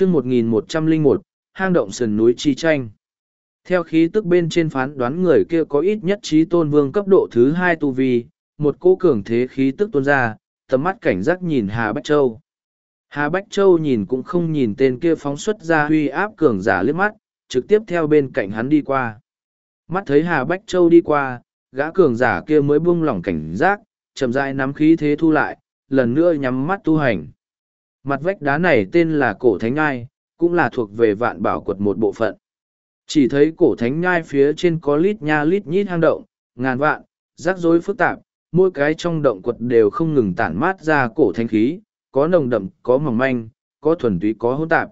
chương 1101, hang động sườn núi chi tranh. Theo khí tức bên trên phán đoán người kia có ít nhất trí tôn vương cấp độ thứ hai tu vi, một cỗ cường thế khí tức tuôn ra, tầm mắt cảnh giác nhìn Hà Bách Châu. Hà Bách Châu nhìn cũng không nhìn tên kia phóng xuất ra huy áp cường giả liếc mắt, trực tiếp theo bên cạnh hắn đi qua. Mắt thấy Hà Bách Châu đi qua, gã cường giả kia mới buông lỏng cảnh giác, chậm rãi nắm khí thế thu lại, lần nữa nhắm mắt tu hành. Mặt vách đá này tên là cổ thánh ngai, cũng là thuộc về vạn bảo quật một bộ phận. Chỉ thấy cổ thánh ngai phía trên có lít nha lít nhít hang động, ngàn vạn, rắc rối phức tạp, mỗi cái trong động quật đều không ngừng tản mát ra cổ thánh khí, có nồng đậm, có mỏng manh, có thuần túy có hỗn tạp.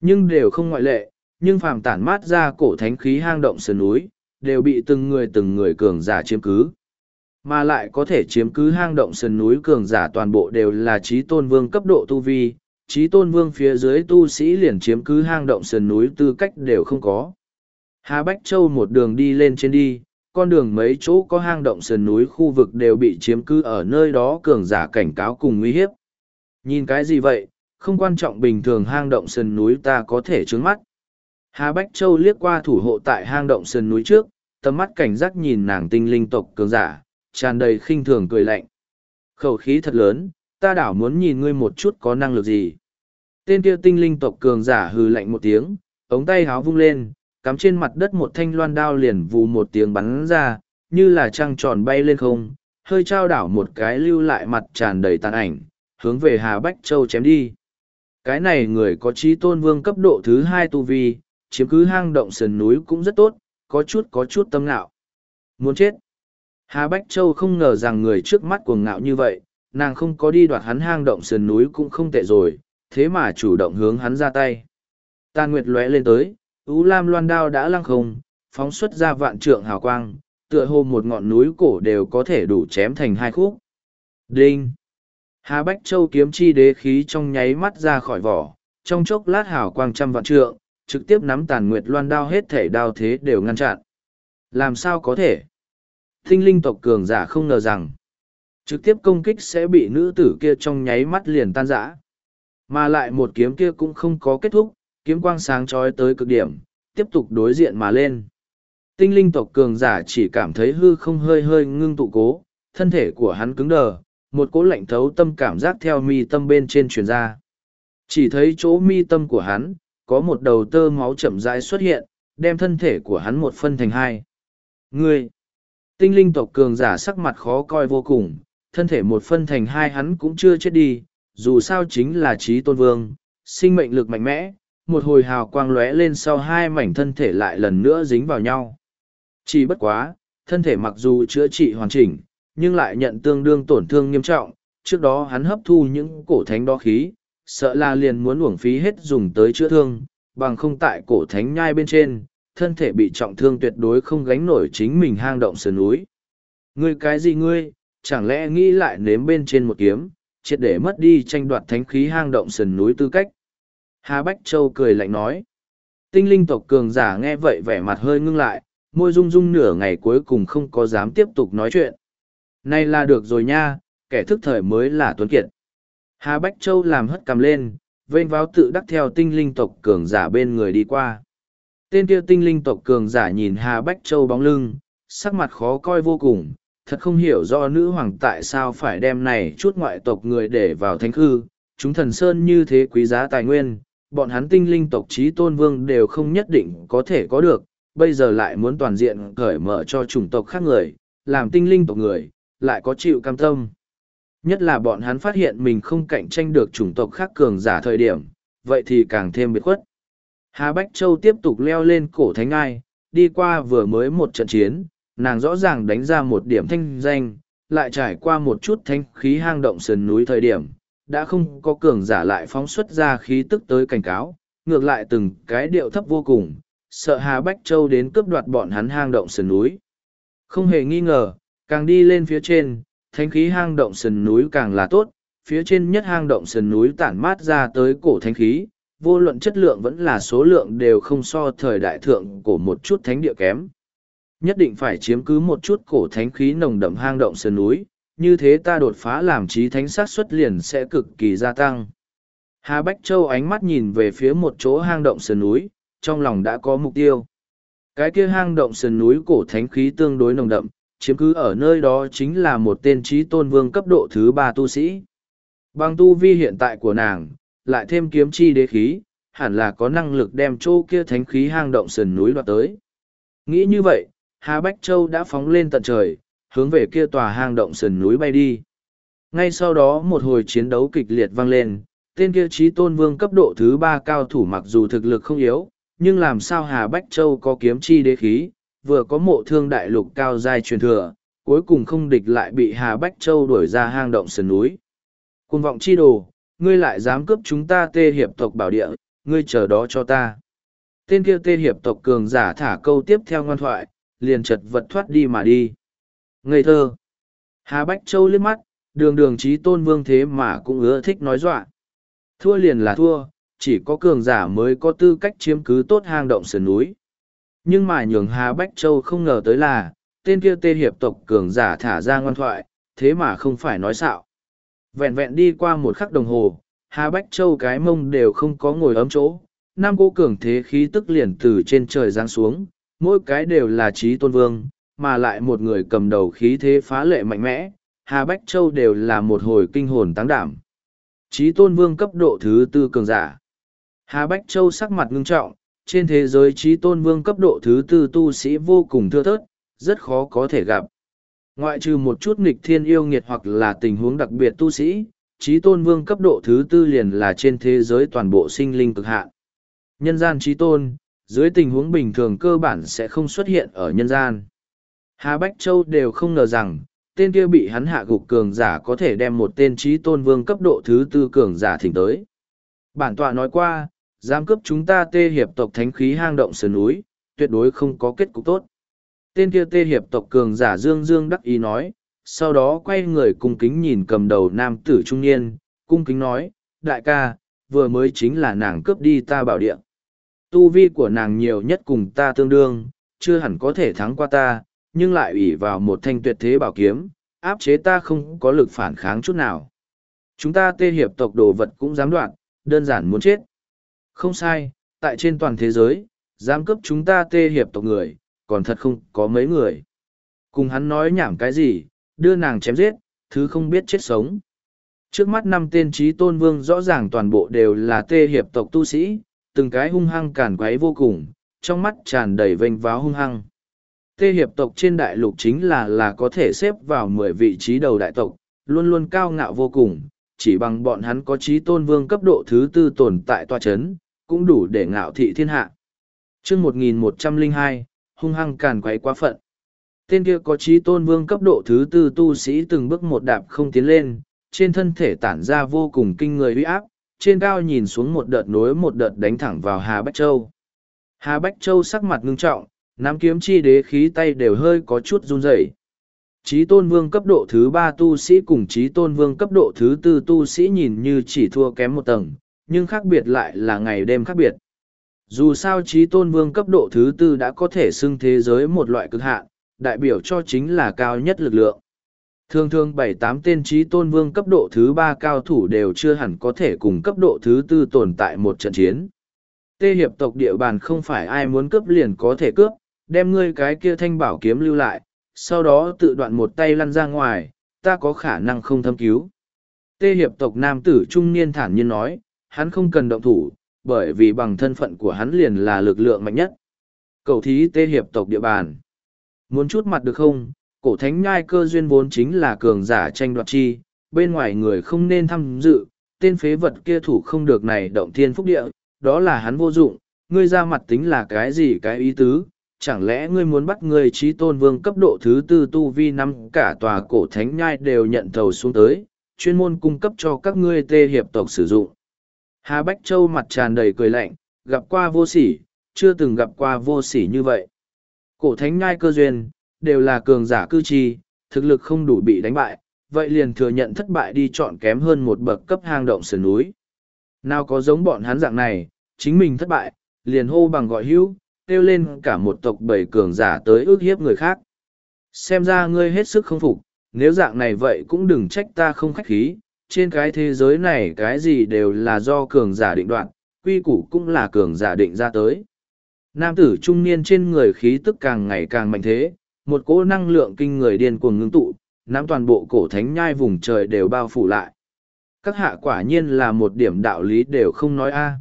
Nhưng đều không ngoại lệ, nhưng phàm tản mát ra cổ thánh khí hang động sườn núi, đều bị từng người từng người cường giả chiếm cứ. Mà lại có thể chiếm cứ hang động sườn núi cường giả toàn bộ đều là trí tôn vương cấp độ tu vi, trí tôn vương phía dưới tu sĩ liền chiếm cứ hang động sườn núi tư cách đều không có. Hà Bách Châu một đường đi lên trên đi, con đường mấy chỗ có hang động sườn núi khu vực đều bị chiếm cứ ở nơi đó cường giả cảnh cáo cùng nguy hiếp. Nhìn cái gì vậy, không quan trọng bình thường hang động sườn núi ta có thể trướng mắt. Hà Bách Châu liếc qua thủ hộ tại hang động sườn núi trước, tầm mắt cảnh giác nhìn nàng tinh linh tộc cường giả, tràn đầy khinh thường cười lạnh. Khẩu khí thật lớn, ta đảo muốn nhìn ngươi một chút có năng lực gì. Tên kia tinh linh tộc cường giả hừ lạnh một tiếng, ống tay háo vung lên, cắm trên mặt đất một thanh loan đao liền vù một tiếng bắn ra, như là trăng tròn bay lên không, hơi trao đảo một cái lưu lại mặt tràn đầy tàn ảnh, hướng về Hà Bách Châu chém đi. Cái này người có trí tôn vương cấp độ thứ hai tu vi, chiếm cứ hang động sườn núi cũng rất tốt, có chút có chút tâm ngạo. Muốn chết. Hà Bách Châu không ngờ rằng người trước mắt cuồng ngạo như vậy, nàng không có đi đoạt hắn hang động sườn núi cũng không tệ rồi, thế mà chủ động hướng hắn ra tay. Tàn Nguyệt lóe lên tới, Ú Lam loan đao đã lăng không, phóng xuất ra vạn trượng hào quang, tựa hồ một ngọn núi cổ đều có thể đủ chém thành hai khúc. Đinh! Hà Bách Châu kiếm chi đế khí trong nháy mắt ra khỏi vỏ, trong chốc lát hào quang trăm vạn trượng, trực tiếp nắm tàn nguyệt loan đao hết thể đao thế đều ngăn chặn. Làm sao có thể? Tinh linh tộc cường giả không ngờ rằng, trực tiếp công kích sẽ bị nữ tử kia trong nháy mắt liền tan rã. Mà lại một kiếm kia cũng không có kết thúc, kiếm quang sáng trói tới cực điểm, tiếp tục đối diện mà lên. Tinh linh tộc cường giả chỉ cảm thấy hư không hơi hơi ngưng tụ cố, thân thể của hắn cứng đờ, một cỗ lạnh thấu tâm cảm giác theo mi tâm bên trên truyền ra. Chỉ thấy chỗ mi tâm của hắn, có một đầu tơ máu chậm rãi xuất hiện, đem thân thể của hắn một phân thành hai. Ngươi! Tinh linh tộc cường giả sắc mặt khó coi vô cùng, thân thể một phân thành hai hắn cũng chưa chết đi, dù sao chính là trí tôn vương, sinh mệnh lực mạnh mẽ, một hồi hào quang lóe lên sau hai mảnh thân thể lại lần nữa dính vào nhau. Chỉ bất quá, thân thể mặc dù chữa trị hoàn chỉnh, nhưng lại nhận tương đương tổn thương nghiêm trọng, trước đó hắn hấp thu những cổ thánh đo khí, sợ là liền muốn uổng phí hết dùng tới chữa thương, bằng không tại cổ thánh nhai bên trên, thân thể bị trọng thương tuyệt đối không gánh nổi chính mình hang động sườn núi. Ngươi cái gì ngươi, chẳng lẽ nghĩ lại nếm bên trên một kiếm, triệt để mất đi tranh đoạt thánh khí hang động sườn núi tư cách. Hà Bách Châu cười lạnh nói. Tinh linh tộc cường giả nghe vậy vẻ mặt hơi ngưng lại, môi rung rung nửa ngày cuối cùng không có dám tiếp tục nói chuyện. Này là được rồi nha, kẻ thức thời mới là tuấn kiệt. Hà Bách Châu làm hất cầm lên, vênh vào tự đắc theo tinh linh tộc cường giả bên người đi qua. Tên kia tinh linh tộc cường giả nhìn Hà Bách Châu bóng lưng, sắc mặt khó coi vô cùng, thật không hiểu do nữ hoàng tại sao phải đem này chút ngoại tộc người để vào thánh khư, chúng thần sơn như thế quý giá tài nguyên, bọn hắn tinh linh tộc trí tôn vương đều không nhất định có thể có được, bây giờ lại muốn toàn diện cởi mở cho chủng tộc khác người, làm tinh linh tộc người, lại có chịu cam tâm. Nhất là bọn hắn phát hiện mình không cạnh tranh được chủng tộc khác cường giả thời điểm, vậy thì càng thêm biệt khuất. Hà Bách Châu tiếp tục leo lên cổ thánh ai, đi qua vừa mới một trận chiến, nàng rõ ràng đánh ra một điểm thanh danh, lại trải qua một chút thanh khí hang động sườn núi thời điểm, đã không có cường giả lại phóng xuất ra khí tức tới cảnh cáo, ngược lại từng cái điệu thấp vô cùng, sợ Hà Bách Châu đến cướp đoạt bọn hắn hang động sườn núi. Không hề nghi ngờ, càng đi lên phía trên, thánh khí hang động sườn núi càng là tốt, phía trên nhất hang động sườn núi tản mát ra tới cổ thánh khí, vô luận chất lượng vẫn là số lượng đều không so thời đại thượng của một chút thánh địa kém. Nhất định phải chiếm cứ một chút cổ thánh khí nồng đậm hang động sườn núi, như thế ta đột phá làm trí thánh sát xuất liền sẽ cực kỳ gia tăng. Hà Bách Châu ánh mắt nhìn về phía một chỗ hang động sườn núi, trong lòng đã có mục tiêu. Cái kia hang động sườn núi cổ thánh khí tương đối nồng đậm, chiếm cứ ở nơi đó chính là một tên trí tôn vương cấp độ thứ ba tu sĩ. Bằng tu vi hiện tại của nàng, lại thêm kiếm chi đế khí, hẳn là có năng lực đem chỗ kia thánh khí hang động sườn núi đoạt tới. Nghĩ như vậy, Hà Bách Châu đã phóng lên tận trời, hướng về kia tòa hang động sườn núi bay đi. Ngay sau đó một hồi chiến đấu kịch liệt vang lên, tên kia trí tôn vương cấp độ thứ ba cao thủ mặc dù thực lực không yếu, nhưng làm sao Hà Bách Châu có kiếm chi đế khí, vừa có mộ thương đại lục cao giai truyền thừa, cuối cùng không địch lại bị Hà Bách Châu đuổi ra hang động sườn núi. Cuồng vọng chi đồ, ngươi lại dám cướp chúng ta tê hiệp tộc bảo địa, ngươi chờ đó cho ta. Tên kia tê hiệp tộc cường giả thả câu tiếp theo ngoan thoại, liền chật vật thoát đi mà đi. Ngây thơ. Hà Bách Châu liếc mắt, đường đường trí tôn vương thế mà cũng ưa thích nói dọa. Thua liền là thua, chỉ có cường giả mới có tư cách chiếm cứ tốt hang động sườn núi. Nhưng mà nhường Hà Bách Châu không ngờ tới là, tên kia tê hiệp tộc cường giả thả ra ngoan thoại, thế mà không phải nói xạo. Vẹn vẹn đi qua một khắc đồng hồ, Hà Bách Châu cái mông đều không có ngồi ấm chỗ, nam cô cường thế khí tức liền từ trên trời giáng xuống, mỗi cái đều là trí tôn vương, mà lại một người cầm đầu khí thế phá lệ mạnh mẽ, Hà Bách Châu đều là một hồi kinh hồn táng đảm. Trí tôn vương cấp độ thứ tư cường giả. Hà Bách Châu sắc mặt ngưng trọng, trên thế giới trí tôn vương cấp độ thứ tư tu sĩ vô cùng thưa thớt, rất khó có thể gặp. Ngoại trừ một chút nghịch thiên yêu nghiệt hoặc là tình huống đặc biệt tu sĩ, trí tôn vương cấp độ thứ tư liền là trên thế giới toàn bộ sinh linh cực hạn. Nhân gian trí tôn, dưới tình huống bình thường cơ bản sẽ không xuất hiện ở nhân gian. Hà Bách Châu đều không ngờ rằng, tên kia bị hắn hạ gục cường giả có thể đem một tên trí tôn vương cấp độ thứ tư cường giả thỉnh tới. Bản tọa nói qua, giam cướp chúng ta tê hiệp tộc thánh khí hang động sườn núi, tuyệt đối không có kết cục tốt. Tên kia tê hiệp tộc cường giả dương dương đắc ý nói, sau đó quay người cung kính nhìn cầm đầu nam tử trung niên, cung kính nói, đại ca, vừa mới chính là nàng cướp đi ta bảo địa. Tu vi của nàng nhiều nhất cùng ta tương đương, chưa hẳn có thể thắng qua ta, nhưng lại ủy vào một thanh tuyệt thế bảo kiếm, áp chế ta không có lực phản kháng chút nào. Chúng ta tê hiệp tộc đồ vật cũng dám đoạn, đơn giản muốn chết. Không sai, tại trên toàn thế giới, dám cướp chúng ta tê hiệp tộc người, còn thật không có mấy người. Cùng hắn nói nhảm cái gì, đưa nàng chém giết, thứ không biết chết sống. Trước mắt năm tên trí tôn vương rõ ràng toàn bộ đều là tê hiệp tộc tu sĩ, từng cái hung hăng cản quấy vô cùng, trong mắt tràn đầy vênh váo hung hăng. Tê hiệp tộc trên đại lục chính là là có thể xếp vào mười vị trí đầu đại tộc, luôn luôn cao ngạo vô cùng, chỉ bằng bọn hắn có trí tôn vương cấp độ thứ tư tồn tại tòa chấn, cũng đủ để ngạo thị thiên hạ. chương 1102, hung hăng càn quấy quá phận. Tên kia có trí tôn vương cấp độ thứ tư tu sĩ từng bước một đạp không tiến lên, trên thân thể tản ra vô cùng kinh người uy áp, trên cao nhìn xuống một đợt nối một đợt đánh thẳng vào Hà Bách Châu. Hà Bách Châu sắc mặt ngưng trọng, nắm kiếm chi đế khí tay đều hơi có chút run rẩy. Chí tôn vương cấp độ thứ ba tu sĩ cùng chí tôn vương cấp độ thứ tư tu sĩ nhìn như chỉ thua kém một tầng, nhưng khác biệt lại là ngày đêm khác biệt. Dù sao trí tôn vương cấp độ thứ tư đã có thể xưng thế giới một loại cực hạn, đại biểu cho chính là cao nhất lực lượng. Thường thường bảy tám tên trí tôn vương cấp độ thứ ba cao thủ đều chưa hẳn có thể cùng cấp độ thứ tư tồn tại một trận chiến. Tê hiệp tộc địa bàn không phải ai muốn cướp liền có thể cướp, đem ngươi cái kia thanh bảo kiếm lưu lại, sau đó tự đoạn một tay lăn ra ngoài, ta có khả năng không thâm cứu. Tê hiệp tộc nam tử trung niên thản nhiên nói, hắn không cần động thủ, bởi vì bằng thân phận của hắn liền là lực lượng mạnh nhất. Cầu thí tê hiệp tộc địa bàn. Muốn chút mặt được không? Cổ thánh nhai cơ duyên vốn chính là cường giả tranh đoạt chi, bên ngoài người không nên tham dự, tên phế vật kia thủ không được này động thiên phúc địa, đó là hắn vô dụng, ngươi ra mặt tính là cái gì cái ý tứ, chẳng lẽ ngươi muốn bắt người trí tôn vương cấp độ thứ tư tu vi năm cả tòa cổ thánh nhai đều nhận thầu xuống tới, chuyên môn cung cấp cho các ngươi tê hiệp tộc sử dụng. Hà Bách Châu mặt tràn đầy cười lạnh, gặp qua vô sỉ, chưa từng gặp qua vô sỉ như vậy. Cổ thánh Ngai cơ duyên, đều là cường giả cư trì, thực lực không đủ bị đánh bại, vậy liền thừa nhận thất bại đi chọn kém hơn một bậc cấp hang động sườn núi. Nào có giống bọn hắn dạng này, chính mình thất bại, liền hô bằng gọi hữu, kêu lên cả một tộc bảy cường giả tới ước hiếp người khác. Xem ra ngươi hết sức không phục, nếu dạng này vậy cũng đừng trách ta không khách khí, trên cái thế giới này cái gì đều là do cường giả định đoạn, quy củ cũng là cường giả định ra tới. Nam tử trung niên trên người khí tức càng ngày càng mạnh thế, một cỗ năng lượng kinh người điên cuồng ngưng tụ, nắm toàn bộ cổ thánh nhai vùng trời đều bao phủ lại. Các hạ quả nhiên là một điểm đạo lý đều không nói a.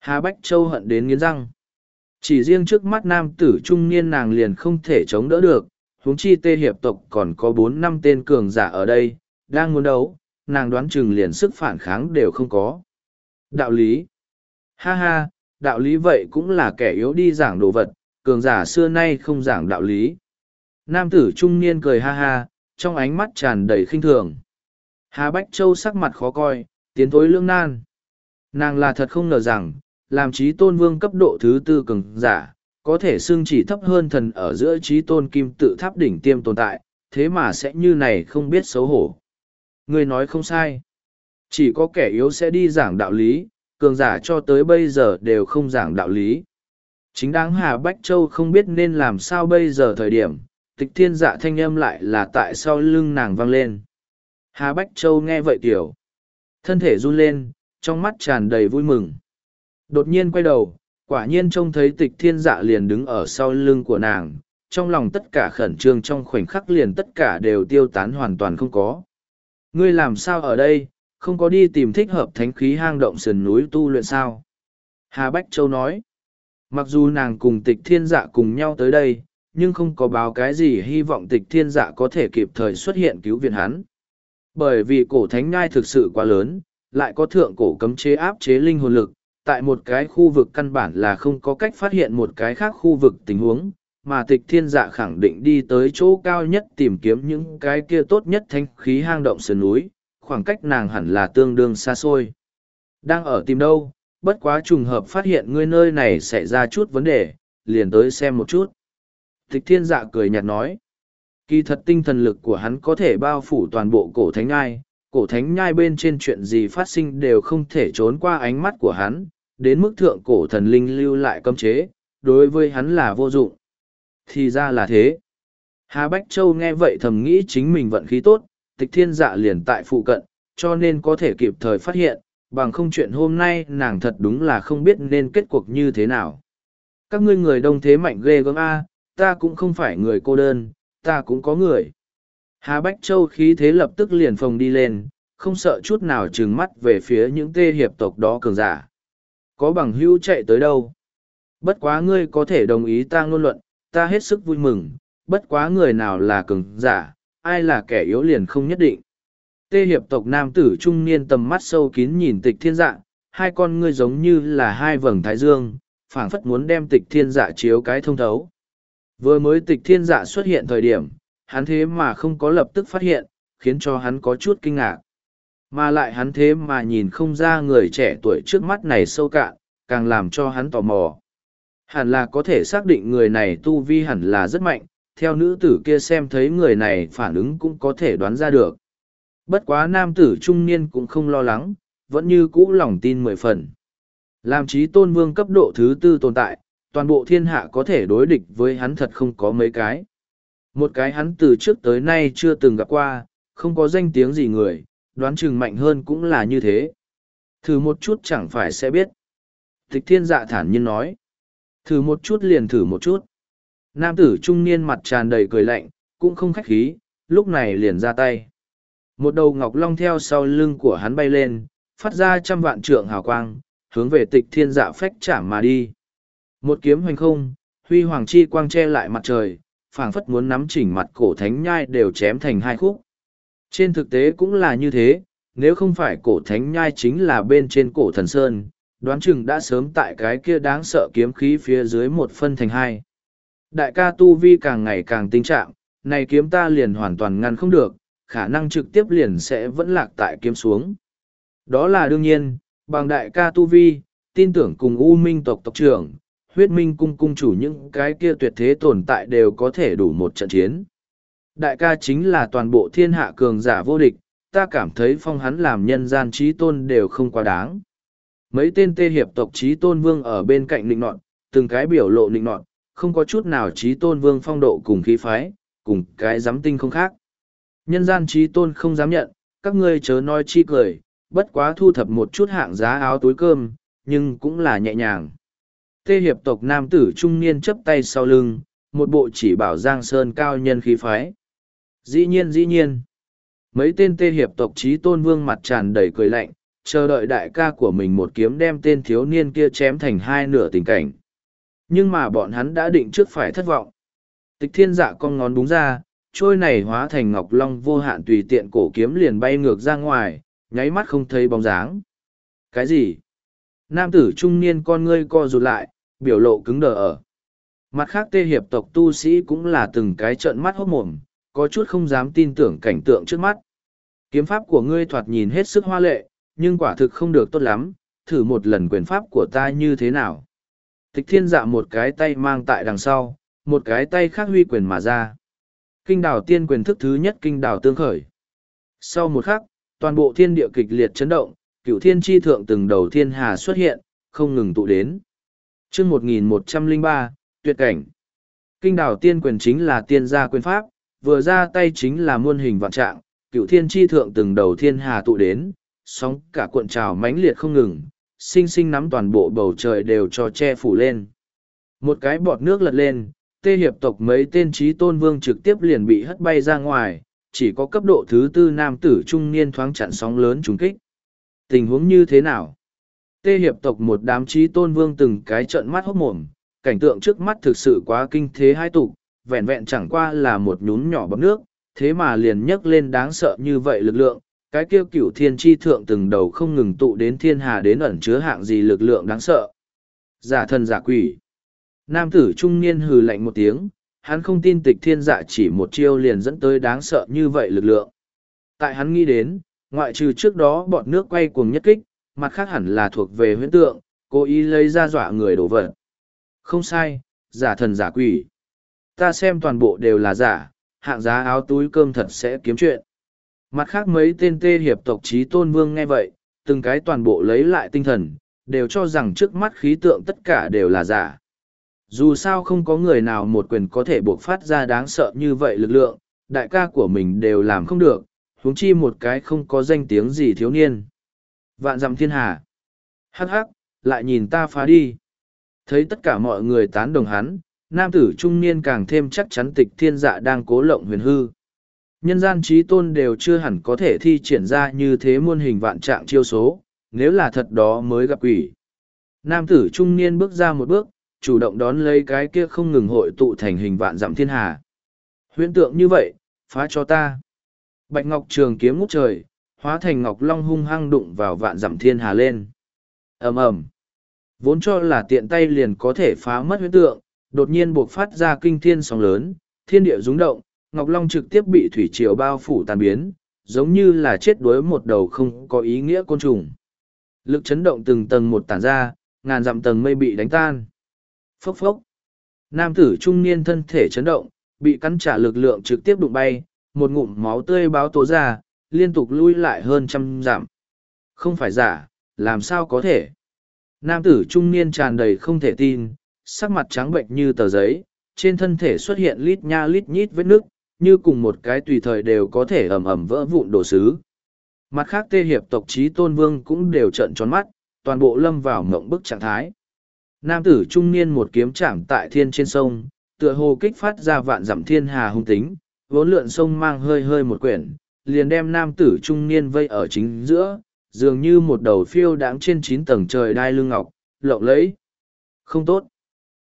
Hà Bách Châu hận đến nghiến răng. Chỉ riêng trước mắt nam tử trung niên nàng liền không thể chống đỡ được, huống chi tê hiệp tộc còn có bốn năm tên cường giả ở đây, đang muốn đấu, nàng đoán chừng liền sức phản kháng đều không có. Đạo lý. Ha ha, đạo lý vậy cũng là kẻ yếu đi giảng đồ vật, cường giả xưa nay không giảng đạo lý. Nam tử trung niên cười ha ha, trong ánh mắt tràn đầy khinh thường. Hà Bách Châu sắc mặt khó coi, tiến thối lương nan. Nàng là thật không ngờ rằng, làm trí tôn vương cấp độ thứ tư cường giả, có thể xưng chỉ thấp hơn thần ở giữa trí tôn kim tự tháp đỉnh tiêm tồn tại, thế mà sẽ như này không biết xấu hổ. Ngươi nói không sai. Chỉ có kẻ yếu sẽ đi giảng đạo lý, cường giả cho tới bây giờ đều không giảng đạo lý. Chính đáng Hà Bách Châu không biết nên làm sao bây giờ thời điểm, tịch thiên dạ thanh âm lại là tại sau lưng nàng vang lên. Hà Bách Châu nghe vậy kiểu. Thân thể run lên, trong mắt tràn đầy vui mừng. Đột nhiên quay đầu, quả nhiên trông thấy tịch thiên dạ liền đứng ở sau lưng của nàng, trong lòng tất cả khẩn trương trong khoảnh khắc liền tất cả đều tiêu tán hoàn toàn không có. Ngươi làm sao ở đây, không có đi tìm thích hợp thánh khí hang động sườn núi tu luyện sao? Hà Bách Châu nói, mặc dù nàng cùng tịch thiên dạ cùng nhau tới đây, nhưng không có báo cái gì hy vọng tịch thiên dạ có thể kịp thời xuất hiện cứu viện hắn. Bởi vì cổ thánh ngai thực sự quá lớn, lại có thượng cổ cấm chế áp chế linh hồn lực, tại một cái khu vực căn bản là không có cách phát hiện một cái khác khu vực tình huống, mà tịch thiên dạ khẳng định đi tới chỗ cao nhất tìm kiếm những cái kia tốt nhất thanh khí hang động sườn núi, khoảng cách nàng hẳn là tương đương xa xôi. Đang ở tìm đâu, bất quá trùng hợp phát hiện ngươi nơi này xảy ra chút vấn đề, liền tới xem một chút. Tịch thiên dạ cười nhạt nói, kỳ thật tinh thần lực của hắn có thể bao phủ toàn bộ cổ thánh ngai, cổ thánh nhai bên trên chuyện gì phát sinh đều không thể trốn qua ánh mắt của hắn, đến mức thượng cổ thần linh lưu lại cấm chế, đối với hắn là vô dụng. Thì ra là thế. Hà Bách Châu nghe vậy thầm nghĩ chính mình vận khí tốt, tịch thiên dạ liền tại phụ cận, cho nên có thể kịp thời phát hiện, bằng không chuyện hôm nay nàng thật đúng là không biết nên kết cuộc như thế nào. Các ngươi người đông thế mạnh ghê gớm A, ta cũng không phải người cô đơn, ta cũng có người. Hà Bách Châu khí thế lập tức liền phồng đi lên, không sợ chút nào trừng mắt về phía những tê hiệp tộc đó cường giả. Có bằng hữu chạy tới đâu? Bất quá ngươi có thể đồng ý ta ngôn luận, ta hết sức vui mừng, bất quá người nào là cường giả, ai là kẻ yếu liền không nhất định. Tê hiệp tộc nam tử trung niên tầm mắt sâu kín nhìn tịch thiên dạ, hai con ngươi giống như là hai vầng thái dương, phảng phất muốn đem tịch thiên dạ chiếu cái thông thấu. Vừa mới tịch thiên dạ xuất hiện thời điểm, hắn thế mà không có lập tức phát hiện, khiến cho hắn có chút kinh ngạc. Mà lại hắn thế mà nhìn không ra người trẻ tuổi trước mắt này sâu cạn, càng làm cho hắn tò mò. Hẳn là có thể xác định người này tu vi hẳn là rất mạnh, theo nữ tử kia xem thấy người này phản ứng cũng có thể đoán ra được. Bất quá nam tử trung niên cũng không lo lắng, vẫn như cũ lòng tin mười phần. Làm trí tôn vương cấp độ thứ tư tồn tại, toàn bộ thiên hạ có thể đối địch với hắn thật không có mấy cái. Một cái hắn từ trước tới nay chưa từng gặp qua, không có danh tiếng gì người, đoán chừng mạnh hơn cũng là như thế. Thử một chút chẳng phải sẽ biết. Tịch thiên dạ thản nhiên nói. Thử một chút liền thử một chút. Nam tử trung niên mặt tràn đầy cười lạnh, cũng không khách khí, lúc này liền ra tay. Một đầu ngọc long theo sau lưng của hắn bay lên, phát ra trăm vạn trượng hào quang, hướng về tịch thiên dạ phách chạm mà đi. Một kiếm hoành không, huy hoàng chi quang che lại mặt trời, phảng phất muốn nắm chỉnh mặt cổ thánh nhai đều chém thành hai khúc. Trên thực tế cũng là như thế, nếu không phải cổ thánh nhai chính là bên trên cổ thần sơn, đoán chừng đã sớm tại cái kia đáng sợ kiếm khí phía dưới một phân thành hai. Đại ca tu vi càng ngày càng tinh trạng, này kiếm ta liền hoàn toàn ngăn không được, khả năng trực tiếp liền sẽ vẫn lạc tại kiếm xuống. Đó là đương nhiên, bằng đại ca tu vi, tin tưởng cùng U Minh tộc tộc trưởng, huyết minh cung cung chủ những cái kia tuyệt thế tồn tại đều có thể đủ một trận chiến. Đại ca chính là toàn bộ thiên hạ cường giả vô địch, ta cảm thấy phong hắn làm nhân gian trí tôn đều không quá đáng. Mấy tên tê hiệp tộc trí tôn vương ở bên cạnh nịnh nọt, từng cái biểu lộ nịnh nọt, không có chút nào trí tôn vương phong độ cùng khí phái, cùng cái giám tinh không khác. Nhân gian trí tôn không dám nhận, các ngươi chớ nói chi cười, bất quá thu thập một chút hạng giá áo túi cơm, nhưng cũng là nhẹ nhàng. Tê hiệp tộc nam tử trung niên chấp tay sau lưng, một bộ chỉ bảo Giang Sơn cao nhân khí phái. Dĩ nhiên dĩ nhiên. Mấy tên tê hiệp tộc trí tôn vương mặt tràn đầy cười lạnh, chờ đợi đại ca của mình một kiếm đem tên thiếu niên kia chém thành hai nửa tình cảnh. Nhưng mà bọn hắn đã định trước phải thất vọng. Tịch thiên dạ con ngón đúng ra, trôi này hóa thành ngọc long vô hạn tùy tiện cổ kiếm liền bay ngược ra ngoài, nháy mắt không thấy bóng dáng. Cái gì? Nam tử trung niên con ngươi co rụt lại, biểu lộ cứng đờ ở. Mặt khác tê hiệp tộc tu sĩ cũng là từng cái trợn mắt hốt mồm, có chút không dám tin tưởng cảnh tượng trước mắt. Kiếm pháp của ngươi thoạt nhìn hết sức hoa lệ, nhưng quả thực không được tốt lắm, thử một lần quyền pháp của ta như thế nào. Tịch thiên dạ một cái tay mang tại đằng sau, một cái tay khác huy quyền mà ra. Kinh đào tiên quyền thức thứ nhất kinh đào tương khởi. Sau một khắc, toàn bộ thiên địa kịch liệt chấn động, cựu thiên tri thượng từng đầu thiên hà xuất hiện, không ngừng tụ đến. chương 1103, tuyệt cảnh. Kinh đào tiên quyền chính là tiên gia quyền pháp, vừa ra tay chính là muôn hình vạn trạng, cựu thiên tri thượng từng đầu thiên hà tụ đến, sóng cả cuộn trào mãnh liệt không ngừng, sinh sinh nắm toàn bộ bầu trời đều cho che phủ lên. Một cái bọt nước lật lên, tê hiệp tộc mấy tên trí tôn vương trực tiếp liền bị hất bay ra ngoài, chỉ có cấp độ thứ tư nam tử trung niên thoáng chặn sóng lớn trúng kích. Tình huống như thế nào? Tê hiệp tộc một đám trí tôn vương từng cái trận mắt hốc mồm, cảnh tượng trước mắt thực sự quá kinh thế hai tục, vẹn vẹn chẳng qua là một nhún nhỏ bọc nước, thế mà liền nhấc lên đáng sợ như vậy lực lượng, cái kia cửu thiên tri thượng từng đầu không ngừng tụ đến thiên hà đến ẩn chứa hạng gì lực lượng đáng sợ. Giả thần giả quỷ. Nam tử trung niên hừ lạnh một tiếng, hắn không tin tịch thiên dạ chỉ một chiêu liền dẫn tới đáng sợ như vậy lực lượng. Tại hắn nghĩ đến, ngoại trừ trước đó bọn nước quay cuồng nhất kích, mặt khác hẳn là thuộc về huyễn tượng, cố ý lấy ra dọa người đổ vật. Không sai, giả thần giả quỷ. Ta xem toàn bộ đều là giả, hạng giá áo túi cơm thật sẽ kiếm chuyện. Mặt khác mấy tên tê hiệp tộc trí tôn vương nghe vậy, từng cái toàn bộ lấy lại tinh thần, đều cho rằng trước mắt khí tượng tất cả đều là giả. Dù sao không có người nào một quyền có thể buộc phát ra đáng sợ như vậy lực lượng, đại ca của mình đều làm không được, huống chi một cái không có danh tiếng gì thiếu niên. Vạn dặm thiên hà. Hắc hắc, lại nhìn ta phá đi. Thấy tất cả mọi người tán đồng hắn, nam tử trung niên càng thêm chắc chắn tịch thiên dạ đang cố lộng huyền hư. Nhân gian trí tôn đều chưa hẳn có thể thi triển ra như thế muôn hình vạn trạng chiêu số, nếu là thật đó mới gặp quỷ. Nam tử trung niên bước ra một bước, chủ động đón lấy cái kia không ngừng hội tụ thành hình vạn dặm thiên hà. Huyễn tượng như vậy, phá cho ta. Bạch Ngọc Trường kiếm ngút trời, hóa thành Ngọc Long hung hăng đụng vào vạn dặm thiên hà lên. ầm ầm Vốn cho là tiện tay liền có thể phá mất huyễn tượng, đột nhiên buộc phát ra kinh thiên sóng lớn, thiên địa rung động, Ngọc Long trực tiếp bị thủy triều bao phủ tàn biến, giống như là chết đuối một đầu không có ý nghĩa côn trùng. Lực chấn động từng tầng một tản ra, ngàn dặm tầng mây bị đánh tan. Phốc phốc. Nam tử trung niên thân thể chấn động, bị cắn trả lực lượng trực tiếp đụng bay, một ngụm máu tươi báo tố ra, liên tục lui lại hơn trăm dặm. Không phải giả, làm sao có thể? Nam tử trung niên tràn đầy không thể tin, sắc mặt trắng bệnh như tờ giấy, trên thân thể xuất hiện lít nha lít nhít vết nước, như cùng một cái tùy thời đều có thể ầm ầm vỡ vụn đồ sứ. Mặt khác tê hiệp tộc trí tôn vương cũng đều trận tròn mắt, toàn bộ lâm vào mộng bức trạng thái. Nam tử trung niên một kiếm chạm tại thiên trên sông, tựa hồ kích phát ra vạn dặm thiên hà hung tính, vốn lượn sông mang hơi hơi một quyển, liền đem nam tử trung niên vây ở chính giữa, dường như một đầu phiêu đáng trên chín tầng trời đai lưng ngọc, lộng lẫy. Không tốt.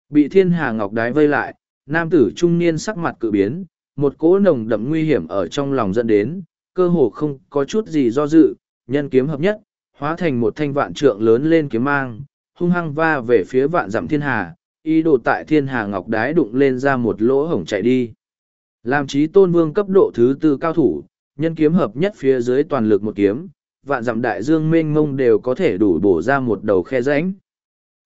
Bị thiên hà ngọc đái vây lại, nam tử trung niên sắc mặt cự biến, một cỗ nồng đậm nguy hiểm ở trong lòng dẫn đến, cơ hồ không có chút gì do dự, nhân kiếm hợp nhất, hóa thành một thanh vạn trượng lớn lên kiếm mang, hung hăng va về phía vạn dặm thiên hà, ý đồ tại thiên hà ngọc đái đụng lên ra một lỗ hổng chạy đi. Làm trí tôn vương cấp độ thứ tư cao thủ, nhân kiếm hợp nhất phía dưới toàn lực một kiếm, vạn dặm đại dương mênh mông đều có thể đủ bổ ra một đầu khe rãnh.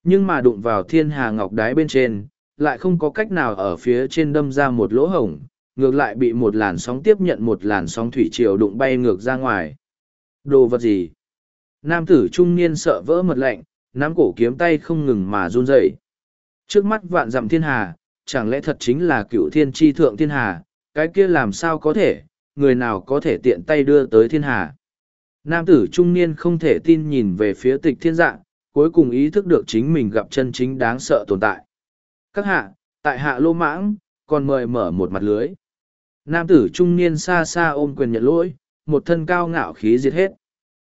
Nhưng mà đụng vào thiên hà ngọc đái bên trên, lại không có cách nào ở phía trên đâm ra một lỗ hổng, ngược lại bị một làn sóng tiếp nhận một làn sóng thủy triều đụng bay ngược ra ngoài. Đồ vật gì? Nam tử trung niên sợ vỡ mật lạnh, nắm cổ kiếm tay không ngừng mà run rẩy. Trước mắt vạn dặm thiên hà, chẳng lẽ thật chính là cựu thiên tri thượng thiên hà, cái kia làm sao có thể, người nào có thể tiện tay đưa tới thiên hà. Nam tử trung niên không thể tin nhìn về phía tịch thiên dạ, cuối cùng ý thức được chính mình gặp chân chính đáng sợ tồn tại. Các hạ, tại hạ lô mãng, còn mời mở một mặt lưới. Nam tử trung niên xa xa ôm quyền nhận lỗi, một thân cao ngạo khí diệt hết.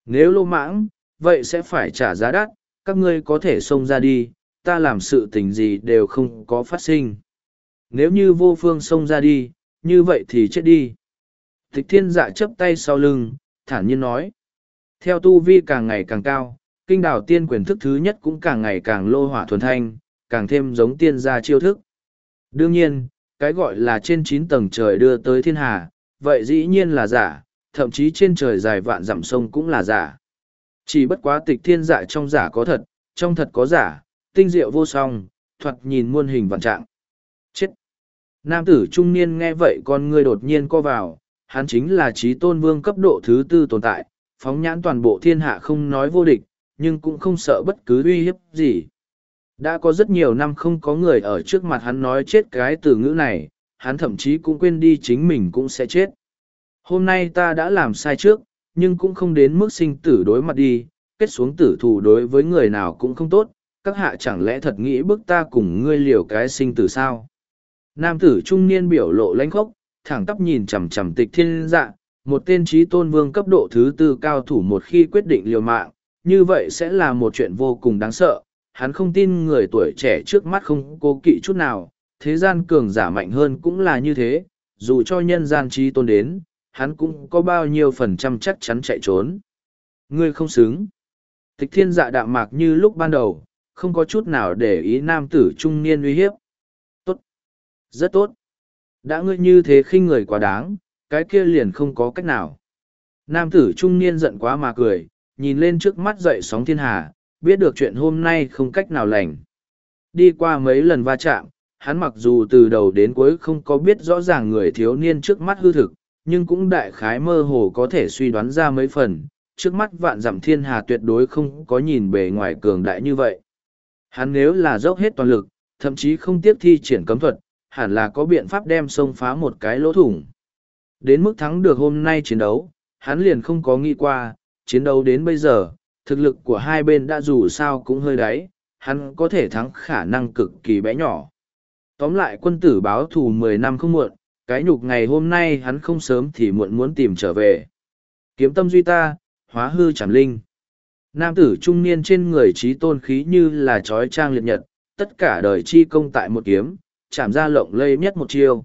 Nếu lô mãng, vậy sẽ phải trả giá đắt, các ngươi có thể xông ra đi, ta làm sự tình gì đều không có phát sinh. Nếu như vô phương xông ra đi, như vậy thì chết đi. Tịch thiên dạ chấp tay sau lưng, thản nhiên nói. Theo tu vi càng ngày càng cao, kinh đảo tiên quyền thức thứ nhất cũng càng ngày càng lô hỏa thuần thanh, càng thêm giống tiên gia chiêu thức. Đương nhiên, cái gọi là trên chín tầng trời đưa tới thiên hà, vậy dĩ nhiên là giả, thậm chí trên trời dài vạn dặm sông cũng là giả. Chỉ bất quá tịch thiên giả trong giả có thật, trong thật có giả, tinh diệu vô song, thuật nhìn muôn hình vạn trạng. Chết! Nam tử trung niên nghe vậy con ngươi đột nhiên co vào, hắn chính là trí tôn vương cấp độ thứ tư tồn tại, phóng nhãn toàn bộ thiên hạ không nói vô địch, nhưng cũng không sợ bất cứ uy hiếp gì. Đã có rất nhiều năm không có người ở trước mặt hắn nói chết cái từ ngữ này, hắn thậm chí cũng quên đi chính mình cũng sẽ chết. Hôm nay ta đã làm sai trước, nhưng cũng không đến mức sinh tử đối mặt đi, kết xuống tử thù đối với người nào cũng không tốt, các hạ chẳng lẽ thật nghĩ bức ta cùng ngươi liều cái sinh tử sao? Nam tử trung niên biểu lộ lãnh khốc, thẳng tắp nhìn chằm chằm tịch thiên dạ, một tên trí tôn vương cấp độ thứ tư cao thủ một khi quyết định liều mạng, như vậy sẽ là một chuyện vô cùng đáng sợ. Hắn không tin người tuổi trẻ trước mắt không cố kỵ chút nào, thế gian cường giả mạnh hơn cũng là như thế, dù cho nhân gian trí tôn đến, hắn cũng có bao nhiêu phần trăm chắc chắn chạy trốn. Ngươi không xứng. Tịch thiên dạ đạm mạc như lúc ban đầu, không có chút nào để ý nam tử trung niên uy hiếp. Tốt. Rất tốt. Đã ngươi như thế khinh người quá đáng, cái kia liền không có cách nào. Nam tử trung niên giận quá mà cười, nhìn lên trước mắt dậy sóng thiên hà, biết được chuyện hôm nay không cách nào lành. Đi qua mấy lần va chạm, hắn mặc dù từ đầu đến cuối không có biết rõ ràng người thiếu niên trước mắt hư thực, nhưng cũng đại khái mơ hồ có thể suy đoán ra mấy phần, trước mắt vạn dặm thiên hà tuyệt đối không có nhìn bề ngoài cường đại như vậy. Hắn nếu là dốc hết toàn lực, thậm chí không tiếp thi triển cấm thuật, hẳn là có biện pháp đem xông phá một cái lỗ thủng. Đến mức thắng được hôm nay chiến đấu, hắn liền không có nghĩ qua, chiến đấu đến bây giờ, thực lực của hai bên đã dù sao cũng hơi đáy, hắn có thể thắng khả năng cực kỳ bé nhỏ. Tóm lại quân tử báo thù mười năm không muộn, cái nhục ngày hôm nay hắn không sớm thì muộn muốn tìm trở về. Kiếm tâm duy ta, hóa hư chẳng linh. Nam tử trung niên trên người trí tôn khí như là trói trang liệt nhật, tất cả đời chi công tại một kiếm, chạm ra lộng lây nhất một chiêu.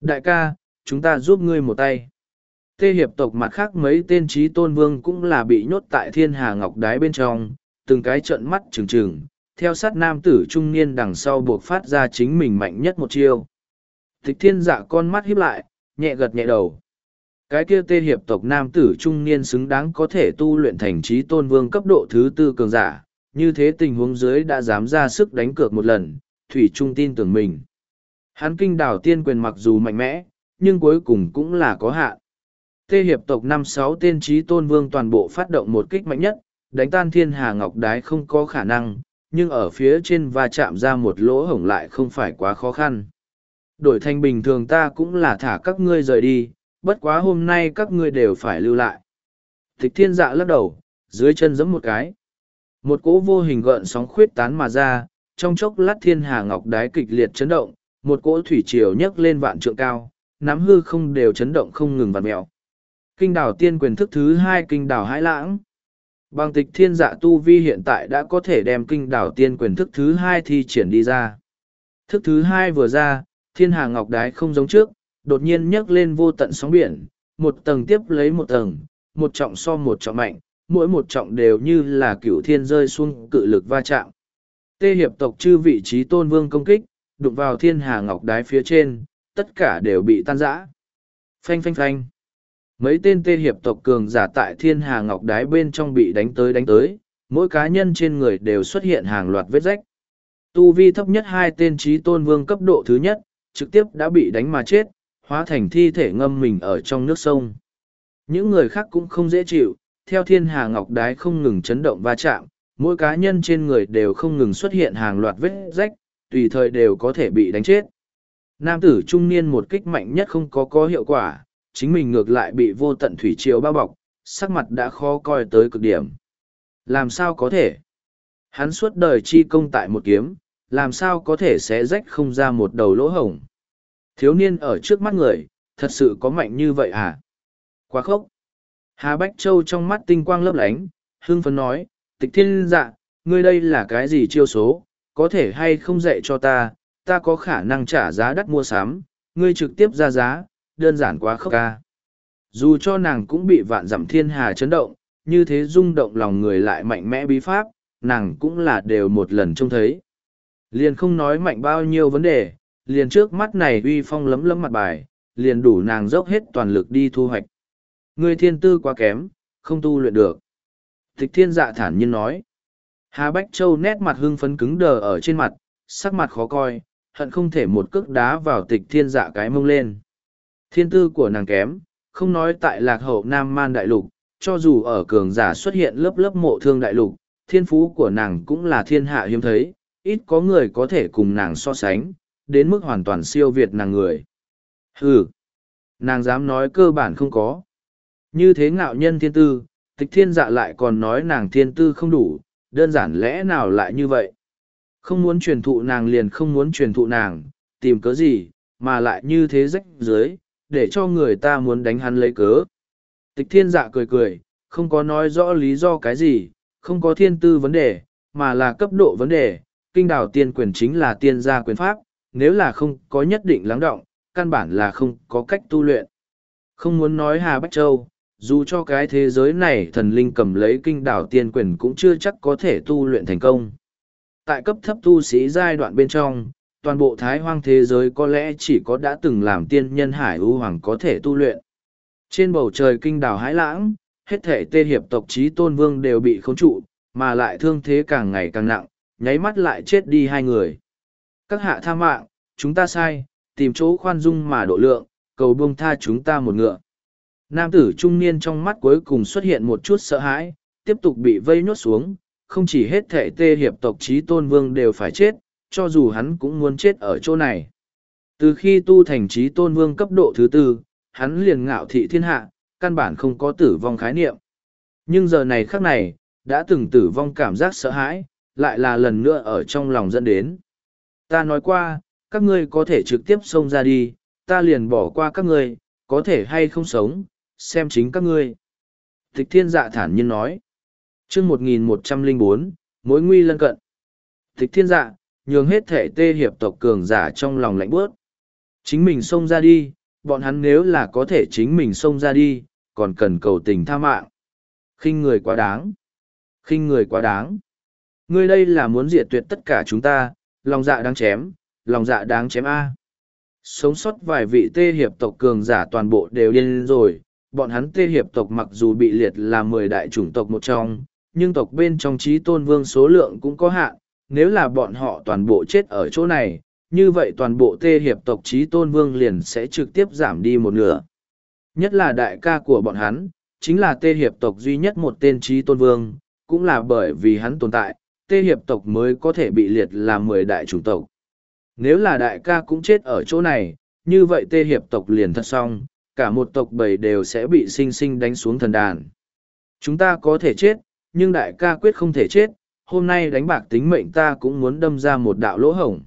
Đại ca, chúng ta giúp ngươi một tay. Tê hiệp tộc mặt khác mấy tên trí tôn vương cũng là bị nhốt tại thiên hà ngọc đái bên trong, từng cái trợn mắt trừng trừng, theo sát nam tử trung niên đằng sau buộc phát ra chính mình mạnh nhất một chiêu. Tịch thiên dạ con mắt híp lại, nhẹ gật nhẹ đầu. Cái kia tê hiệp tộc nam tử trung niên xứng đáng có thể tu luyện thành trí tôn vương cấp độ thứ tư cường giả, như thế tình huống dưới đã dám ra sức đánh cược một lần, thủy trung tin tưởng mình. Hắn kinh đảo tiên quyền mặc dù mạnh mẽ, nhưng cuối cùng cũng là có hạn. Tê hiệp tộc năm sáu tên trí tôn vương toàn bộ phát động một kích mạnh nhất, đánh tan thiên hà ngọc đái không có khả năng, nhưng ở phía trên va chạm ra một lỗ hổng lại không phải quá khó khăn. Đổi thành bình thường ta cũng là thả các ngươi rời đi, bất quá hôm nay các ngươi đều phải lưu lại. Thích thiên dạ lắc đầu, dưới chân giẫm một cái. Một cỗ vô hình gợn sóng khuyết tán mà ra, trong chốc lát thiên hà ngọc đái kịch liệt chấn động, một cỗ thủy triều nhấc lên vạn trượng cao, nắm hư không đều chấn động không ngừng vặt mẹo. Kinh đảo tiên quyền thức thứ hai kinh đảo hải lãng. Bằng tịch thiên dạ tu vi hiện tại đã có thể đem kinh đảo tiên quyền thức thứ hai thi triển đi ra. Thức thứ hai vừa ra, thiên hà ngọc đái không giống trước, đột nhiên nhấc lên vô tận sóng biển, một tầng tiếp lấy một tầng, một trọng so một trọng mạnh, mỗi một trọng đều như là cửu thiên rơi xuống cự lực va chạm. Tê hiệp tộc chư vị trí tôn vương công kích, đụng vào thiên hà ngọc đái phía trên, tất cả đều bị tan rã. Phanh phanh phanh. Mấy tên tê hiệp tộc cường giả tại thiên hà ngọc đái bên trong bị đánh tới đánh tới, mỗi cá nhân trên người đều xuất hiện hàng loạt vết rách. Tu vi thấp nhất hai tên trí tôn vương cấp độ thứ nhất, trực tiếp đã bị đánh mà chết, hóa thành thi thể ngâm mình ở trong nước sông. Những người khác cũng không dễ chịu, theo thiên hà ngọc đái không ngừng chấn động va chạm, mỗi cá nhân trên người đều không ngừng xuất hiện hàng loạt vết rách, tùy thời đều có thể bị đánh chết. Nam tử trung niên một kích mạnh nhất không có có hiệu quả, chính mình ngược lại bị vô tận thủy triều bao bọc, sắc mặt đã khó coi tới cực điểm. Làm sao có thể? Hắn suốt đời chi công tại một kiếm, làm sao có thể sẽ rách không ra một đầu lỗ hổng. Thiếu niên ở trước mắt người, thật sự có mạnh như vậy à? Quá khốc. Hà Bách Châu trong mắt tinh quang lấp lánh, hương phấn nói, tịch thiên dạ, ngươi đây là cái gì chiêu số, có thể hay không dạy cho ta, ta có khả năng trả giá đắt mua sắm, ngươi trực tiếp ra giá, đơn giản quá khốc ca. Dù cho nàng cũng bị vạn dặm thiên hà chấn động, như thế rung động lòng người lại mạnh mẽ bí pháp, nàng cũng là đều một lần trông thấy. Liền không nói mạnh bao nhiêu vấn đề, liền trước mắt này uy phong lấm lấm mặt bài, liền đủ nàng dốc hết toàn lực đi thu hoạch. Ngươi thiên tư quá kém, không tu luyện được. Tịch thiên dạ thản nhiên nói. Hà Bách Châu nét mặt hưng phấn cứng đờ ở trên mặt, sắc mặt khó coi, hận không thể một cước đá vào tịch thiên dạ cái mông lên. Thiên tư của nàng kém, không nói tại lạc hậu Nam Man Đại Lục, cho dù ở cường giả xuất hiện lớp lớp mộ thương Đại Lục, thiên phú của nàng cũng là thiên hạ hiếm thấy, ít có người có thể cùng nàng so sánh, đến mức hoàn toàn siêu việt nàng người. Ừ, nàng dám nói cơ bản không có. Như thế ngạo nhân thiên tư, tịch thiên dạ lại còn nói nàng thiên tư không đủ, đơn giản lẽ nào lại như vậy? Không muốn truyền thụ nàng liền không muốn truyền thụ nàng, tìm cớ gì, mà lại như thế rách dưới, để cho người ta muốn đánh hắn lấy cớ. Tịch thiên dạ cười cười, không có nói rõ lý do cái gì, không có thiên tư vấn đề, mà là cấp độ vấn đề, kinh đảo tiên quyền chính là tiên gia quyền pháp, nếu là không có nhất định lắng động, căn bản là không có cách tu luyện. Không muốn nói Hà Bách Châu, dù cho cái thế giới này thần linh cầm lấy kinh đảo tiên quyền cũng chưa chắc có thể tu luyện thành công. Tại cấp thấp tu sĩ giai đoạn bên trong, toàn bộ thái hoang thế giới có lẽ chỉ có đã từng làm tiên nhân hải ưu hoàng có thể tu luyện. Trên bầu trời kinh đảo hãi lãng, hết thể tê hiệp tộc trí tôn vương đều bị khống trụ, mà lại thương thế càng ngày càng nặng, nháy mắt lại chết đi hai người. Các hạ tha mạng, chúng ta sai, tìm chỗ khoan dung mà độ lượng, cầu buông tha chúng ta một ngựa. Nam tử trung niên trong mắt cuối cùng xuất hiện một chút sợ hãi, tiếp tục bị vây nhốt xuống, không chỉ hết thể tê hiệp tộc trí tôn vương đều phải chết, cho dù hắn cũng muốn chết ở chỗ này. Từ khi tu thành trí tôn vương cấp độ thứ tư, hắn liền ngạo thị thiên hạ, căn bản không có tử vong khái niệm. Nhưng giờ này khắc này, đã từng tử vong cảm giác sợ hãi, lại là lần nữa ở trong lòng dẫn đến. Ta nói qua, các ngươi có thể trực tiếp xông ra đi, ta liền bỏ qua các ngươi, có thể hay không sống, xem chính các ngươi. Tịch thiên dạ thản nhiên nói. chương 1104, mối nguy lân cận. Tịch thiên dạ, nhường hết thể tê hiệp tộc cường giả trong lòng lạnh bước. Chính mình xông ra đi, bọn hắn nếu là có thể chính mình xông ra đi, còn cần cầu tình tha mạng. khinh người quá đáng. khinh người quá đáng. Ngươi đây là muốn diệt tuyệt tất cả chúng ta, lòng dạ đáng chém, lòng dạ đáng chém A. Sống sót vài vị tê hiệp tộc cường giả toàn bộ đều điên rồi, bọn hắn tê hiệp tộc mặc dù bị liệt là mười đại chủng tộc một trong, nhưng tộc bên trong trí tôn vương số lượng cũng có hạn, nếu là bọn họ toàn bộ chết ở chỗ này, như vậy toàn bộ tê hiệp tộc trí tôn vương liền sẽ trực tiếp giảm đi một nửa. Nhất là đại ca của bọn hắn, chính là tê hiệp tộc duy nhất một tên trí tôn vương, cũng là bởi vì hắn tồn tại, tê hiệp tộc mới có thể bị liệt là mười đại chủng tộc. Nếu là đại ca cũng chết ở chỗ này, như vậy tê hiệp tộc liền thật xong, cả một tộc bầy đều sẽ bị sinh sinh đánh xuống thần đàn. Chúng ta có thể chết, nhưng đại ca quyết không thể chết, hôm nay đánh bạc tính mệnh ta cũng muốn đâm ra một đạo lỗ hổng.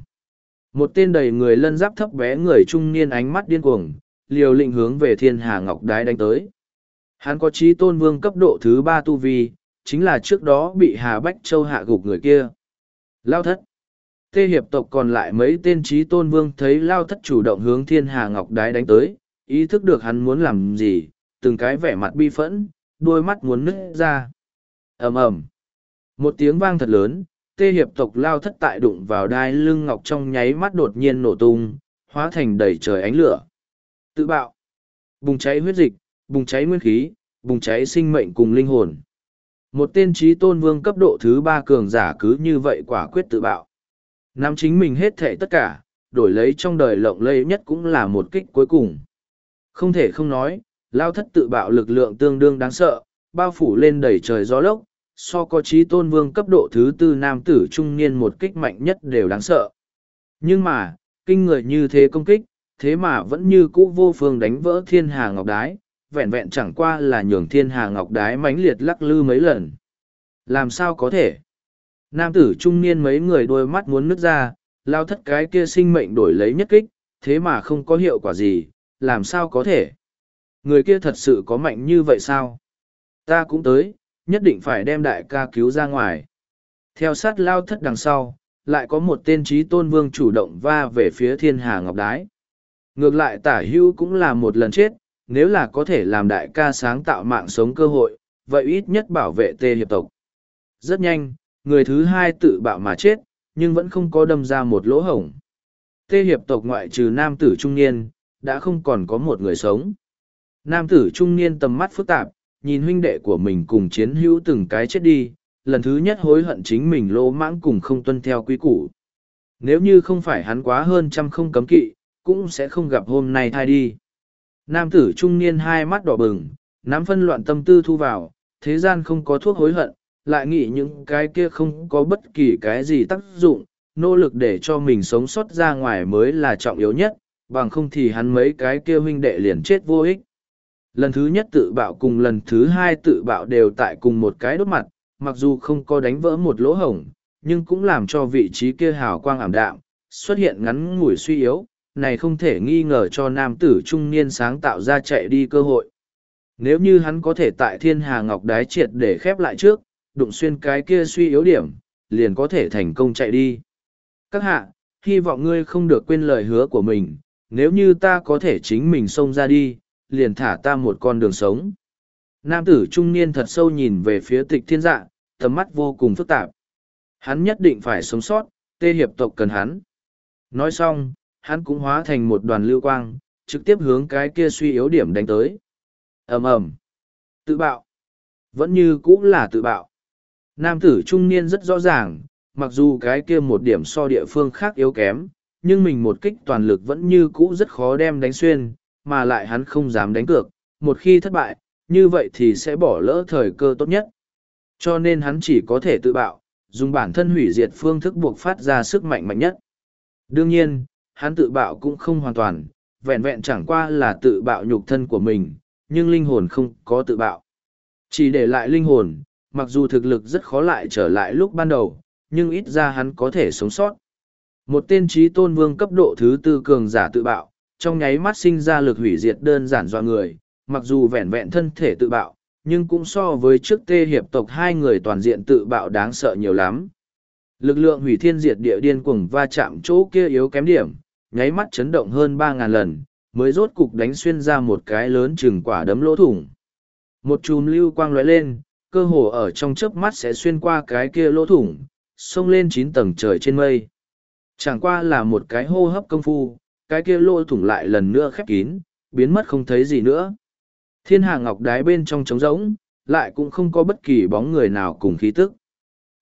Một tên đầy người lân giáp thấp bé người trung niên ánh mắt điên cuồng, liều lĩnh hướng về thiên hà ngọc đái đánh tới. Hắn có trí tôn vương cấp độ thứ ba tu vi, chính là trước đó bị Hà Bách Châu hạ gục người kia. Lao thất. Tê hiệp tộc còn lại mấy tên trí tôn vương thấy Lao thất chủ động hướng thiên hà ngọc đái đánh tới, ý thức được hắn muốn làm gì, từng cái vẻ mặt bi phẫn, đôi mắt muốn nứt ra. ầm ầm một tiếng vang thật lớn, tê hiệp tộc lao thất tại đụng vào đai lưng ngọc trong nháy mắt đột nhiên nổ tung, hóa thành đầy trời ánh lửa. Tự bạo. Bùng cháy huyết dịch, bùng cháy nguyên khí, bùng cháy sinh mệnh cùng linh hồn. Một tên trí tôn vương cấp độ thứ ba cường giả cứ như vậy quả quyết tự bạo. Nắm chính mình hết thể tất cả, đổi lấy trong đời lộng lây nhất cũng là một kích cuối cùng. Không thể không nói, lao thất tự bạo lực lượng tương đương đáng sợ, bao phủ lên đầy trời gió lốc, so có trí tôn vương cấp độ thứ tư nam tử trung niên một kích mạnh nhất đều đáng sợ. Nhưng mà, kinh người như thế công kích, thế mà vẫn như cũ vô phương đánh vỡ thiên hà ngọc đái, vẹn vẹn chẳng qua là nhường thiên hà ngọc đái mãnh liệt lắc lư mấy lần. Làm sao có thể? Nam tử trung niên mấy người đôi mắt muốn nứt ra, lao thất cái kia sinh mệnh đổi lấy nhất kích, thế mà không có hiệu quả gì, làm sao có thể? Người kia thật sự có mạnh như vậy sao? Ta cũng tới, nhất định phải đem đại ca cứu ra ngoài. Theo sát lao thất đằng sau, lại có một tên trí tôn vương chủ động va về phía thiên hà ngọc đái. Ngược lại tả hưu cũng là một lần chết, nếu là có thể làm đại ca sáng tạo mạng sống cơ hội, vậy ít nhất bảo vệ tê hiệp tộc. Rất nhanh, người thứ hai tự bạo mà chết, nhưng vẫn không có đâm ra một lỗ hổng. Tê hiệp tộc ngoại trừ nam tử trung niên, đã không còn có một người sống. Nam tử trung niên tầm mắt phức tạp, nhìn huynh đệ của mình cùng chiến hữu từng cái chết đi, lần thứ nhất hối hận chính mình lỗ mãng cùng không tuân theo quý củ. Nếu như không phải hắn quá hơn trăm không cấm kỵ, cũng sẽ không gặp hôm nay thai đi. Nam tử trung niên hai mắt đỏ bừng, nắm phân loạn tâm tư thu vào, thế gian không có thuốc hối hận, lại nghĩ những cái kia không có bất kỳ cái gì tác dụng, nỗ lực để cho mình sống sót ra ngoài mới là trọng yếu nhất, bằng không thì hắn mấy cái kia huynh đệ liền chết vô ích. Lần thứ nhất tự bạo cùng lần thứ hai tự bạo đều tại cùng một cái đốt mặt, mặc dù không có đánh vỡ một lỗ hổng, nhưng cũng làm cho vị trí kia hào quang ảm đạm, xuất hiện ngắn ngủi suy yếu, này không thể nghi ngờ cho nam tử trung niên sáng tạo ra chạy đi cơ hội. Nếu như hắn có thể tại thiên hà ngọc đái triệt để khép lại trước, đụng xuyên cái kia suy yếu điểm, liền có thể thành công chạy đi. Các hạ, hy vọng ngươi không được quên lời hứa của mình, nếu như ta có thể chính mình xông ra đi, liền thả ta một con đường sống. Nam tử trung niên thật sâu nhìn về phía tịch thiên dạ, tầm mắt vô cùng phức tạp. Hắn nhất định phải sống sót, tê hiệp tộc cần hắn. Nói xong, hắn cũng hóa thành một đoàn lưu quang, trực tiếp hướng cái kia suy yếu điểm đánh tới. ầm ầm Tự bạo. Vẫn như cũ là tự bạo. Nam tử trung niên rất rõ ràng, mặc dù cái kia một điểm so địa phương khác yếu kém, nhưng mình một kích toàn lực vẫn như cũ rất khó đem đánh xuyên, mà lại hắn không dám đánh cược, một khi thất bại, như vậy thì sẽ bỏ lỡ thời cơ tốt nhất. Cho nên hắn chỉ có thể tự bạo, dùng bản thân hủy diệt phương thức buộc phát ra sức mạnh mạnh nhất. Đương nhiên, hắn tự bạo cũng không hoàn toàn, vẹn vẹn chẳng qua là tự bạo nhục thân của mình, nhưng linh hồn không có tự bạo. Chỉ để lại linh hồn, mặc dù thực lực rất khó lại trở lại lúc ban đầu, nhưng ít ra hắn có thể sống sót. Một tên trí tôn vương cấp độ thứ tư cường giả tự bạo, trong nháy mắt sinh ra lực hủy diệt đơn giản dọa người, mặc dù vẹn vẹn thân thể tự bạo, nhưng cũng so với trước tê hiệp tộc hai người toàn diện tự bạo đáng sợ nhiều lắm. Lực lượng hủy thiên diệt địa điên cuồng va chạm chỗ kia yếu kém điểm, nháy mắt chấn động hơn ba ngàn lần, mới rốt cục đánh xuyên ra một cái lớn chừng quả đấm lỗ thủng. Một chùm lưu quang lóe lên, cơ hồ ở trong chớp mắt sẽ xuyên qua cái kia lỗ thủng, xông lên chín tầng trời trên mây. Chẳng qua là một cái hô hấp công phu, cái kia lỗ thủng lại lần nữa khép kín, biến mất không thấy gì nữa. Thiên hà ngọc đái bên trong trống rỗng, lại cũng không có bất kỳ bóng người nào cùng khí tức.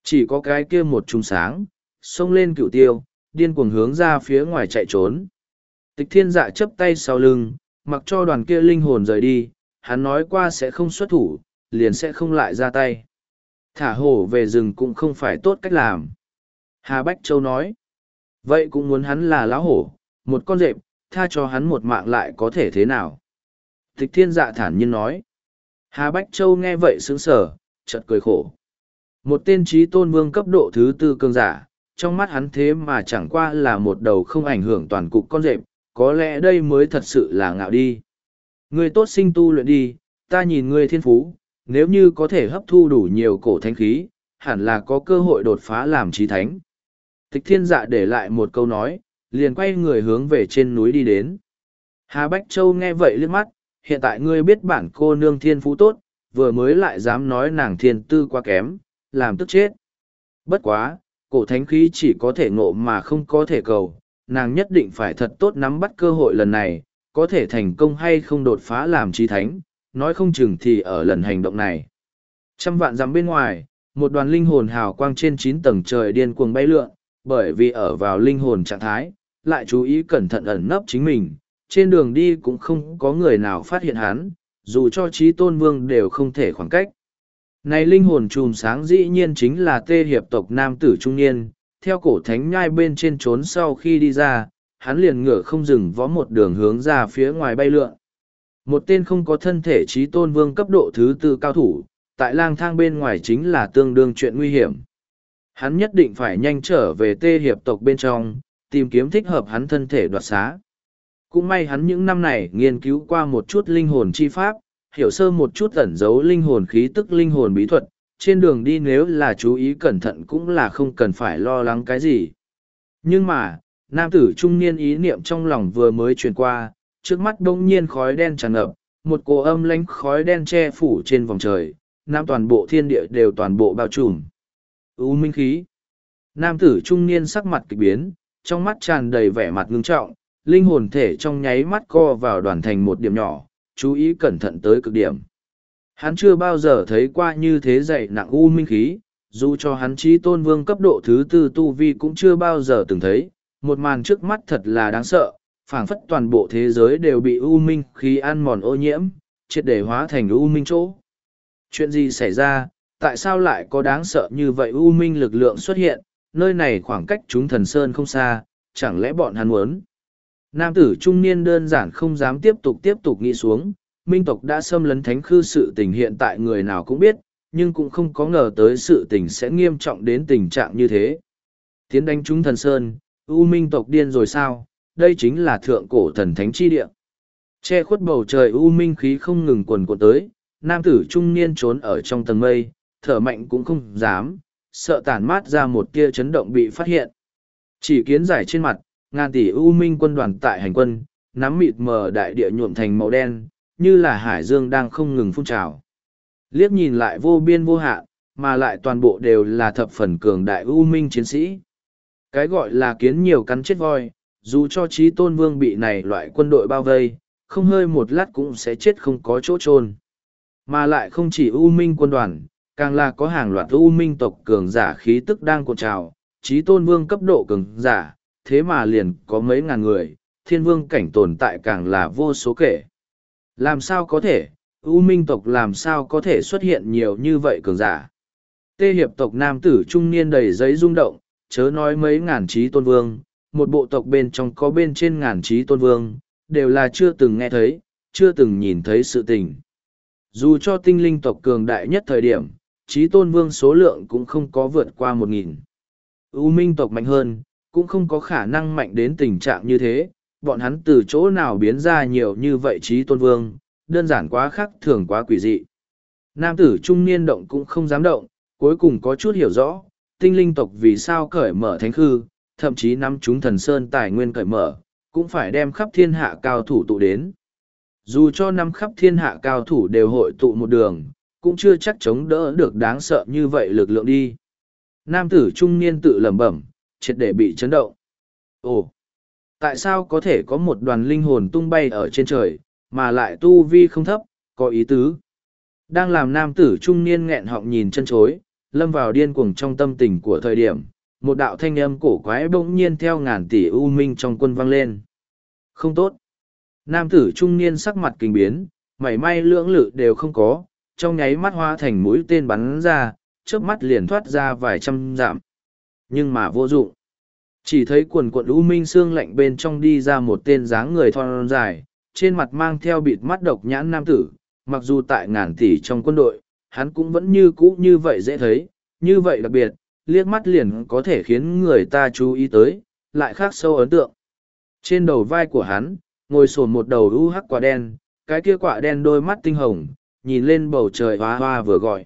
Chỉ có cái kia một trung sáng, xông lên cựu tiêu, điên cuồng hướng ra phía ngoài chạy trốn. Tịch thiên dạ chấp tay sau lưng, mặc cho đoàn kia linh hồn rời đi, hắn nói qua sẽ không xuất thủ, liền sẽ không lại ra tay. Thả hổ về rừng cũng không phải tốt cách làm. Hà Bách Châu nói, vậy cũng muốn hắn là lão hổ, một con rệp, tha cho hắn một mạng lại có thể thế nào. Tịch thiên dạ thản nhiên nói. Hà Bách Châu nghe vậy sướng sở, chợt cười khổ. Một tên trí tôn vương cấp độ thứ tư cường giả, trong mắt hắn thế mà chẳng qua là một đầu không ảnh hưởng toàn cục con rệp, có lẽ đây mới thật sự là ngạo đi. Ngươi tốt sinh tu luyện đi, ta nhìn ngươi thiên phú, nếu như có thể hấp thu đủ nhiều cổ thánh khí, hẳn là có cơ hội đột phá làm trí thánh. Tịch thiên dạ để lại một câu nói, liền quay người hướng về trên núi đi đến. Hà Bách Châu nghe vậy liếc mắt, hiện tại ngươi biết bản cô nương thiên phú tốt, vừa mới lại dám nói nàng thiên tư quá kém, làm tức chết. Bất quá, cổ thánh khí chỉ có thể ngộ mà không có thể cầu, nàng nhất định phải thật tốt nắm bắt cơ hội lần này, có thể thành công hay không đột phá làm trí thánh, nói không chừng thì ở lần hành động này. Trăm vạn dặm bên ngoài, một đoàn linh hồn hào quang trên chín tầng trời điên cuồng bay lượn, bởi vì ở vào linh hồn trạng thái, lại chú ý cẩn thận ẩn nấp chính mình, trên đường đi cũng không có người nào phát hiện hắn, dù cho trí tôn vương đều không thể khoảng cách. Này linh hồn chùm sáng dĩ nhiên chính là tê hiệp tộc nam tử trung niên, theo cổ thánh nhai bên trên trốn sau khi đi ra, hắn liền ngửa không dừng vó một đường hướng ra phía ngoài bay lượn. Một tên không có thân thể trí tôn vương cấp độ thứ tư cao thủ, tại lang thang bên ngoài chính là tương đương chuyện nguy hiểm. Hắn nhất định phải nhanh trở về tê hiệp tộc bên trong, tìm kiếm thích hợp hắn thân thể đoạt xá. Cũng may hắn những năm này nghiên cứu qua một chút linh hồn chi pháp, hiểu sơ một chút ẩn giấu linh hồn khí tức linh hồn bí thuật, trên đường đi nếu là chú ý cẩn thận cũng là không cần phải lo lắng cái gì. Nhưng mà, nam tử trung niên ý niệm trong lòng vừa mới truyền qua, trước mắt đông nhiên khói đen tràn ngập, một cổ âm lánh khói đen che phủ trên vòng trời, nam toàn bộ thiên địa đều toàn bộ bao trùm. U minh khí. Nam tử trung niên sắc mặt kịch biến, trong mắt tràn đầy vẻ mặt ngưng trọng, linh hồn thể trong nháy mắt co vào đoàn thành một điểm nhỏ, chú ý cẩn thận tới cực điểm. Hắn chưa bao giờ thấy qua như thế dày nặng u minh khí, dù cho hắn trí tôn vương cấp độ thứ tư tu vi cũng chưa bao giờ từng thấy, một màn trước mắt thật là đáng sợ, phảng phất toàn bộ thế giới đều bị u minh khí ăn mòn ô nhiễm, triệt để hóa thành u minh chỗ. Chuyện gì xảy ra, tại sao lại có đáng sợ như vậy u minh lực lượng xuất hiện, nơi này khoảng cách chúng thần sơn không xa, chẳng lẽ bọn hắn muốn. Nam tử trung niên đơn giản không dám tiếp tục tiếp tục nghĩ xuống, minh tộc đã xâm lấn thánh khư sự tình hiện tại người nào cũng biết, nhưng cũng không có ngờ tới sự tình sẽ nghiêm trọng đến tình trạng như thế. Tiến đánh chúng thần sơn, U minh tộc điên rồi sao, đây chính là thượng cổ thần thánh chi địa. Che khuất bầu trời U minh khí không ngừng quần cuộn tới, nam tử trung niên trốn ở trong tầng mây, thở mạnh cũng không dám, sợ tản mát ra một tia chấn động bị phát hiện. Chỉ kiến giải trên mặt, ngàn tỷ ưu minh quân đoàn tại hành quân, nắm mịt mờ đại địa nhuộm thành màu đen, như là hải dương đang không ngừng phun trào. Liếc nhìn lại vô biên vô hạn, mà lại toàn bộ đều là thập phần cường đại ưu minh chiến sĩ. Cái gọi là kiến nhiều cắn chết voi, dù cho trí tôn vương bị này loại quân đội bao vây, không hơi một lát cũng sẽ chết không có chỗ trôn. Mà lại không chỉ ưu Minh quân đoàn, càng là có hàng loạt U Minh tộc cường giả khí tức đang cuộn trào, trí tôn vương cấp độ cường giả, thế mà liền có mấy ngàn người, thiên vương cảnh tồn tại càng là vô số kể. Làm sao có thể, U Minh tộc làm sao có thể xuất hiện nhiều như vậy cường giả? Tê hiệp tộc nam tử trung niên đầy giấy rung động, chớ nói mấy ngàn trí tôn vương, một bộ tộc bên trong có bên trên ngàn trí tôn vương, đều là chưa từng nghe thấy, chưa từng nhìn thấy sự tình. Dù cho tinh linh tộc cường đại nhất thời điểm, trí tôn vương số lượng cũng không có vượt qua một nghìn. ưu minh tộc mạnh hơn, cũng không có khả năng mạnh đến tình trạng như thế, bọn hắn từ chỗ nào biến ra nhiều như vậy trí tôn vương, đơn giản quá khắc thường quá quỷ dị. Nam tử trung niên động cũng không dám động, cuối cùng có chút hiểu rõ, tinh linh tộc vì sao cởi mở thánh khư, thậm chí nắm chúng thần sơn tài nguyên cởi mở, cũng phải đem khắp thiên hạ cao thủ tụ đến. Dù cho năm khắp thiên hạ cao thủ đều hội tụ một đường, cũng chưa chắc chống đỡ được đáng sợ như vậy lực lượng đi. Nam tử trung niên tự lẩm bẩm, triệt để bị chấn động. Ồ, tại sao có thể có một đoàn linh hồn tung bay ở trên trời, mà lại tu vi không thấp, có ý tứ. Đang làm nam tử trung niên nghẹn họng nhìn chân chối, lâm vào điên cuồng trong tâm tình của thời điểm, một đạo thanh âm cổ quái bỗng nhiên theo ngàn tỷ u minh trong quân vang lên. Không tốt. Nam tử trung niên sắc mặt kinh biến, mảy may lưỡng lự đều không có, trong nháy mắt hóa thành mũi tên bắn ra, chớp mắt liền thoát ra vài trăm dặm. Nhưng mà vô dụng. Chỉ thấy quần quận u minh xương lạnh bên trong đi ra một tên dáng người thon dài, trên mặt mang theo bịt mắt độc nhãn nam tử, mặc dù tại ngàn tỷ trong quân đội, hắn cũng vẫn như cũ như vậy dễ thấy, như vậy đặc biệt, liếc mắt liền có thể khiến người ta chú ý tới, lại khác sâu ấn tượng. Trên đầu vai của hắn, ngồi sồn một đầu u hắc quả đen, cái kia quả đen đôi mắt tinh hồng, nhìn lên bầu trời hoa hoa vừa gọi.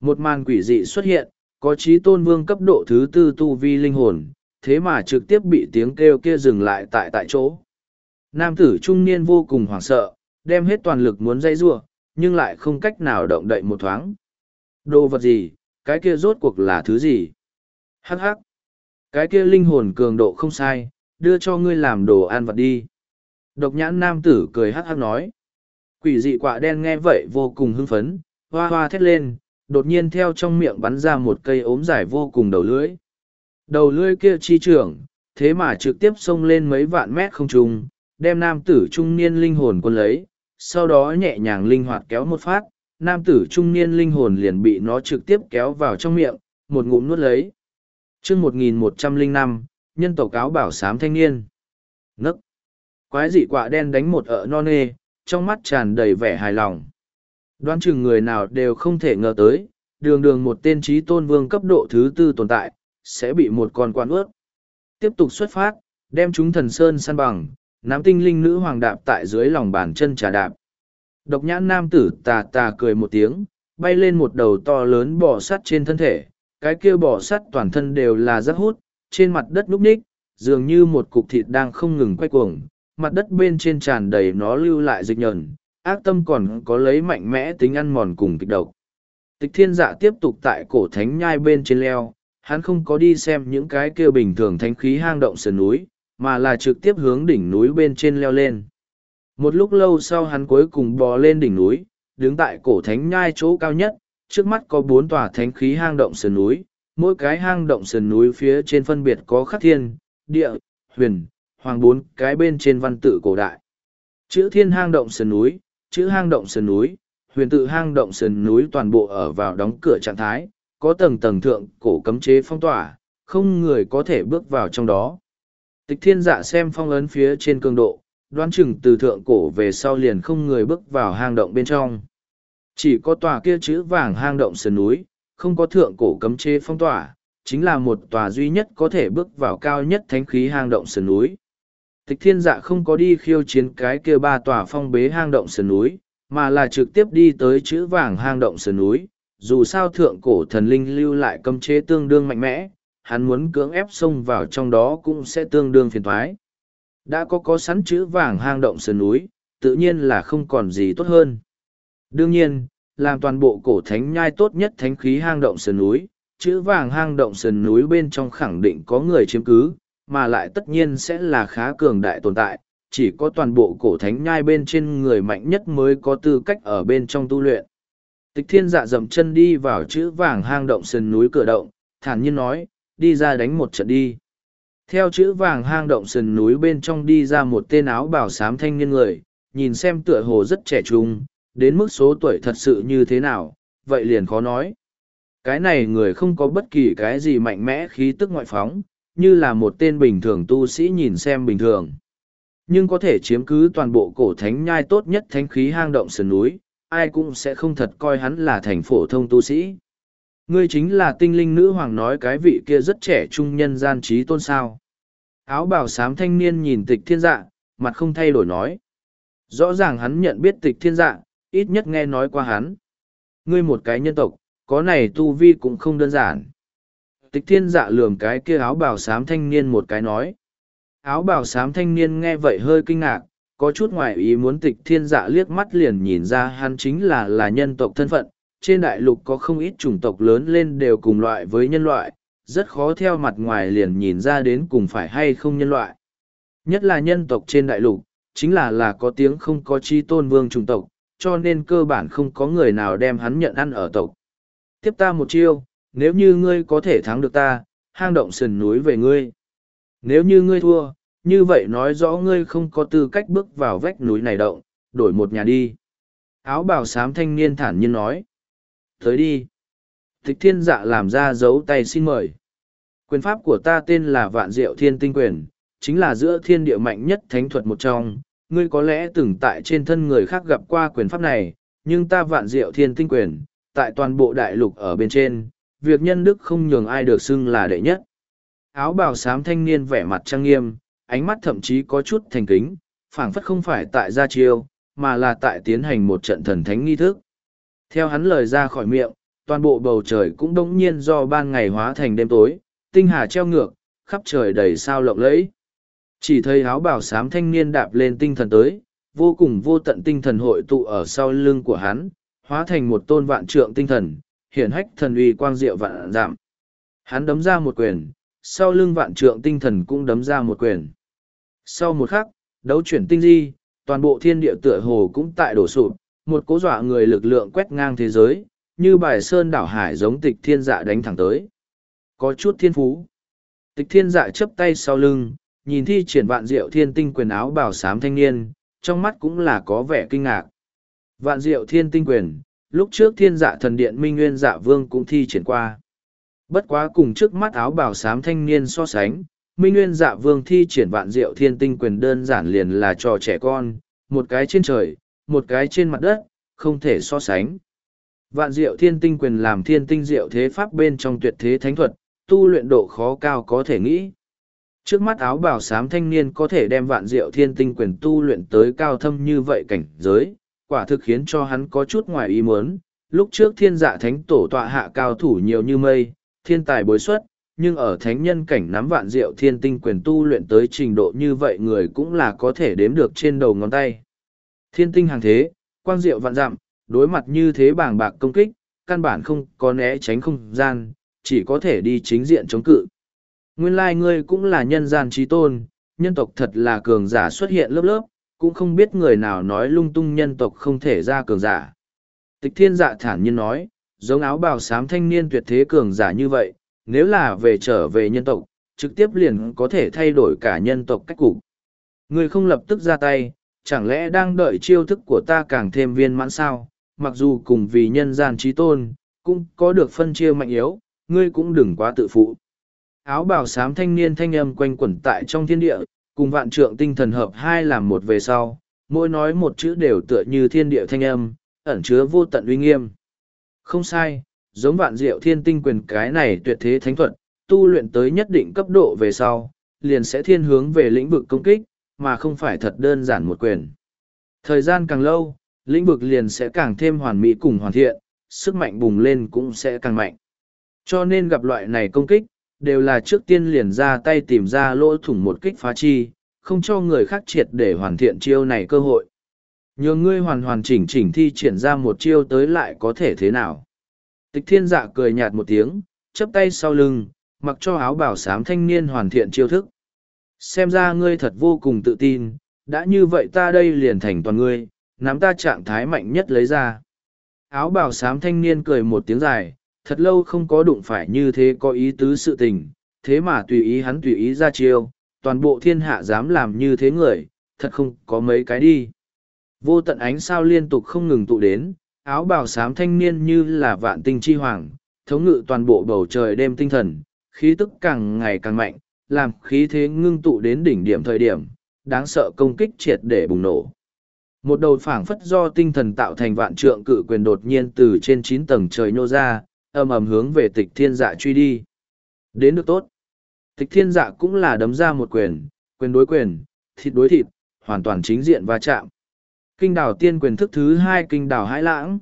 Một màn quỷ dị xuất hiện, có trí tôn vương cấp độ thứ tư tu vi linh hồn, thế mà trực tiếp bị tiếng kêu kia dừng lại tại tại chỗ. Nam tử trung niên vô cùng hoảng sợ, đem hết toàn lực muốn dây rua, nhưng lại không cách nào động đậy một thoáng. Đồ vật gì, cái kia rốt cuộc là thứ gì? Hắc hắc. Cái kia linh hồn cường độ không sai, đưa cho ngươi làm đồ ăn vật đi. Độc nhãn nam tử cười hắc hắc nói. Quỷ dị quạ đen nghe vậy vô cùng hưng phấn, hoa hoa thét lên, đột nhiên theo trong miệng bắn ra một cây ốm dài vô cùng đầu lưỡi. Đầu lưỡi kia chi trưởng, thế mà trực tiếp xông lên mấy vạn mét không trung, đem nam tử trung niên linh hồn quân lấy, sau đó nhẹ nhàng linh hoạt kéo một phát, nam tử trung niên linh hồn liền bị nó trực tiếp kéo vào trong miệng, một ngụm nuốt lấy. chương 1105, nhân tộc cáo bảo sám thanh niên. Nấc. Quái dị quạ đen đánh một ợ non nê, trong mắt tràn đầy vẻ hài lòng. Đoán chừng người nào đều không thể ngờ tới, đường đường một tên trí tôn vương cấp độ thứ tư tồn tại, sẽ bị một con quan ướt. Tiếp tục xuất phát, đem chúng thần sơn săn bằng, nắm tinh linh nữ hoàng đạp tại dưới lòng bàn chân trà đạp. Độc nhãn nam tử tà tà cười một tiếng, bay lên một đầu to lớn bò sắt trên thân thể, cái kia bò sắt toàn thân đều là rác hút, trên mặt đất núp ních, dường như một cục thịt đang không ngừng quay cuồng, mặt đất bên trên tràn đầy nó lưu lại dịch nhờn, ác tâm còn có lấy mạnh mẽ tính ăn mòn cùng kịch độc. Tịch thiên dạ tiếp tục tại cổ thánh nhai bên trên leo, hắn không có đi xem những cái kia bình thường thánh khí hang động sườn núi, mà là trực tiếp hướng đỉnh núi bên trên leo lên. Một lúc lâu sau hắn cuối cùng bò lên đỉnh núi, đứng tại cổ thánh nhai chỗ cao nhất, trước mắt có bốn tòa thánh khí hang động sườn núi, mỗi cái hang động sườn núi phía trên phân biệt có khắc thiên, địa, huyền, hoàng bốn cái bên trên văn tự cổ đại. Chữ thiên hang động sườn núi, chữ hang động sườn núi, huyền tự hang động sườn núi toàn bộ ở vào đóng cửa trạng thái, có tầng tầng thượng cổ cấm chế phong tỏa, không người có thể bước vào trong đó. Tịch thiên dạ xem phong ấn phía trên cường độ, đoán chừng từ thượng cổ về sau liền không người bước vào hang động bên trong. Chỉ có tòa kia chữ vàng hang động sườn núi, không có thượng cổ cấm chế phong tỏa, chính là một tòa duy nhất có thể bước vào cao nhất thánh khí hang động sườn núi. Tịch thiên dạ không có đi khiêu chiến cái kia ba tòa phong bế hang động sườn núi, mà là trực tiếp đi tới chữ vàng hang động sườn núi. Dù sao thượng cổ thần linh lưu lại cấm chế tương đương mạnh mẽ, hắn muốn cưỡng ép xông vào trong đó cũng sẽ tương đương phiền thoái. Đã có có sẵn chữ vàng hang động sườn núi, tự nhiên là không còn gì tốt hơn. Đương nhiên, làm toàn bộ cổ thánh nhai tốt nhất thánh khí hang động sườn núi, chữ vàng hang động sườn núi bên trong khẳng định có người chiếm cứ, mà lại tất nhiên sẽ là khá cường đại tồn tại, chỉ có toàn bộ cổ thánh nhai bên trên người mạnh nhất mới có tư cách ở bên trong tu luyện. Tịch thiên dạ dậm chân đi vào chữ vàng hang động sườn núi cửa động, thản nhiên nói, đi ra đánh một trận đi. Theo chữ vàng hang động sườn núi bên trong đi ra một tên áo bảo sám thanh niên người, nhìn xem tựa hồ rất trẻ trung, đến mức số tuổi thật sự như thế nào, vậy liền khó nói. Cái này người không có bất kỳ cái gì mạnh mẽ khí tức ngoại phóng, như là một tên bình thường tu sĩ nhìn xem bình thường. Nhưng có thể chiếm cứ toàn bộ cổ thánh nhai tốt nhất thánh khí hang động sườn núi, ai cũng sẽ không thật coi hắn là thành phổ thông tu sĩ. Ngươi chính là tinh linh nữ hoàng nói cái vị kia rất trẻ trung nhân gian trí tôn sao. Áo bào xám thanh niên nhìn tịch thiên dạ, mặt không thay đổi nói. Rõ ràng hắn nhận biết tịch thiên dạ, ít nhất nghe nói qua hắn. Ngươi một cái nhân tộc, có này tu vi cũng không đơn giản. Tịch thiên dạ lườm cái kia áo bào xám thanh niên một cái nói. Áo bào xám thanh niên nghe vậy hơi kinh ngạc, có chút ngoại ý muốn tịch thiên dạ liếc mắt liền nhìn ra hắn chính là là nhân tộc thân phận. Trên đại lục có không ít chủng tộc lớn lên đều cùng loại với nhân loại, rất khó theo mặt ngoài liền nhìn ra đến cùng phải hay không nhân loại. Nhất là nhân tộc trên đại lục, chính là là có tiếng không có chi tôn vương chủng tộc, cho nên cơ bản không có người nào đem hắn nhận ăn ở tộc. Tiếp ta một chiêu, nếu như ngươi có thể thắng được ta, hang động sườn núi về ngươi. Nếu như ngươi thua, như vậy nói rõ ngươi không có tư cách bước vào vách núi này động, đổi một nhà đi. Áo bào xám thanh niên thản nhiên nói. Tới đi. Tịch thiên dạ làm ra dấu tay xin mời. Quyền pháp của ta tên là Vạn Diệu Thiên Tinh Quyền, chính là giữa thiên địa mạnh nhất thánh thuật một trong. Ngươi có lẽ từng tại trên thân người khác gặp qua quyền pháp này, nhưng ta Vạn Diệu Thiên Tinh Quyền, tại toàn bộ đại lục ở bên trên, việc nhân đức không nhường ai được xưng là đệ nhất. Áo bào xám thanh niên vẻ mặt trang nghiêm, ánh mắt thậm chí có chút thành kính, phảng phất không phải tại gia chiêu, mà là tại tiến hành một trận thần thánh nghi thức. Theo hắn lời ra khỏi miệng, toàn bộ bầu trời cũng đống nhiên do ban ngày hóa thành đêm tối, tinh hà treo ngược, khắp trời đầy sao lộng lẫy. Chỉ thấy áo bào xám thanh niên đạp lên tinh thần tới, vô cùng vô tận tinh thần hội tụ ở sau lưng của hắn, hóa thành một tôn vạn trượng tinh thần, hiển hách thần uy quang diệu vạn giảm. Hắn đấm ra một quyền, sau lưng vạn trượng tinh thần cũng đấm ra một quyền. Sau một khắc, đấu chuyển tinh di, toàn bộ thiên địa tựa hồ cũng tại đổ sụp, một cố dọa người lực lượng quét ngang thế giới, như bài sơn đảo hải giống tịch thiên dạ đánh thẳng tới. Có chút thiên phú. Tịch thiên dạ chấp tay sau lưng, nhìn thi triển vạn diệu thiên tinh quyền áo bảo sám thanh niên, trong mắt cũng là có vẻ kinh ngạc. Vạn diệu thiên tinh quyền, lúc trước thiên dạ thần điện minh nguyên dạ vương cũng thi triển qua. Bất quá cùng trước mắt áo bảo sám thanh niên so sánh, minh nguyên dạ vương thi triển vạn diệu thiên tinh quyền đơn giản liền là trò trẻ con, một cái trên trời, một cái trên mặt đất, không thể so sánh. Vạn diệu thiên tinh quyền làm thiên tinh diệu thế pháp bên trong tuyệt thế thánh thuật, tu luyện độ khó cao có thể nghĩ. Trước mắt áo bào m thanh niên có thể đem vạn diệu thiên tinh quyền tu luyện tới cao thâm như vậy cảnh giới, quả thực khiến cho hắn có chút ngoài ý muốn. Lúc trước thiên dạ thánh tổ tọa hạ cao thủ nhiều như mây, thiên tài bối xuất, nhưng ở thánh nhân cảnh nắm vạn diệu thiên tinh quyền tu luyện tới trình độ như vậy người cũng là có thể đếm được trên đầu ngón tay. Thiên tinh hàng thế, quang diệu vạn dặm, đối mặt như thế bảng bạc công kích, căn bản không có né tránh không gian, chỉ có thể đi chính diện chống cự. Nguyên lai like ngươi cũng là nhân gian trí tôn, nhân tộc thật là cường giả xuất hiện lớp lớp, cũng không biết người nào nói lung tung nhân tộc không thể ra cường giả. Tịch thiên dạ thản nhiên nói, giống áo bào xám thanh niên tuyệt thế cường giả như vậy, nếu là về trở về nhân tộc, trực tiếp liền có thể thay đổi cả nhân tộc cách cục. Ngươi không lập tức ra tay, chẳng lẽ đang đợi chiêu thức của ta càng thêm viên mãn sao, mặc dù cùng vì nhân gian trí tôn, cũng có được phân chia mạnh yếu, ngươi cũng đừng quá tự phụ. Áo bào xám thanh niên thanh âm quanh quẩn tại trong thiên địa, cùng vạn trượng tinh thần hợp hai làm một về sau, mỗi nói một chữ đều tựa như thiên địa thanh âm, ẩn chứa vô tận uy nghiêm. Không sai, giống vạn diệu thiên tinh quyền cái này tuyệt thế thánh thuật, tu luyện tới nhất định cấp độ về sau, liền sẽ thiên hướng về lĩnh vực công kích, mà không phải thật đơn giản một quyền. Thời gian càng lâu, lĩnh vực liền sẽ càng thêm hoàn mỹ cùng hoàn thiện, sức mạnh bùng lên cũng sẽ càng mạnh. Cho nên gặp loại này công kích, đều là trước tiên liền ra tay tìm ra lỗ thủng một kích phá chi, không cho người khác triệt để hoàn thiện chiêu này cơ hội. Nhờ ngươi hoàn hoàn chỉnh chỉnh thi triển ra một chiêu tới lại có thể thế nào. Tịch thiên dạ cười nhạt một tiếng, chấp tay sau lưng, mặc cho áo bảo sám thanh niên hoàn thiện chiêu thức. Xem ra ngươi thật vô cùng tự tin, đã như vậy ta đây liền thành toàn ngươi, nắm ta trạng thái mạnh nhất lấy ra. Áo bảo sám thanh niên cười một tiếng dài, thật lâu không có đụng phải như thế có ý tứ sự tình, thế mà tùy ý hắn tùy ý ra chiêu, toàn bộ thiên hạ dám làm như thế người, thật không có mấy cái đi. Vô tận ánh sao liên tục không ngừng tụ đến, áo bào xám thanh niên như là vạn tinh chi hoàng, thống ngự toàn bộ bầu trời đêm tinh thần, khí tức càng ngày càng mạnh, làm khí thế ngưng tụ đến đỉnh điểm thời điểm, đáng sợ công kích triệt để bùng nổ. Một đầu phảng phất do tinh thần tạo thành vạn trượng cự quyền đột nhiên từ trên chín tầng trời nhô ra, ầm ầm hướng về tịch thiên dạ truy đi. Đến được tốt. Tịch thiên dạ cũng là đấm ra một quyền, quyền đối quyền, thịt đối thịt, hoàn toàn chính diện va chạm. Kinh đảo tiên quyền thức thứ hai kinh đảo hãi lãng.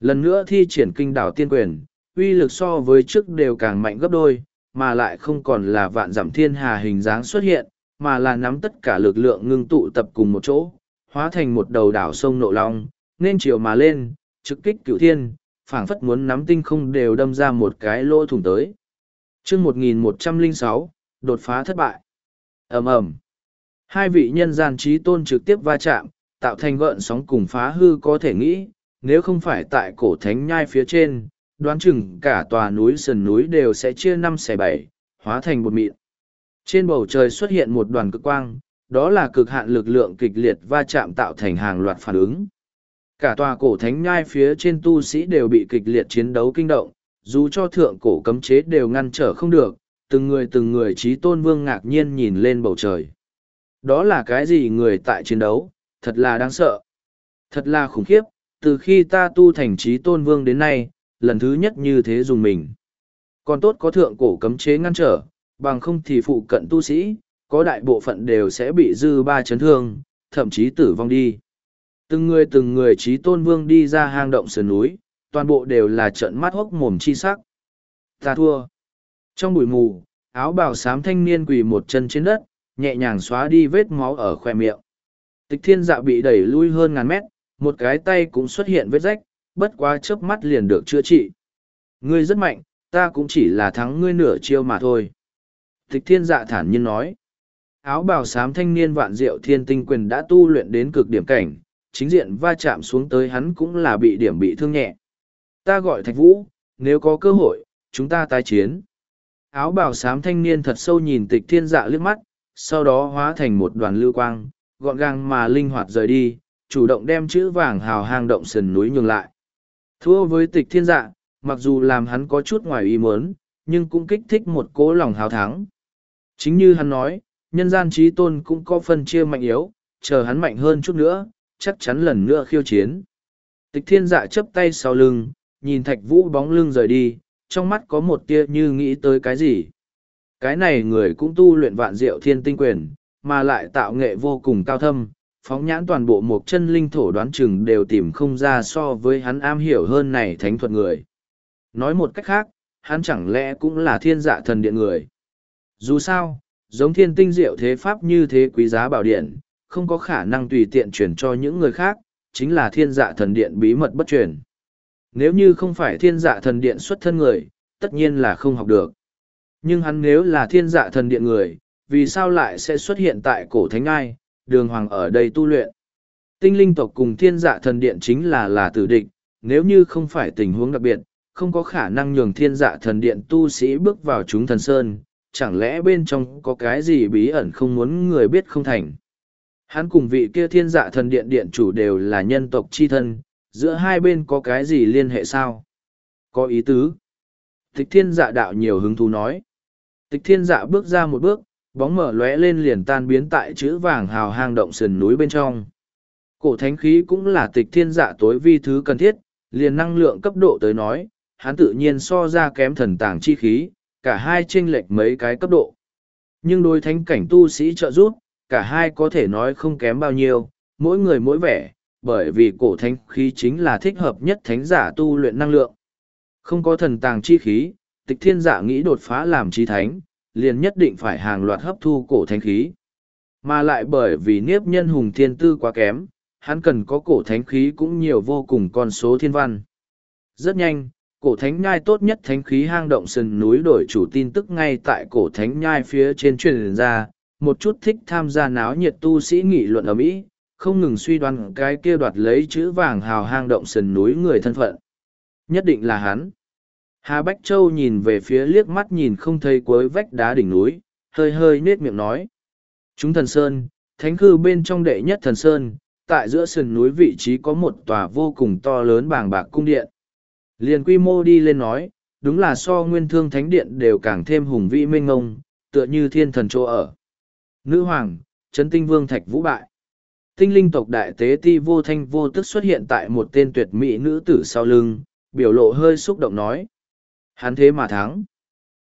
Lần nữa thi triển kinh đảo tiên quyền, uy lực so với trước đều càng mạnh gấp đôi, mà lại không còn là vạn giảm thiên hà hình dáng xuất hiện, mà là nắm tất cả lực lượng ngưng tụ tập cùng một chỗ, hóa thành một đầu đảo sông nộ long, nên chiều mà lên, trực kích cửu thiên, phảng phất muốn nắm tinh không đều đâm ra một cái lỗ thủng tới. chương 1106, đột phá thất bại. ầm ầm Hai vị nhân gian trí tôn trực tiếp va chạm, tạo thành gợn sóng cùng phá hư có thể nghĩ, nếu không phải tại cổ thánh nhai phía trên, đoán chừng cả tòa núi sườn núi đều sẽ chia năm xẻ bảy, hóa thành một mịn. Trên bầu trời xuất hiện một đoàn cực quang, đó là cực hạn lực lượng kịch liệt va chạm tạo thành hàng loạt phản ứng. Cả tòa cổ thánh nhai phía trên tu sĩ đều bị kịch liệt chiến đấu kinh động, dù cho thượng cổ cấm chế đều ngăn trở không được, từng người từng người trí tôn vương ngạc nhiên nhìn lên bầu trời. Đó là cái gì người tại chiến đấu, thật là đáng sợ. Thật là khủng khiếp, từ khi ta tu thành trí tôn vương đến nay, lần thứ nhất như thế dùng mình. Còn tốt có thượng cổ cấm chế ngăn trở, bằng không thì phụ cận tu sĩ, có đại bộ phận đều sẽ bị dư ba chấn thương, thậm chí tử vong đi. Từng người từng người trí tôn vương đi ra hang động sườn núi, toàn bộ đều là trận mắt hốc mồm chi sắc. Ta thua. Trong bụi mù, áo bào xám thanh niên quỳ một chân trên đất, nhẹ nhàng xóa đi vết máu ở khoe miệng. Tịch thiên dạ bị đẩy lui hơn ngàn mét, một cái tay cũng xuất hiện vết rách, bất quá chớp mắt liền được chữa trị. Ngươi rất mạnh, ta cũng chỉ là thắng ngươi nửa chiêu mà thôi. Tịch thiên dạ thản nhiên nói. Áo bào xám thanh niên vạn diệu thiên tinh quyền đã tu luyện đến cực điểm cảnh, chính diện va chạm xuống tới hắn cũng là bị điểm bị thương nhẹ. Ta gọi Thạch Vũ, nếu có cơ hội, chúng ta tái chiến. Áo bào xám thanh niên thật sâu nhìn tịch thiên dạ liếc mắt, sau đó hóa thành một đoàn lưu quang, gọn gàng mà linh hoạt rời đi, chủ động đem chữ vàng hào hang động sườn núi nhường lại. Thua với tịch thiên dạ, mặc dù làm hắn có chút ngoài ý muốn, nhưng cũng kích thích một cố lòng hào thắng. Chính như hắn nói, nhân gian trí tôn cũng có phân chia mạnh yếu, chờ hắn mạnh hơn chút nữa, chắc chắn lần nữa khiêu chiến. Tịch thiên dạ chấp tay sau lưng, nhìn thạch vũ bóng lưng rời đi, trong mắt có một tia như nghĩ tới cái gì. Cái này người cũng tu luyện vạn diệu thiên tinh quyền, mà lại tạo nghệ vô cùng cao thâm, phóng nhãn toàn bộ một chân linh thổ đoán chừng đều tìm không ra so với hắn am hiểu hơn này thánh thuật người. Nói một cách khác, hắn chẳng lẽ cũng là thiên dạ thần điện người. Dù sao, giống thiên tinh diệu thế pháp như thế quý giá bảo điện, không có khả năng tùy tiện chuyển cho những người khác, chính là thiên dạ thần điện bí mật bất truyền. Nếu như không phải thiên dạ thần điện xuất thân người, tất nhiên là không học được. Nhưng hắn nếu là thiên dạ thần điện người, vì sao lại sẽ xuất hiện tại cổ thánh ngai, đường hoàng ở đây tu luyện. Tinh linh tộc cùng thiên dạ thần điện chính là là tử địch, nếu như không phải tình huống đặc biệt, không có khả năng nhường thiên dạ thần điện tu sĩ bước vào chúng thần sơn, chẳng lẽ bên trong có cái gì bí ẩn không muốn người biết không thành. Hắn cùng vị kia thiên dạ thần điện điện chủ đều là nhân tộc chi thân, giữa hai bên có cái gì liên hệ sao? Có ý tứ. Tịch thiên dạ đạo nhiều hứng thú nói. Tịch thiên dạ bước ra một bước, bóng mở lóe lên liền tan biến tại chữ vàng hào hang động sườn núi bên trong. Cổ thánh khí cũng là tịch thiên dạ tối vi thứ cần thiết, liền năng lượng cấp độ tới nói, hắn tự nhiên so ra kém thần tàng chi khí, cả hai chênh lệch mấy cái cấp độ. Nhưng đối thánh cảnh tu sĩ trợ giúp, cả hai có thể nói không kém bao nhiêu, mỗi người mỗi vẻ, bởi vì cổ thánh khí chính là thích hợp nhất thánh giả tu luyện năng lượng. Không có thần tàng chi khí, tịch thiên giả nghĩ đột phá làm chi thánh, liền nhất định phải hàng loạt hấp thu cổ thánh khí. Mà lại bởi vì niếp nhân hùng thiên tư quá kém, hắn cần có cổ thánh khí cũng nhiều vô cùng con số thiên văn. Rất nhanh, cổ thánh nhai tốt nhất thánh khí hang động sườn núi đổi chủ tin tức ngay tại cổ thánh nhai phía trên truyền ra, một chút thích tham gia náo nhiệt tu sĩ nghị luận ở Mỹ, không ngừng suy đoán cái kia đoạt lấy chữ vàng hào hang động sườn núi người thân phận. Nhất định là hắn. Hà Bách Châu nhìn về phía liếc mắt nhìn không thấy cuối vách đá đỉnh núi, hơi hơi nết miệng nói. Chúng thần sơn, thánh cư bên trong đệ nhất thần sơn, tại giữa sườn núi vị trí có một tòa vô cùng to lớn bàng bạc cung điện. Liền quy mô đi lên nói, đúng là so nguyên thương thánh điện đều càng thêm hùng vĩ mênh ngông, tựa như thiên thần chỗ ở. Nữ hoàng, Trấn Tinh Vương Thạch Vũ bại. Tinh linh tộc đại tế ti vô thanh vô tức xuất hiện tại một tên tuyệt mỹ nữ tử sau lưng, biểu lộ hơi xúc động nói. Hắn thế mà thắng.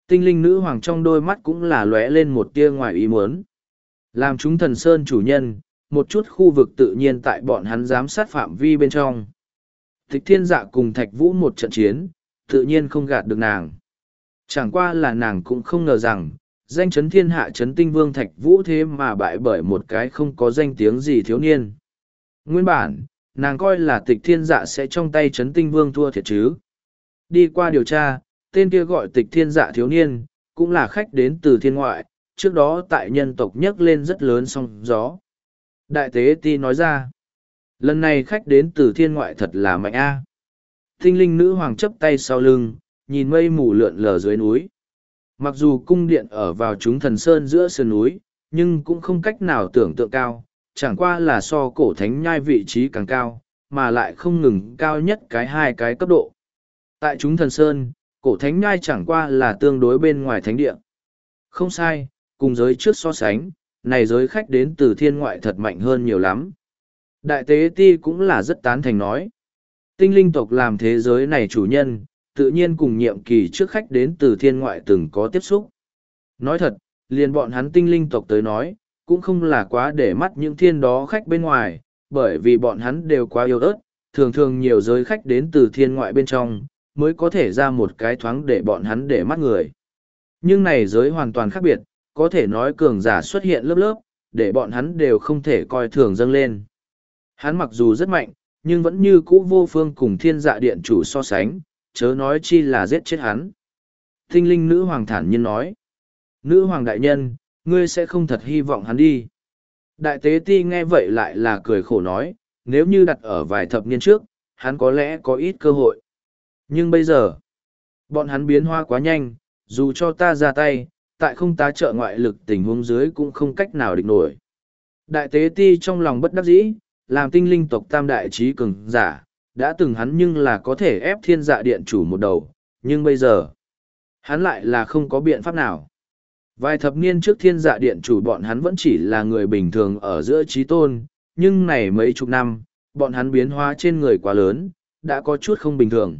Tinh linh nữ hoàng trong đôi mắt cũng là lóe lên một tia ngoài ý muốn. Làm chúng thần sơn chủ nhân, một chút khu vực tự nhiên tại bọn hắn giám sát phạm vi bên trong. Thích thiên dạ cùng thạch vũ một trận chiến, tự nhiên không gạt được nàng. Chẳng qua là nàng cũng không ngờ rằng, danh chấn thiên hạ chấn tinh vương thạch vũ thế mà bại bởi một cái không có danh tiếng gì thiếu niên. Nguyên bản, nàng coi là tịch thiên dạ sẽ trong tay chấn tinh vương thua thiệt chứ. Đi qua điều tra, tên kia gọi tịch thiên dạ thiếu niên, cũng là khách đến từ thiên ngoại, trước đó tại nhân tộc nhấc lên rất lớn song gió. Đại tế ti nói ra, lần này khách đến từ thiên ngoại thật là mạnh a. thinh linh nữ hoàng chấp tay sau lưng, nhìn mây mù lượn lờ dưới núi. Mặc dù cung điện ở vào chúng thần sơn giữa sườn núi, nhưng cũng không cách nào tưởng tượng cao, chẳng qua là so cổ thánh nhai vị trí càng cao, mà lại không ngừng cao nhất cái hai cái cấp độ. Tại chúng thần sơn, cổ thánh nhai chẳng qua là tương đối bên ngoài thánh địa. Không sai, cùng giới trước so sánh, này giới khách đến từ thiên ngoại thật mạnh hơn nhiều lắm. Đại tế ti cũng là rất tán thành nói. Tinh linh tộc làm thế giới này chủ nhân, tự nhiên cùng nhiệm kỳ trước khách đến từ thiên ngoại từng có tiếp xúc. Nói thật, liền bọn hắn tinh linh tộc tới nói, cũng không là quá để mắt những thiên đó khách bên ngoài, bởi vì bọn hắn đều quá yêu ớt, thường thường nhiều giới khách đến từ thiên ngoại bên trong, mới có thể ra một cái thoáng để bọn hắn để mắt người. Nhưng này giới hoàn toàn khác biệt, có thể nói cường giả xuất hiện lớp lớp, để bọn hắn đều không thể coi thường dâng lên. Hắn mặc dù rất mạnh, nhưng vẫn như cũ vô phương cùng thiên dạ điện chủ so sánh, chớ nói chi là giết chết hắn. Tinh linh nữ hoàng thản nhiên nói. Nữ hoàng đại nhân, ngươi sẽ không thật hy vọng hắn đi. Đại tế ti nghe vậy lại là cười khổ nói, nếu như đặt ở vài thập niên trước, hắn có lẽ có ít cơ hội. Nhưng bây giờ, bọn hắn biến hoa quá nhanh, dù cho ta ra tay, tại không tá trợ ngoại lực tình huống dưới cũng không cách nào địch nổi. Đại tế ti trong lòng bất đắc dĩ, làm tinh linh tộc tam đại trí cường giả, đã từng hắn nhưng là có thể ép thiên dạ điện chủ một đầu, nhưng bây giờ, hắn lại là không có biện pháp nào. Vài thập niên trước thiên dạ điện chủ bọn hắn vẫn chỉ là người bình thường ở giữa trí tôn, nhưng này mấy chục năm, Bọn hắn biến hóa trên người quá lớn, đã có chút không bình thường.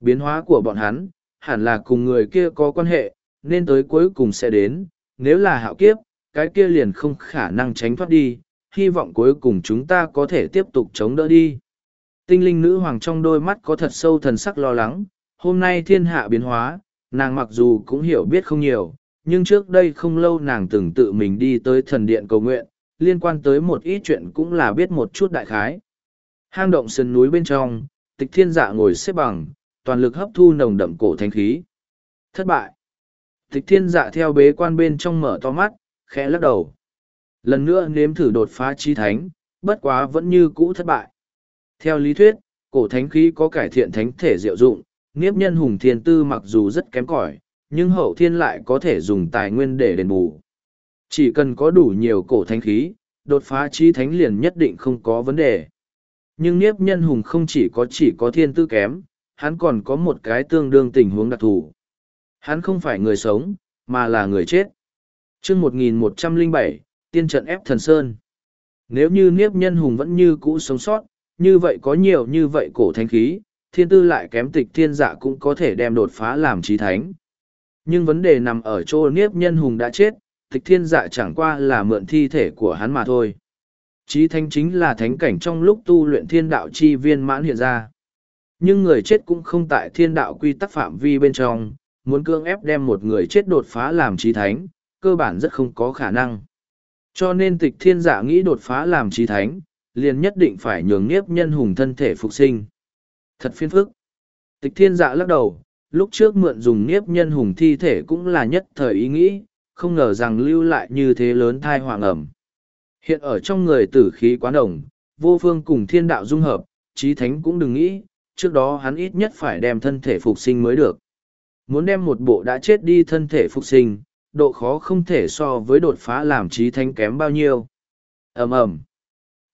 Biến hóa của bọn hắn, hẳn là cùng người kia có quan hệ, nên tới cuối cùng sẽ đến, nếu là hạo kiếp, cái kia liền không khả năng tránh thoát đi, hy vọng cuối cùng chúng ta có thể tiếp tục chống đỡ đi. Tinh linh nữ hoàng trong đôi mắt có thật sâu thần sắc lo lắng, hôm nay thiên hạ biến hóa, nàng mặc dù cũng hiểu biết không nhiều, nhưng trước đây không lâu nàng từng tự mình đi tới thần điện cầu nguyện, liên quan tới một ít chuyện cũng là biết một chút đại khái. Hang động sườn núi bên trong, tịch thiên dạ ngồi xếp bằng, toàn lực hấp thu nồng đậm cổ thanh khí. Thất bại. Tịch thiên dạ theo bế quan bên trong mở to mắt, khẽ lắc đầu. Lần nữa nếm thử đột phá chi thánh, bất quá vẫn như cũ thất bại. Theo lý thuyết, cổ thánh khí có cải thiện thánh thể diệu dụng, nghiếp nhân hùng thiên tư mặc dù rất kém cỏi, nhưng hậu thiên lại có thể dùng tài nguyên để đền bù. Chỉ cần có đủ nhiều cổ thánh khí, đột phá trí thánh liền nhất định không có vấn đề. Nhưng nghiếp nhân hùng không chỉ có chỉ có thiên tư kém, hắn còn có một cái tương đương tình huống đặc thù. Hắn không phải người sống, mà là người chết. chương 1107, tiên trận ép thần sơn. Nếu như Niếp Nhân Hùng vẫn như cũ sống sót, như vậy có nhiều như vậy cổ thánh khí, thiên tư lại kém tịch thiên giả cũng có thể đem đột phá làm trí thánh. Nhưng vấn đề nằm ở chỗ Niếp Nhân Hùng đã chết, tịch thiên dạ chẳng qua là mượn thi thể của hắn mà thôi. Trí thánh chính là thánh cảnh trong lúc tu luyện thiên đạo chi viên mãn hiện ra. Nhưng người chết cũng không tại thiên đạo quy tắc phạm vi bên trong, muốn cương ép đem một người chết đột phá làm trí thánh, cơ bản rất không có khả năng. Cho nên tịch thiên giả nghĩ đột phá làm trí thánh, liền nhất định phải nhường nhiếp nhân hùng thân thể phục sinh. Thật phiền phức. Tịch thiên dạ lắc đầu, lúc trước mượn dùng nhiếp nhân hùng thi thể cũng là nhất thời ý nghĩ, không ngờ rằng lưu lại như thế lớn thai hoàng ẩm. Hiện ở trong người tử khí quán đồng, vô phương cùng thiên đạo dung hợp, trí thánh cũng đừng nghĩ, trước đó hắn ít nhất phải đem thân thể phục sinh mới được. Muốn đem một bộ đã chết đi thân thể phục sinh, độ khó không thể so với đột phá làm trí thánh kém bao nhiêu. ầm ầm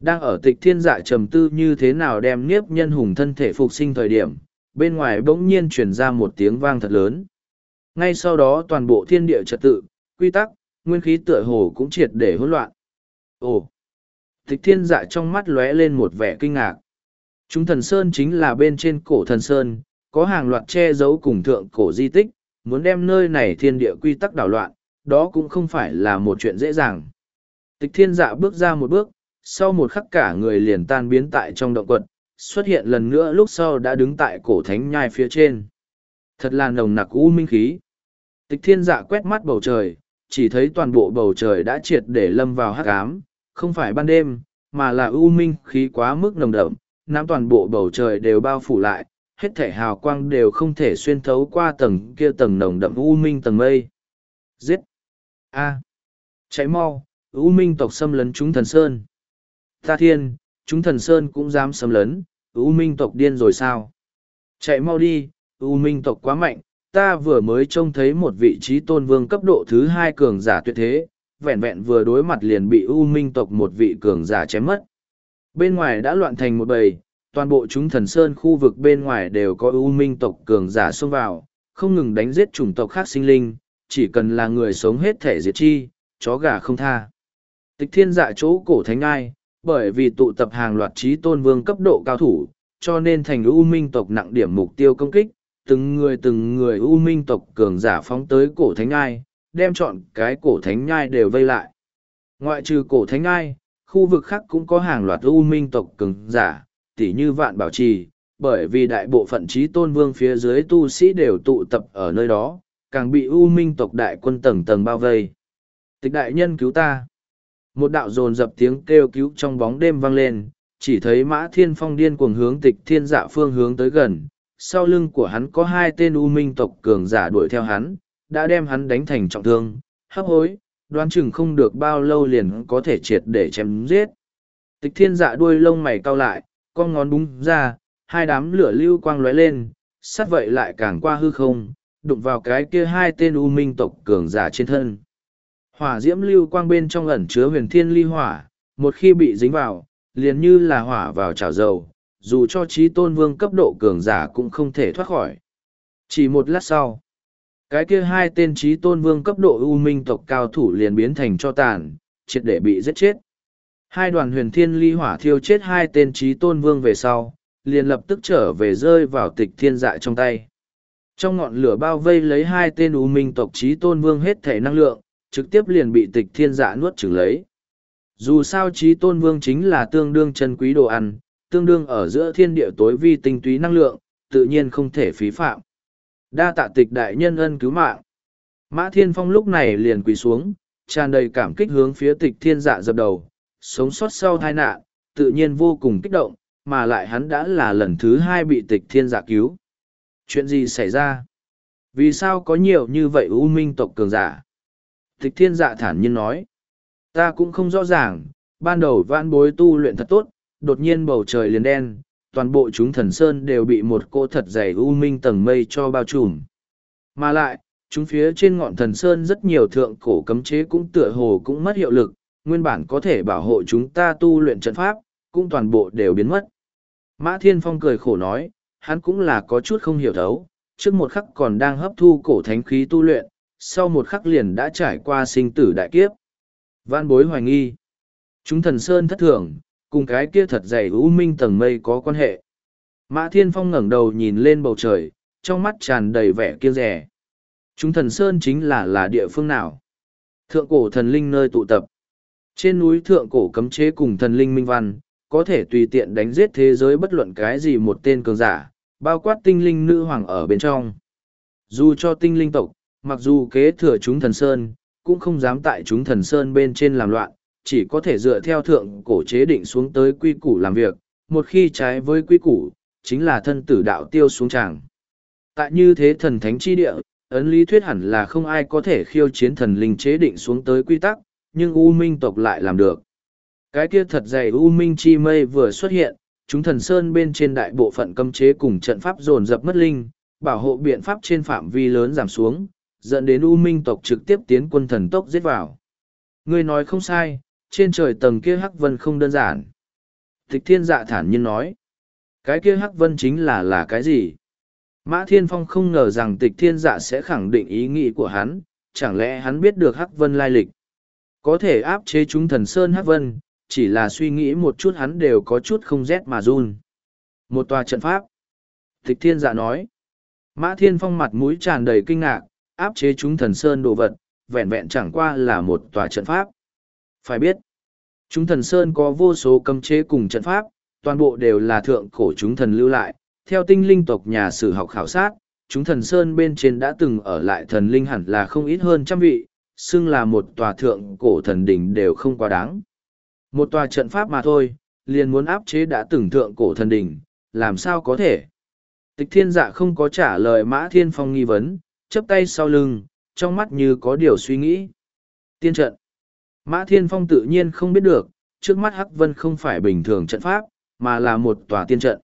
đang ở tịch thiên dạ trầm tư như thế nào đem nghiếp nhân hùng thân thể phục sinh thời điểm, bên ngoài bỗng nhiên truyền ra một tiếng vang thật lớn. Ngay sau đó toàn bộ thiên địa trật tự, quy tắc, nguyên khí tựa hồ cũng triệt để hỗn loạn. Ồ! Tịch thiên dạ trong mắt lóe lên một vẻ kinh ngạc. Chúng thần sơn chính là bên trên cổ thần sơn, có hàng loạt che giấu cùng thượng cổ di tích, muốn đem nơi này thiên địa quy tắc đảo loạn, đó cũng không phải là một chuyện dễ dàng. Tịch thiên dạ bước ra một bước, sau một khắc cả người liền tan biến tại trong động quật, xuất hiện lần nữa lúc sau đã đứng tại cổ thánh nhai phía trên. Thật là nồng nặc u minh khí. Tịch thiên dạ quét mắt bầu trời, chỉ thấy toàn bộ bầu trời đã triệt để lâm vào hắc ám, không phải ban đêm, mà là u minh khí quá mức nồng đậm, nắm toàn bộ bầu trời đều bao phủ lại, hết thể hào quang đều không thể xuyên thấu qua tầng kia tầng nồng đậm u minh tầng mây. Giết! A! À. Cháy mau! U minh tộc xâm lấn chúng thần sơn. Ta thiên, chúng thần sơn cũng dám xâm lấn, U minh tộc điên rồi sao? Chạy mau đi, U minh tộc quá mạnh, ta vừa mới trông thấy một vị trí tôn vương cấp độ thứ hai cường giả tuyệt thế, vẹn vẹn vừa đối mặt liền bị U minh tộc một vị cường giả chém mất. Bên ngoài đã loạn thành một bầy, toàn bộ chúng thần sơn khu vực bên ngoài đều có U minh tộc cường giả xông vào, không ngừng đánh giết chủng tộc khác sinh linh, chỉ cần là người sống hết thể diệt chi, chó gà không tha. Tịch thiên dạ chỗ cổ thánh ai, bởi vì tụ tập hàng loạt trí tôn vương cấp độ cao thủ, cho nên thành ưu minh tộc nặng điểm mục tiêu công kích, từng người từng người ưu minh tộc cường giả phóng tới cổ thánh ngai, đem chọn cái cổ thánh nhai đều vây lại. Ngoại trừ cổ thánh ngai, khu vực khác cũng có hàng loạt ưu minh tộc cường giả, tỉ như vạn bảo trì, bởi vì đại bộ phận trí tôn vương phía dưới tu sĩ đều tụ tập ở nơi đó, càng bị u minh tộc đại quân tầng tầng bao vây. Tịch đại nhân cứu ta. Một đạo dồn dập tiếng kêu cứu trong bóng đêm vang lên, chỉ thấy mã thiên phong điên cuồng hướng tịch thiên dạ phương hướng tới gần. Sau lưng của hắn có hai tên u minh tộc cường giả đuổi theo hắn, đã đem hắn đánh thành trọng thương, hấp hối, đoán chừng không được bao lâu liền có thể triệt để chém giết. Tịch thiên dạ đuôi lông mày cau lại, con ngón búng ra, hai đám lửa lưu quang lóe lên, sát vậy lại càng qua hư không, đụng vào cái kia hai tên u minh tộc cường giả trên thân. Hỏa diễm lưu quang bên trong ẩn chứa huyền thiên ly hỏa, một khi bị dính vào, liền như là hỏa vào chảo dầu, dù cho trí tôn vương cấp độ cường giả cũng không thể thoát khỏi. Chỉ một lát sau, cái kia hai tên trí tôn vương cấp độ u minh tộc cao thủ liền biến thành cho tàn, triệt để bị giết chết. Hai đoàn huyền thiên ly hỏa thiêu chết hai tên trí tôn vương về sau, liền lập tức trở về rơi vào tịch thiên dạ trong tay. Trong ngọn lửa bao vây lấy hai tên u minh tộc trí tôn vương hết thể năng lượng, trực tiếp liền bị tịch thiên dạ nuốt chửng lấy. Dù sao trí tôn vương chính là tương đương chân quý đồ ăn, tương đương ở giữa thiên địa tối vi tinh túy năng lượng, tự nhiên không thể phí phạm. Đa tạ tịch đại nhân ân cứu mạng. Mã Thiên Phong lúc này liền quỳ xuống, tràn đầy cảm kích hướng phía tịch thiên dạ dập đầu, sống sót sau tai nạn, tự nhiên vô cùng kích động, mà lại hắn đã là lần thứ hai bị tịch thiên dạ cứu. Chuyện gì xảy ra? Vì sao có nhiều như vậy u minh tộc cường giả? Tịch thiên dạ thản nhiên nói. Ta cũng không rõ ràng, ban đầu vãn bối tu luyện thật tốt, đột nhiên bầu trời liền đen, toàn bộ chúng thần sơn đều bị một cô thật dày u minh tầng mây cho bao trùm. Mà lại, chúng phía trên ngọn thần sơn rất nhiều thượng cổ cấm chế cũng tựa hồ cũng mất hiệu lực, nguyên bản có thể bảo hộ chúng ta tu luyện trận pháp, cũng toàn bộ đều biến mất. Mã Thiên Phong cười khổ nói, hắn cũng là có chút không hiểu thấu, trước một khắc còn đang hấp thu cổ thánh khí tu luyện, sau một khắc liền đã trải qua sinh tử đại kiếp. Văn bối hoài nghi. Chúng thần sơn thất thường, cùng cái kia thật dày u minh tầng mây có quan hệ. Mã Thiên Phong ngẩng đầu nhìn lên bầu trời, trong mắt tràn đầy vẻ kiêng rẻ. Chúng thần sơn chính là là địa phương nào? Thượng cổ thần linh nơi tụ tập. Trên núi thượng cổ cấm chế cùng thần linh minh văn, có thể tùy tiện đánh giết thế giới bất luận cái gì một tên cường giả, bao quát tinh linh nữ hoàng ở bên trong. Dù cho tinh linh tộc, mặc dù kế thừa chúng thần sơn, cũng không dám tại chúng thần sơn bên trên làm loạn, chỉ có thể dựa theo thượng cổ chế định xuống tới quy củ làm việc, một khi trái với quy củ, chính là thân tử đạo tiêu xuống tràng. Tại như thế thần thánh chi địa, ấn lý thuyết hẳn là không ai có thể khiêu chiến thần linh chế định xuống tới quy tắc, nhưng U Minh tộc lại làm được. Cái kia thật dày U Minh chi mây vừa xuất hiện, chúng thần sơn bên trên đại bộ phận cấm chế cùng trận pháp dồn dập mất linh, bảo hộ biện pháp trên phạm vi lớn giảm xuống, dẫn đến U Minh tộc trực tiếp tiến quân thần tốc giết vào. Ngươi nói không sai, trên trời tầng kia hắc vân không đơn giản. Tịch thiên dạ thản nhiên nói, cái kia hắc vân chính là là cái gì? Mã Thiên Phong không ngờ rằng tịch thiên dạ sẽ khẳng định ý nghĩ của hắn, chẳng lẽ hắn biết được hắc vân lai lịch. Có thể áp chế chúng thần sơn hắc vân, chỉ là suy nghĩ một chút hắn đều có chút không rét mà run. Một tòa trận pháp. Tịch thiên dạ nói. Mã Thiên Phong mặt mũi tràn đầy kinh ngạc, áp chế chúng thần sơn đồ vật, vẹn vẹn chẳng qua là một tòa trận pháp. Phải biết, chúng thần sơn có vô số cấm chế cùng trận pháp, toàn bộ đều là thượng cổ chúng thần lưu lại. Theo tinh linh tộc nhà sử học khảo sát, chúng thần sơn bên trên đã từng ở lại thần linh hẳn là không ít hơn trăm vị, xưng là một tòa thượng cổ thần đỉnh đều không quá đáng. Một tòa trận pháp mà thôi, liền muốn áp chế đã từng thượng cổ thần đỉnh, làm sao có thể? Tịch thiên dạ không có trả lời mã thiên phong nghi vấn, chấp tay sau lưng, trong mắt như có điều suy nghĩ. Tiên trận. Mã thiên phong tự nhiên không biết được, trước mắt Hắc Vân không phải bình thường trận pháp, mà là một tòa tiên trận.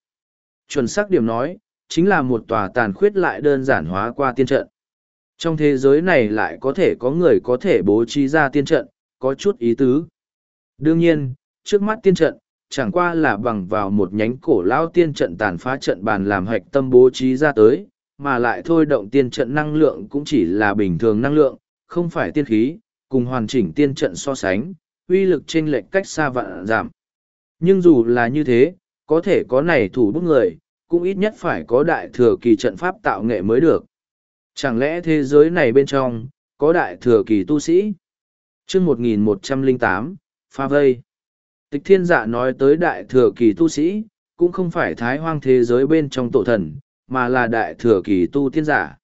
Chuẩn xác điểm nói, chính là một tòa tàn khuyết lại đơn giản hóa qua tiên trận. Trong thế giới này lại có thể có người có thể bố trí ra tiên trận, có chút ý tứ. Đương nhiên, trước mắt tiên trận, chẳng qua là bằng vào một nhánh cổ lao tiên trận tàn phá trận bàn làm hạch tâm bố trí ra tới, mà lại thôi động tiên trận năng lượng cũng chỉ là bình thường năng lượng, không phải tiên khí, cùng hoàn chỉnh tiên trận so sánh, uy lực trên lệch cách xa vạn giảm. Nhưng dù là như thế, có thể có này thủ bức người, cũng ít nhất phải có đại thừa kỳ trận pháp tạo nghệ mới được. Chẳng lẽ thế giới này bên trong, có đại thừa kỳ tu sĩ? chương 1108, pha vây. Tịch thiên dạ nói tới đại thừa kỳ tu sĩ, cũng không phải thái hoang thế giới bên trong tổ thần, mà là đại thừa kỳ tu tiên giả.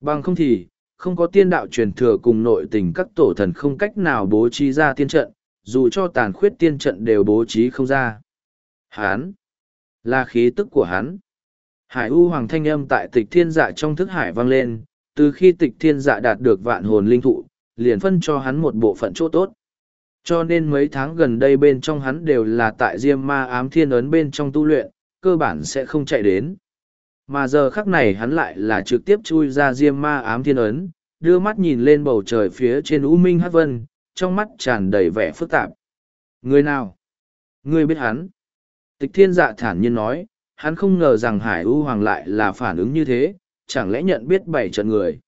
Bằng không thì, không có tiên đạo truyền thừa cùng nội tình các tổ thần không cách nào bố trí ra tiên trận, dù cho tàn khuyết tiên trận đều bố trí không ra. Hán, là khí tức của hắn. Hải U Hoàng thanh âm tại tịch thiên dạ trong thức hải vang lên, từ khi tịch thiên dạ đạt được vạn hồn linh thụ, liền phân cho hắn một bộ phận chỗ tốt. Cho nên mấy tháng gần đây bên trong hắn đều là tại Diêm Ma ám thiên ấn bên trong tu luyện, cơ bản sẽ không chạy đến. Mà giờ khắc này hắn lại là trực tiếp chui ra Diêm Ma ám thiên ấn, đưa mắt nhìn lên bầu trời phía trên U Minh Hát Vân, trong mắt tràn đầy vẻ phức tạp. Người nào? Người biết hắn? Tịch thiên dạ thản nhiên nói, hắn không ngờ rằng Hải U Hoàng lại là phản ứng như thế, chẳng lẽ nhận biết bảy trận người.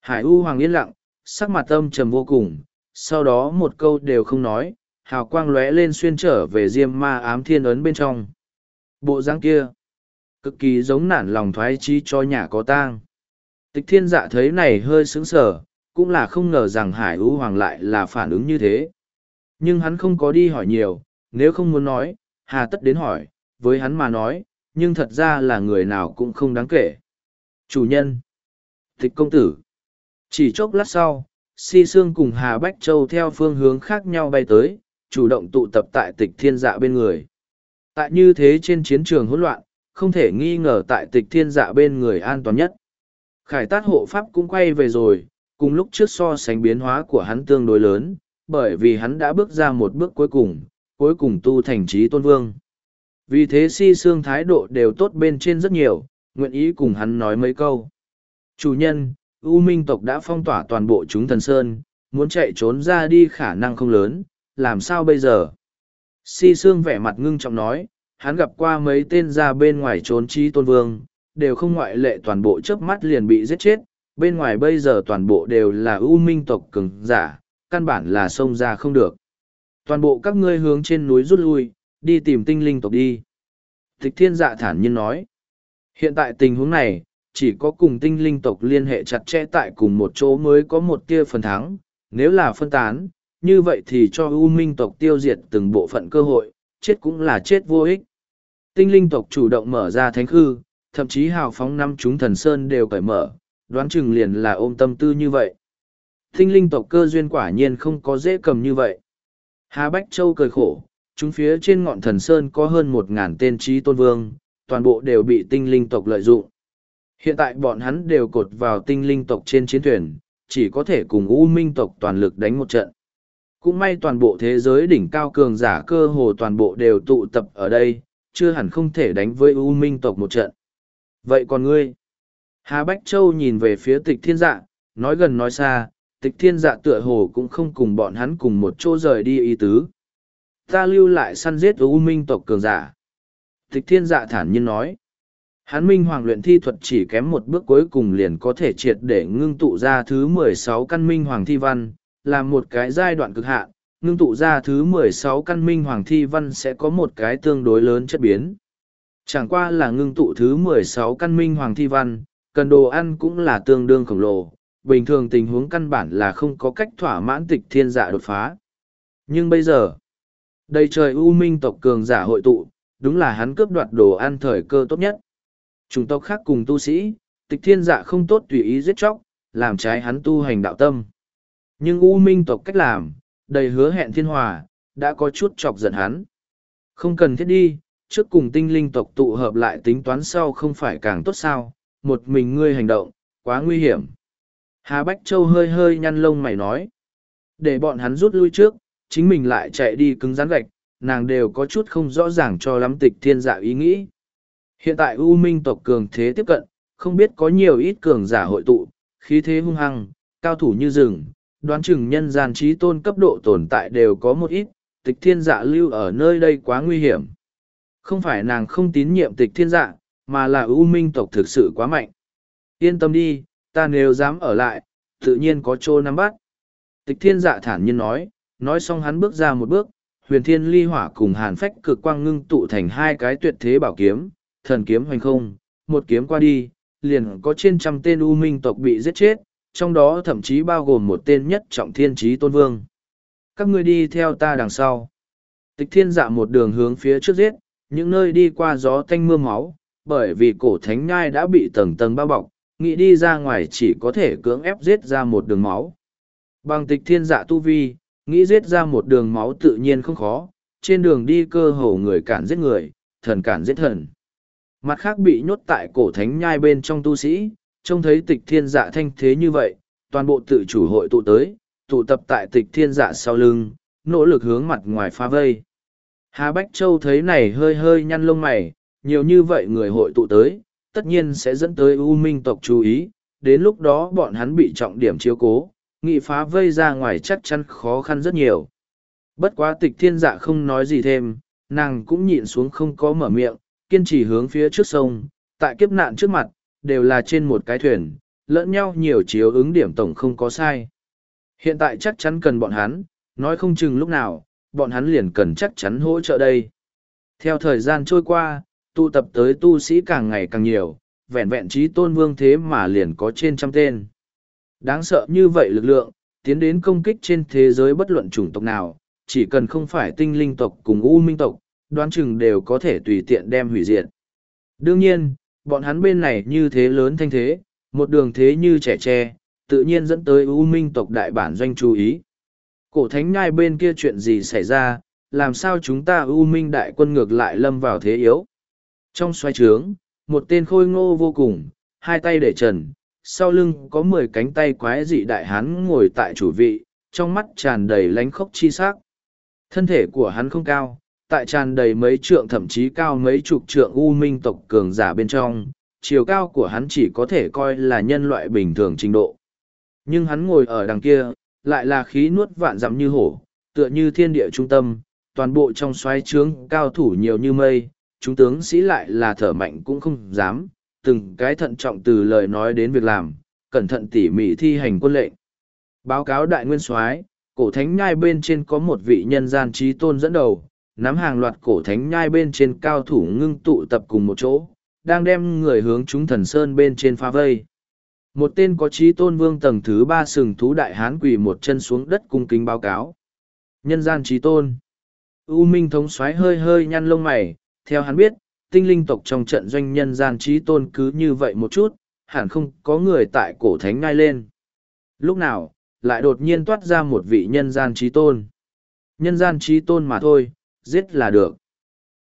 Hải U Hoàng yên lặng, sắc mặt âm trầm vô cùng, sau đó một câu đều không nói, hào quang lóe lên xuyên trở về diêm ma ám thiên ấn bên trong bộ dáng kia cực kỳ giống nản lòng thoái chi cho nhà có tang. Tịch thiên dạ thấy này hơi sững sờ, cũng là không ngờ rằng hải ưu hoàng lại là phản ứng như thế. Nhưng hắn không có đi hỏi nhiều, nếu không muốn nói, hà tất đến hỏi, với hắn mà nói, nhưng thật ra là người nào cũng không đáng kể. Chủ nhân, tịch công tử. Chỉ chốc lát sau, si sương cùng hà bách châu theo phương hướng khác nhau bay tới, chủ động tụ tập tại tịch thiên dạ bên người. Tại như thế trên chiến trường hỗn loạn không thể nghi ngờ tại tịch thiên dạ bên người an toàn nhất. Khải tát hộ pháp cũng quay về rồi, cùng lúc trước so sánh biến hóa của hắn tương đối lớn, bởi vì hắn đã bước ra một bước cuối cùng cuối cùng tu thành trí tôn vương. Vì thế si xương thái độ đều tốt bên trên rất nhiều, nguyện ý cùng hắn nói mấy câu. Chủ nhân, u minh tộc đã phong tỏa toàn bộ chúng thần sơn, muốn chạy trốn ra đi khả năng không lớn, làm sao bây giờ? Si xương vẻ mặt ngưng trọng nói hắn gặp qua mấy tên ra bên ngoài trốn trí tôn vương, đều không ngoại lệ toàn bộ chớp mắt liền bị giết chết, bên ngoài bây giờ toàn bộ đều là ưu minh tộc cường giả, căn bản là xông ra không được. Toàn bộ các ngươi hướng trên núi rút lui, đi tìm tinh linh tộc đi. Tịch thiên dạ thản nhiên nói. Hiện tại tình huống này, chỉ có cùng tinh linh tộc liên hệ chặt chẽ tại cùng một chỗ mới có một tia phần thắng, nếu là phân tán, như vậy thì cho u minh tộc tiêu diệt từng bộ phận cơ hội, chết cũng là chết vô ích tinh linh tộc chủ động mở ra thánh khư, thậm chí hào phóng năm chúng thần sơn đều cởi mở, đoán chừng liền là ôm tâm tư như vậy. Tinh linh tộc cơ duyên quả nhiên không có dễ cầm như vậy. Hà bách châu cười khổ, chúng phía trên ngọn thần sơn có hơn một ngàn tên trí tôn vương, toàn bộ đều bị tinh linh tộc lợi dụng. Hiện tại bọn hắn đều cột vào tinh linh tộc trên chiến thuyền, chỉ có thể cùng u minh tộc toàn lực đánh một trận. Cũng may toàn bộ thế giới đỉnh cao cường giả cơ hồ toàn bộ đều tụ tập ở đây chưa hẳn không thể đánh với u minh tộc một trận. Vậy còn ngươi? Hà bách châu nhìn về phía tịch thiên dạ nói gần nói xa, tịch thiên dạ tựa hồ cũng không cùng bọn hắn cùng một chỗ rời đi ý tứ. Ta lưu lại săn giết u minh tộc cường giả. Tịch thiên dạ thản nhiên nói. Hắn minh hoàng luyện thi thuật chỉ kém một bước cuối cùng liền có thể triệt để ngưng tụ ra thứ mười sáu căn minh hoàng thi văn, là một cái giai đoạn cực hạn ngưng tụ ra thứ mười sáu căn minh hoàng thi văn sẽ có một cái tương đối lớn chất biến. Chẳng qua là ngưng tụ thứ mười sáu căn minh hoàng thi văn, cần đồ ăn cũng là tương đương khổng lồ, bình thường tình huống căn bản là không có cách thỏa mãn tịch thiên dạ đột phá. Nhưng bây giờ đây trời u minh tộc cường giả hội tụ, đúng là hắn cướp đoạt đồ ăn thời cơ tốt nhất. Chúng tộc khác cùng tu sĩ, tịch thiên dạ không tốt tùy ý giết chóc, làm trái hắn tu hành đạo tâm. Nhưng u minh tộc cách làm đầy hứa hẹn thiên hòa, đã có chút chọc giận hắn. Không cần thiết đi, trước cùng tinh linh tộc tụ hợp lại tính toán sau không phải càng tốt sao, một mình ngươi hành động, quá nguy hiểm. Hà bách châu hơi hơi nhăn lông mày nói. Để bọn hắn rút lui trước, chính mình lại chạy đi cứng rắn gạch, nàng đều có chút không rõ ràng cho lắm tịch thiên dạ ý nghĩ. Hiện tại u minh tộc cường thế tiếp cận, không biết có nhiều ít cường giả hội tụ, khí thế hung hăng, cao thủ như rừng đoán chừng nhân gian trí tôn cấp độ tồn tại đều có một ít, tịch thiên dạ lưu ở nơi đây quá nguy hiểm. Không phải nàng không tín nhiệm tịch thiên dạ mà là ưu minh tộc thực sự quá mạnh. Yên tâm đi, ta nếu dám ở lại, tự nhiên có chỗ nắm bắt. Tịch thiên dạ thản nhiên nói nói xong hắn bước ra một bước, huyền thiên ly hỏa cùng hàn phách cực quang ngưng tụ thành hai cái tuyệt thế bảo kiếm, thần kiếm hoành không, một kiếm qua đi, liền có trên trăm tên u minh tộc bị giết chết trong đó thậm chí bao gồm một tên nhất trọng thiên trí tôn vương. Các ngươi đi theo ta đằng sau. Tịch thiên dạ một đường hướng phía trước giết, những nơi đi qua gió tanh mưa máu, bởi vì cổ thánh nhai đã bị tầng tầng bao bọc, nghĩ đi ra ngoài chỉ có thể cưỡng ép giết ra một đường máu. Bằng tịch thiên dạ tu vi, nghĩ giết ra một đường máu tự nhiên không khó, trên đường đi cơ hồ người cản giết người, thần cản giết thần. Mặt khác bị nhốt tại cổ thánh nhai bên trong tu sĩ trông thấy tịch thiên dạ thanh thế như vậy, toàn bộ tự chủ hội tụ tới, tụ tập tại tịch thiên dạ sau lưng, nỗ lực hướng mặt ngoài phá vây. Hà bách châu thấy này hơi hơi nhăn lông mày, nhiều như vậy người hội tụ tới, tất nhiên sẽ dẫn tới u minh tộc chú ý, đến lúc đó bọn hắn bị trọng điểm chiếu cố, nghị phá vây ra ngoài chắc chắn khó khăn rất nhiều. Bất quá tịch thiên dạ không nói gì thêm, nàng cũng nhịn xuống không có mở miệng, kiên trì hướng phía trước sông, tại kiếp nạn trước mặt đều là trên một cái thuyền lẫn nhau nhiều chiếu ứng điểm tổng không có sai hiện tại chắc chắn cần bọn hắn nói không chừng lúc nào bọn hắn liền cần chắc chắn hỗ trợ đây. Theo thời gian trôi qua, tụ tập tới tu sĩ càng ngày càng nhiều, vẹn vẹn trí tôn vương thế mà liền có trên trăm tên. Đáng sợ như vậy lực lượng, tiến đến công kích trên thế giới bất luận chủng tộc nào, chỉ cần không phải tinh linh tộc cùng u minh tộc, đoán chừng đều có thể tùy tiện đem hủy diệt. Đương nhiên, bọn hắn bên này như thế lớn thanh thế, một đường thế như trẻ tre, tự nhiên dẫn tới u minh tộc đại bản doanh chú ý. Cổ thánh nhai bên kia chuyện gì xảy ra, làm sao chúng ta u minh đại quân ngược lại lâm vào thế yếu. Trong xoay trướng, một tên khôi ngô vô cùng, hai tay để trần, sau lưng có mười cánh tay quái dị đại hán ngồi tại chủ vị, trong mắt tràn đầy lánh khốc chi sắc. Thân thể của hắn không cao, tại tràn đầy mấy trượng thậm chí cao mấy chục trượng u minh tộc cường giả bên trong, chiều cao của hắn chỉ có thể coi là nhân loại bình thường trình độ. Nhưng hắn ngồi ở đằng kia, lại là khí nuốt vạn dặm như hổ, tựa như thiên địa trung tâm, toàn bộ trong xoáy trướng cao thủ nhiều như mây, chúng tướng sĩ lại là thở mạnh cũng không dám, từng cái thận trọng từ lời nói đến việc làm, cẩn thận tỉ mỉ thi hành quân lệnh. Báo cáo đại nguyên soái, cổ thánh nhai bên trên có một vị nhân gian trí tôn dẫn đầu, nắm hàng loạt cổ thánh nhai bên trên cao thủ ngưng tụ tập cùng một chỗ, đang đem người hướng chúng thần sơn bên trên pha vây. Một tên có trí tôn vương tầng thứ ba sừng thú đại hán quỳ một chân xuống đất cung kính báo cáo. Nhân gian trí tôn. U Minh thống xoáy hơi hơi nhăn lông mày, theo hắn biết, tinh linh tộc trong trận doanh nhân gian trí tôn cứ như vậy một chút, hẳn không có người tại cổ thánh ngai lên. Lúc nào, lại đột nhiên toát ra một vị nhân gian trí tôn. Nhân gian trí tôn mà thôi, giết là được.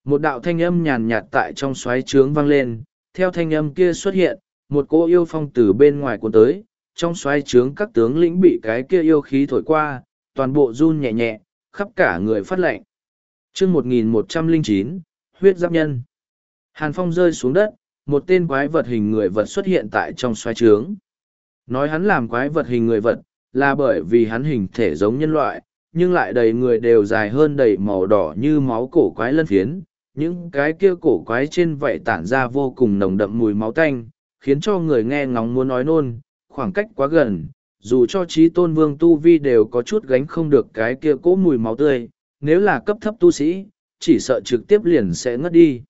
Một đạo thanh âm nhàn nhạt tại trong xoáy trướng vang lên, theo thanh âm kia xuất hiện, một cô yêu phong từ bên ngoài cuốn tới, trong xoáy trướng các tướng lĩnh bị cái kia yêu khí thổi qua, toàn bộ run nhẹ nhẹ, khắp cả người phát lệnh. chương 1109, huyết giáp nhân. Hàn phong rơi xuống đất, một tên quái vật hình người vật xuất hiện tại trong xoáy trướng. Nói hắn làm quái vật hình người vật, là bởi vì hắn hình thể giống nhân loại, nhưng lại đầy người đều dài hơn đầy màu đỏ như máu cổ quái lân phiến. Những cái kia cổ quái trên vậy tản ra vô cùng nồng đậm mùi máu tanh, khiến cho người nghe ngóng muốn nói nôn, khoảng cách quá gần, dù cho trí tôn vương tu vi đều có chút gánh không được cái kia cỗ mùi máu tươi, nếu là cấp thấp tu sĩ, chỉ sợ trực tiếp liền sẽ ngất đi.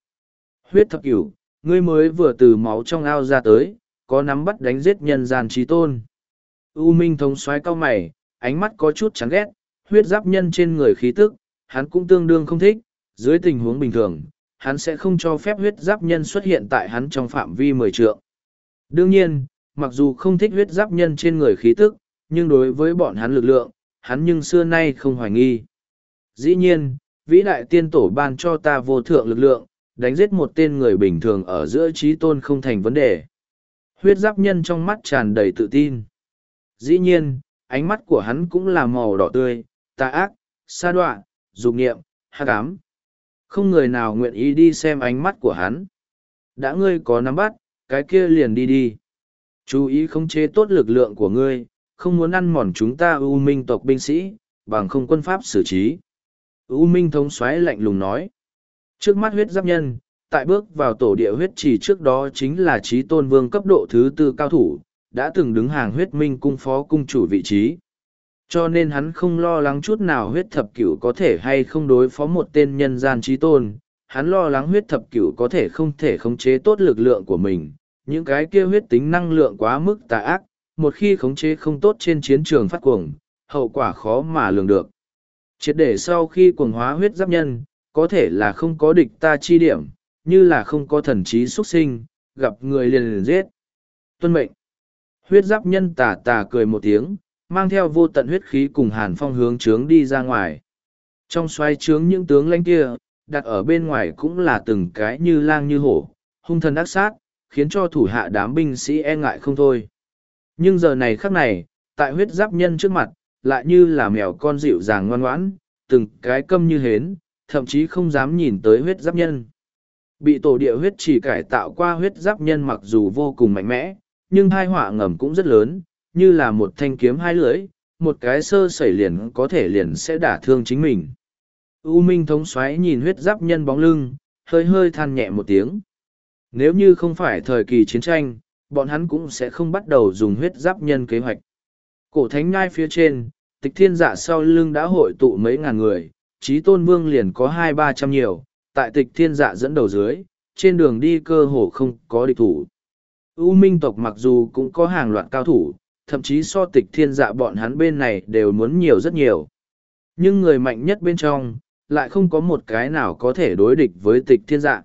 Huyết thập cửu, ngươi mới vừa từ máu trong ao ra tới, có nắm bắt đánh giết nhân gian trí tôn. U Minh thống xoáy cao mày, ánh mắt có chút chán ghét, huyết giáp nhân trên người khí tức, hắn cũng tương đương không thích, dưới tình huống bình thường, hắn sẽ không cho phép huyết giáp nhân xuất hiện tại hắn trong phạm vi mười trượng. Đương nhiên, mặc dù không thích huyết giáp nhân trên người khí tức, nhưng đối với bọn hắn lực lượng, hắn nhưng xưa nay không hoài nghi. Dĩ nhiên, vĩ đại tiên tổ ban cho ta vô thượng lực lượng, đánh giết một tên người bình thường ở giữa trí tôn không thành vấn đề. Huyết giáp nhân trong mắt tràn đầy tự tin. Dĩ nhiên, ánh mắt của hắn cũng là màu đỏ tươi, tà ác, sa đọa, dục nghiệm, hát ám. Không người nào nguyện ý đi xem ánh mắt của hắn. Đã ngươi có nắm bắt, cái kia liền đi đi. Chú ý khống chế tốt lực lượng của ngươi, không muốn ăn mòn chúng ta ưu minh tộc binh sĩ, bằng không quân pháp xử trí. U Minh thống xoáy lạnh lùng nói. Trước mắt huyết giáp nhân, tại bước vào tổ địa huyết chỉ trước đó chính là trí tôn vương cấp độ thứ tư cao thủ, đã từng đứng hàng huyết minh cung phó cung chủ vị trí. Cho nên hắn không lo lắng chút nào huyết thập cửu có thể hay không đối phó một tên nhân gian trí tôn, hắn lo lắng huyết thập cửu có thể không thể khống chế tốt lực lượng của mình. Những cái kia huyết tính năng lượng quá mức tà ác, một khi khống chế không tốt trên chiến trường phát cuồng, hậu quả khó mà lường được. Triệt để sau khi cuồng hóa huyết giáp nhân, có thể là không có địch ta chi điểm, như là không có thần trí xuất sinh, gặp người liền liền giết. Tuân mệnh. Huyết giáp nhân tà tà cười một tiếng, mang theo vô tận huyết khí cùng hàn phong hướng trướng đi ra ngoài. Trong xoay trướng những tướng lãnh kia, đặt ở bên ngoài cũng là từng cái như lang như hổ, hung thần ác sát, khiến cho thủ hạ đám binh sĩ e ngại không thôi. Nhưng giờ này khắc này, tại huyết giáp nhân trước mặt, lại như là mèo con dịu dàng ngoan ngoãn, từng cái câm như hến, thậm chí không dám nhìn tới huyết giáp nhân. Bị tổ địa huyết chỉ cải tạo qua huyết giáp nhân mặc dù vô cùng mạnh mẽ, nhưng hai họa ngầm cũng rất lớn, như là một thanh kiếm hai lưỡi, một cái sơ sẩy liền có thể liền sẽ đả thương chính mình. U Minh thống xoáy nhìn huyết giáp nhân bóng lưng, hơi hơi than nhẹ một tiếng. Nếu như không phải thời kỳ chiến tranh, bọn hắn cũng sẽ không bắt đầu dùng huyết giáp nhân kế hoạch. Cổ thánh ngai phía trên, tịch thiên dạ sau lưng đã hội tụ mấy ngàn người, trí tôn vương liền có hai ba trăm nhiều, tại tịch thiên dạ dẫn đầu dưới, trên đường đi cơ hồ không có địch thủ. U minh tộc mặc dù cũng có hàng loạt cao thủ, thậm chí so tịch thiên dạ bọn hắn bên này đều muốn nhiều rất nhiều. Nhưng người mạnh nhất bên trong, lại không có một cái nào có thể đối địch với tịch thiên dạ.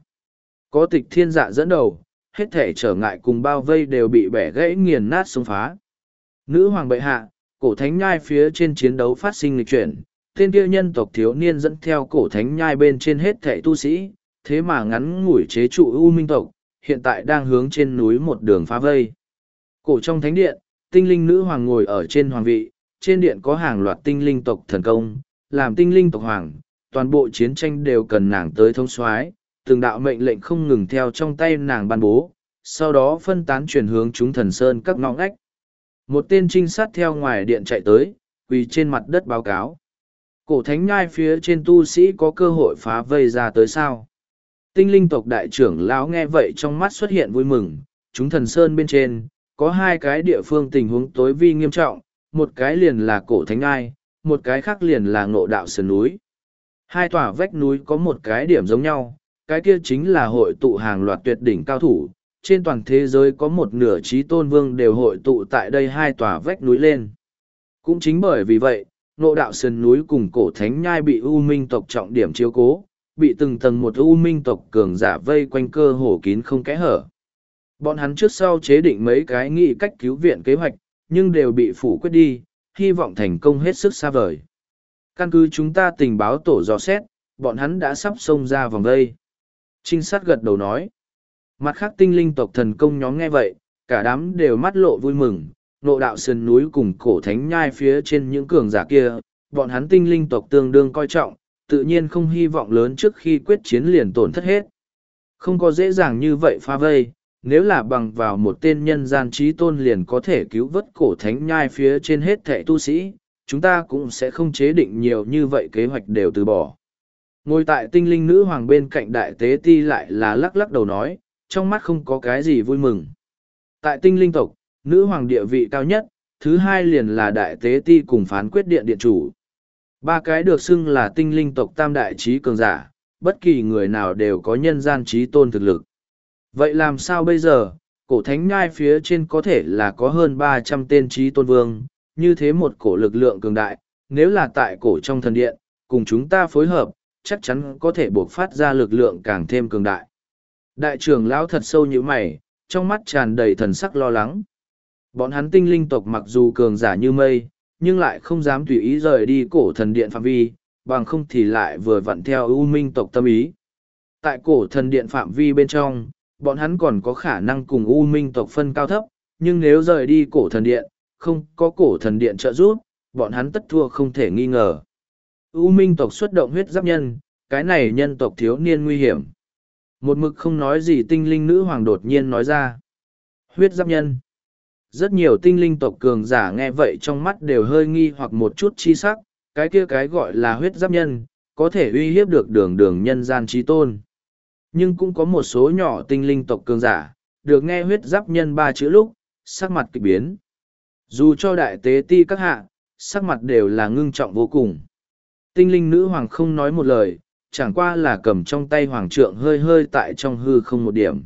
Có tịch thiên dạ dẫn đầu, hết thể trở ngại cùng bao vây đều bị bẻ gãy nghiền nát xông phá. Nữ hoàng bệ hạ, cổ thánh nhai phía trên chiến đấu phát sinh lịch chuyển, tên kia nhân tộc thiếu niên dẫn theo cổ thánh nhai bên trên hết thể tu sĩ, thế mà ngắn ngủi chế trụ U Minh tộc, hiện tại đang hướng trên núi một đường phá vây. Cổ trong thánh điện, tinh linh nữ hoàng ngồi ở trên hoàng vị, trên điện có hàng loạt tinh linh tộc thần công, làm tinh linh tộc hoàng, toàn bộ chiến tranh đều cần nàng tới thông soái từng đạo mệnh lệnh không ngừng theo trong tay nàng ban bố, sau đó phân tán chuyển hướng chúng thần sơn các ngõ ngách. Một tên trinh sát theo ngoài điện chạy tới, quỳ trên mặt đất báo cáo. Cổ thánh nhai phía trên tu sĩ có cơ hội phá vây ra tới sao. Tinh linh tộc đại trưởng lão nghe vậy trong mắt xuất hiện vui mừng, chúng thần sơn bên trên, có hai cái địa phương tình huống tối vi nghiêm trọng, một cái liền là cổ thánh nhai, một cái khác liền là ngộ đạo sườn núi. Hai tòa vách núi có một cái điểm giống nhau, cái kia chính là hội tụ hàng loạt tuyệt đỉnh cao thủ. Trên toàn thế giới có một nửa trí tôn vương đều hội tụ tại đây hai tòa vách núi lên. Cũng chính bởi vì vậy, nộ đạo sườn núi cùng cổ thánh nhai bị U Minh tộc trọng điểm chiếu cố, bị từng tầng một U Minh tộc cường giả vây quanh cơ hồ kín không kẽ hở. Bọn hắn trước sau chế định mấy cái nghị cách cứu viện kế hoạch, nhưng đều bị phủ quyết đi, hy vọng thành công hết sức xa vời. Căn cứ chúng ta tình báo tổ dò xét, bọn hắn đã sắp xông ra vòng đây. Trinh sát gật đầu nói. Mặt khác tinh linh tộc thần công nhóm nghe vậy, cả đám đều mắt lộ vui mừng, nộ đạo sườn núi cùng cổ thánh nhai phía trên những cường giả kia, bọn hắn tinh linh tộc tương đương coi trọng, tự nhiên không hy vọng lớn trước khi quyết chiến liền tổn thất hết. Không có dễ dàng như vậy pha vây, nếu là bằng vào một tên nhân gian trí tôn liền có thể cứu vớt cổ thánh nhai phía trên hết thệ tu sĩ, chúng ta cũng sẽ không chế định nhiều như vậy kế hoạch đều từ bỏ. Ngồi tại tinh linh nữ hoàng bên cạnh đại tế ti lại là lắc lắc đầu nói, trong mắt không có cái gì vui mừng. Tại tinh linh tộc, nữ hoàng địa vị cao nhất, thứ hai liền là đại tế ti cùng phán quyết điện điện chủ. Ba cái được xưng là tinh linh tộc tam đại trí cường giả, bất kỳ người nào đều có nhân gian trí tôn thực lực. Vậy làm sao bây giờ, cổ thánh nhai phía trên có thể là có hơn ba trăm tên trí tôn vương, như thế một cổ lực lượng cường đại, nếu là tại cổ trong thần điện, cùng chúng ta phối hợp, chắc chắn có thể buộc phát ra lực lượng càng thêm cường đại. Đại trưởng lão thật sâu như mày, trong mắt tràn đầy thần sắc lo lắng. Bọn hắn tinh linh tộc mặc dù cường giả như mây, nhưng lại không dám tùy ý rời đi cổ thần điện phạm vi, bằng không thì lại vừa vặn theo ưu minh tộc tâm ý. Tại cổ thần điện phạm vi bên trong, bọn hắn còn có khả năng cùng u minh tộc phân cao thấp, nhưng nếu rời đi cổ thần điện, không có cổ thần điện trợ giúp, bọn hắn tất thua không thể nghi ngờ. U minh tộc xuất động huyết giáp nhân, cái này nhân tộc thiếu niên nguy hiểm. Một mực không nói gì tinh linh nữ hoàng đột nhiên nói ra. Huyết giáp nhân. Rất nhiều tinh linh tộc cường giả nghe vậy trong mắt đều hơi nghi hoặc một chút chi sắc, cái kia cái gọi là huyết giáp nhân, có thể uy hiếp được đường đường nhân gian trí tôn. Nhưng cũng có một số nhỏ tinh linh tộc cường giả, được nghe huyết giáp nhân ba chữ lúc, sắc mặt kịch biến. Dù cho đại tế ti các hạ, sắc mặt đều là ngưng trọng vô cùng. Tinh linh nữ hoàng không nói một lời, chẳng qua là cầm trong tay hoàng trượng hơi hơi tại trong hư không một điểm.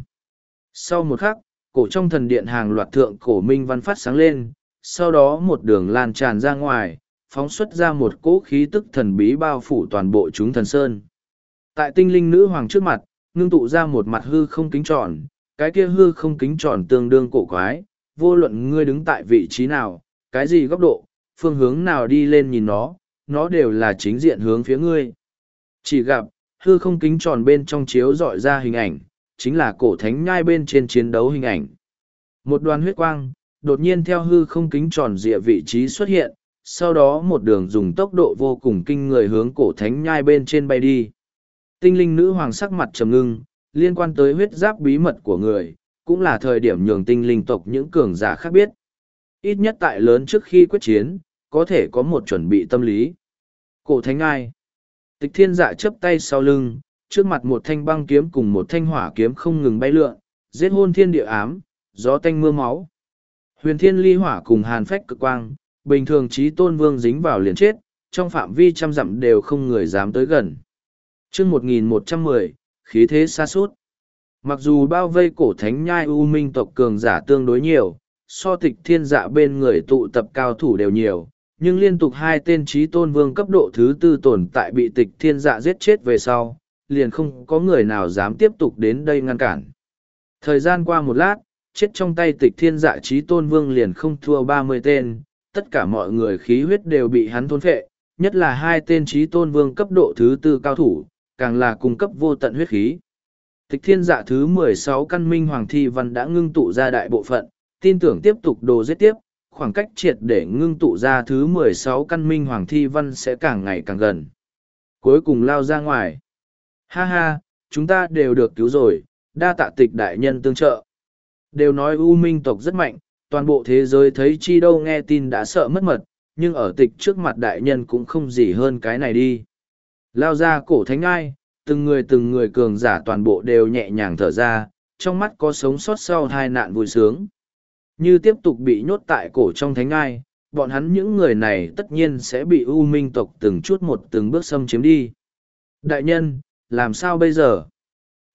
Sau một khắc, cổ trong thần điện hàng loạt thượng cổ minh văn phát sáng lên, sau đó một đường lan tràn ra ngoài, phóng xuất ra một cỗ khí tức thần bí bao phủ toàn bộ chúng thần sơn. Tại tinh linh nữ hoàng trước mặt, ngưng tụ ra một mặt hư không kính tròn, cái kia hư không kính tròn tương đương cổ quái, vô luận ngươi đứng tại vị trí nào, cái gì góc độ, phương hướng nào đi lên nhìn nó, nó đều là chính diện hướng phía ngươi. Chỉ gặp, hư không kính tròn bên trong chiếu dọi ra hình ảnh, chính là cổ thánh nhai bên trên chiến đấu hình ảnh. Một đoàn huyết quang, đột nhiên theo hư không kính tròn dịa vị trí xuất hiện, sau đó một đường dùng tốc độ vô cùng kinh người hướng cổ thánh nhai bên trên bay đi. Tinh linh nữ hoàng sắc mặt trầm ngưng, liên quan tới huyết giáp bí mật của người, cũng là thời điểm nhường tinh linh tộc những cường giả khác biết. Ít nhất tại lớn trước khi quyết chiến, có thể có một chuẩn bị tâm lý. Cổ thánh ai? Tịch thiên dạ chấp tay sau lưng, trước mặt một thanh băng kiếm cùng một thanh hỏa kiếm không ngừng bay lượn, giết hôn thiên địa ám, gió tanh mưa máu. Huyền thiên ly hỏa cùng hàn phách cực quang, bình thường trí tôn vương dính vào liền chết, trong phạm vi trăm dặm đều không người dám tới gần chương 1110, khí thế xa suốt. Mặc dù bao vây cổ thánh nhai u minh tộc cường giả tương đối nhiều, so tịch thiên dạ bên người tụ tập cao thủ đều nhiều, nhưng liên tục hai tên trí tôn vương cấp độ thứ tư tồn tại bị tịch thiên dạ giết chết về sau, liền không có người nào dám tiếp tục đến đây ngăn cản. Thời gian qua một lát, chết trong tay tịch thiên dạ trí tôn vương liền không thua ba mươi tên, tất cả mọi người khí huyết đều bị hắn thôn phệ, nhất là hai tên trí tôn vương cấp độ thứ tư cao thủ, càng là cung cấp vô tận huyết khí. Tịch thiên dạ thứ mười sáu căn minh hoàng thi văn đã ngưng tụ ra đại bộ phận, tin tưởng tiếp tục đồ giết tiếp, khoảng cách triệt để ngưng tụ ra thứ mười sáu căn minh hoàng thi văn sẽ càng ngày càng gần. Cuối cùng lao ra ngoài. Ha ha, chúng ta đều được cứu rồi, đa tạ tịch đại nhân tương trợ. Đều nói U Minh tộc rất mạnh, toàn bộ thế giới thấy chi đâu nghe tin đã sợ mất mật, nhưng ở tịch trước mặt đại nhân cũng không gì hơn cái này đi. Lao ra cổ thánh ai, từng người từng người cường giả toàn bộ đều nhẹ nhàng thở ra, trong mắt có sống sót sau hai nạn vui sướng. Như tiếp tục bị nhốt tại cổ trong thánh ai, bọn hắn những người này tất nhiên sẽ bị U Minh tộc từng chút một từng bước xâm chiếm đi. Đại nhân, làm sao bây giờ?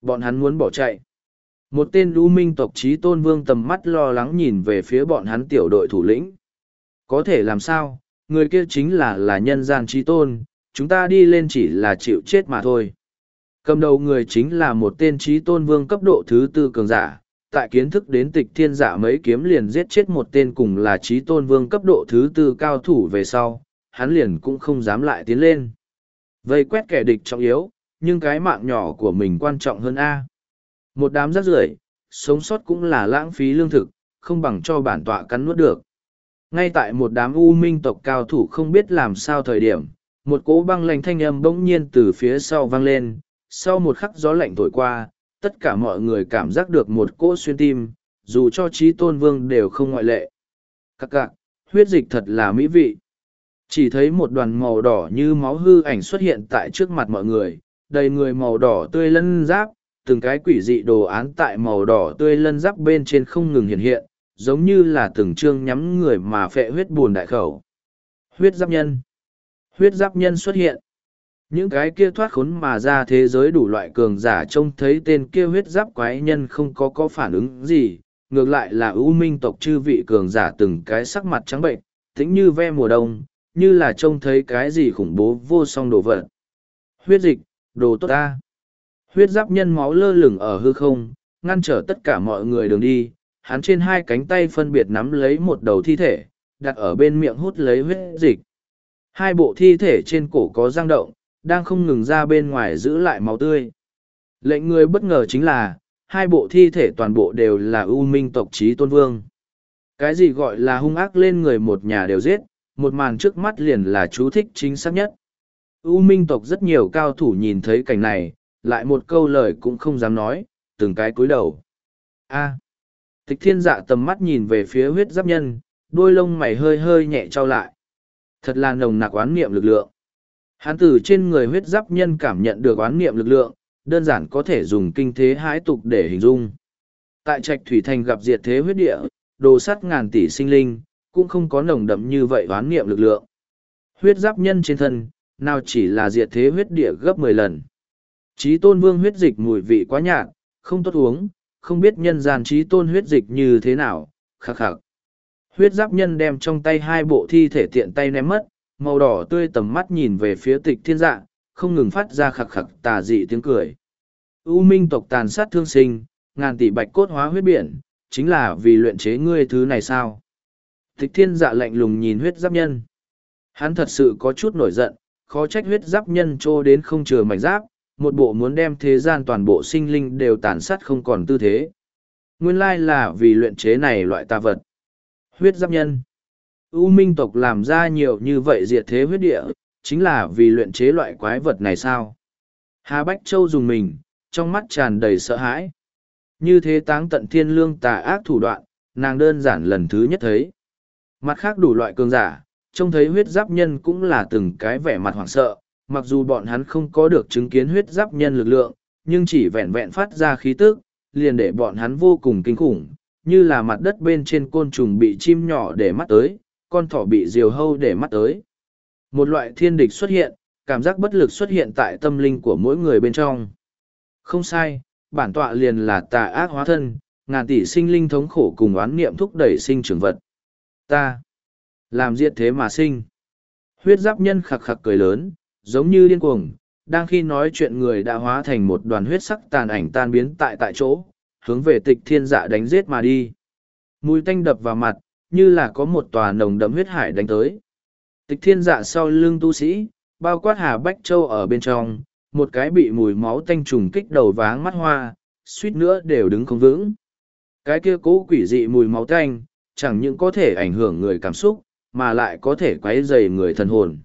Bọn hắn muốn bỏ chạy. Một tên U Minh tộc trí tôn vương tầm mắt lo lắng nhìn về phía bọn hắn tiểu đội thủ lĩnh. Có thể làm sao, người kia chính là là nhân gian trí tôn, chúng ta đi lên chỉ là chịu chết mà thôi. Cầm đầu người chính là một tên trí tôn vương cấp độ thứ tư cường giả, tại kiến thức đến tịch thiên giả mấy kiếm liền giết chết một tên cùng là trí tôn vương cấp độ thứ tư cao thủ về sau, hắn liền cũng không dám lại tiến lên. Vây quét kẻ địch trọng yếu, nhưng cái mạng nhỏ của mình quan trọng hơn A. Một đám rác rưởi sống sót cũng là lãng phí lương thực, không bằng cho bản tọa cắn nuốt được. Ngay tại một đám u minh tộc cao thủ không biết làm sao thời điểm, một cỗ băng lạnh thanh âm bỗng nhiên từ phía sau vang lên, sau một khắc gió lạnh thổi qua, tất cả mọi người cảm giác được một cỗ xuyên tim, dù cho trí tôn vương đều không ngoại lệ. cặc cặc huyết dịch thật là mỹ vị. Chỉ thấy một đoàn màu đỏ như máu hư ảnh xuất hiện tại trước mặt mọi người, đầy người màu đỏ tươi lân giáp, từng cái quỷ dị đồ án tại màu đỏ tươi lân giáp bên trên không ngừng hiện hiện, giống như là từng chương nhắm người mà phệ huyết buồn đại khẩu. Huyết giáp nhân. Huyết giáp nhân xuất hiện. Những cái kia thoát khốn mà ra thế giới đủ loại cường giả trông thấy tên kia huyết giáp quái nhân không có có phản ứng gì, ngược lại là ưu minh tộc chư vị cường giả từng cái sắc mặt trắng bệnh, tĩnh như ve mùa đông, như là trông thấy cái gì khủng bố vô song đồ vật. Huyết dịch, đồ tốt ta. Huyết giáp nhân máu lơ lửng ở hư không, ngăn trở tất cả mọi người đường đi, hắn trên hai cánh tay phân biệt nắm lấy một đầu thi thể, đặt ở bên miệng hút lấy huyết dịch. Hai bộ thi thể trên cổ có răng động, đang không ngừng ra bên ngoài giữ lại máu tươi. Lệnh người bất ngờ chính là, hai bộ thi thể toàn bộ đều là ưu minh tộc trí tôn vương. Cái gì gọi là hung ác lên người một nhà đều giết, một màn trước mắt liền là chú thích chính xác nhất. U minh tộc rất nhiều cao thủ nhìn thấy cảnh này, lại một câu lời cũng không dám nói, từng cái cúi đầu. A. Tịch thiên dạ tầm mắt nhìn về phía huyết giáp nhân, đôi lông mày hơi hơi nhẹ trao lại. Thật là nồng nặc oán niệm lực lượng. Hán tử trên người huyết giáp nhân cảm nhận được oán niệm lực lượng, đơn giản có thể dùng kinh thế hãi tục để hình dung. Tại trạch thủy thành gặp diệt thế huyết địa, đồ sắt ngàn tỷ sinh linh, cũng không có nồng đậm như vậy oán niệm lực lượng. Huyết giáp nhân trên thân, nào chỉ là diệt thế huyết địa gấp mười lần. Chí tôn vương huyết dịch mùi vị quá nhạt, không tốt uống, không biết nhân gian trí tôn huyết dịch như thế nào, khắc khắc. Huyết giáp nhân đem trong tay hai bộ thi thể tiện tay ném mất, màu đỏ tươi tầm mắt nhìn về phía tịch thiên dạ, không ngừng phát ra khặc khặc tà dị tiếng cười. U minh tộc tàn sát thương sinh, ngàn tỷ bạch cốt hóa huyết biển, chính là vì luyện chế ngươi thứ này sao? Tịch thiên dạ lạnh lùng nhìn huyết giáp nhân. Hắn thật sự có chút nổi giận, khó trách huyết giáp nhân trô đến không chừa mảnh giáp, một bộ muốn đem thế gian toàn bộ sinh linh đều tàn sát không còn tư thế. Nguyên lai là vì luyện chế này loại tà vật. Huyết giáp nhân. U minh tộc làm ra nhiều như vậy diệt thế huyết địa, chính là vì luyện chế loại quái vật này sao? Hà Bách Châu dùng mình, trong mắt tràn đầy sợ hãi. Như thế táng tận thiên lương tà ác thủ đoạn, nàng đơn giản lần thứ nhất thấy. Mặt khác đủ loại cường giả, trông thấy huyết giáp nhân cũng là từng cái vẻ mặt hoảng sợ, mặc dù bọn hắn không có được chứng kiến huyết giáp nhân lực lượng, nhưng chỉ vẹn vẹn phát ra khí tức, liền để bọn hắn vô cùng kinh khủng, như là mặt đất bên trên côn trùng bị chim nhỏ để mắt tới, con thỏ bị diều hâu để mắt tới. Một loại thiên địch xuất hiện, cảm giác bất lực xuất hiện tại tâm linh của mỗi người bên trong. Không sai, bản tọa liền là tà ác hóa thân, ngàn tỷ sinh linh thống khổ cùng oán niệm thúc đẩy sinh trưởng vật. Ta, làm diệt thế mà sinh. Huyết giáp nhân khặc khặc cười lớn, giống như điên cuồng, đang khi nói chuyện người đã hóa thành một đoàn huyết sắc tàn ảnh tan biến tại tại chỗ, hướng về tịch thiên dạ đánh giết mà đi. Mùi tanh đập vào mặt, như là có một tòa nồng đậm huyết hải đánh tới. Tịch thiên dạ sau lưng tu sĩ, bao quát hà bách châu ở bên trong, một cái bị mùi máu tanh trùng kích đầu váng mắt hoa, suýt nữa đều đứng không vững. Cái kia cố quỷ dị mùi máu tanh, chẳng những có thể ảnh hưởng người cảm xúc, mà lại có thể quấy dày người thần hồn.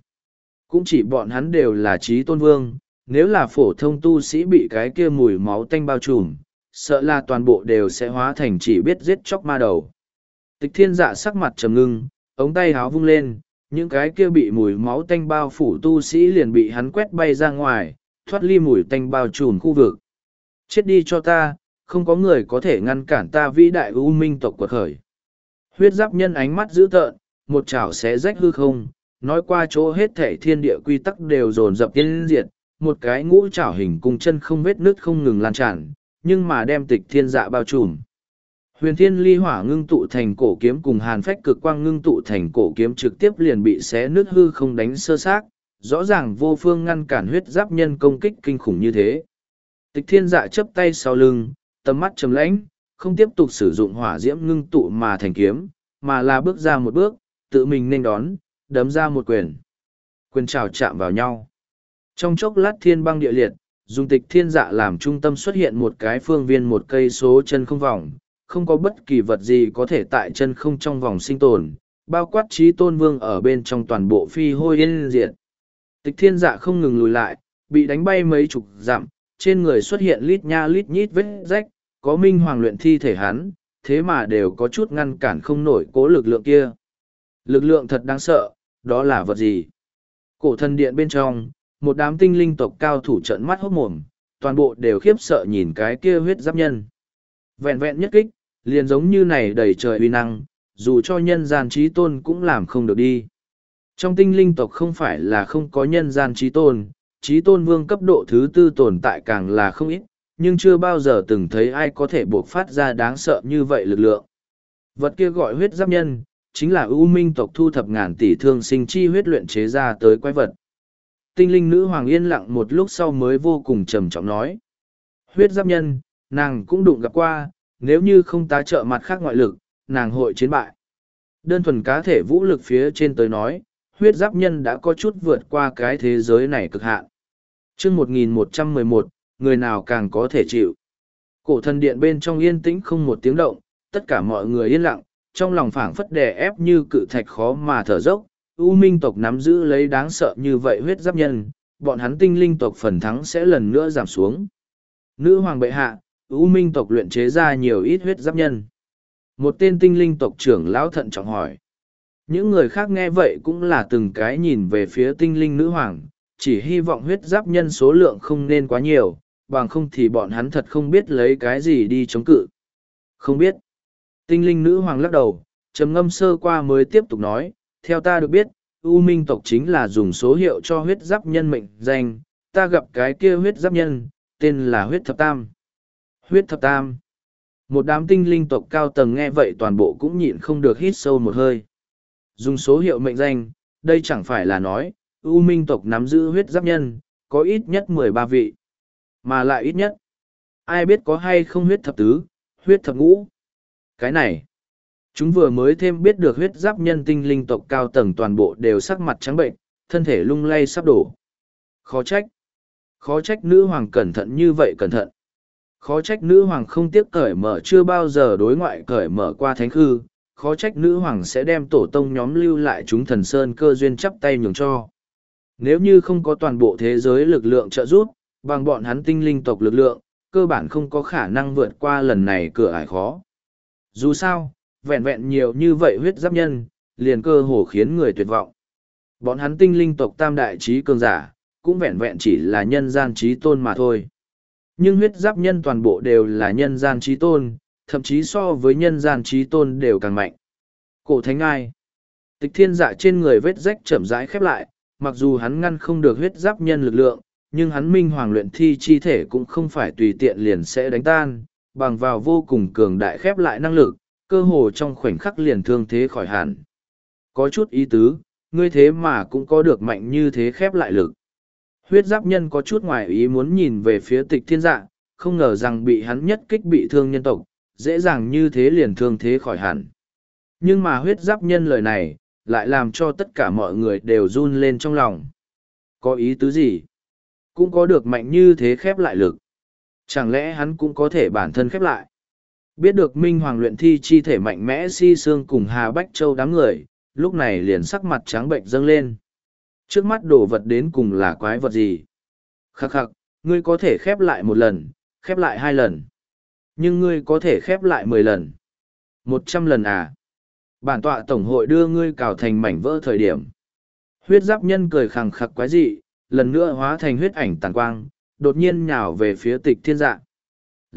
Cũng chỉ bọn hắn đều là trí tôn vương, nếu là phổ thông tu sĩ bị cái kia mùi máu tanh bao trùm, sợ là toàn bộ đều sẽ hóa thành chỉ biết giết chóc ma đầu. Tịch thiên dạ sắc mặt trầm ngưng, ống tay háo vung lên, những cái kia bị mùi máu tanh bao phủ tu sĩ liền bị hắn quét bay ra ngoài, thoát ly mùi tanh bao trùm khu vực. Chết đi cho ta, không có người có thể ngăn cản ta vĩ đại u minh tộc quật khởi. Huyết giáp nhân ánh mắt dữ tợn, một chảo xé rách hư không, nói qua chỗ hết thể thiên địa quy tắc đều dồn dập tiên diệt, một cái ngũ chảo hình cùng chân không vết nước không ngừng lan tràn, nhưng mà đem tịch thiên dạ bao trùm. Huyền thiên ly hỏa ngưng tụ thành cổ kiếm cùng hàn phách cực quang ngưng tụ thành cổ kiếm trực tiếp liền bị xé nước hư không đánh sơ xác, rõ ràng vô phương ngăn cản huyết giáp nhân công kích kinh khủng như thế. Tịch thiên dạ chấp tay sau lưng, tầm mắt trầm lãnh, không tiếp tục sử dụng hỏa diễm ngưng tụ mà thành kiếm, mà là bước ra một bước, tự mình nên đón, đấm ra một quyền. Quyền trào chạm vào nhau. Trong chốc lát thiên băng địa liệt, dùng tịch thiên dạ làm trung tâm xuất hiện một cái phương viên một cây số chân không vòng, không có bất kỳ vật gì có thể tại chân không trong vòng sinh tồn, bao quát trí tôn vương ở bên trong toàn bộ phi hôi yên diệt. Tịch thiên dạ không ngừng lùi lại, bị đánh bay mấy chục dặm, trên người xuất hiện lít nha lít nhít vết rách, có minh hoàng luyện thi thể hắn, thế mà đều có chút ngăn cản không nổi cố lực lượng kia. Lực lượng thật đáng sợ, đó là vật gì? Cổ thần điện bên trong, một đám tinh linh tộc cao thủ trận mắt hốt mồm, toàn bộ đều khiếp sợ nhìn cái kia huyết giáp nhân. Vẹn vẹn nhất kích, liền giống như này đầy trời uy năng, dù cho nhân gian trí tôn cũng làm không được đi. Trong tinh linh tộc không phải là không có nhân gian trí tôn, trí tôn vương cấp độ thứ tư tồn tại càng là không ít, nhưng chưa bao giờ từng thấy ai có thể buộc phát ra đáng sợ như vậy lực lượng. Vật kia gọi huyết giáp nhân, chính là ưu minh tộc thu thập ngàn tỷ thương sinh chi huyết luyện chế ra tới quái vật. Tinh linh nữ hoàng yên lặng một lúc sau mới vô cùng trầm trọng nói. Huyết giáp nhân, nàng cũng đụng gặp qua, nếu như không tá trợ mặt khác ngoại lực, nàng hội chiến bại. Đơn thuần cá thể vũ lực phía trên tới nói, huyết giáp nhân đã có chút vượt qua cái thế giới này cực hạn. chương 1111, người nào càng có thể chịu. Cổ thần điện bên trong yên tĩnh không một tiếng động, tất cả mọi người yên lặng, trong lòng phảng phất đè ép như cự thạch khó mà thở dốc. U minh tộc nắm giữ lấy đáng sợ như vậy huyết giáp nhân, bọn hắn tinh linh tộc phần thắng sẽ lần nữa giảm xuống. Nữ hoàng bệ hạ, U minh tộc luyện chế ra nhiều ít huyết giáp nhân. Một tên tinh linh tộc trưởng lão thận trọng hỏi. Những người khác nghe vậy cũng là từng cái nhìn về phía tinh linh nữ hoàng, chỉ hy vọng huyết giáp nhân số lượng không nên quá nhiều, bằng không thì bọn hắn thật không biết lấy cái gì đi chống cự. Không biết. Tinh linh nữ hoàng lắc đầu, trầm ngâm sơ qua mới tiếp tục nói, theo ta được biết, U Minh tộc chính là dùng số hiệu cho huyết giáp nhân mệnh danh, ta gặp cái kia huyết giáp nhân, tên là huyết thập tam. Huyết thập tam. Một đám tinh linh tộc cao tầng nghe vậy toàn bộ cũng nhịn không được hít sâu một hơi. Dùng số hiệu mệnh danh, đây chẳng phải là nói, U Minh tộc nắm giữ huyết giáp nhân, có ít nhất mười ba vị. Mà lại ít nhất. Ai biết có hay không huyết thập tứ, huyết thập ngũ. Cái này, chúng vừa mới thêm biết được huyết giáp nhân tinh linh tộc cao tầng toàn bộ đều sắc mặt trắng bệnh, thân thể lung lay sắp đổ. Khó trách. Khó trách nữ hoàng cẩn thận như vậy cẩn thận. Khó trách nữ hoàng không tiếc cởi mở chưa bao giờ đối ngoại cởi mở qua thánh khư, khó trách nữ hoàng sẽ đem tổ tông nhóm lưu lại chúng thần sơn cơ duyên chắp tay nhường cho. Nếu như không có toàn bộ thế giới lực lượng trợ giúp, bằng bọn hắn tinh linh tộc lực lượng, cơ bản không có khả năng vượt qua lần này cửa ải khó. Dù sao, vẹn vẹn nhiều như vậy huyết giáp nhân, liền cơ hồ khiến người tuyệt vọng. Bọn hắn tinh linh tộc tam đại trí cường giả, cũng vẹn vẹn chỉ là nhân gian trí tôn mà thôi. Nhưng huyết giáp nhân toàn bộ đều là nhân gian trí tôn, thậm chí so với nhân gian trí tôn đều càng mạnh. Cổ thánh ai? Tịch thiên dạ trên người vết rách chậm rãi khép lại, mặc dù hắn ngăn không được huyết giáp nhân lực lượng, nhưng hắn minh hoàng luyện thi chi thể cũng không phải tùy tiện liền sẽ đánh tan, bằng vào vô cùng cường đại khép lại năng lực, cơ hồ trong khoảnh khắc liền thương thế khỏi hẳn. Có chút ý tứ, ngươi thế mà cũng có được mạnh như thế khép lại lực. Huyết giáp nhân có chút ngoài ý muốn nhìn về phía tịch thiên dạ, không ngờ rằng bị hắn nhất kích bị thương nhân tộc, dễ dàng như thế liền thương thế khỏi hẳn. Nhưng mà huyết giáp nhân lời này, lại làm cho tất cả mọi người đều run lên trong lòng. Có ý tứ gì? Cũng có được mạnh như thế khép lại lực. Chẳng lẽ hắn cũng có thể bản thân khép lại? Biết được Minh Hoàng luyện thi chi thể mạnh mẽ si xương cùng Hà Bách Châu đám người, lúc này liền sắc mặt trắng bệnh dâng lên. Trước mắt đồ vật đến cùng là quái vật gì? Khắc khắc, ngươi có thể khép lại một lần, khép lại hai lần. Nhưng ngươi có thể khép lại mười lần. Một trăm lần à? Bản tọa tổng hội đưa ngươi cào thành mảnh vỡ thời điểm. Huyết giáp nhân cười khẳng khắc quái dị, lần nữa hóa thành huyết ảnh tàn quang, đột nhiên nhào về phía tịch thiên dạ.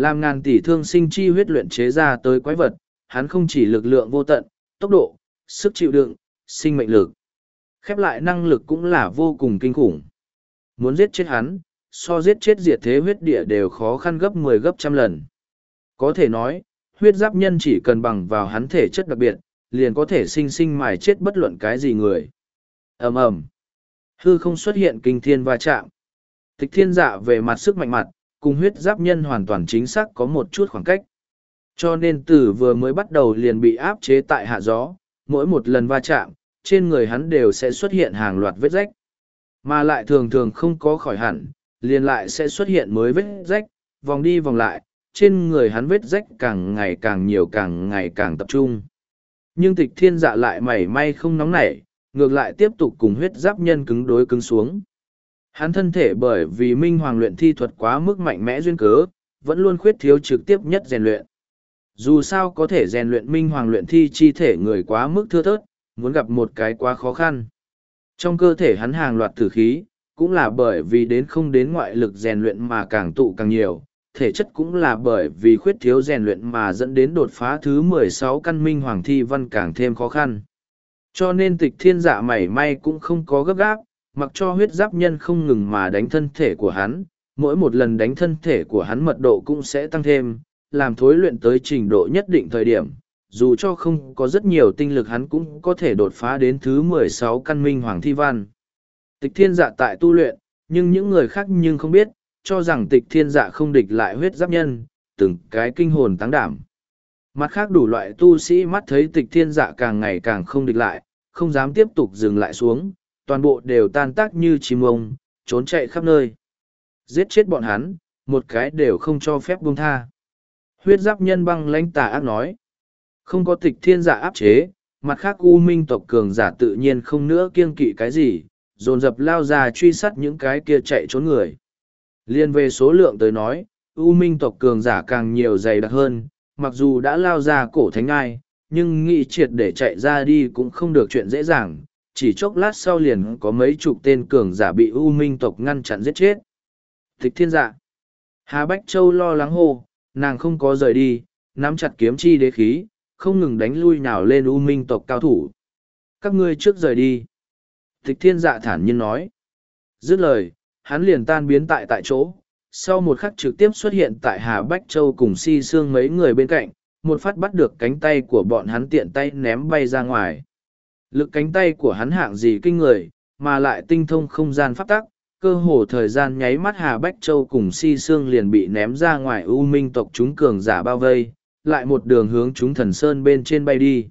Làm ngàn tỷ thương sinh chi huyết luyện chế ra tới quái vật, hắn không chỉ lực lượng vô tận, tốc độ, sức chịu đựng, sinh mệnh lực. Khép lại năng lực cũng là vô cùng kinh khủng. Muốn giết chết hắn, so giết chết diệt thế huyết địa đều khó khăn gấp mười gấp trăm lần. Có thể nói, huyết giáp nhân chỉ cần bằng vào hắn thể chất đặc biệt, liền có thể sinh sinh mài chết bất luận cái gì người. ầm ầm Hư không xuất hiện kinh thiên va chạm. Tịch thiên dạ về mặt sức mạnh mặt, cùng huyết giáp nhân hoàn toàn chính xác có một chút khoảng cách. Cho nên từ vừa mới bắt đầu liền bị áp chế tại hạ gió, mỗi một lần va chạm, trên người hắn đều sẽ xuất hiện hàng loạt vết rách. Mà lại thường thường không có khỏi hẳn, liền lại sẽ xuất hiện mới vết rách, vòng đi vòng lại, trên người hắn vết rách càng ngày càng nhiều càng ngày càng tập trung. Nhưng tịch thiên dạ lại mảy may không nóng nảy, ngược lại tiếp tục cùng huyết giáp nhân cứng đối cứng xuống. Hắn thân thể bởi vì minh hoàng luyện thi thuật quá mức mạnh mẽ duyên cớ, vẫn luôn khuyết thiếu trực tiếp nhất rèn luyện. Dù sao có thể rèn luyện minh hoàng luyện thi chi thể người quá mức thưa thớt, muốn gặp một cái quá khó khăn. Trong cơ thể hắn hàng loạt tử khí, cũng là bởi vì đến không đến ngoại lực rèn luyện mà càng tụ càng nhiều, thể chất cũng là bởi vì khuyết thiếu rèn luyện mà dẫn đến đột phá thứ mười sáu căn minh hoàng thi văn càng thêm khó khăn. Cho nên tịch thiên dạ mảy may cũng không có gấp gáp, mặc cho huyết giáp nhân không ngừng mà đánh thân thể của hắn, mỗi một lần đánh thân thể của hắn mật độ cũng sẽ tăng thêm, làm thối luyện tới trình độ nhất định thời điểm. Dù cho không có rất nhiều tinh lực hắn cũng có thể đột phá đến thứ mười sáu căn minh hoàng thi văn. Tịch thiên dạ tại tu luyện, nhưng những người khác nhưng không biết, cho rằng tịch thiên dạ không địch lại huyết giáp nhân, từng cái kinh hồn táng đảm. Mặt khác đủ loại tu sĩ mắt thấy tịch thiên dạ càng ngày càng không địch lại, không dám tiếp tục dừng lại xuống, toàn bộ đều tan tác như chim ông, trốn chạy khắp nơi. Giết chết bọn hắn, một cái đều không cho phép buông tha. Huyết giáp nhân băng lãnh tà ác nói. Không có tịch thiên giả áp chế, mặt khác u minh tộc cường giả tự nhiên không nữa kiêng kỵ cái gì, dồn dập lao ra truy sát những cái kia chạy trốn người. Liên về số lượng tới nói, u minh tộc cường giả càng nhiều dày đặc hơn, mặc dù đã lao ra cổ thánh ai, nhưng nghĩ triệt để chạy ra đi cũng không được chuyện dễ dàng, chỉ chốc lát sau liền có mấy chục tên cường giả bị U Minh tộc ngăn chặn giết chết. Thích thiên dạ. Hà Bách Châu lo lắng hô, nàng không có rời đi, nắm chặt kiếm chi đế khí, không ngừng đánh lui nào lên U Minh tộc cao thủ. Các ngươi trước rời đi. Thích thiên dạ thản nhiên nói. Dứt lời, hắn liền tan biến tại tại chỗ. Sau một khắc trực tiếp xuất hiện tại Hà Bách Châu cùng si xương mấy người bên cạnh, một phát bắt được cánh tay của bọn hắn tiện tay ném bay ra ngoài. Lực cánh tay của hắn hạng gì kinh người, mà lại tinh thông không gian pháp tắc, cơ hồ thời gian nháy mắt Hà Bách Châu cùng si Sương liền bị ném ra ngoài U Minh tộc chúng cường giả bao vây, lại một đường hướng chúng thần sơn bên trên bay đi.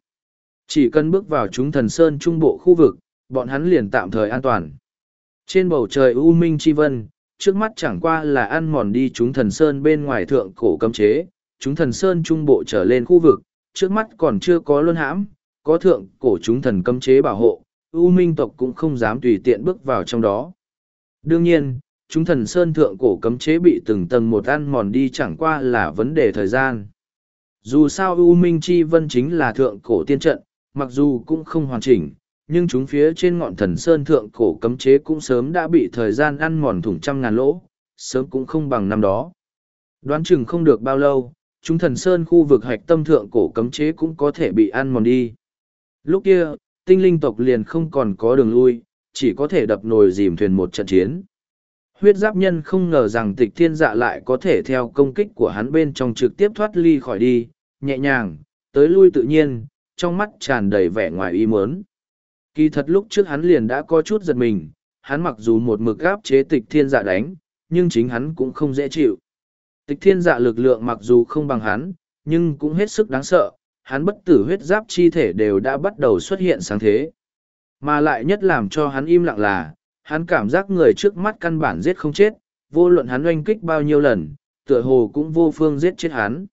Chỉ cần bước vào chúng thần sơn trung bộ khu vực, bọn hắn liền tạm thời an toàn. Trên bầu trời U Minh Chi Vân, trước mắt chẳng qua là ăn mòn đi chúng thần sơn bên ngoài thượng cổ cấm chế, chúng thần sơn trung bộ trở lên khu vực, trước mắt còn chưa có luân hãm, có thượng cổ chúng thần cấm chế bảo hộ, U Minh tộc cũng không dám tùy tiện bước vào trong đó. Đương nhiên, chúng thần sơn thượng cổ cấm chế bị từng tầng một ăn mòn đi chẳng qua là vấn đề thời gian. Dù sao U Minh Chi Vân chính là thượng cổ tiên trận, mặc dù cũng không hoàn chỉnh, nhưng chúng phía trên ngọn thần sơn thượng cổ cấm chế cũng sớm đã bị thời gian ăn mòn thủng trăm ngàn lỗ, sớm cũng không bằng năm đó. Đoán chừng không được bao lâu, chúng thần sơn khu vực hạch tâm thượng cổ cấm chế cũng có thể bị ăn mòn đi. Lúc kia, tinh linh tộc liền không còn có đường lui, chỉ có thể đập nồi dìm thuyền một trận chiến. Huyết giáp nhân không ngờ rằng tịch thiên dạ lại có thể theo công kích của hắn bên trong trực tiếp thoát ly khỏi đi, nhẹ nhàng, tới lui tự nhiên, trong mắt tràn đầy vẻ ngoài ý muốn. Kỳ thật lúc trước hắn liền đã có chút giật mình, hắn mặc dù một mực gáp chế tịch thiên dạ đánh, nhưng chính hắn cũng không dễ chịu. Tịch thiên dạ lực lượng mặc dù không bằng hắn, nhưng cũng hết sức đáng sợ, hắn bất tử huyết giáp chi thể đều đã bắt đầu xuất hiện sáng thế. Mà lại nhất làm cho hắn im lặng là, hắn cảm giác người trước mắt căn bản giết không chết, vô luận hắn oanh kích bao nhiêu lần, tựa hồ cũng vô phương giết chết hắn.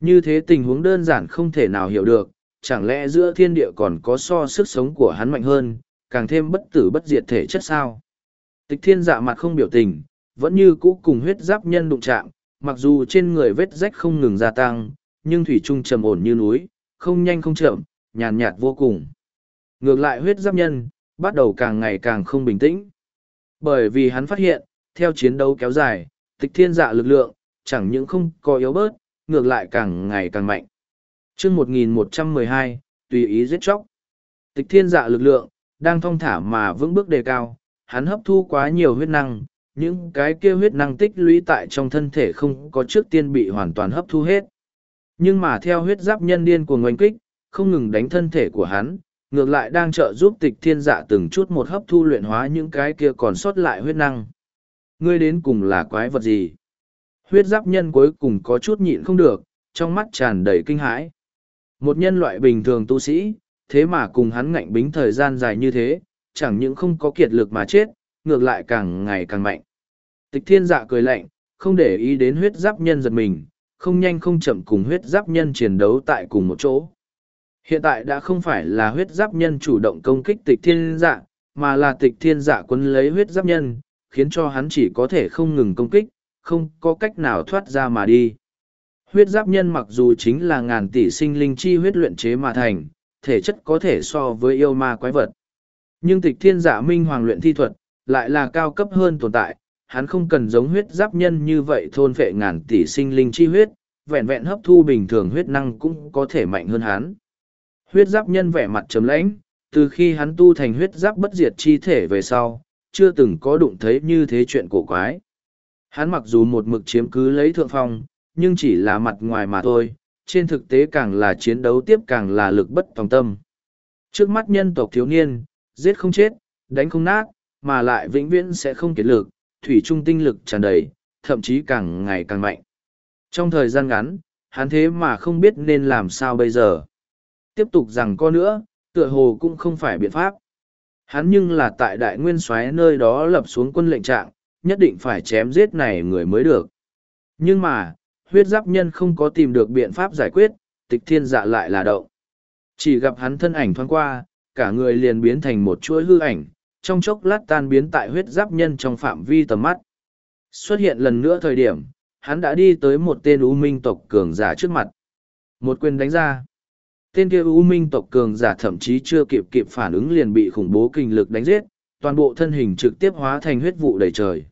Như thế tình huống đơn giản không thể nào hiểu được, chẳng lẽ giữa thiên địa còn có so sức sống của hắn mạnh hơn, càng thêm bất tử bất diệt thể chất sao? Tịch thiên dạ mặt không biểu tình, vẫn như cũ cùng huyết giáp nhân đụng chạm, mặc dù trên người vết rách không ngừng gia tăng, nhưng thủy trung trầm ổn như núi, không nhanh không chậm, nhàn nhạt vô cùng. Ngược lại huyết giáp nhân, bắt đầu càng ngày càng không bình tĩnh. Bởi vì hắn phát hiện, theo chiến đấu kéo dài, tịch thiên dạ lực lượng, chẳng những không có yếu bớt, ngược lại càng ngày càng mạnh. chương 1112, tùy ý giết chóc. Tịch thiên dạ lực lượng, đang thong thả mà vững bước đề cao, hắn hấp thu quá nhiều huyết năng, những cái kia huyết năng tích lũy tại trong thân thể không có trước tiên bị hoàn toàn hấp thu hết. Nhưng mà theo huyết giáp nhân điên của ngoanh kích, không ngừng đánh thân thể của hắn, ngược lại đang trợ giúp tịch thiên dạ từng chút một hấp thu luyện hóa những cái kia còn sót lại huyết năng. Ngươi đến cùng là quái vật gì? Huyết giáp nhân cuối cùng có chút nhịn không được, trong mắt tràn đầy kinh hãi. Một nhân loại bình thường tu sĩ, thế mà cùng hắn ngạnh bính thời gian dài như thế, chẳng những không có kiệt lực mà chết, ngược lại càng ngày càng mạnh. Tịch thiên dạ cười lạnh, không để ý đến huyết giáp nhân giật mình, không nhanh không chậm cùng huyết giáp nhân chiến đấu tại cùng một chỗ. Hiện tại đã không phải là huyết giáp nhân chủ động công kích tịch thiên dạ, mà là tịch thiên dạ quấn lấy huyết giáp nhân, khiến cho hắn chỉ có thể không ngừng công kích, không có cách nào thoát ra mà đi. Huyết giáp nhân mặc dù chính là ngàn tỷ sinh linh chi huyết luyện chế mà thành, thể chất có thể so với yêu ma quái vật. Nhưng tịch thiên giả minh hoàng luyện thi thuật, lại là cao cấp hơn tồn tại, hắn không cần giống huyết giáp nhân như vậy thôn phệ ngàn tỷ sinh linh chi huyết, vẹn vẹn hấp thu bình thường huyết năng cũng có thể mạnh hơn hắn. Huyết giáp nhân vẻ mặt trầm lãnh, từ khi hắn tu thành huyết giáp bất diệt chi thể về sau, chưa từng có đụng thấy như thế chuyện cổ quái. Hắn mặc dù một mực chiếm cứ lấy thượng phong, nhưng chỉ là mặt ngoài mà thôi, trên thực tế càng là chiến đấu tiếp càng là lực bất tòng tâm. Trước mắt nhân tộc thiếu niên, giết không chết, đánh không nát, mà lại vĩnh viễn sẽ không kiệt lực, thủy trung tinh lực tràn đầy, thậm chí càng ngày càng mạnh. Trong thời gian ngắn, hắn thế mà không biết nên làm sao bây giờ. Tiếp tục rằng có nữa, tựa hồ cũng không phải biện pháp. Hắn nhưng là tại đại nguyên soái nơi đó lập xuống quân lệnh trạng, nhất định phải chém giết này người mới được. Nhưng mà, huyết giáp nhân không có tìm được biện pháp giải quyết, tịch thiên dạ lại là động. Chỉ gặp hắn thân ảnh thoáng qua, cả người liền biến thành một chuỗi hư ảnh, trong chốc lát tan biến tại huyết giáp nhân trong phạm vi tầm mắt. Xuất hiện lần nữa thời điểm, hắn đã đi tới một tên U Minh tộc cường giả trước mặt. Một quyền đánh ra. Tên kia U Minh tộc cường giả thậm chí chưa kịp kịp phản ứng liền bị khủng bố kinh lực đánh giết, toàn bộ thân hình trực tiếp hóa thành huyết vụ đầy trời.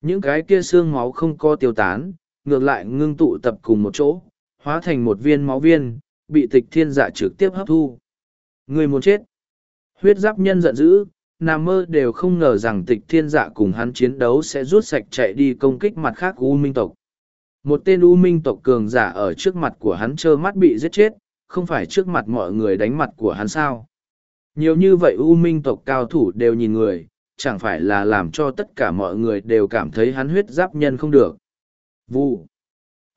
Những cái kia xương máu không có tiêu tán, ngược lại ngưng tụ tập cùng một chỗ, hóa thành một viên máu viên, bị tịch thiên giả trực tiếp hấp thu. Người muốn chết. Huyết giáp nhân giận dữ, nằm mơ đều không ngờ rằng tịch thiên dạ cùng hắn chiến đấu sẽ rút sạch chạy đi công kích mặt khác U Minh tộc. Một tên U Minh tộc cường giả ở trước mặt của hắn trơ mắt bị giết chết, không phải trước mặt mọi người đánh mặt của hắn sao. Nhiều như vậy U Minh tộc cao thủ đều nhìn người, chẳng phải là làm cho tất cả mọi người đều cảm thấy hắn huyết giáp nhân không được. Vu,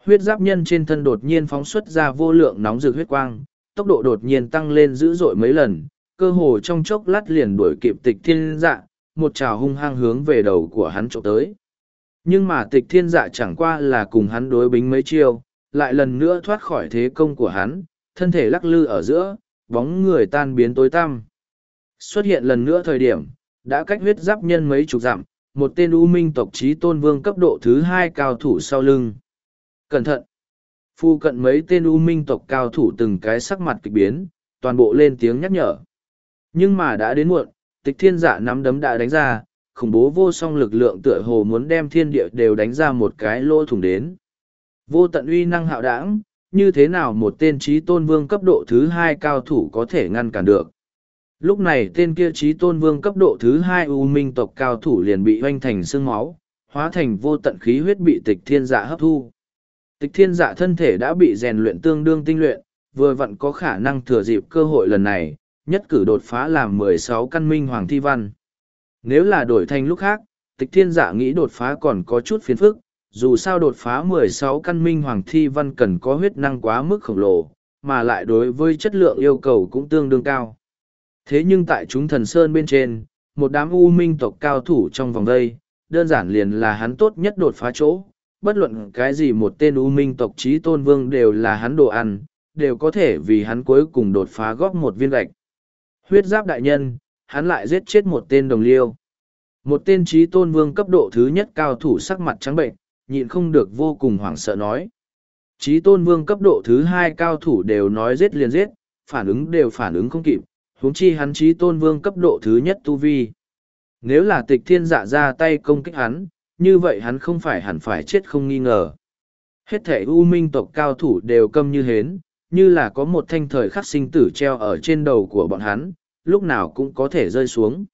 Huyết giáp nhân trên thân đột nhiên phóng xuất ra vô lượng nóng rực huyết quang, tốc độ đột nhiên tăng lên dữ dội mấy lần, cơ hồ trong chốc lát liền đuổi kịp tịch thiên dạ, một trào hung hăng hướng về đầu của hắn trộm tới. Nhưng mà tịch thiên dạ chẳng qua là cùng hắn đối bính mấy chiêu, lại lần nữa thoát khỏi thế công của hắn, thân thể lắc lư ở giữa, bóng người tan biến tối tăm. Xuất hiện lần nữa thời điểm, đã cách huyết giáp nhân mấy chục dặm, một tên u minh tộc trí tôn vương cấp độ thứ hai cao thủ sau lưng. Cẩn thận! Phu cận mấy tên u minh tộc cao thủ từng cái sắc mặt kịch biến, toàn bộ lên tiếng nhắc nhở. Nhưng mà đã đến muộn, tịch thiên giả nắm đấm đã đánh ra, khủng bố vô song lực lượng tựa hồ muốn đem thiên địa đều đánh ra một cái lỗ thủng đến. Vô tận uy năng hạo đảng, như thế nào một tên trí tôn vương cấp độ thứ hai cao thủ có thể ngăn cản được. Lúc này tên kia trí tôn vương cấp độ thứ hai U Minh tộc cao thủ liền bị hoanh thành xương máu, hóa thành vô tận khí huyết bị tịch thiên dạ hấp thu. Tịch thiên dạ thân thể đã bị rèn luyện tương đương tinh luyện, vừa vặn có khả năng thừa dịp cơ hội lần này, nhất cử đột phá làm mười sáu căn minh hoàng thi văn. Nếu là đổi thành lúc khác, tịch thiên dạ nghĩ đột phá còn có chút phiền phức, dù sao đột phá mười sáu căn minh hoàng thi văn cần có huyết năng quá mức khổng lồ, mà lại đối với chất lượng yêu cầu cũng tương đương cao. Thế nhưng tại chúng thần sơn bên trên, một đám u minh tộc cao thủ trong vòng đây, đơn giản liền là hắn tốt nhất đột phá chỗ, bất luận cái gì một tên u minh tộc trí tôn vương đều là hắn đồ ăn, đều có thể vì hắn cuối cùng đột phá góp một viên gạch. Huyết giáp đại nhân, hắn lại giết chết một tên đồng liêu. Một tên trí tôn vương cấp độ thứ nhất cao thủ sắc mặt trắng bệnh, nhịn không được vô cùng hoảng sợ nói. Trí tôn vương cấp độ thứ hai cao thủ đều nói giết liền giết, phản ứng đều phản ứng không kịp, huống chi hắn trí tôn vương cấp độ thứ nhất tu vi. Nếu là tịch thiên dạ ra tay công kích hắn, như vậy hắn không phải hẳn phải chết không nghi ngờ. Hết thể u minh tộc cao thủ đều câm như hến, như là có một thanh thời khắc sinh tử treo ở trên đầu của bọn hắn, lúc nào cũng có thể rơi xuống.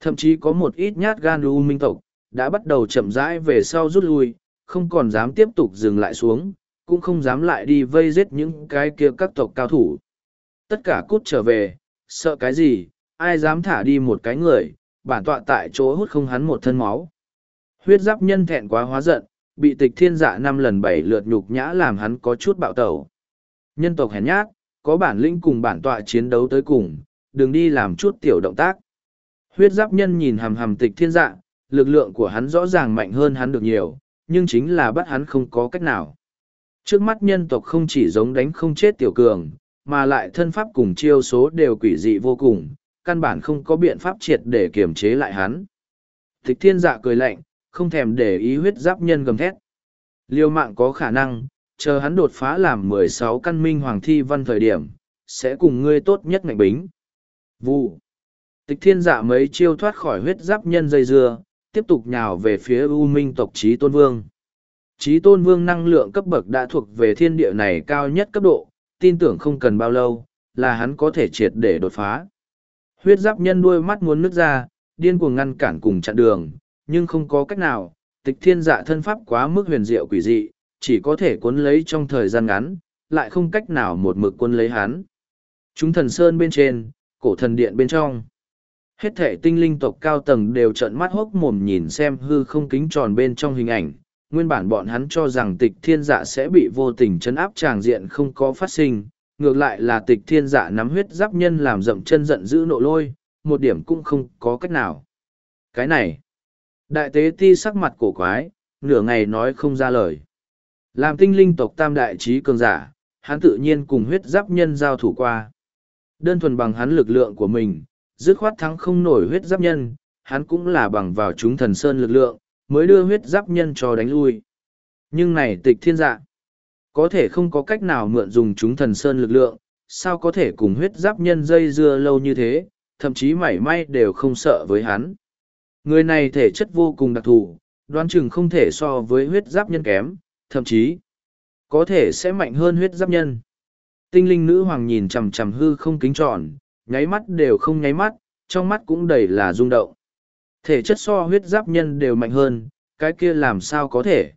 Thậm chí có một ít nhát gan u minh tộc, đã bắt đầu chậm rãi về sau rút lui, không còn dám tiếp tục dừng lại xuống, cũng không dám lại đi vây giết những cái kia các tộc cao thủ. Tất cả cút trở về, sợ cái gì, ai dám thả đi một cái người, bản tọa tại chỗ hút không hắn một thân máu. Huyết giáp nhân thẹn quá hóa giận, bị tịch thiên dạ năm lần bảy lượt nhục nhã làm hắn có chút bạo tẩu. Nhân tộc hèn nhát, có bản lĩnh cùng bản tọa chiến đấu tới cùng, đừng đi làm chút tiểu động tác. Huyết giáp nhân nhìn hầm hầm tịch thiên dạ, lực lượng của hắn rõ ràng mạnh hơn hắn được nhiều, nhưng chính là bắt hắn không có cách nào. Trước mắt nhân tộc không chỉ giống đánh không chết tiểu cường, mà lại thân pháp cùng chiêu số đều quỷ dị vô cùng, căn bản không có biện pháp triệt để kiềm chế lại hắn. Tịch thiên dạ cười lạnh, không thèm để ý huyết giáp nhân gầm thét. Liêu mạng có khả năng, chờ hắn đột phá làm mười sáu căn minh hoàng thi văn thời điểm, sẽ cùng ngươi tốt nhất ngạch bính. Vụ. Tịch thiên dạ mấy chiêu thoát khỏi huyết giáp nhân dây dưa, tiếp tục nhào về phía U Minh tộc Trí Tôn Vương. Trí Tôn Vương năng lượng cấp bậc đã thuộc về thiên địa này cao nhất cấp độ, tin tưởng không cần bao lâu, là hắn có thể triệt để đột phá. Huyết giáp nhân đuôi mắt muốn nứt ra, điên cuồng ngăn cản cùng chặn đường, nhưng không có cách nào, tịch thiên dạ thân pháp quá mức huyền diệu quỷ dị, chỉ có thể cuốn lấy trong thời gian ngắn, lại không cách nào một mực cuốn lấy hắn. Chúng thần sơn bên trên, cổ thần điện bên trong. Hết thể tinh linh tộc cao tầng đều trợn mắt hốc mồm nhìn xem hư không kính tròn bên trong hình ảnh. Nguyên bản bọn hắn cho rằng tịch thiên dạ sẽ bị vô tình chấn áp tràng diện không có phát sinh. Ngược lại là tịch thiên dạ nắm huyết giáp nhân làm rậm chân giận giữ nộ lôi, một điểm cũng không có cách nào. Cái này, đại tế ti sắc mặt cổ quái, nửa ngày nói không ra lời. Làm tinh linh tộc tam đại trí cường giả, hắn tự nhiên cùng huyết giáp nhân giao thủ qua. Đơn thuần bằng hắn lực lượng của mình, dứt khoát thắng không nổi huyết giáp nhân, hắn cũng là bằng vào chúng thần sơn lực lượng, mới đưa huyết giáp nhân cho đánh lui. Nhưng này tịch thiên dạ, có thể không có cách nào mượn dùng chúng thần sơn lực lượng, sao có thể cùng huyết giáp nhân dây dưa lâu như thế, thậm chí mảy may đều không sợ với hắn. Người này thể chất vô cùng đặc thù, đoán chừng không thể so với huyết giáp nhân kém, thậm chí có thể sẽ mạnh hơn huyết giáp nhân. Tinh linh nữ hoàng nhìn chằm chằm hư không kính tròn, nháy mắt đều không nháy mắt, trong mắt cũng đầy là rung động. Thể chất so huyết giáp nhân đều mạnh hơn, cái kia làm sao có thể.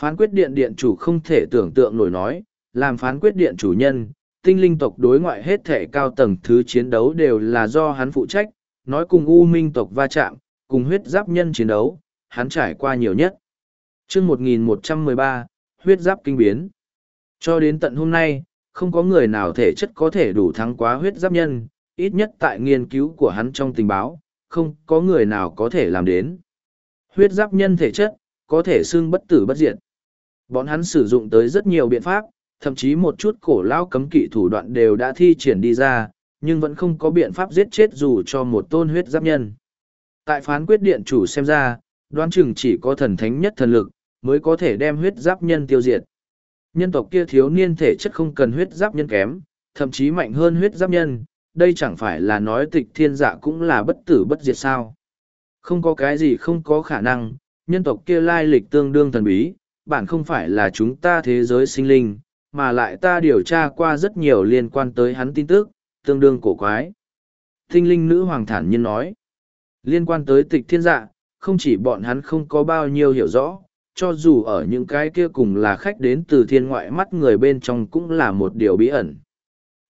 Phán quyết điện điện chủ không thể tưởng tượng nổi nói, làm phán quyết điện chủ nhân, tinh linh tộc đối ngoại hết thể cao tầng thứ chiến đấu đều là do hắn phụ trách, nói cùng U Minh tộc va chạm, cùng huyết giáp nhân chiến đấu, hắn trải qua nhiều nhất chương 1113, huyết giáp kinh biến. Cho đến tận hôm nay, không có người nào thể chất có thể đủ thắng quá huyết giáp nhân, ít nhất tại nghiên cứu của hắn trong tình báo, không có người nào có thể làm đến. Huyết giáp nhân thể chất, có thể xưng bất tử bất diệt. Bọn hắn sử dụng tới rất nhiều biện pháp, thậm chí một chút cổ lao cấm kỵ thủ đoạn đều đã thi triển đi ra, nhưng vẫn không có biện pháp giết chết dù cho một tôn huyết giáp nhân. Tại phán quyết điện chủ xem ra, đoán chừng chỉ có thần thánh nhất thần lực, mới có thể đem huyết giáp nhân tiêu diệt. Nhân tộc kia thiếu niên thể chất không cần huyết giáp nhân kém, thậm chí mạnh hơn huyết giáp nhân, đây chẳng phải là nói tịch thiên dạ cũng là bất tử bất diệt sao. Không có cái gì không có khả năng, nhân tộc kia lai lịch tương đương thần bí, bản không phải là chúng ta thế giới sinh linh, mà lại ta điều tra qua rất nhiều liên quan tới hắn tin tức, tương đương cổ quái. Tinh linh nữ hoàng thản nhiên nói. Liên quan tới tịch thiên dạ, không chỉ bọn hắn không có bao nhiêu hiểu rõ, cho dù ở những cái kia cùng là khách đến từ thiên ngoại mắt người bên trong cũng là một điều bí ẩn.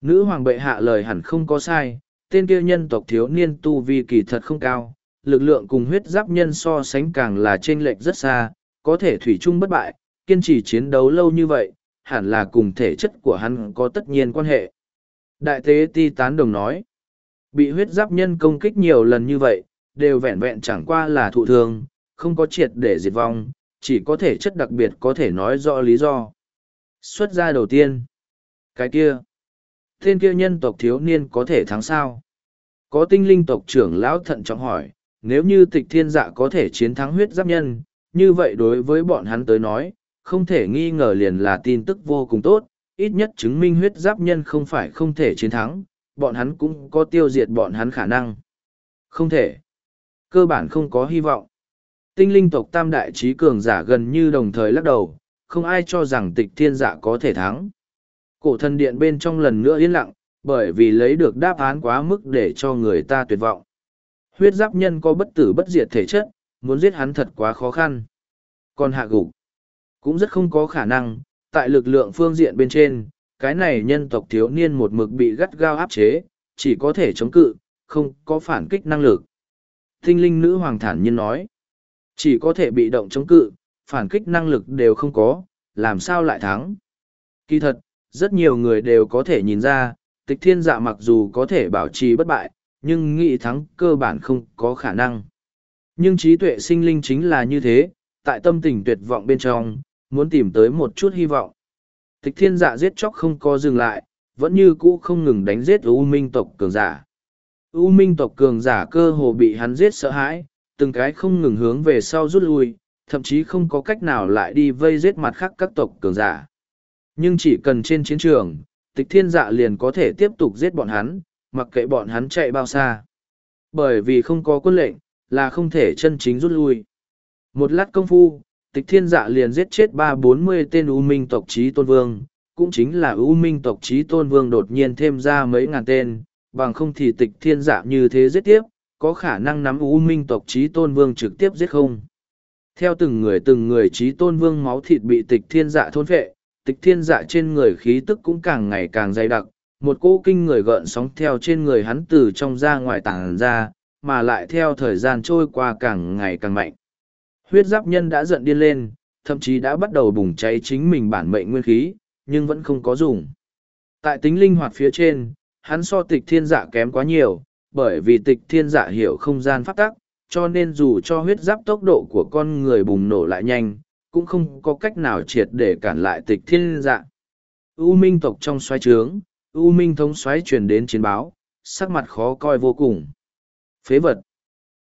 Nữ hoàng bệ hạ lời hẳn không có sai, tên kia nhân tộc thiếu niên tu vi kỳ thật không cao, lực lượng cùng huyết giáp nhân so sánh càng là chênh lệch rất xa, có thể thủy chung bất bại, kiên trì chiến đấu lâu như vậy, hẳn là cùng thể chất của hắn có tất nhiên quan hệ. Đại tế ti tán đồng nói, bị huyết giáp nhân công kích nhiều lần như vậy, đều vẹn vẹn chẳng qua là thụ thương, không có triệt để diệt vong, chỉ có thể chất đặc biệt có thể nói rõ lý do. Xuất ra đầu tiên, cái kia, tên kia nhân tộc thiếu niên có thể thắng sao? Có tinh linh tộc trưởng lão thận trọng hỏi, nếu như tịch thiên dạ có thể chiến thắng huyết giáp nhân, như vậy đối với bọn hắn tới nói, không thể nghi ngờ liền là tin tức vô cùng tốt, ít nhất chứng minh huyết giáp nhân không phải không thể chiến thắng, bọn hắn cũng có tiêu diệt bọn hắn khả năng. Không thể. Cơ bản không có hy vọng. Tinh linh tộc tam đại trí cường giả gần như đồng thời lắc đầu, không ai cho rằng tịch thiên dạ có thể thắng. Cổ thần điện bên trong lần nữa yên lặng, bởi vì lấy được đáp án quá mức để cho người ta tuyệt vọng. Huyết giáp nhân có bất tử bất diệt thể chất, muốn giết hắn thật quá khó khăn. Còn hạ gục, cũng rất không có khả năng, tại lực lượng phương diện bên trên, cái này nhân tộc thiếu niên một mực bị gắt gao áp chế, chỉ có thể chống cự, không có phản kích năng lực. Tinh linh nữ hoàng thản nhiên nói, chỉ có thể bị động chống cự, phản kích năng lực đều không có, làm sao lại thắng. Kỳ thật, rất nhiều người đều có thể nhìn ra, tịch thiên dạ mặc dù có thể bảo trì bất bại, nhưng nghĩ thắng cơ bản không có khả năng. Nhưng trí tuệ sinh linh chính là như thế, tại tâm tình tuyệt vọng bên trong, muốn tìm tới một chút hy vọng. Tịch thiên dạ giết chóc không có dừng lại, vẫn như cũ không ngừng đánh giết U Minh tộc cường giả. U Minh tộc cường giả cơ hồ bị hắn giết sợ hãi, từng cái không ngừng hướng về sau rút lui, thậm chí không có cách nào lại đi vây giết mặt khác các tộc cường giả. Nhưng chỉ cần trên chiến trường, tịch thiên dạ liền có thể tiếp tục giết bọn hắn, mặc kệ bọn hắn chạy bao xa. Bởi vì không có quân lệnh, là không thể chân chính rút lui. Một lát công phu, tịch thiên dạ liền giết chết ba bốn mươi tên U Minh tộc trí tôn vương, cũng chính là U Minh tộc trí tôn vương đột nhiên thêm ra mấy ngàn tên, bằng không thì tịch thiên dạ như thế giết tiếp, có khả năng nắm U Minh tộc trí tôn vương trực tiếp giết không. Theo từng người từng người trí tôn vương máu thịt bị tịch thiên dạ thôn phệ, tịch thiên dạ trên người khí tức cũng càng ngày càng dày đặc, một cỗ kinh người gợn sóng theo trên người hắn từ trong ra ngoài tảng ra, mà lại theo thời gian trôi qua càng ngày càng mạnh. Huyết giáp nhân đã giận điên lên, thậm chí đã bắt đầu bùng cháy chính mình bản mệnh nguyên khí, nhưng vẫn không có dùng. Tại tính linh hoạt phía trên, hắn so tịch thiên dạ kém quá nhiều, bởi vì tịch thiên dạ hiểu không gian pháp tắc, cho nên dù cho huyết giáp tốc độ của con người bùng nổ lại nhanh, cũng không có cách nào triệt để cản lại tịch thiên dạ. U minh tộc trong xoay trướng, U minh thống xoáy truyền đến chiến báo, sắc mặt khó coi vô cùng. Phế vật.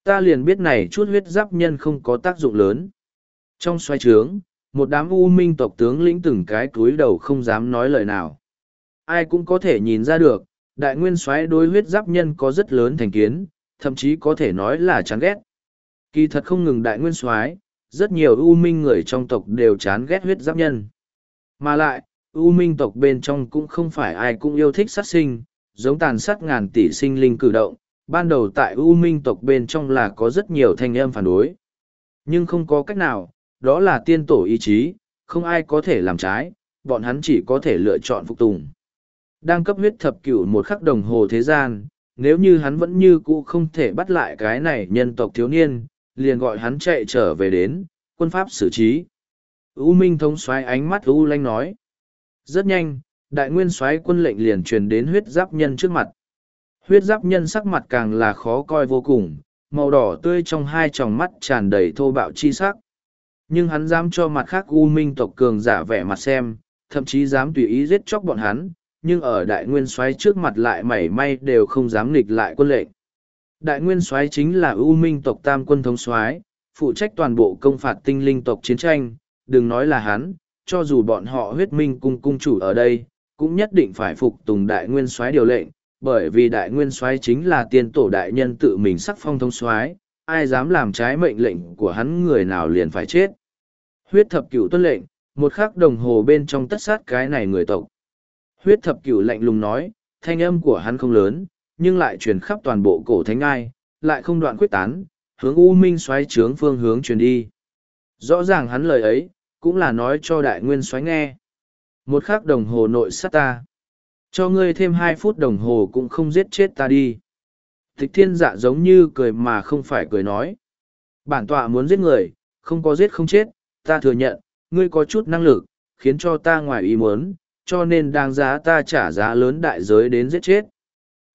Ta liền biết này chút huyết giáp nhân không có tác dụng lớn. Trong xoay trướng, một đám U minh tộc tướng lĩnh từng cái cúi đầu không dám nói lời nào. Ai cũng có thể nhìn ra được, đại nguyên soái đối huyết giáp nhân có rất lớn thành kiến, thậm chí có thể nói là chán ghét. Kỳ thật không ngừng đại nguyên soái, rất nhiều ưu minh người trong tộc đều chán ghét huyết giáp nhân. Mà lại, ưu minh tộc bên trong cũng không phải ai cũng yêu thích sát sinh, giống tàn sát ngàn tỷ sinh linh cử động, ban đầu tại ưu minh tộc bên trong là có rất nhiều thanh âm phản đối. Nhưng không có cách nào, đó là tiên tổ ý chí, không ai có thể làm trái, bọn hắn chỉ có thể lựa chọn phục tùng. Đang cấp huyết thập cửu một khắc đồng hồ thế gian, nếu như hắn vẫn như cũ không thể bắt lại cái này nhân tộc thiếu niên, liền gọi hắn chạy trở về đến, quân pháp xử trí. U Minh thống xoáy ánh mắt U Lanh nói. Rất nhanh, đại nguyên soái quân lệnh liền truyền đến huyết giáp nhân trước mặt. Huyết giáp nhân sắc mặt càng là khó coi vô cùng, màu đỏ tươi trong hai tròng mắt tràn đầy thô bạo chi sắc. Nhưng hắn dám cho mặt khác U Minh tộc cường giả vẻ mặt xem, thậm chí dám tùy ý giết chóc bọn hắn, nhưng ở đại nguyên soái trước mặt lại mảy may đều không dám nghịch lại quân lệnh. Đại nguyên soái chính là ưu minh tộc tam quân thống soái, phụ trách toàn bộ công phạt tinh linh tộc chiến tranh, đừng nói là hắn, cho dù bọn họ huyết minh cung cung chủ ở đây, cũng nhất định phải phục tùng đại nguyên soái điều lệnh, bởi vì đại nguyên soái chính là tiên tổ đại nhân tự mình sắc phong thống soái, ai dám làm trái mệnh lệnh của hắn người nào liền phải chết. Huyết thập cửu tuân lệnh, một khắc đồng hồ bên trong tất sát cái này người tộc. Huyết thập cửu lạnh lùng nói, thanh âm của hắn không lớn, nhưng lại truyền khắp toàn bộ cổ thánh ngai, lại không đoạn quyết tán, hướng U Minh xoáy trướng phương hướng truyền đi. Rõ ràng hắn lời ấy, cũng là nói cho đại nguyên xoáy nghe. Một khắc đồng hồ nội sát ta. Cho ngươi thêm hai phút đồng hồ cũng không giết chết ta đi. Tịch thiên dạ giống như cười mà không phải cười nói. Bản tọa muốn giết người, không có giết không chết, ta thừa nhận, ngươi có chút năng lực, khiến cho ta ngoài ý muốn, cho nên đáng giá ta trả giá lớn đại giới đến giết chết.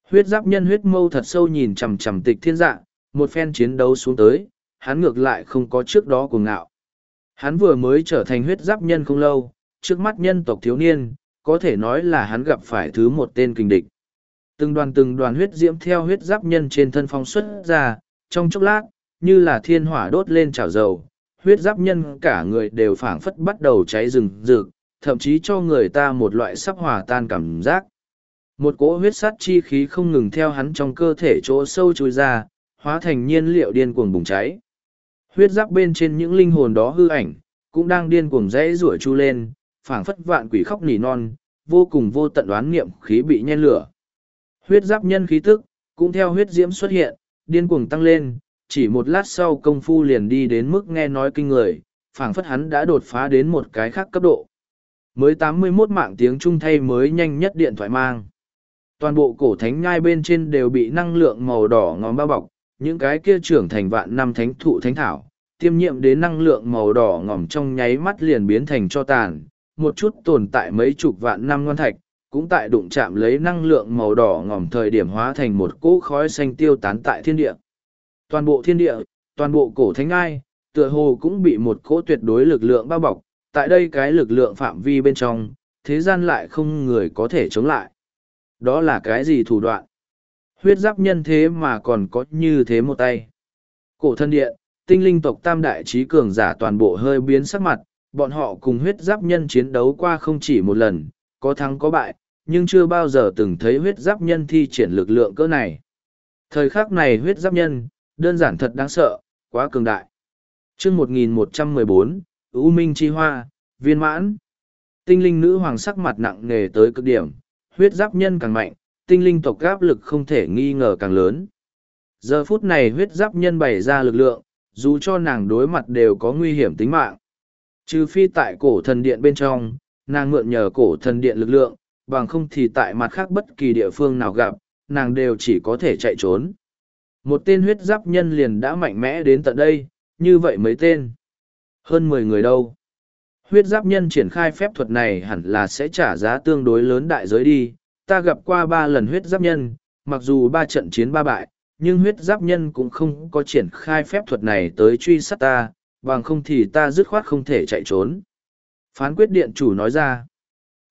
Huyết giáp nhân huyết mâu thật sâu nhìn chằm chằm tịch thiên dạ, một phen chiến đấu xuống tới, hắn ngược lại không có trước đó cuồng ngạo. Hắn vừa mới trở thành huyết giáp nhân không lâu, trước mắt nhân tộc thiếu niên, có thể nói là hắn gặp phải thứ một tên kình địch. Từng đoàn từng đoàn huyết diễm theo huyết giáp nhân trên thân phong xuất ra, trong chốc lát, như là thiên hỏa đốt lên chảo dầu, huyết giáp nhân cả người đều phảng phất bắt đầu cháy rừng rực, thậm chí cho người ta một loại sắp hòa tan cảm giác. Một cỗ huyết sát chi khí không ngừng theo hắn trong cơ thể chỗ sâu chui ra, hóa thành nhiên liệu điên cuồng bùng cháy. Huyết giáp bên trên những linh hồn đó hư ảnh, cũng đang điên cuồng rẽ rủa chu lên, phảng phất vạn quỷ khóc nỉ non, vô cùng vô tận đoán niệm khí bị nhen lửa. Huyết giáp nhân khí tức, cũng theo huyết diễm xuất hiện, điên cuồng tăng lên, chỉ một lát sau công phu liền đi đến mức nghe nói kinh người, phảng phất hắn đã đột phá đến một cái khác cấp độ. Mới tám mươi 81 mạng tiếng trung thay mới nhanh nhất điện thoại mang. Toàn bộ cổ thánh ngai bên trên đều bị năng lượng màu đỏ ngòm bao bọc, những cái kia trưởng thành vạn năm thánh thụ thánh thảo, tiêm nhiệm đến năng lượng màu đỏ ngòm trong nháy mắt liền biến thành cho tàn, một chút tồn tại mấy chục vạn năm ngon thạch, cũng tại đụng chạm lấy năng lượng màu đỏ ngòm thời điểm hóa thành một cỗ khói xanh tiêu tán tại thiên địa. Toàn bộ thiên địa, toàn bộ cổ thánh ai, tựa hồ cũng bị một cỗ tuyệt đối lực lượng bao bọc, tại đây cái lực lượng phạm vi bên trong, thế gian lại không người có thể chống lại. Đó là cái gì thủ đoạn? Huyết giáp nhân thế mà còn có như thế một tay. Cổ thân điện, tinh linh tộc tam đại trí cường giả toàn bộ hơi biến sắc mặt, bọn họ cùng huyết giáp nhân chiến đấu qua không chỉ một lần, có thắng có bại, nhưng chưa bao giờ từng thấy huyết giáp nhân thi triển lực lượng cỡ này. Thời khắc này huyết giáp nhân, đơn giản thật đáng sợ, quá cường đại. chương 1114, U Minh Chi Hoa, viên mãn. Tinh linh nữ hoàng sắc mặt nặng nề tới cực điểm, huyết giáp nhân càng mạnh, tinh linh tộc gáp lực không thể nghi ngờ càng lớn. Giờ phút này huyết giáp nhân bày ra lực lượng, dù cho nàng đối mặt đều có nguy hiểm tính mạng. Trừ phi tại cổ thần điện bên trong, nàng mượn nhờ cổ thần điện lực lượng, bằng không thì tại mặt khác bất kỳ địa phương nào gặp, nàng đều chỉ có thể chạy trốn. Một tên huyết giáp nhân liền đã mạnh mẽ đến tận đây, như vậy mấy tên. Hơn mười người đâu. Huyết giáp nhân triển khai phép thuật này hẳn là sẽ trả giá tương đối lớn đại giới đi. Ta gặp qua ba lần huyết giáp nhân, mặc dù ba trận chiến ba bại, nhưng huyết giáp nhân cũng không có triển khai phép thuật này tới truy sát ta, bằng không thì ta dứt khoát không thể chạy trốn. Phán quyết điện chủ nói ra,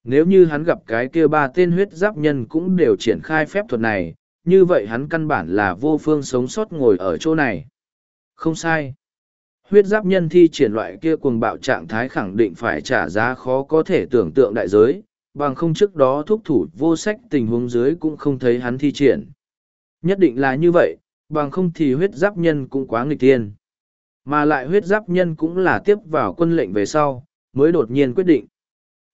nếu như hắn gặp cái kia ba tên huyết giáp nhân cũng đều triển khai phép thuật này, như vậy hắn căn bản là vô phương sống sót ngồi ở chỗ này. Không sai. Huyết giáp nhân thi triển loại kia cuồng bạo trạng thái khẳng định phải trả giá khó có thể tưởng tượng đại giới, bằng không trước đó thúc thủ vô sách tình huống dưới cũng không thấy hắn thi triển. Nhất định là như vậy, bằng không thì huyết giáp nhân cũng quá nghịch tiên. Mà lại huyết giáp nhân cũng là tiếp vào quân lệnh về sau, mới đột nhiên quyết định.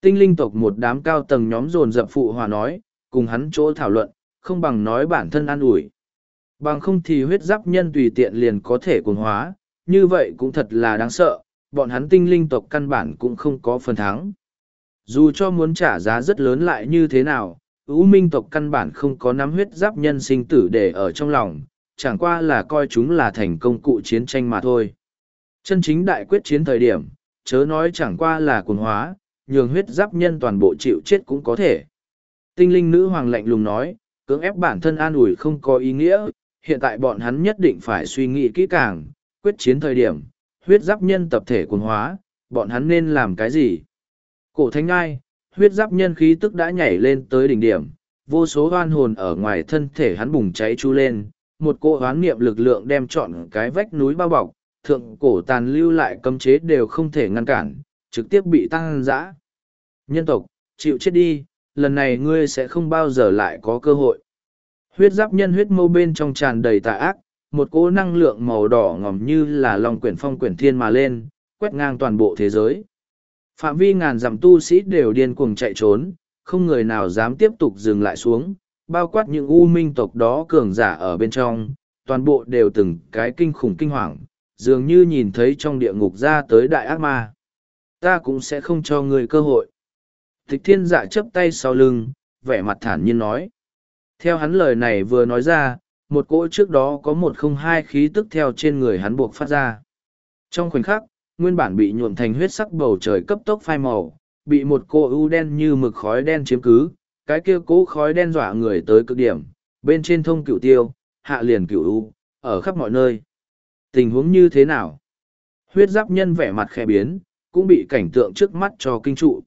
Tinh linh tộc một đám cao tầng nhóm dồn dập phụ hòa nói, cùng hắn chỗ thảo luận, không bằng nói bản thân an ủi. Bằng không thì huyết giáp nhân tùy tiện liền có thể cuồng hóa, như vậy cũng thật là đáng sợ, bọn hắn tinh linh tộc căn bản cũng không có phần thắng. Dù cho muốn trả giá rất lớn lại như thế nào, ưu minh tộc căn bản không có nắm huyết giáp nhân sinh tử để ở trong lòng, chẳng qua là coi chúng là thành công cụ chiến tranh mà thôi. Chân chính đại quyết chiến thời điểm, chớ nói chẳng qua là cuồng hóa, nhường huyết giáp nhân toàn bộ chịu chết cũng có thể. Tinh linh nữ hoàng lạnh lùng nói, cưỡng ép bản thân an ủi không có ý nghĩa, hiện tại bọn hắn nhất định phải suy nghĩ kỹ càng, quyết chiến thời điểm, huyết giáp nhân tập thể cuồng hóa, bọn hắn nên làm cái gì? Cổ thánh ngai, huyết giáp nhân khí tức đã nhảy lên tới đỉnh điểm, vô số hoan hồn ở ngoài thân thể hắn bùng cháy chu lên, một cỗ hoán niệm lực lượng đem trọn cái vách núi bao bọc, thượng cổ tàn lưu lại cấm chế đều không thể ngăn cản, trực tiếp bị tăng dã. Nhân tộc, chịu chết đi, lần này ngươi sẽ không bao giờ lại có cơ hội. Huyết giáp nhân huyết mâu bên trong tràn đầy tà ác, một cỗ năng lượng màu đỏ ngòm như là lòng quyển phong quyển thiên mà lên, quét ngang toàn bộ thế giới. Phạm vi ngàn dặm tu sĩ đều điên cuồng chạy trốn, không người nào dám tiếp tục dừng lại xuống, bao quát những u minh tộc đó cường giả ở bên trong, toàn bộ đều từng cái kinh khủng kinh hoàng, dường như nhìn thấy trong địa ngục ra tới đại ác ma. Ta cũng sẽ không cho người cơ hội. Tịch thiên dạ chấp tay sau lưng, vẻ mặt thản nhiên nói. Theo hắn lời này vừa nói ra, một cỗ trước đó có một không hai khí tức theo trên người hắn buộc phát ra. Trong khoảnh khắc, nguyên bản bị nhuộm thành huyết sắc bầu trời cấp tốc phai màu, bị một cô ưu đen như mực khói đen chiếm cứ, cái kia cỗ khói đen dọa người tới cực điểm, bên trên thông cửu tiêu, hạ liền cửu ưu, ở khắp mọi nơi. Tình huống như thế nào? Huyết giáp nhân vẻ mặt khẽ biến, cũng bị cảnh tượng trước mắt cho kinh trụ.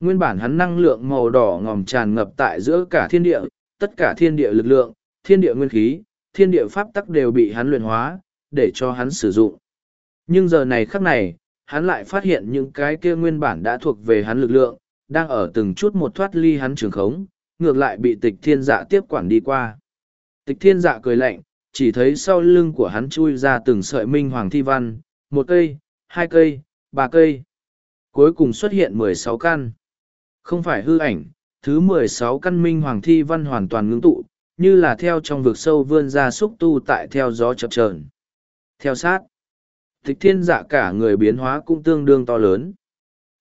Nguyên bản hắn năng lượng màu đỏ ngòm tràn ngập tại giữa cả thiên địa, tất cả thiên địa lực lượng, thiên địa nguyên khí, thiên địa pháp tắc đều bị hắn luyện hóa, để cho hắn sử dụng. Nhưng giờ này khắc này, hắn lại phát hiện những cái kia nguyên bản đã thuộc về hắn lực lượng, đang ở từng chút một thoát ly hắn trường khống, ngược lại bị tịch thiên dạ tiếp quản đi qua. Tịch thiên dạ cười lạnh, chỉ thấy sau lưng của hắn chui ra từng sợi minh hoàng thi văn, một cây, hai cây, ba cây. Cuối cùng xuất hiện mười sáu căn. Không phải hư ảnh, thứ mười sáu căn minh hoàng thi văn hoàn toàn ngưng tụ, như là theo trong vực sâu vươn ra xúc tu tại theo gió chập chờn. Theo sát, tịch thiên dạ cả người biến hóa cũng tương đương to lớn.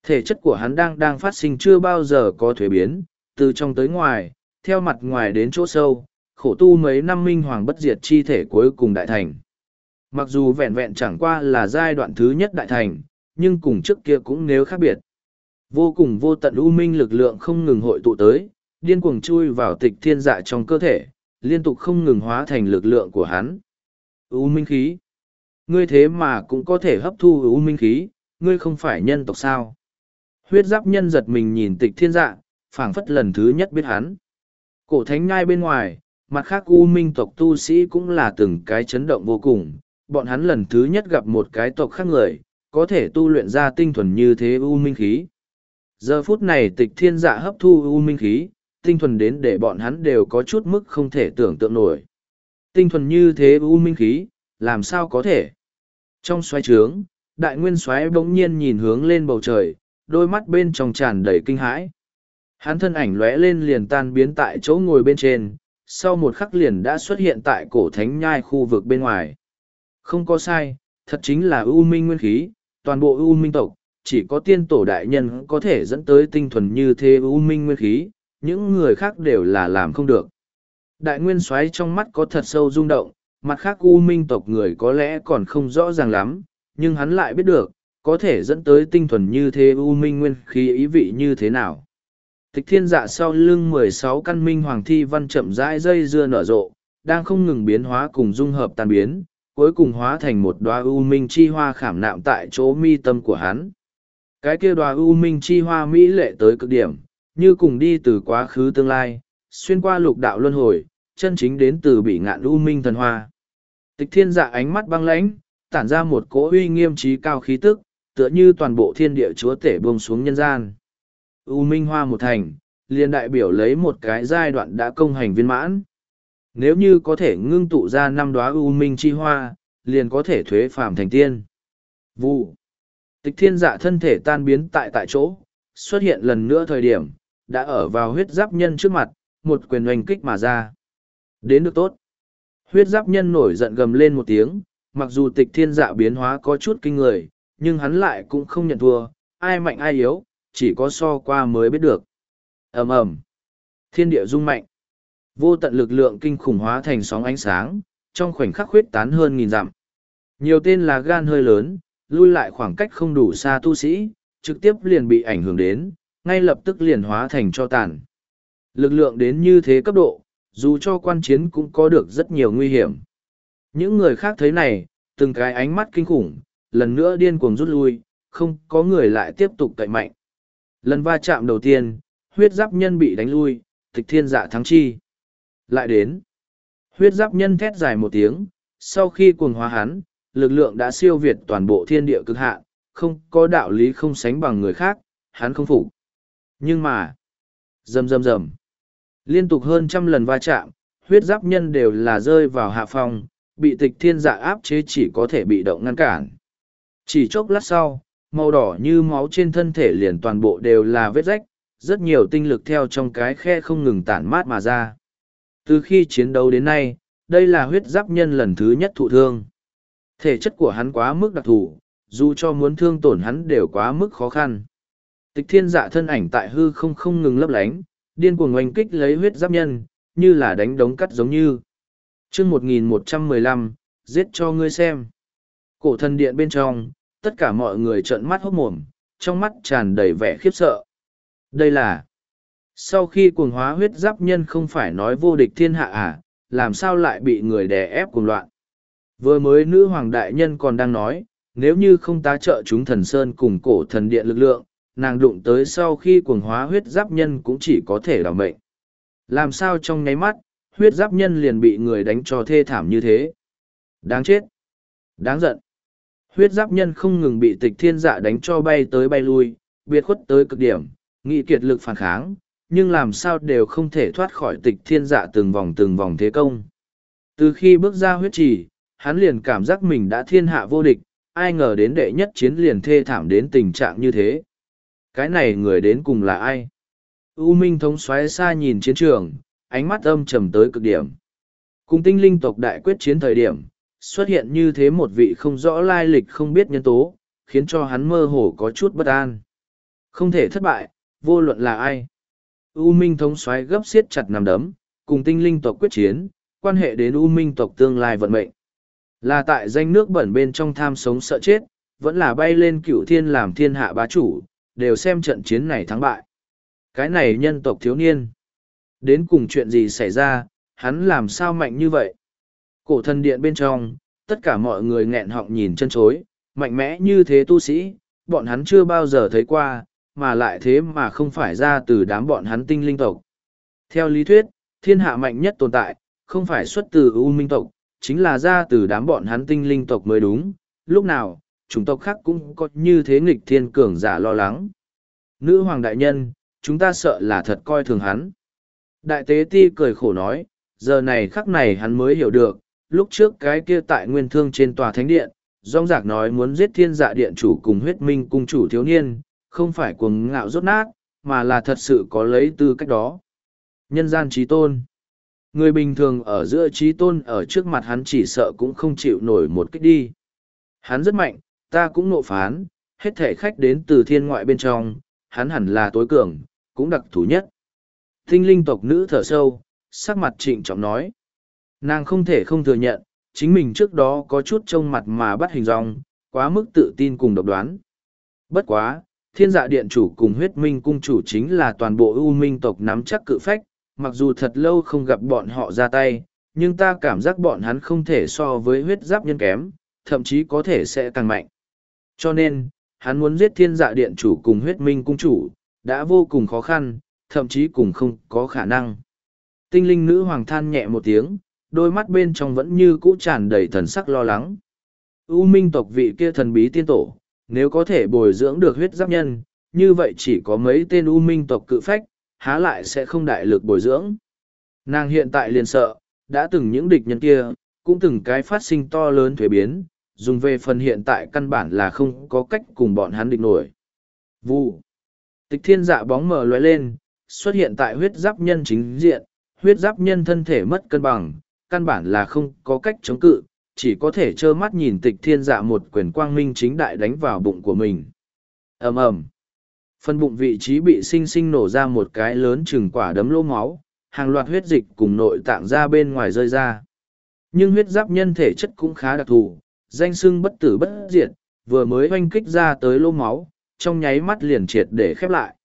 Thể chất của hắn đang đang phát sinh chưa bao giờ có thuế biến, từ trong tới ngoài, theo mặt ngoài đến chỗ sâu, khổ tu mấy năm minh hoàng bất diệt chi thể cuối cùng đại thành. Mặc dù vẹn vẹn chẳng qua là giai đoạn thứ nhất đại thành, nhưng cùng trước kia cũng nếu khác biệt. Vô cùng vô tận u minh lực lượng không ngừng hội tụ tới, điên cuồng chui vào tịch thiên dạ trong cơ thể, liên tục không ngừng hóa thành lực lượng của hắn. U minh khí. Ngươi thế mà cũng có thể hấp thu u minh khí, ngươi không phải nhân tộc sao. Huyết giáp nhân giật mình nhìn tịch thiên dạ, phảng phất lần thứ nhất biết hắn. Cổ thánh ngai bên ngoài, mặt khác u minh tộc tu sĩ cũng là từng cái chấn động vô cùng. Bọn hắn lần thứ nhất gặp một cái tộc khác người, có thể tu luyện ra tinh thuần như thế u minh khí. Giờ phút này tịch thiên dạ hấp thu u minh khí, tinh thuần đến để bọn hắn đều có chút mức không thể tưởng tượng nổi. Tinh thuần như thế u minh khí, làm sao có thể? Trong xoáy trướng, đại nguyên xoáy bỗng nhiên nhìn hướng lên bầu trời, đôi mắt bên trong tràn đầy kinh hãi. Hắn thân ảnh lóe lên liền tan biến tại chỗ ngồi bên trên, sau một khắc liền đã xuất hiện tại cổ thánh nhai khu vực bên ngoài. Không có sai, thật chính là u minh nguyên khí, toàn bộ u minh tộc, chỉ có tiên tổ đại nhân có thể dẫn tới tinh thuần như thế u minh nguyên khí, những người khác đều là làm không được. Đại nguyên soái trong mắt có thật sâu rung động, mặt khác u minh tộc người có lẽ còn không rõ ràng lắm, nhưng hắn lại biết được, có thể dẫn tới tinh thuần như thế u minh nguyên khí ý vị như thế nào. Tịch thiên dạ sau lưng mười sáu căn minh hoàng thi văn chậm rãi dây dưa nở rộ, đang không ngừng biến hóa cùng dung hợp tan biến, cuối cùng hóa thành một đoá u minh chi hoa khảm nạm tại chỗ mi tâm của hắn. Cái kia đoá u minh chi hoa mỹ lệ tới cực điểm, như cùng đi từ quá khứ tương lai, xuyên qua lục đạo luân hồi, chân chính đến từ bị ngạn u minh thần hoa. Tịch thiên dạ ánh mắt băng lãnh, tản ra một cỗ uy nghiêm trí cao khí tức, tựa như toàn bộ thiên địa chúa tể buông xuống nhân gian. U minh hoa một thành, liền đại biểu lấy một cái giai đoạn đã công hành viên mãn. Nếu như có thể ngưng tụ ra năm đóa u minh chi hoa, liền có thể thuế phàm thành tiên. Vụ. Tịch thiên dạ thân thể tan biến tại tại chỗ, xuất hiện lần nữa thời điểm, đã ở vào huyết giáp nhân trước mặt, một quyền oanh kích mà ra. Đến được tốt. Huyết giáp nhân nổi giận gầm lên một tiếng, mặc dù tịch thiên dạ biến hóa có chút kinh người, nhưng hắn lại cũng không nhận thua, ai mạnh ai yếu, chỉ có so qua mới biết được. ầm ầm Thiên địa rung mạnh. Vô tận lực lượng kinh khủng hóa thành sóng ánh sáng, trong khoảnh khắc huyết tán hơn nghìn dặm. Nhiều tên là gan hơi lớn, lui lại khoảng cách không đủ xa tu sĩ, trực tiếp liền bị ảnh hưởng đến, ngay lập tức liền hóa thành cho tàn. Lực lượng đến như thế cấp độ, dù cho quan chiến cũng có được rất nhiều nguy hiểm. Những người khác thấy này, từng cái ánh mắt kinh khủng, lần nữa điên cuồng rút lui, không có người lại tiếp tục cậy mạnh. Lần va chạm đầu tiên, huyết giáp nhân bị đánh lui, tịch thiên dạ thắng chi. Lại đến, huyết giáp nhân thét dài một tiếng, sau khi cuồng hóa hắn, lực lượng đã siêu việt toàn bộ thiên địa cực hạn, không có đạo lý không sánh bằng người khác, hắn không phục. Nhưng mà, rầm rầm rầm, liên tục hơn trăm lần va chạm, huyết giáp nhân đều là rơi vào hạ phòng, bị tịch thiên dạ áp chế chỉ có thể bị động ngăn cản. Chỉ chốc lát sau, màu đỏ như máu trên thân thể liền toàn bộ đều là vết rách, rất nhiều tinh lực theo trong cái khe không ngừng tản mát mà ra. Từ khi chiến đấu đến nay, đây là huyết giáp nhân lần thứ nhất thụ thương. Thể chất của hắn quá mức đặc thù, dù cho muốn thương tổn hắn đều quá mức khó khăn. Tịch thiên dạ thân ảnh tại hư không không ngừng lấp lánh, điên cuồng oanh kích lấy huyết giáp nhân, như là đánh đống cắt giống như. chương 1115, giết cho ngươi xem. Cổ thần điện bên trong, tất cả mọi người trợn mắt hốc mồm, trong mắt tràn đầy vẻ khiếp sợ. Đây là... Sau khi cuồng hóa huyết giáp nhân không phải nói vô địch thiên hạ à, làm sao lại bị người đè ép cuồng loạn. Vừa mới nữ hoàng đại nhân còn đang nói, nếu như không tá trợ chúng thần sơn cùng cổ thần điện lực lượng, nàng đụng tới sau khi cuồng hóa huyết giáp nhân cũng chỉ có thể đảo mệnh. Làm sao trong nháy mắt, huyết giáp nhân liền bị người đánh cho thê thảm như thế. Đáng chết. Đáng giận. Huyết giáp nhân không ngừng bị tịch thiên dạ đánh cho bay tới bay lui, biệt khuất tới cực điểm, nghị kiệt lực phản kháng, nhưng làm sao đều không thể thoát khỏi tịch thiên dạ từng vòng từng vòng thế công. Từ khi bước ra huyết trì, hắn liền cảm giác mình đã thiên hạ vô địch, ai ngờ đến đệ nhất chiến liền thê thảm đến tình trạng như thế. Cái này người đến cùng là ai? U Minh thống xoáy xa nhìn chiến trường, ánh mắt âm trầm tới cực điểm. Cùng tinh linh tộc đại quyết chiến thời điểm, xuất hiện như thế một vị không rõ lai lịch không biết nhân tố, khiến cho hắn mơ hồ có chút bất an. Không thể thất bại, vô luận là ai. U Minh thống xoáy gấp xiết chặt nằm đấm, cùng tinh linh tộc quyết chiến, quan hệ đến U Minh tộc tương lai vận mệnh. Là tại danh nước bẩn bên trong tham sống sợ chết, vẫn là bay lên cựu thiên làm thiên hạ bá chủ, đều xem trận chiến này thắng bại. Cái này nhân tộc thiếu niên. Đến cùng chuyện gì xảy ra, hắn làm sao mạnh như vậy? Cổ thần điện bên trong, tất cả mọi người nghẹn họng nhìn chân chối, mạnh mẽ như thế tu sĩ, bọn hắn chưa bao giờ thấy qua, mà lại thế mà không phải ra từ đám bọn hắn tinh linh tộc. Theo lý thuyết, thiên hạ mạnh nhất tồn tại, không phải xuất từ U Minh tộc, chính là ra từ đám bọn hắn tinh linh tộc mới đúng. Lúc nào, chủng tộc khác cũng có như thế nghịch thiên cường giả lo lắng. Nữ hoàng đại nhân, chúng ta sợ là thật coi thường hắn. Đại tế ti cười khổ nói, giờ này khắc này hắn mới hiểu được, lúc trước cái kia tại nguyên thương trên tòa thánh điện, rong rạc nói muốn giết thiên dạ điện chủ cùng huyết minh cung chủ thiếu niên, không phải cuồng ngạo rốt nát, mà là thật sự có lấy tư cách đó. Nhân gian trí tôn. Người bình thường ở giữa trí tôn ở trước mặt hắn chỉ sợ cũng không chịu nổi một kích đi. Hắn rất mạnh, ta cũng nộ phán, hết thể khách đến từ thiên ngoại bên trong, hắn hẳn là tối cường, cũng đặc thù nhất. Tinh linh tộc nữ thở sâu, sắc mặt trịnh trọng nói. Nàng không thể không thừa nhận, chính mình trước đó có chút trông mặt mà bắt hình dong, quá mức tự tin cùng độc đoán. Bất quá, thiên dạ điện chủ cùng huyết minh cung chủ chính là toàn bộ ưu minh tộc nắm chắc cự phách, mặc dù thật lâu không gặp bọn họ ra tay, nhưng ta cảm giác bọn hắn không thể so với huyết giáp nhân kém, thậm chí có thể sẽ càng mạnh. Cho nên, hắn muốn giết thiên dạ điện chủ cùng huyết minh cung chủ, đã vô cùng khó khăn, thậm chí cùng không có khả năng. Tinh linh nữ hoàng than nhẹ một tiếng, đôi mắt bên trong vẫn như cũ tràn đầy thần sắc lo lắng. U minh tộc vị kia thần bí tiên tổ, nếu có thể bồi dưỡng được huyết giáp nhân, như vậy chỉ có mấy tên U minh tộc cự phách, há lại sẽ không đại lực bồi dưỡng. Nàng hiện tại liền sợ, đã từng những địch nhân kia, cũng từng cái phát sinh to lớn thuế biến, dùng về phần hiện tại căn bản là không có cách cùng bọn hắn địch nổi. Vụ. Tịch thiên dạ bóng mờ lóe lên, xuất hiện tại huyết giáp nhân chính diện, huyết giáp nhân thân thể mất cân bằng, căn bản là không có cách chống cự, chỉ có thể trơ mắt nhìn tịch thiên dạ một quyền quang minh chính đại đánh vào bụng của mình. ầm ầm Phần bụng vị trí bị sinh sinh nổ ra một cái lớn chừng quả đấm lô máu, hàng loạt huyết dịch cùng nội tạng ra bên ngoài rơi ra. Nhưng huyết giáp nhân thể chất cũng khá đặc thù, danh sưng bất tử bất diệt, vừa mới oanh kích ra tới lô máu, trong nháy mắt liền triệt để khép lại.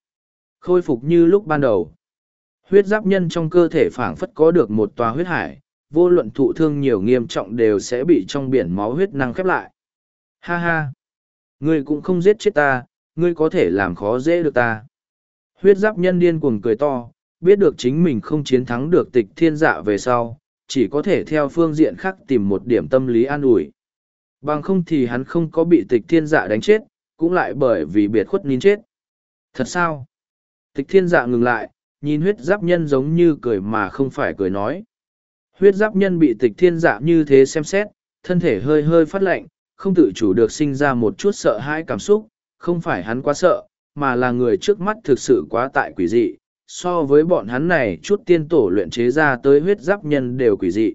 Khôi phục như lúc ban đầu. Huyết giáp nhân trong cơ thể phảng phất có được một tòa huyết hải, vô luận thụ thương nhiều nghiêm trọng đều sẽ bị trong biển máu huyết năng khép lại. Ha ha! Ngươi cũng không giết chết ta, ngươi có thể làm khó dễ được ta. Huyết giáp nhân điên cuồng cười to, biết được chính mình không chiến thắng được tịch thiên dạ về sau, chỉ có thể theo phương diện khác tìm một điểm tâm lý an ủi. Bằng không thì hắn không có bị tịch thiên dạ đánh chết, cũng lại bởi vì biệt khuất nín chết. Thật sao? Tịch thiên dạ ngừng lại, nhìn huyết giáp nhân giống như cười mà không phải cười nói. Huyết giáp nhân bị tịch thiên dạ như thế xem xét, thân thể hơi hơi phát lạnh, không tự chủ được sinh ra một chút sợ hãi cảm xúc, không phải hắn quá sợ, mà là người trước mắt thực sự quá tại quỷ dị, so với bọn hắn này chút tiên tổ luyện chế ra tới huyết giáp nhân đều quỷ dị.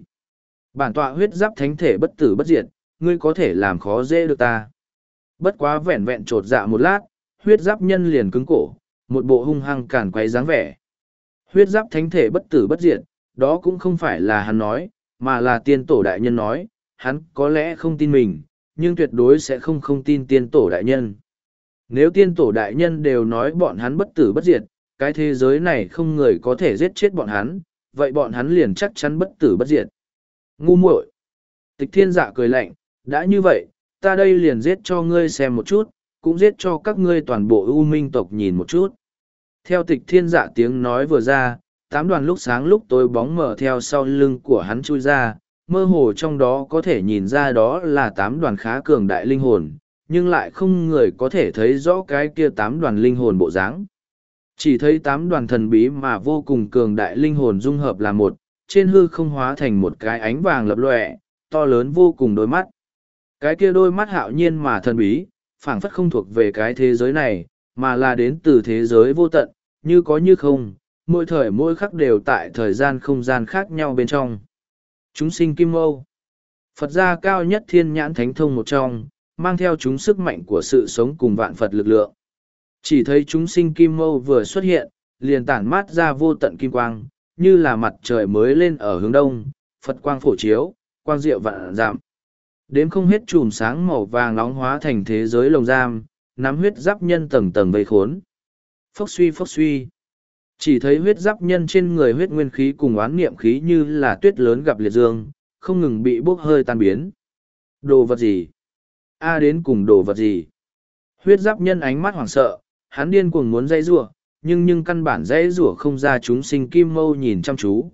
Bản tọa huyết giáp thánh thể bất tử bất diệt, ngươi có thể làm khó dễ được ta. Bất quá vẹn vẹn trột dạ một lát, huyết giáp nhân liền cứng cổ, một bộ hung hăng càn quay dáng vẻ. Huyết giáp thánh thể bất tử bất diệt, đó cũng không phải là hắn nói, mà là tiên tổ đại nhân nói, hắn có lẽ không tin mình, nhưng tuyệt đối sẽ không không tin tiên tổ đại nhân. Nếu tiên tổ đại nhân đều nói bọn hắn bất tử bất diệt, cái thế giới này không người có thể giết chết bọn hắn, vậy bọn hắn liền chắc chắn bất tử bất diệt. Ngu muội. Tịch thiên dạ cười lạnh, đã như vậy, ta đây liền giết cho ngươi xem một chút, cũng giết cho các ngươi toàn bộ ưu minh tộc nhìn một chút. Theo tịch thiên dạ tiếng nói vừa ra, tám đoàn lúc sáng lúc tối bóng mở theo sau lưng của hắn chui ra, mơ hồ trong đó có thể nhìn ra đó là tám đoàn khá cường đại linh hồn, nhưng lại không người có thể thấy rõ cái kia tám đoàn linh hồn bộ dáng. Chỉ thấy tám đoàn thần bí mà vô cùng cường đại linh hồn dung hợp là một, trên hư không hóa thành một cái ánh vàng lập lọe to lớn vô cùng đôi mắt. Cái kia đôi mắt hạo nhiên mà thần bí, phảng phất không thuộc về cái thế giới này, mà là đến từ thế giới vô tận, như có như không, mỗi thời mỗi khắc đều tại thời gian không gian khác nhau bên trong. Chúng sinh kim âu, Phật gia cao nhất thiên nhãn thánh thông một trong, mang theo chúng sức mạnh của sự sống cùng vạn Phật lực lượng. Chỉ thấy chúng sinh kim âu vừa xuất hiện, liền tản mát ra vô tận kim quang, như là mặt trời mới lên ở hướng đông, Phật quang phổ chiếu, quang diệu vạn giảm. Đếm không hết chùm sáng màu vàng nóng hóa thành thế giới lồng giam, nắm huyết giáp nhân tầng tầng vây khốn. Phốc suy phốc suy. Chỉ thấy huyết giáp nhân trên người huyết nguyên khí cùng oán niệm khí như là tuyết lớn gặp liệt dương, không ngừng bị bốc hơi tan biến. Đồ vật gì? A đến cùng đồ vật gì? Huyết giáp nhân ánh mắt hoảng sợ, hắn điên cuồng muốn dây giụa nhưng nhưng căn bản dây giụa không ra chúng sinh kim mâu nhìn chăm chú.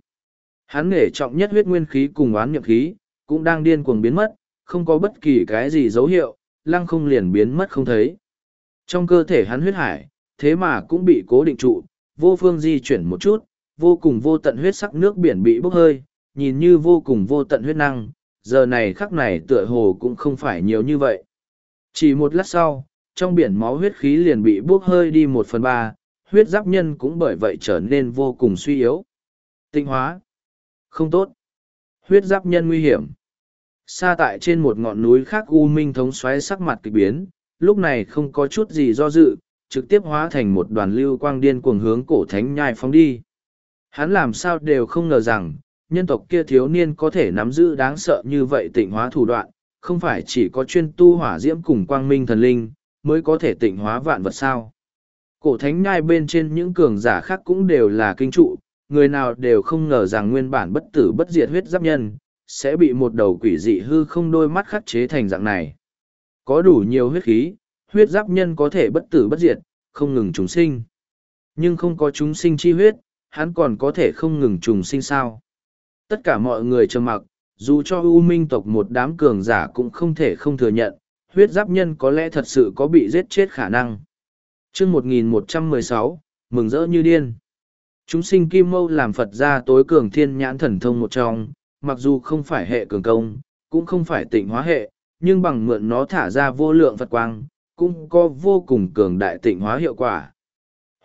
Hắn nghề trọng nhất huyết nguyên khí cùng oán niệm khí, cũng đang điên cuồng biến mất, không có bất kỳ cái gì dấu hiệu, lăng không liền biến mất không thấy. Trong cơ thể hắn huyết hải, thế mà cũng bị cố định trụ, vô phương di chuyển một chút, vô cùng vô tận huyết sắc nước biển bị bốc hơi, nhìn như vô cùng vô tận huyết năng, giờ này khắc này tựa hồ cũng không phải nhiều như vậy. Chỉ một lát sau, trong biển máu huyết khí liền bị bốc hơi đi một phần ba, huyết giáp nhân cũng bởi vậy trở nên vô cùng suy yếu. Tinh hóa. Không tốt. Huyết giáp nhân nguy hiểm. Xa tại trên một ngọn núi khác U Minh thống xoáy sắc mặt kịch biến, lúc này không có chút gì do dự, trực tiếp hóa thành một đoàn lưu quang điên cuồng hướng cổ thánh nhai phóng đi. Hắn làm sao đều không ngờ rằng, nhân tộc kia thiếu niên có thể nắm giữ đáng sợ như vậy tịnh hóa thủ đoạn, không phải chỉ có chuyên tu hỏa diễm cùng quang minh thần linh, mới có thể tịnh hóa vạn vật sao. Cổ thánh nhai bên trên những cường giả khác cũng đều là kinh trụ, người nào đều không ngờ rằng nguyên bản bất tử bất diệt huyết giáp nhân, sẽ bị một đầu quỷ dị hư không đôi mắt khắc chế thành dạng này. Có đủ nhiều huyết khí, huyết giáp nhân có thể bất tử bất diệt, không ngừng trùng sinh. Nhưng không có chúng sinh chi huyết, hắn còn có thể không ngừng trùng sinh sao. Tất cả mọi người trầm mặc, dù cho U Minh tộc một đám cường giả cũng không thể không thừa nhận, huyết giáp nhân có lẽ thật sự có bị giết chết khả năng. chương 1116, mừng rỡ như điên. Chúng sinh kim mâu làm Phật ra tối cường thiên nhãn thần thông một trong, mặc dù không phải hệ cường công, cũng không phải tịnh hóa hệ, nhưng bằng mượn nó thả ra vô lượng Phật quang, cũng có vô cùng cường đại tịnh hóa hiệu quả.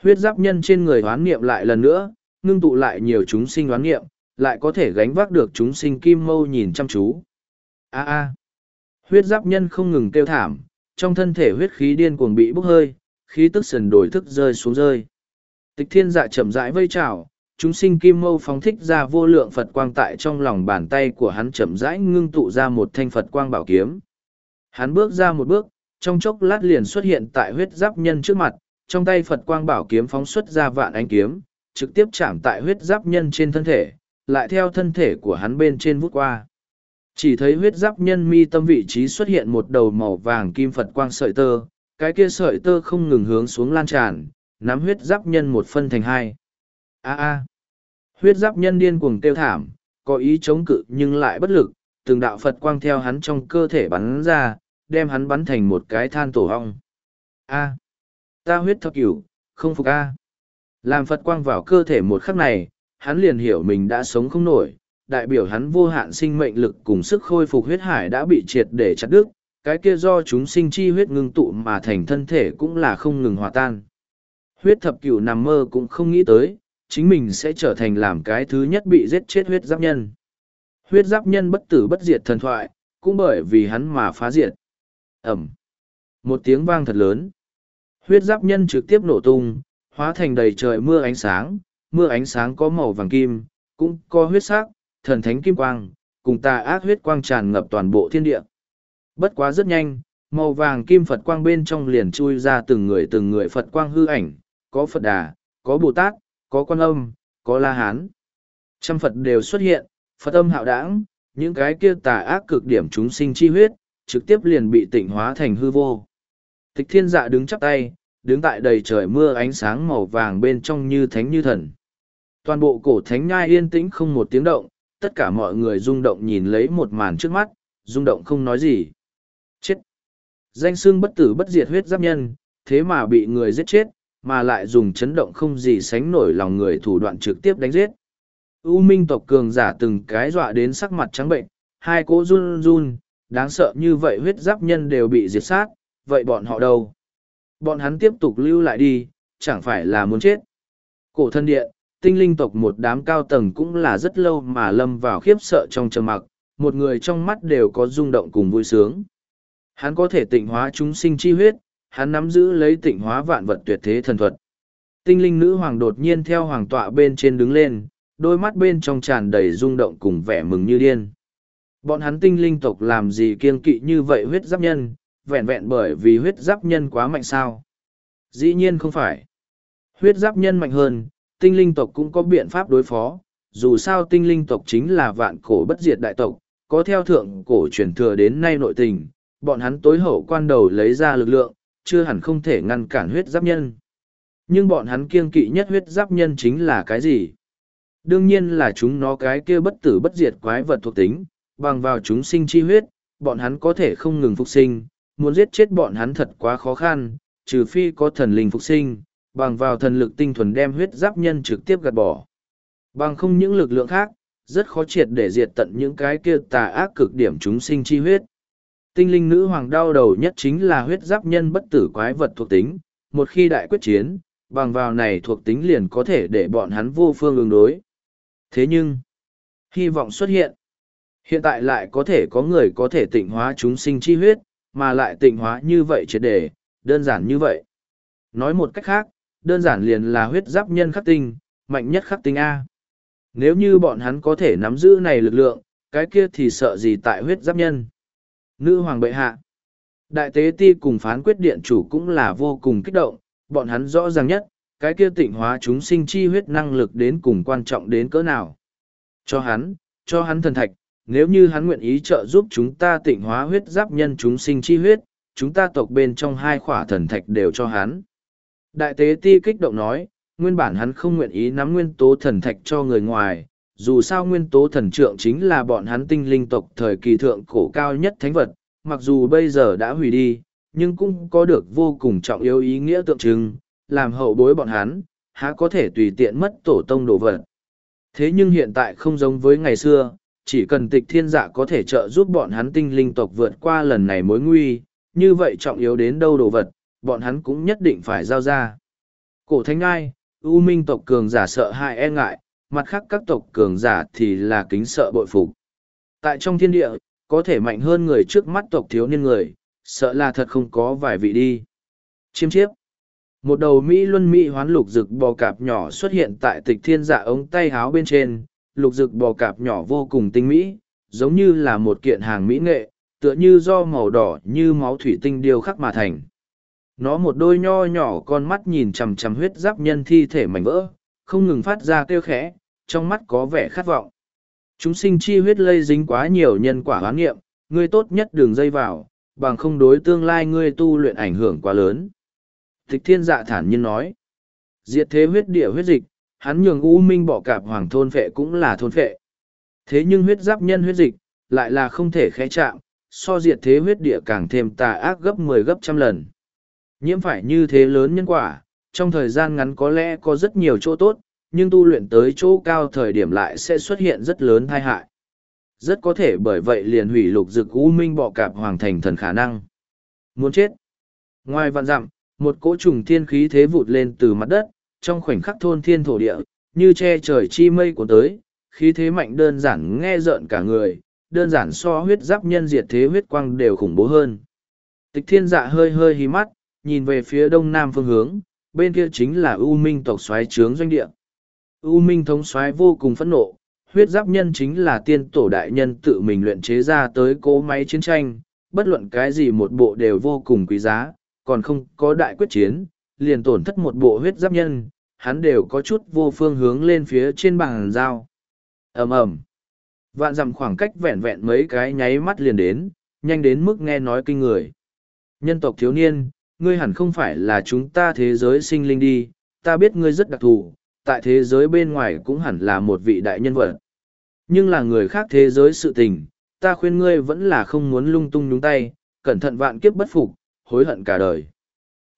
Huyết giáp nhân trên người hoán niệm lại lần nữa, ngưng tụ lại nhiều chúng sinh hoán niệm, lại có thể gánh vác được chúng sinh kim mâu nhìn chăm chú. A a. Huyết giáp nhân không ngừng kêu thảm, trong thân thể huyết khí điên cuồng bị bốc hơi, khí tức sần đổi thức rơi xuống rơi. Tịch thiên dạ chậm rãi vây trào, chúng sinh kim mâu phóng thích ra vô lượng Phật quang tại trong lòng bàn tay của hắn chậm rãi ngưng tụ ra một thanh Phật quang bảo kiếm. Hắn bước ra một bước, trong chốc lát liền xuất hiện tại huyết giáp nhân trước mặt, trong tay Phật quang bảo kiếm phóng xuất ra vạn ánh kiếm, trực tiếp chạm tại huyết giáp nhân trên thân thể, lại theo thân thể của hắn bên trên vút qua. Chỉ thấy huyết giáp nhân mi tâm vị trí xuất hiện một đầu màu vàng kim Phật quang sợi tơ, cái kia sợi tơ không ngừng hướng xuống lan tràn, nắm huyết giáp nhân một phân thành hai. A a. Huyết giáp nhân điên cuồng kêu thảm, có ý chống cự nhưng lại bất lực, từng đạo Phật quang theo hắn trong cơ thể bắn ra, đem hắn bắn thành một cái than tổ hong. A. Ta huyết thập cửu, không phục A. Làm Phật quang vào cơ thể một khắc này, hắn liền hiểu mình đã sống không nổi, đại biểu hắn vô hạn sinh mệnh lực cùng sức khôi phục huyết hải đã bị triệt để chặt đứt, cái kia do chúng sinh chi huyết ngưng tụ mà thành thân thể cũng là không ngừng hòa tan. Huyết thập cửu nằm mơ cũng không nghĩ tới, chính mình sẽ trở thành làm cái thứ nhất bị giết chết huyết giáp nhân. Huyết giáp nhân bất tử bất diệt thần thoại, cũng bởi vì hắn mà phá diệt. Ẩm. Một tiếng vang thật lớn. Huyết giáp nhân trực tiếp nổ tung, hóa thành đầy trời mưa ánh sáng, mưa ánh sáng có màu vàng kim, cũng có huyết sắc, thần thánh kim quang, cùng tà ác huyết quang tràn ngập toàn bộ thiên địa. Bất quá rất nhanh, màu vàng kim Phật quang bên trong liền chui ra từng người từng người Phật quang hư ảnh, có Phật Đà, có Bồ Tát, có Quan Âm, có La Hán. Trăm Phật đều xuất hiện, Phật âm hạo đảng, những cái kia tà ác cực điểm chúng sinh chi huyết, trực tiếp liền bị tịnh hóa thành hư vô. Tịch thiên dạ đứng chắp tay, đứng tại đầy trời mưa ánh sáng màu vàng bên trong như thánh như thần. Toàn bộ cổ thánh nhai yên tĩnh không một tiếng động, tất cả mọi người rung động nhìn lấy một màn trước mắt, rung động không nói gì. Chết! Danh xương bất tử bất diệt huyết giáp nhân, thế mà bị người giết chết, mà lại dùng chấn động không gì sánh nổi lòng người thủ đoạn trực tiếp đánh giết. U minh tộc cường giả từng cái dọa đến sắc mặt trắng bệnh, hai cỗ run run, đáng sợ như vậy huyết giáp nhân đều bị diệt sát, vậy bọn họ đâu? Bọn hắn tiếp tục lưu lại đi, chẳng phải là muốn chết. Cổ thân điện, tinh linh tộc một đám cao tầng cũng là rất lâu mà lâm vào khiếp sợ trong trầm mặc, một người trong mắt đều có rung động cùng vui sướng. Hắn có thể tịnh hóa chúng sinh chi huyết, hắn nắm giữ lấy tịnh hóa vạn vật tuyệt thế thần thuật. Tinh linh nữ hoàng đột nhiên theo hoàng tọa bên trên đứng lên, đôi mắt bên trong tràn đầy rung động cùng vẻ mừng như điên. Bọn hắn tinh linh tộc làm gì kiên kỵ như vậy huyết giáp nhân, vẹn vẹn bởi vì huyết giáp nhân quá mạnh sao? Dĩ nhiên không phải. Huyết giáp nhân mạnh hơn, tinh linh tộc cũng có biện pháp đối phó, dù sao tinh linh tộc chính là vạn cổ bất diệt đại tộc, có theo thượng cổ truyền thừa đến nay nội tình, bọn hắn tối hậu quan đầu lấy ra lực lượng, chưa hẳn không thể ngăn cản huyết giáp nhân. Nhưng bọn hắn kiêng kỵ nhất huyết giáp nhân chính là cái gì? Đương nhiên là chúng nó cái kia bất tử bất diệt quái vật thuộc tính, bằng vào chúng sinh chi huyết, bọn hắn có thể không ngừng phục sinh, muốn giết chết bọn hắn thật quá khó khăn, trừ phi có thần linh phục sinh, bằng vào thần lực tinh thuần đem huyết giáp nhân trực tiếp gạt bỏ. Bằng không những lực lượng khác, rất khó triệt để diệt tận những cái kia tà ác cực điểm chúng sinh chi huyết. Tinh linh nữ hoàng đau đầu nhất chính là huyết giáp nhân bất tử quái vật thuộc tính, một khi đại quyết chiến, bằng vào này thuộc tính liền có thể để bọn hắn vô phương ứng đối. Thế nhưng, hy vọng xuất hiện. Hiện tại lại có thể có người có thể tịnh hóa chúng sinh chi huyết, mà lại tịnh hóa như vậy triệt để, đơn giản như vậy. Nói một cách khác, đơn giản liền là huyết giáp nhân khắc tinh, mạnh nhất khắc tinh A. Nếu như bọn hắn có thể nắm giữ này lực lượng, cái kia thì sợ gì tại huyết giáp nhân. Nữ hoàng bệ hạ. Đại tế ti cùng phán quyết điện chủ cũng là vô cùng kích động, bọn hắn rõ ràng nhất, cái kia tịnh hóa chúng sinh chi huyết năng lực đến cùng quan trọng đến cỡ nào. Cho hắn, cho hắn thần thạch, nếu như hắn nguyện ý trợ giúp chúng ta tịnh hóa huyết giáp nhân chúng sinh chi huyết, chúng ta tộc bên trong hai khỏa thần thạch đều cho hắn. Đại tế ti kích động nói, nguyên bản hắn không nguyện ý nắm nguyên tố thần thạch cho người ngoài, dù sao nguyên tố thần trượng chính là bọn hắn tinh linh tộc thời kỳ thượng cổ cao nhất thánh vật, mặc dù bây giờ đã hủy đi, nhưng cũng có được vô cùng trọng yếu ý nghĩa tượng trưng, làm hậu bối bọn hắn, há có thể tùy tiện mất tổ tông đồ vật. Thế nhưng hiện tại không giống với ngày xưa, chỉ cần tịch thiên dạ có thể trợ giúp bọn hắn tinh linh tộc vượt qua lần này mối nguy, như vậy trọng yếu đến đâu đồ vật, bọn hắn cũng nhất định phải giao ra. Cổ thánh ai, U minh tộc cường giả sợ hại e ngại, mặt khác các tộc cường giả thì là kính sợ bội phục. Tại trong thiên địa, có thể mạnh hơn người trước mắt tộc thiếu niên người, sợ là thật không có vài vị đi. Chiêm chiếp. Một đầu Mỹ luân Mỹ hoán lục rực bò cạp nhỏ xuất hiện tại tịch thiên dạ ống tay háo bên trên, lục rực bò cạp nhỏ vô cùng tinh mỹ, giống như là một kiện hàng mỹ nghệ, tựa như do màu đỏ như máu thủy tinh điêu khắc mà thành. Nó một đôi nho nhỏ con mắt nhìn chằm chằm huyết giáp nhân thi thể mảnh vỡ, không ngừng phát ra kêu khẽ, trong mắt có vẻ khát vọng. Chúng sinh chi huyết lây dính quá nhiều nhân quả hoán nghiệm, ngươi tốt nhất đường dây vào, bằng không đối tương lai ngươi tu luyện ảnh hưởng quá lớn. Tịch thiên dạ thản nhiên nói, diệt thế huyết địa huyết dịch, hắn nhường u minh bỏ cạp hoàng thôn phệ cũng là thôn phệ. Thế nhưng huyết giáp nhân huyết dịch, lại là không thể khẽ chạm, so diệt thế huyết địa càng thêm tà ác gấp mười 10 gấp trăm lần. Nhiễm phải như thế lớn nhân quả, trong thời gian ngắn có lẽ có rất nhiều chỗ tốt, nhưng tu luyện tới chỗ cao thời điểm lại sẽ xuất hiện rất lớn tai hại. Rất có thể bởi vậy liền hủy lục dực u minh bọ cạp hoàng thành thần khả năng. Muốn chết. Ngoài vạn dặm, một cỗ trùng thiên khí thế vụt lên từ mặt đất, trong khoảnh khắc thôn thiên thổ địa, như che trời chi mây của tới, khí thế mạnh đơn giản nghe rợn cả người, đơn giản so huyết giáp nhân diệt thế huyết quang đều khủng bố hơn. Tịch thiên dạ hơi hơi hí mắt, nhìn về phía đông nam phương hướng, bên kia chính là U Minh tộc xoáy trướng doanh địa. U Minh thống xoáy vô cùng phẫn nộ, huyết giáp nhân chính là tiên tổ đại nhân tự mình luyện chế ra tới cỗ máy chiến tranh, bất luận cái gì một bộ đều vô cùng quý giá, còn không có đại quyết chiến, liền tổn thất một bộ huyết giáp nhân, hắn đều có chút vô phương hướng lên phía trên bàn dao. ầm ầm Vạn dặm khoảng cách vẹn vẹn mấy cái nháy mắt liền đến, nhanh đến mức nghe nói kinh người. Nhân tộc thiếu niên, ngươi hẳn không phải là chúng ta thế giới sinh linh đi, ta biết ngươi rất đặc thù, tại thế giới bên ngoài cũng hẳn là một vị đại nhân vật. Nhưng là người khác thế giới sự tình, ta khuyên ngươi vẫn là không muốn lung tung nhúng tay, cẩn thận vạn kiếp bất phục, hối hận cả đời.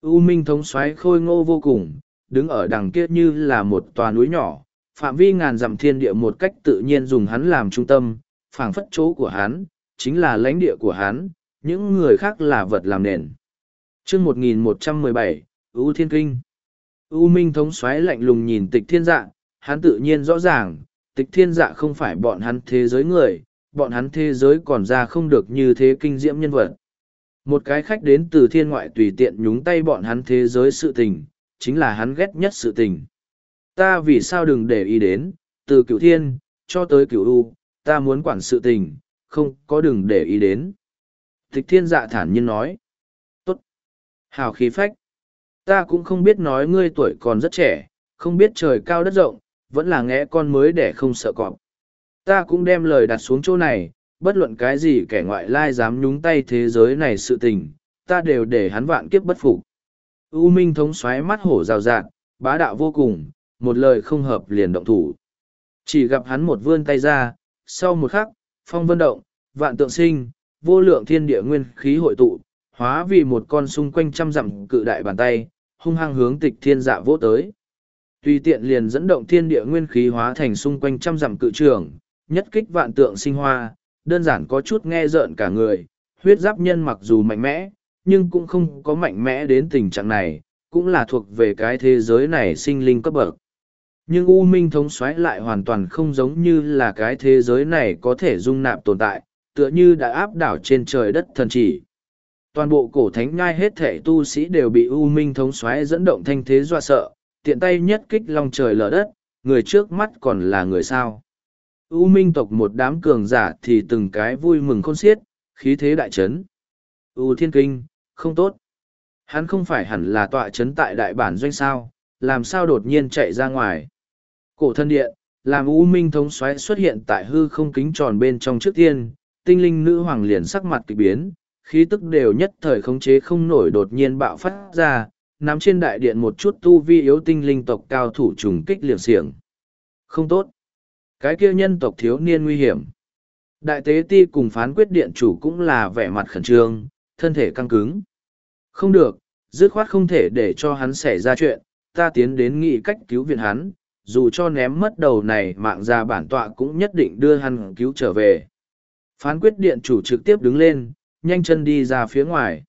U Minh thống xoáy khôi ngô vô cùng, đứng ở đằng kia như là một tòa núi nhỏ, phạm vi ngàn dặm thiên địa một cách tự nhiên dùng hắn làm trung tâm, phảng phất chỗ của hắn, chính là lãnh địa của hắn, những người khác là vật làm nền chương 1117, U Thiên Kinh U Minh thống xoáy lạnh lùng nhìn tịch thiên dạ, hắn tự nhiên rõ ràng, tịch thiên dạ không phải bọn hắn thế giới người, bọn hắn thế giới còn ra không được như thế kinh diễm nhân vật. Một cái khách đến từ thiên ngoại tùy tiện nhúng tay bọn hắn thế giới sự tình, chính là hắn ghét nhất sự tình. Ta vì sao đừng để ý đến, từ cửu thiên, cho tới cửu u, ta muốn quản sự tình, không có đừng để ý đến. Tịch thiên dạ thản nhiên nói. Hào khí phách. Ta cũng không biết nói ngươi tuổi còn rất trẻ, không biết trời cao đất rộng, vẫn là nghe con mới để không sợ cọp. Ta cũng đem lời đặt xuống chỗ này, bất luận cái gì kẻ ngoại lai dám nhúng tay thế giới này sự tình, ta đều để hắn vạn kiếp bất phục. U Minh thống xoáy mắt hổ rào rạt, bá đạo vô cùng, một lời không hợp liền động thủ. Chỉ gặp hắn một vươn tay ra, sau một khắc, phong vân động, vạn tượng sinh, vô lượng thiên địa nguyên khí hội tụ, hóa vì một con xung quanh trăm dặm cự đại bàn tay, hung hăng hướng tịch thiên dạ vỗ tới. Tùy tiện liền dẫn động thiên địa nguyên khí hóa thành xung quanh trăm dặm cự trường, nhất kích vạn tượng sinh hoa, đơn giản có chút nghe rợn cả người, huyết giáp nhân mặc dù mạnh mẽ, nhưng cũng không có mạnh mẽ đến tình trạng này, cũng là thuộc về cái thế giới này sinh linh cấp bậc. Nhưng U Minh thống xoáy lại hoàn toàn không giống như là cái thế giới này có thể dung nạp tồn tại, tựa như đã áp đảo trên trời đất thần chỉ. Toàn bộ cổ thánh ngai hết thể tu sĩ đều bị U Minh thống xoáy dẫn động thanh thế dọa sợ, tiện tay nhất kích long trời lở đất, người trước mắt còn là người sao. U Minh tộc một đám cường giả thì từng cái vui mừng khôn xiết, khí thế đại chấn. U Thiên Kinh, không tốt. Hắn không phải hẳn là tọa chấn tại đại bản doanh sao, làm sao đột nhiên chạy ra ngoài. Cổ thân điện, làm U Minh thống xoáy xuất hiện tại hư không kính tròn bên trong trước tiên, tinh linh nữ hoàng liền sắc mặt kỳ biến, khí tức đều nhất thời khống chế không nổi đột nhiên bạo phát ra, nắm trên đại điện một chút tu vi yếu tinh linh tộc cao thủ trùng kích liều xiềng. Không tốt. Cái kia nhân tộc thiếu niên nguy hiểm. Đại tế ti cùng phán quyết điện chủ cũng là vẻ mặt khẩn trương, thân thể căng cứng. Không được, dứt khoát không thể để cho hắn xảy ra chuyện, ta tiến đến nghị cách cứu viện hắn, dù cho ném mất đầu này mạng ra bản tọa cũng nhất định đưa hắn cứu trở về. Phán quyết điện chủ trực tiếp đứng lên, nhanh chân đi ra phía ngoài.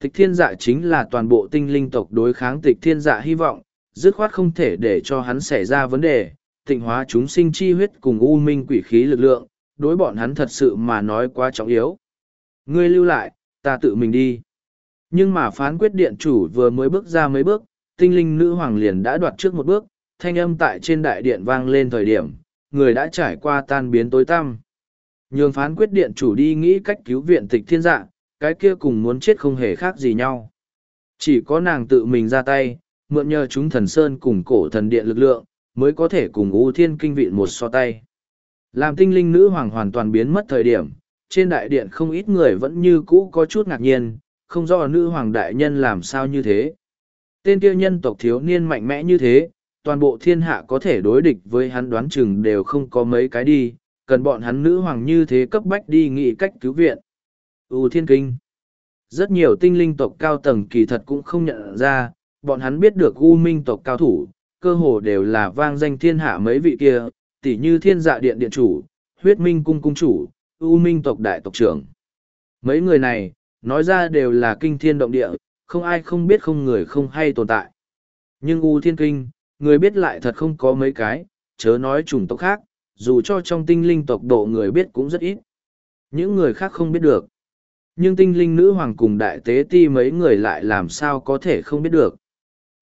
Tịch thiên dạ chính là toàn bộ tinh linh tộc đối kháng tịch thiên dạ hy vọng, dứt khoát không thể để cho hắn xảy ra vấn đề, tịnh hóa chúng sinh chi huyết cùng u minh quỷ khí lực lượng, đối bọn hắn thật sự mà nói quá trọng yếu. Ngươi lưu lại, ta tự mình đi. Nhưng mà phán quyết điện chủ vừa mới bước ra mấy bước, tinh linh nữ hoàng liền đã đoạt trước một bước, thanh âm tại trên đại điện vang lên thời điểm, người đã trải qua tan biến tối tăm. Nhường phán quyết điện chủ đi nghĩ cách cứu viện tịch thiên dạ, cái kia cùng muốn chết không hề khác gì nhau. Chỉ có nàng tự mình ra tay, mượn nhờ chúng thần sơn cùng cổ thần điện lực lượng, mới có thể cùng U Thiên Kinh Vịn một so tay. Làm tinh linh nữ hoàng hoàn toàn biến mất thời điểm, trên đại điện không ít người vẫn như cũ có chút ngạc nhiên, không rõ nữ hoàng đại nhân làm sao như thế. Tên kia nhân tộc thiếu niên mạnh mẽ như thế, toàn bộ thiên hạ có thể đối địch với hắn đoán chừng đều không có mấy cái đi, cần bọn hắn nữ hoàng như thế cấp bách đi nghị cách cứu viện. U Thiên Kinh Rất nhiều tinh linh tộc cao tầng kỳ thật cũng không nhận ra, bọn hắn biết được U Minh tộc cao thủ, cơ hồ đều là vang danh thiên hạ mấy vị kia, tỉ như thiên dạ điện điện chủ, huyết minh cung cung chủ, U Minh tộc đại tộc trưởng. Mấy người này, nói ra đều là kinh thiên động địa, không ai không biết không người không hay tồn tại. Nhưng U Thiên Kinh, người biết lại thật không có mấy cái, chớ nói chủng tộc khác, dù cho trong tinh linh tộc độ người biết cũng rất ít. Những người khác không biết được. Nhưng tinh linh nữ hoàng cùng đại tế ti mấy người lại làm sao có thể không biết được.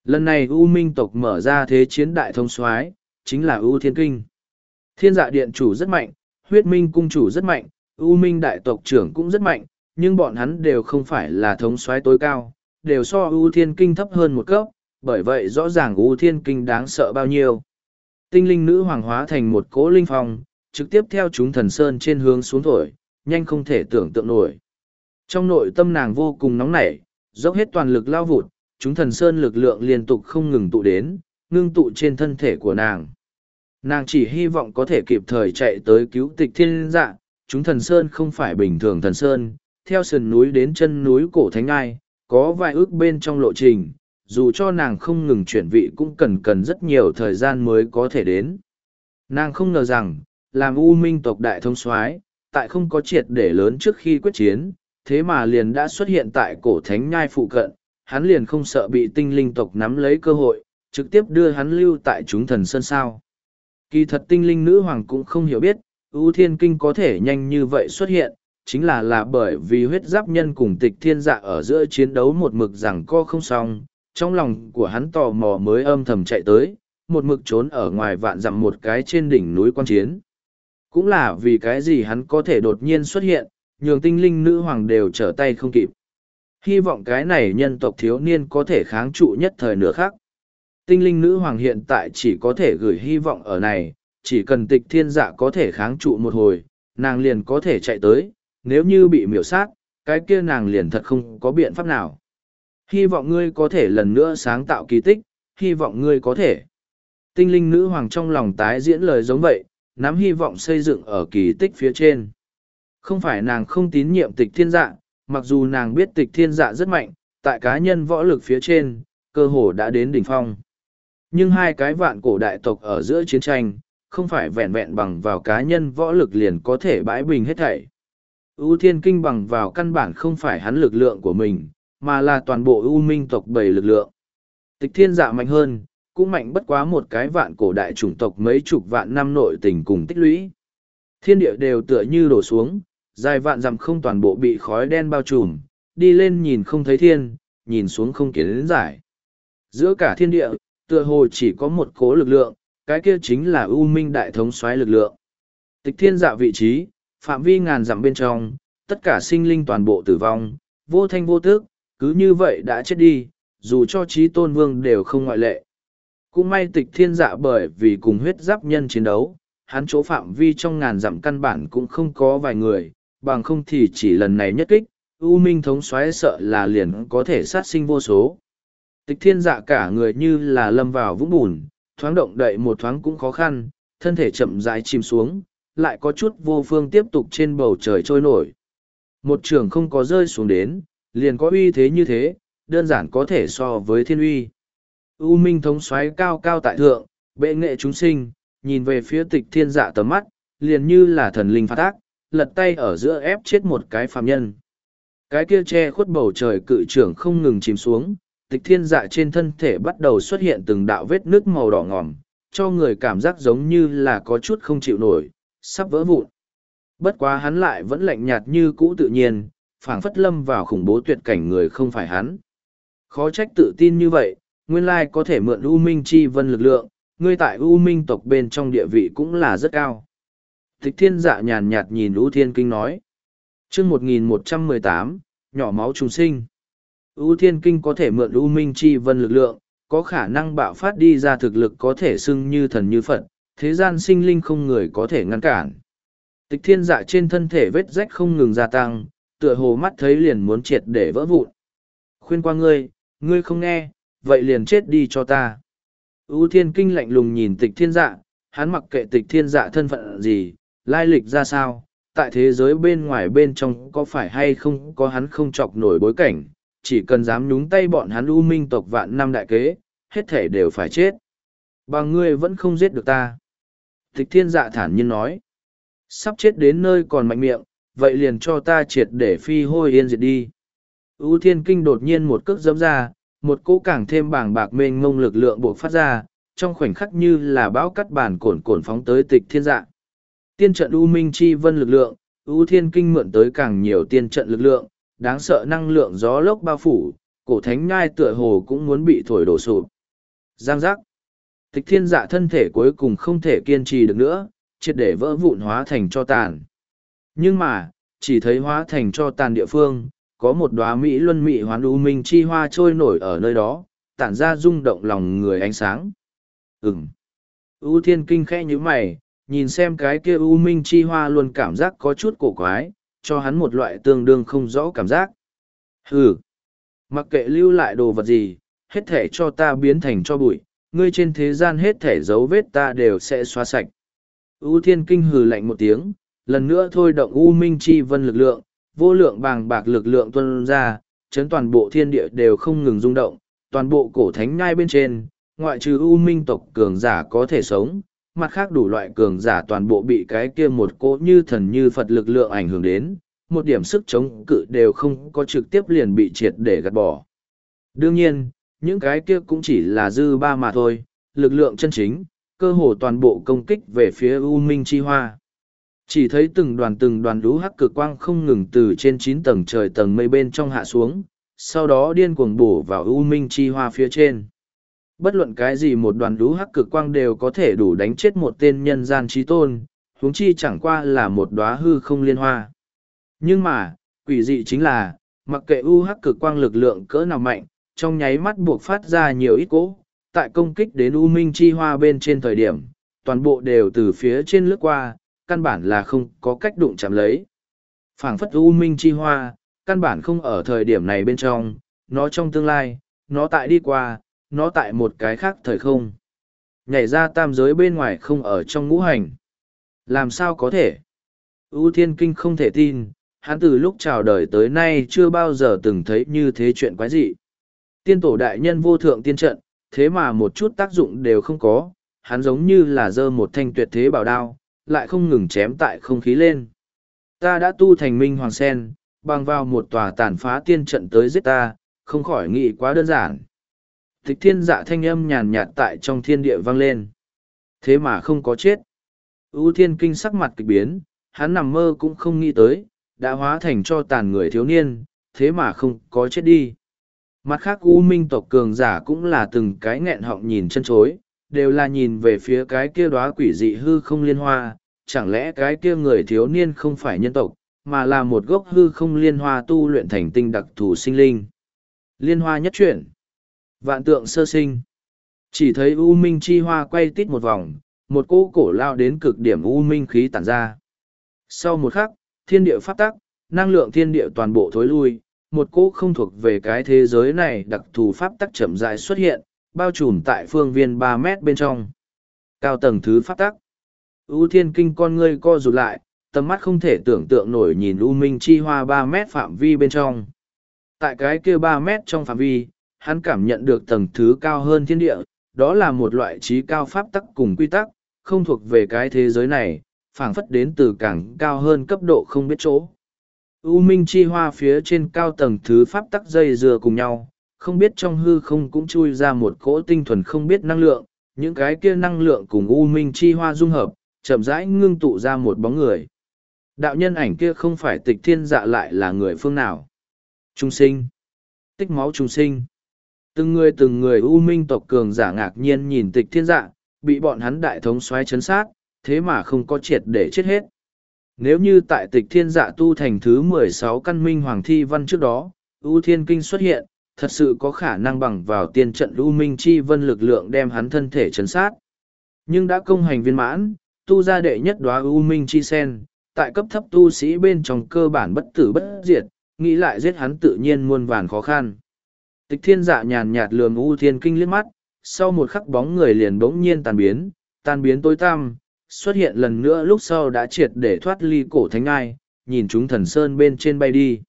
Lần này U Minh tộc mở ra thế chiến đại thông soái chính là U Thiên Kinh. Thiên dạ điện chủ rất mạnh, huyết minh cung chủ rất mạnh, U Minh đại tộc trưởng cũng rất mạnh, nhưng bọn hắn đều không phải là thống soái tối cao, đều so U Thiên Kinh thấp hơn một cấp, bởi vậy rõ ràng U Thiên Kinh đáng sợ bao nhiêu. Tinh linh nữ hoàng hóa thành một cỗ linh phong, trực tiếp theo chúng thần sơn trên hướng xuống thổi, nhanh không thể tưởng tượng nổi. Trong nội tâm nàng vô cùng nóng nảy, dốc hết toàn lực lao vụt, chúng thần sơn lực lượng liên tục không ngừng tụ đến, ngưng tụ trên thân thể của nàng. Nàng chỉ hy vọng có thể kịp thời chạy tới cứu tịch thiên dạ, chúng thần sơn không phải bình thường thần sơn, theo sườn núi đến chân núi cổ thánh ai, có vài ước bên trong lộ trình, dù cho nàng không ngừng chuyển vị cũng cần cần rất nhiều thời gian mới có thể đến. Nàng không ngờ rằng, làm U Minh tộc đại thông soái tại không có triệt để lớn trước khi quyết chiến, thế mà liền đã xuất hiện tại cổ thánh nhai phụ cận, hắn liền không sợ bị tinh linh tộc nắm lấy cơ hội, trực tiếp đưa hắn lưu tại chúng thần sơn sao. Kỳ thật tinh linh nữ hoàng cũng không hiểu biết, ưu thiên kinh có thể nhanh như vậy xuất hiện, chính là là bởi vì huyết giáp nhân cùng tịch thiên dạ ở giữa chiến đấu một mực rằng co không xong, trong lòng của hắn tò mò mới âm thầm chạy tới, một mực trốn ở ngoài vạn dặm một cái trên đỉnh núi quan chiến. Cũng là vì cái gì hắn có thể đột nhiên xuất hiện, nhường tinh linh nữ hoàng đều trở tay không kịp. Hy vọng cái này nhân tộc thiếu niên có thể kháng trụ nhất thời nửa khác. Tinh linh nữ hoàng hiện tại chỉ có thể gửi hy vọng ở này, chỉ cần tịch thiên dạ có thể kháng trụ một hồi, nàng liền có thể chạy tới, nếu như bị miểu sát, cái kia nàng liền thật không có biện pháp nào. Hy vọng ngươi có thể lần nữa sáng tạo kỳ tích, hy vọng ngươi có thể. Tinh linh nữ hoàng trong lòng tái diễn lời giống vậy, nắm hy vọng xây dựng ở kỳ tích phía trên. Không phải nàng không tín nhiệm tịch thiên dạ, mặc dù nàng biết tịch thiên dạ rất mạnh, tại cá nhân võ lực phía trên, cơ hồ đã đến đỉnh phong. Nhưng hai cái vạn cổ đại tộc ở giữa chiến tranh, không phải vẹn vẹn bằng vào cá nhân võ lực liền có thể bãi bình hết thảy. ưu thiên kinh bằng vào căn bản không phải hắn lực lượng của mình, mà là toàn bộ ưu minh tộc bảy lực lượng. Tịch thiên dạ mạnh hơn, cũng mạnh bất quá một cái vạn cổ đại chủng tộc mấy chục vạn năm nội tình cùng tích lũy. Thiên địa đều tựa như đổ xuống, dài vạn dặm không toàn bộ bị khói đen bao trùm, đi lên nhìn không thấy thiên, nhìn xuống không kiến đến giải. Giữa cả thiên địa, tựa hồ chỉ có một cố lực lượng, cái kia chính là U Minh Đại Thống xoáy lực lượng. Tịch thiên dạ vị trí, phạm vi ngàn dặm bên trong, tất cả sinh linh toàn bộ tử vong, vô thanh vô tức, cứ như vậy đã chết đi, dù cho trí tôn vương đều không ngoại lệ. Cũng may tịch thiên dạ bởi vì cùng huyết giáp nhân chiến đấu, hắn chỗ phạm vi trong ngàn dặm căn bản cũng không có vài người, bằng không thì chỉ lần này nhất kích, U Minh thống xoáy sợ là liền có thể sát sinh vô số. Tịch thiên dạ cả người như là lâm vào vũng bùn, thoáng động đậy một thoáng cũng khó khăn, thân thể chậm rãi chìm xuống, lại có chút vô phương tiếp tục trên bầu trời trôi nổi. Một trường không có rơi xuống đến, liền có uy thế như thế, đơn giản có thể so với thiên uy. U Minh thống xoáy cao cao tại thượng, bệ nghệ chúng sinh, nhìn về phía tịch thiên dạ tầm mắt, liền như là thần linh phát tác, lật tay ở giữa ép chết một cái phàm nhân. Cái kia che khuất bầu trời cự trưởng không ngừng chìm xuống, tịch thiên dạ trên thân thể bắt đầu xuất hiện từng đạo vết nước màu đỏ ngòm, cho người cảm giác giống như là có chút không chịu nổi, sắp vỡ vụn. Bất quá hắn lại vẫn lạnh nhạt như cũ tự nhiên, phảng phất lâm vào khủng bố tuyệt cảnh người không phải hắn. Khó trách tự tin như vậy, nguyên lai có thể mượn U Minh chi vân lực lượng, ngươi tại U Minh tộc bên trong địa vị cũng là rất cao. Tịch thiên dạ nhàn nhạt nhìn U Thiên Kinh nói. chương 1118, nhỏ máu trùng sinh. U Thiên Kinh có thể mượn U Minh Chi Vân lực lượng, có khả năng bạo phát đi ra thực lực có thể xưng như thần như Phật, thế gian sinh linh không người có thể ngăn cản. Tịch thiên dạ trên thân thể vết rách không ngừng gia tăng, tựa hồ mắt thấy liền muốn triệt để vỡ vụn. Khuyên qua ngươi, ngươi không nghe, vậy liền chết đi cho ta. U Thiên Kinh lạnh lùng nhìn tịch thiên dạ, hắn mặc kệ tịch thiên dạ thân phận gì, lai lịch ra sao, tại thế giới bên ngoài bên trong có phải hay không có hắn không chọc nổi bối cảnh, chỉ cần dám nhúng tay bọn hắn u minh tộc vạn năm đại kế, hết thể đều phải chết. Bằng ngươi vẫn không giết được ta. Tịch thiên dạ thản nhiên nói. Sắp chết đến nơi còn mạnh miệng, vậy liền cho ta triệt để phi hôi yên diệt đi. U thiên kinh đột nhiên một cước dẫm ra, một cỗ càng thêm bảng bạc mênh ngông lực lượng buộc phát ra, trong khoảnh khắc như là bão cắt bản cồn cồn phóng tới tịch thiên dạ. Tiên trận U Minh Chi Vân lực lượng, U Thiên Kinh mượn tới càng nhiều tiên trận lực lượng, đáng sợ năng lượng gió lốc bao phủ, cổ thánh nhai tựa hồ cũng muốn bị thổi đổ sụp. Giang giác. Tịch thiên dạ thân thể cuối cùng không thể kiên trì được nữa, triệt để vỡ vụn hóa thành cho tàn. Nhưng mà, chỉ thấy hóa thành cho tàn địa phương, có một đóa Mỹ luân Mỹ hoán u minh chi hoa trôi nổi ở nơi đó, tản ra rung động lòng người ánh sáng. Ừm. U thiên kinh khẽ như mày, nhìn xem cái kia u minh chi hoa luôn cảm giác có chút cổ quái, cho hắn một loại tương đương không rõ cảm giác. Hừ. Mặc kệ lưu lại đồ vật gì, hết thể cho ta biến thành cho bụi, ngươi trên thế gian hết thể dấu vết ta đều sẽ xóa sạch. U thiên kinh hừ lạnh một tiếng, lần nữa thôi động U Minh Chi Vân lực lượng, vô lượng bàng bạc lực lượng tuân ra, chấn toàn bộ thiên địa đều không ngừng rung động, toàn bộ cổ thánh nhai bên trên, ngoại trừ U Minh tộc cường giả có thể sống, mặt khác đủ loại cường giả toàn bộ bị cái kia một cỗ như thần như Phật lực lượng ảnh hưởng đến, một điểm sức chống cự đều không có trực tiếp liền bị triệt để gạt bỏ. Đương nhiên, những cái kia cũng chỉ là dư ba mà thôi, lực lượng chân chính, cơ hồ toàn bộ công kích về phía U Minh Chi Hoa. Chỉ thấy từng đoàn từng đoàn lũ hắc cực quang không ngừng từ trên chín tầng trời tầng mây bên trong hạ xuống, sau đó điên cuồng bổ vào U Minh Chi Hoa phía trên. Bất luận cái gì một đoàn lũ hắc cực quang đều có thể đủ đánh chết một tên nhân gian trí tôn, huống chi chẳng qua là một đóa hư không liên hoa. Nhưng mà, quỷ dị chính là, mặc kệ U hắc cực quang lực lượng cỡ nào mạnh, trong nháy mắt buộc phát ra nhiều ít cỗ, tại công kích đến U Minh Chi Hoa bên trên thời điểm, toàn bộ đều từ phía trên lướt qua, căn bản là không có cách đụng chạm lấy. phảng phất U Minh Chi Hoa, căn bản không ở thời điểm này bên trong, nó trong tương lai, nó tại đi qua, nó tại một cái khác thời không. Nhảy ra tam giới bên ngoài không ở trong ngũ hành. Làm sao có thể? U Thiên Kinh không thể tin, hắn từ lúc chào đời tới nay chưa bao giờ từng thấy như thế chuyện quái dị. Tiên tổ đại nhân vô thượng tiên trận, thế mà một chút tác dụng đều không có, hắn giống như là dơ một thanh tuyệt thế bảo đao, lại không ngừng chém tại không khí lên. Ta đã tu thành minh hoàng sen, bằng vào một tòa tàn phá tiên trận tới giết ta, không khỏi nghĩ quá đơn giản. Tịch thiên dạ thanh âm nhàn nhạt tại trong thiên địa vang lên. Thế mà không có chết. ưu thiên kinh sắc mặt kịch biến, hắn nằm mơ cũng không nghĩ tới, đã hóa thành cho tàn người thiếu niên, thế mà không có chết đi. Mặt khác U Minh tộc cường giả cũng là từng cái nghẹn họng nhìn chân chối, đều là nhìn về phía cái kia đóa quỷ dị hư không liên hoa, chẳng lẽ cái kia người thiếu niên không phải nhân tộc, mà là một gốc hư không liên hoa tu luyện thành tinh đặc thù sinh linh. Liên hoa nhất chuyển. Vạn tượng sơ sinh. Chỉ thấy U Minh chi hoa quay tít một vòng, một cỗ cổ lao đến cực điểm U Minh khí tản ra. Sau một khắc, thiên địa phát tắc, năng lượng thiên địa toàn bộ thối lui, một cỗ không thuộc về cái thế giới này đặc thù pháp tắc chậm rãi xuất hiện, bao trùm tại phương viên ba mét bên trong. Cao tầng thứ pháp tắc. U thiên kinh con ngươi co rụt lại, tầm mắt không thể tưởng tượng nổi nhìn U Minh chi hoa ba mét phạm vi bên trong. Tại cái kia ba mét trong phạm vi, hắn cảm nhận được tầng thứ cao hơn thiên địa, đó là một loại trí cao pháp tắc cùng quy tắc, không thuộc về cái thế giới này, phảng phất đến từ càng cao hơn cấp độ không biết chỗ. U Minh chi hoa phía trên cao tầng thứ pháp tắc dây dừa cùng nhau, không biết trong hư không cũng chui ra một cỗ tinh thuần không biết năng lượng, những cái kia năng lượng cùng U Minh chi hoa dung hợp, chậm rãi ngưng tụ ra một bóng người. Đạo nhân ảnh kia không phải tịch thiên dạ lại là người phương nào. Trung sinh. Tích máu trung sinh. Từng người từng người U Minh tộc cường giả ngạc nhiên nhìn tịch thiên dạ, bị bọn hắn đại thống xoáy chấn sát, thế mà không có triệt để chết hết. Nếu như tại tịch thiên dạ tu thành thứ mười sáu căn minh hoàng thi văn trước đó, U Thiên Kinh xuất hiện, thật sự có khả năng bằng vào tiên trận U Minh Chi Vân lực lượng đem hắn thân thể chấn sát. Nhưng đã công hành viên mãn, tu ra đệ nhất đóa U Minh Chi Sen, tại cấp thấp tu sĩ bên trong cơ bản bất tử bất diệt, nghĩ lại giết hắn tự nhiên muôn vàn khó khăn. Tịch thiên dạ nhàn nhạt lườm U Thiên Kinh liếc mắt, sau một khắc bóng người liền bỗng nhiên tàn biến, tan biến tối tăm, xuất hiện lần nữa lúc sau đã triệt để thoát ly cổ thánh ai, nhìn chúng thần sơn bên trên bay đi.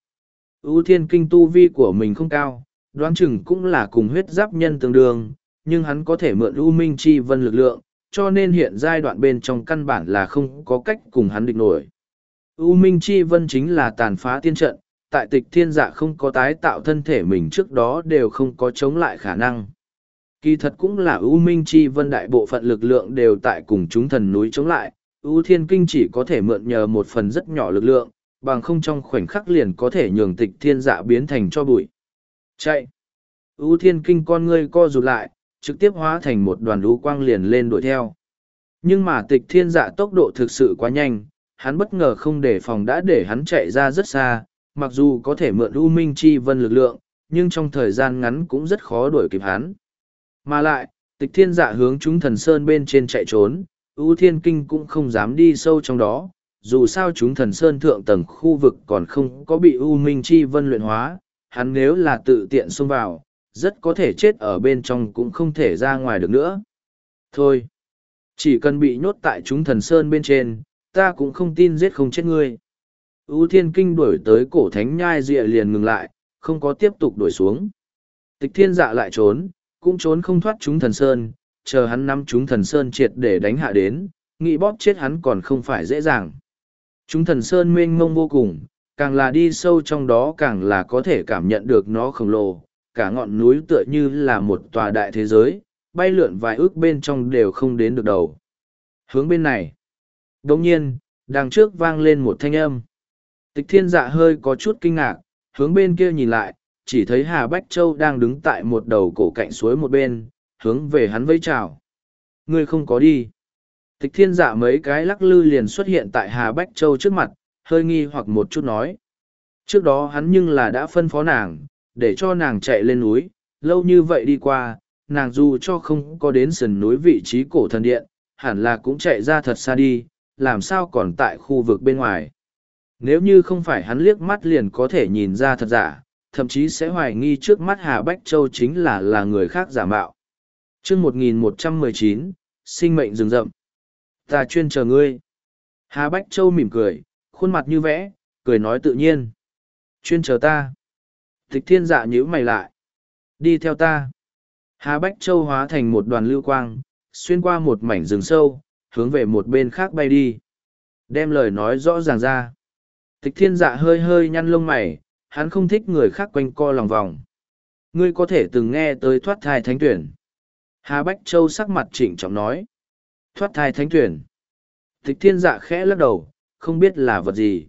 U thiên kinh tu vi của mình không cao, đoán chừng cũng là cùng huyết giáp nhân tương đương, nhưng hắn có thể mượn U minh chi vân lực lượng, cho nên hiện giai đoạn bên trong căn bản là không có cách cùng hắn địch nổi. U minh chi vân chính là tàn phá tiên trận, tại tịch thiên dạ không có tái tạo thân thể mình trước đó đều không có chống lại khả năng. Kỳ thật cũng là U minh chi vân đại bộ phận lực lượng đều tại cùng chúng thần núi chống lại, U thiên kinh chỉ có thể mượn nhờ một phần rất nhỏ lực lượng, bằng không trong khoảnh khắc liền có thể nhường tịch thiên dạ biến thành cho bụi. Chạy! ưu thiên kinh con ngươi co rụt lại, trực tiếp hóa thành một đoàn lũ quang liền lên đuổi theo. Nhưng mà tịch thiên dạ tốc độ thực sự quá nhanh, hắn bất ngờ không để phòng đã để hắn chạy ra rất xa, mặc dù có thể mượn U Minh Chi Vân lực lượng, nhưng trong thời gian ngắn cũng rất khó đuổi kịp hắn. Mà lại, tịch thiên dạ hướng chúng thần sơn bên trên chạy trốn, U Thiên Kinh cũng không dám đi sâu trong đó, dù sao chúng thần sơn thượng tầng khu vực còn không có bị U Minh Chi Vân luyện hóa, hắn nếu là tự tiện xông vào, rất có thể chết ở bên trong cũng không thể ra ngoài được nữa. Thôi, chỉ cần bị nhốt tại chúng thần sơn bên trên, ta cũng không tin giết không chết ngươi. U thiên kinh đuổi tới cổ thánh nhai dịa liền ngừng lại, không có tiếp tục đuổi xuống. Tịch thiên dạ lại trốn, cũng trốn không thoát chúng thần sơn, chờ hắn nắm chúng thần sơn triệt để đánh hạ đến, nghĩ bóp chết hắn còn không phải dễ dàng. Chúng thần sơn mênh mông vô cùng, càng là đi sâu trong đó càng là có thể cảm nhận được nó khổng lồ, cả ngọn núi tựa như là một tòa đại thế giới, bay lượn vài ước bên trong đều không đến được đầu. Hướng bên này. Đồng nhiên, đằng trước vang lên một thanh âm. Tịch thiên dạ hơi có chút kinh ngạc, hướng bên kia nhìn lại, chỉ thấy Hà Bách Châu đang đứng tại một đầu cổ cạnh suối một bên, hướng về hắn vẫy chào. Ngươi không có đi. Tịch thiên dạ mấy cái lắc lư liền xuất hiện tại Hà Bách Châu trước mặt, hơi nghi hoặc một chút nói. Trước đó hắn nhưng là đã phân phó nàng, để cho nàng chạy lên núi, lâu như vậy đi qua, nàng dù cho không có đến sườn núi vị trí cổ thần điện, hẳn là cũng chạy ra thật xa đi, làm sao còn tại khu vực bên ngoài. Nếu như không phải hắn liếc mắt liền có thể nhìn ra thật giả, thậm chí sẽ hoài nghi trước mắt Hà Bách Châu chính là là người khác giả mạo. chương 1119, sinh mệnh rừng rậm. Ta chuyên chờ ngươi. Hà Bách Châu mỉm cười, khuôn mặt như vẽ, cười nói tự nhiên. Chuyên chờ ta. Tịch thiên dạ nhíu mày lại. Đi theo ta. Hà Bách Châu hóa thành một đoàn lưu quang, xuyên qua một mảnh rừng sâu, hướng về một bên khác bay đi. Đem lời nói rõ ràng ra. Tịch thiên dạ hơi hơi nhăn lông mày, hắn không thích người khác quanh co lòng vòng. Ngươi có thể từng nghe tới thoát thai thánh tuyển. Hà Bách Châu sắc mặt chỉnh trọng nói. Thoát thai thánh tuyển. Tịch thiên dạ khẽ lắc đầu, không biết là vật gì.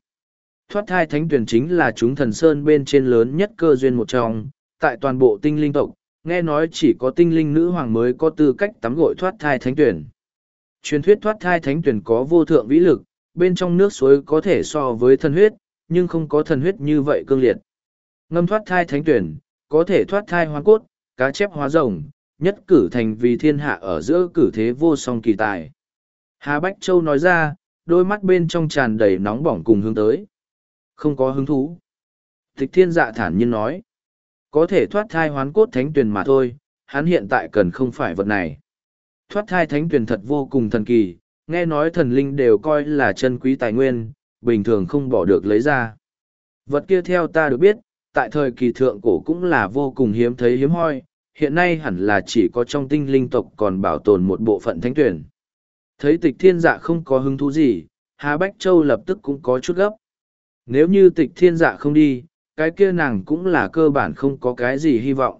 Thoát thai thánh tuyển chính là chúng thần sơn bên trên lớn nhất cơ duyên một trong, tại toàn bộ tinh linh tộc, nghe nói chỉ có tinh linh nữ hoàng mới có tư cách tắm gội thoát thai thánh tuyển. Truyền thuyết thoát thai thánh tuyển có vô thượng vĩ lực, bên trong nước suối có thể so với thần huyết, nhưng không có thần huyết như vậy cương liệt. Ngâm thoát thai thánh tuyển, có thể thoát thai hoa cốt, cá chép hóa rồng, nhất cử thành vì thiên hạ ở giữa cử thế vô song kỳ tài. Hà Bách Châu nói ra, đôi mắt bên trong tràn đầy nóng bỏng cùng hướng tới. Không có hứng thú. Tịch thiên dạ thản nhiên nói. Có thể thoát thai hoán cốt thánh tuyển mà thôi, hắn hiện tại cần không phải vật này. Thoát thai thánh tuyển thật vô cùng thần kỳ, nghe nói thần linh đều coi là chân quý tài nguyên, bình thường không bỏ được lấy ra. Vật kia theo ta được biết, tại thời kỳ thượng cổ cũng là vô cùng hiếm thấy hiếm hoi, hiện nay hẳn là chỉ có trong tinh linh tộc còn bảo tồn một bộ phận thánh tuyển. Thấy tịch thiên dạ không có hứng thú gì, Hà Bách Châu lập tức cũng có chút gấp. Nếu như tịch thiên dạ không đi, cái kia nàng cũng là cơ bản không có cái gì hy vọng.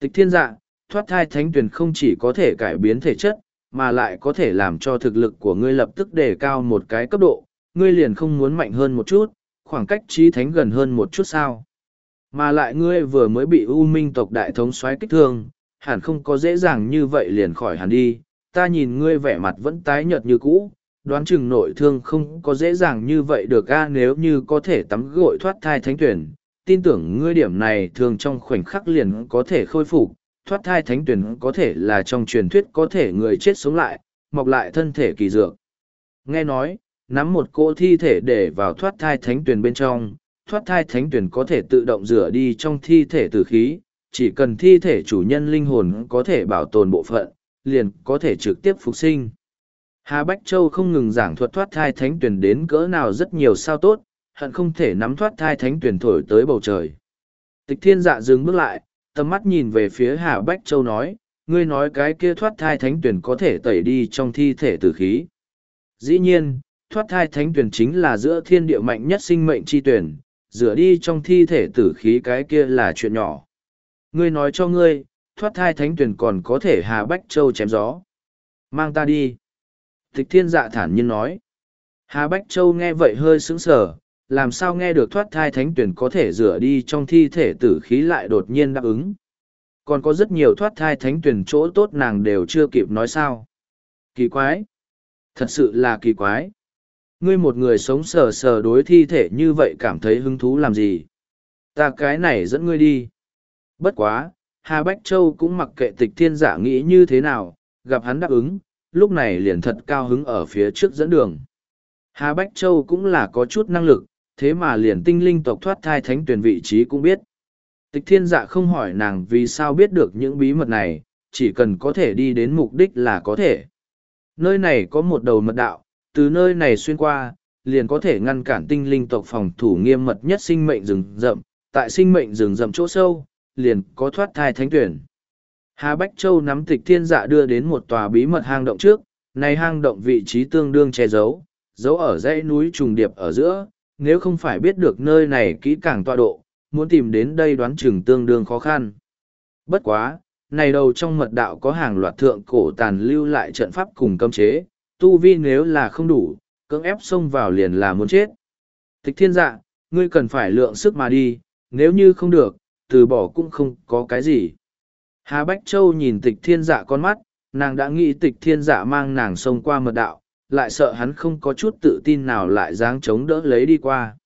Tịch thiên dạ, thoát thai thánh tuyển không chỉ có thể cải biến thể chất, mà lại có thể làm cho thực lực của ngươi lập tức đề cao một cái cấp độ, ngươi liền không muốn mạnh hơn một chút, khoảng cách trí thánh gần hơn một chút sao. Mà lại ngươi vừa mới bị U Minh tộc đại thống xoáy kích thương, hẳn không có dễ dàng như vậy liền khỏi hẳn đi, ta nhìn ngươi vẻ mặt vẫn tái nhợt như cũ, đoán chừng nội thương không có dễ dàng như vậy được a nếu như có thể tắm gội thoát thai thánh tuyển, tin tưởng ngươi điểm này thường trong khoảnh khắc liền có thể khôi phục, thoát thai thánh tuyển có thể là trong truyền thuyết có thể người chết sống lại, mọc lại thân thể kỳ dược. Nghe nói, nắm một cỗ thi thể để vào thoát thai thánh tuyển bên trong, thoát thai thánh tuyển có thể tự động rửa đi trong thi thể tử khí, chỉ cần thi thể chủ nhân linh hồn có thể bảo tồn bộ phận, liền có thể trực tiếp phục sinh. Hà Bách Châu không ngừng giảng thuật thoát thai thánh tuyển đến cỡ nào rất nhiều sao tốt, hận không thể nắm thoát thai thánh tuyển thổi tới bầu trời. Tịch thiên dạ dừng bước lại, tầm mắt nhìn về phía Hà Bách Châu nói, ngươi nói cái kia thoát thai thánh tuyển có thể tẩy đi trong thi thể tử khí. Dĩ nhiên, thoát thai thánh tuyển chính là giữa thiên địa mạnh nhất sinh mệnh chi tuyển, rửa đi trong thi thể tử khí cái kia là chuyện nhỏ. Ngươi nói cho ngươi, thoát thai thánh tuyển còn có thể Hà Bách Châu chém gió. Mang ta đi. Tịch thiên dạ thản nhiên nói. Hà Bách Châu nghe vậy hơi sững sờ, làm sao nghe được thoát thai thánh tuyển có thể rửa đi trong thi thể tử khí lại đột nhiên đáp ứng. Còn có rất nhiều thoát thai thánh tuyển chỗ tốt nàng đều chưa kịp nói sao. Kỳ quái. Thật sự là kỳ quái. Ngươi một người sống sờ sờ đối thi thể như vậy cảm thấy hứng thú làm gì? Ta cái này dẫn ngươi đi. Bất quá, Hà Bách Châu cũng mặc kệ tịch thiên giả nghĩ như thế nào, gặp hắn đáp ứng, lúc này liền thật cao hứng ở phía trước dẫn đường. Hà Bách Châu cũng là có chút năng lực, thế mà liền tinh linh tộc thoát thai thánh tuyển vị trí cũng biết. Tịch thiên dạ không hỏi nàng vì sao biết được những bí mật này, chỉ cần có thể đi đến mục đích là có thể. Nơi này có một đầu mật đạo, từ nơi này xuyên qua, liền có thể ngăn cản tinh linh tộc phòng thủ nghiêm mật nhất sinh mệnh rừng rậm, tại sinh mệnh rừng rậm chỗ sâu, liền có thoát thai thánh tuyển. Hà Bách Châu nắm tịch thiên dạ đưa đến một tòa bí mật hang động trước, này hang động vị trí tương đương che giấu, giấu ở dãy núi trùng điệp ở giữa, nếu không phải biết được nơi này kỹ càng tọa độ, muốn tìm đến đây đoán chừng tương đương khó khăn. Bất quá, này đầu trong mật đạo có hàng loạt thượng cổ tàn lưu lại trận pháp cùng cấm chế, tu vi nếu là không đủ, cưỡng ép xông vào liền là muốn chết. Tịch thiên dạ, ngươi cần phải lượng sức mà đi, nếu như không được, từ bỏ cũng không có cái gì. Hà Bách Châu nhìn tịch thiên dạ con mắt, nàng đã nghĩ tịch thiên dạ mang nàng xông qua mật đạo, lại sợ hắn không có chút tự tin nào lại dáng chống đỡ lấy đi qua.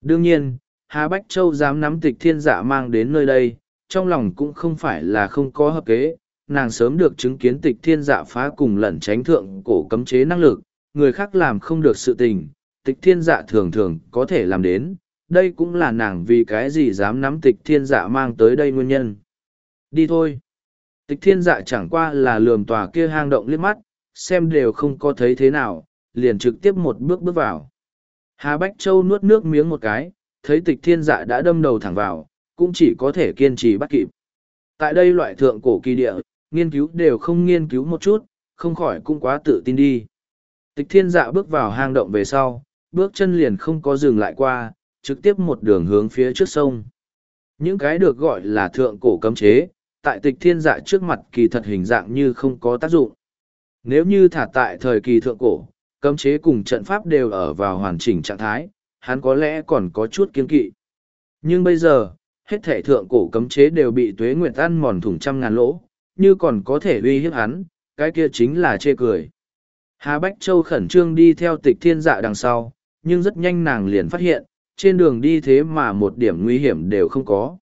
Đương nhiên, Hà Bách Châu dám nắm tịch thiên dạ mang đến nơi đây, trong lòng cũng không phải là không có hợp kế, nàng sớm được chứng kiến tịch thiên dạ phá cùng lẩn tránh thượng cổ cấm chế năng lực, người khác làm không được sự tình, tịch thiên dạ thường thường có thể làm đến, đây cũng là nàng vì cái gì dám nắm tịch thiên dạ mang tới đây nguyên nhân. Đi thôi. Tịch thiên dạ chẳng qua là lườm tòa kia hang động liếc mắt, xem đều không có thấy thế nào, liền trực tiếp một bước bước vào. Hà Bách Châu nuốt nước miếng một cái, thấy tịch thiên dạ đã đâm đầu thẳng vào, cũng chỉ có thể kiên trì bắt kịp. Tại đây loại thượng cổ kỳ địa, nghiên cứu đều không nghiên cứu một chút, không khỏi cũng quá tự tin đi. Tịch thiên dạ bước vào hang động về sau, bước chân liền không có dừng lại qua, trực tiếp một đường hướng phía trước sông. Những cái được gọi là thượng cổ cấm chế, tại tịch thiên dạ trước mặt kỳ thật hình dạng như không có tác dụng. Nếu như thả tại thời kỳ thượng cổ, cấm chế cùng trận pháp đều ở vào hoàn chỉnh trạng thái, hắn có lẽ còn có chút kiên kỵ. Nhưng bây giờ, hết thể thượng cổ cấm chế đều bị tuế nguyệt ăn mòn thủng trăm ngàn lỗ, như còn có thể uy hiếp hắn, cái kia chính là chê cười. Hà Bách Châu khẩn trương đi theo tịch thiên dạ đằng sau, nhưng rất nhanh nàng liền phát hiện, trên đường đi thế mà một điểm nguy hiểm đều không có.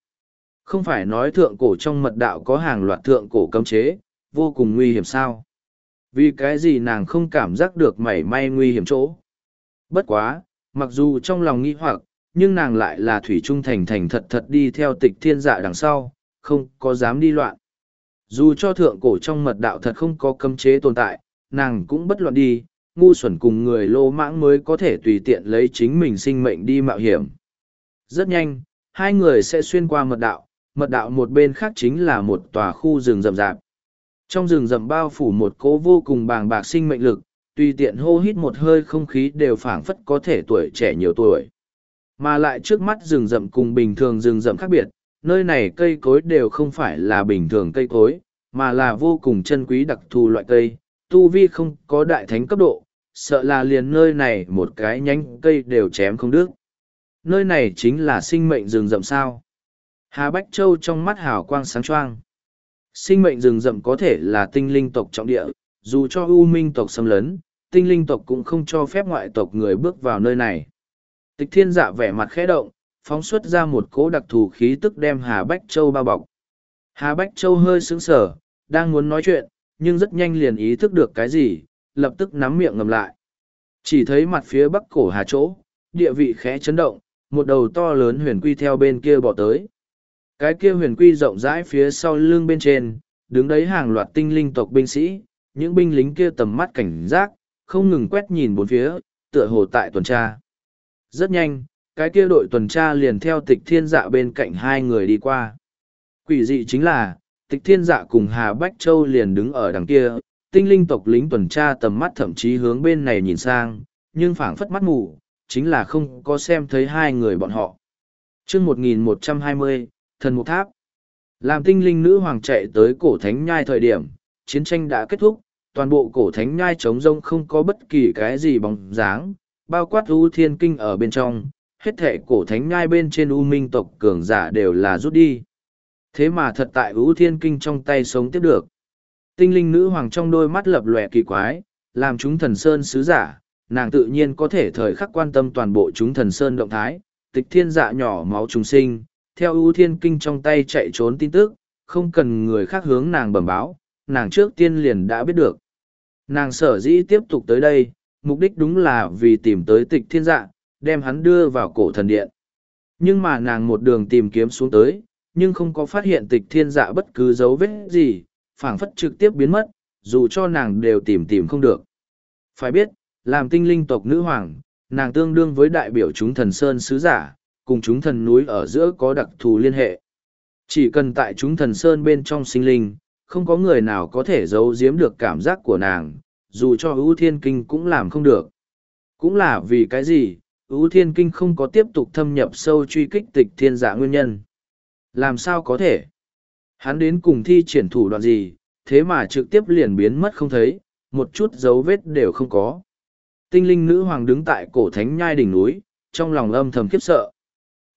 Không phải nói thượng cổ trong mật đạo có hàng loạt thượng cổ cấm chế, vô cùng nguy hiểm sao. Vì cái gì nàng không cảm giác được mảy may nguy hiểm chỗ. Bất quá, mặc dù trong lòng nghi hoặc, nhưng nàng lại là thủy trung thành thành thật thật đi theo tịch thiên dạ đằng sau, không có dám đi loạn. Dù cho thượng cổ trong mật đạo thật không có cấm chế tồn tại, nàng cũng bất loạn đi, ngu xuẩn cùng người lô mãng mới có thể tùy tiện lấy chính mình sinh mệnh đi mạo hiểm. Rất nhanh, hai người sẽ xuyên qua mật đạo, mật đạo một bên khác chính là một tòa khu rừng rậm rạp. Trong rừng rậm bao phủ một cỗ vô cùng bàng bạc sinh mệnh lực, tùy tiện hô hít một hơi không khí đều phảng phất có thể tuổi trẻ nhiều tuổi. Mà lại trước mắt rừng rậm cùng bình thường rừng rậm khác biệt, nơi này cây cối đều không phải là bình thường cây cối, mà là vô cùng chân quý đặc thù loại cây, tu vi không có đại thánh cấp độ, sợ là liền nơi này một cái nhánh cây đều chém không đứt. Nơi này chính là sinh mệnh rừng rậm sao. Hà Bách Châu trong mắt hào quang sáng choang. Sinh mệnh rừng rậm có thể là tinh linh tộc trọng địa, dù cho U Minh tộc xâm lấn, tinh linh tộc cũng không cho phép ngoại tộc người bước vào nơi này. Tịch thiên dạ vẻ mặt khẽ động, phóng xuất ra một cỗ đặc thù khí tức đem Hà Bách Châu bao bọc. Hà Bách Châu hơi sững sờ, đang muốn nói chuyện, nhưng rất nhanh liền ý thức được cái gì, lập tức nắm miệng ngầm lại. Chỉ thấy mặt phía bắc cổ hà chỗ, địa vị khẽ chấn động, một đầu to lớn huyền quy theo bên kia bỏ tới. Cái kia huyền quy rộng rãi phía sau lưng bên trên, đứng đấy hàng loạt tinh linh tộc binh sĩ, những binh lính kia tầm mắt cảnh giác, không ngừng quét nhìn bốn phía, tựa hồ tại tuần tra. Rất nhanh, cái kia đội tuần tra liền theo tịch thiên dạ bên cạnh hai người đi qua. Quỷ dị chính là, tịch thiên dạ cùng Hà Bách Châu liền đứng ở đằng kia, tinh linh tộc lính tuần tra tầm mắt thậm chí hướng bên này nhìn sang, nhưng phảng phất mắt mù, chính là không có xem thấy hai người bọn họ. chương 1120, thần mục tháp. Làm tinh linh nữ hoàng chạy tới cổ thánh nhai thời điểm, chiến tranh đã kết thúc, toàn bộ cổ thánh nhai trống rông không có bất kỳ cái gì bóng dáng, bao quát u thiên kinh ở bên trong, hết thệ cổ thánh nhai bên trên u minh tộc cường giả đều là rút đi. Thế mà thật tại ưu thiên kinh trong tay sống tiếp được. Tinh linh nữ hoàng trong đôi mắt lập lòe kỳ quái, làm chúng thần sơn sứ giả, nàng tự nhiên có thể thời khắc quan tâm toàn bộ chúng thần sơn động thái, tịch thiên dạ nhỏ máu trùng sinh, theo ưu thiên kinh trong tay chạy trốn tin tức, không cần người khác hướng nàng bẩm báo, nàng trước tiên liền đã biết được. Nàng sở dĩ tiếp tục tới đây, mục đích đúng là vì tìm tới tịch thiên dạ, đem hắn đưa vào cổ thần điện. Nhưng mà nàng một đường tìm kiếm xuống tới, nhưng không có phát hiện tịch thiên dạ bất cứ dấu vết gì, phảng phất trực tiếp biến mất, dù cho nàng đều tìm tìm không được. Phải biết, làm tinh linh tộc nữ hoàng, nàng tương đương với đại biểu chúng thần sơn sứ giả, cùng chúng thần núi ở giữa có đặc thù liên hệ. Chỉ cần tại chúng thần sơn bên trong sinh linh, không có người nào có thể giấu giếm được cảm giác của nàng, dù cho ưu thiên kinh cũng làm không được. Cũng là vì cái gì, ưu thiên kinh không có tiếp tục thâm nhập sâu truy kích tịch thiên giả nguyên nhân. Làm sao có thể? Hắn đến cùng thi triển thủ đoạn gì, thế mà trực tiếp liền biến mất không thấy, một chút dấu vết đều không có. Tinh linh nữ hoàng đứng tại cổ thánh nhai đỉnh núi, trong lòng âm thầm khiếp sợ.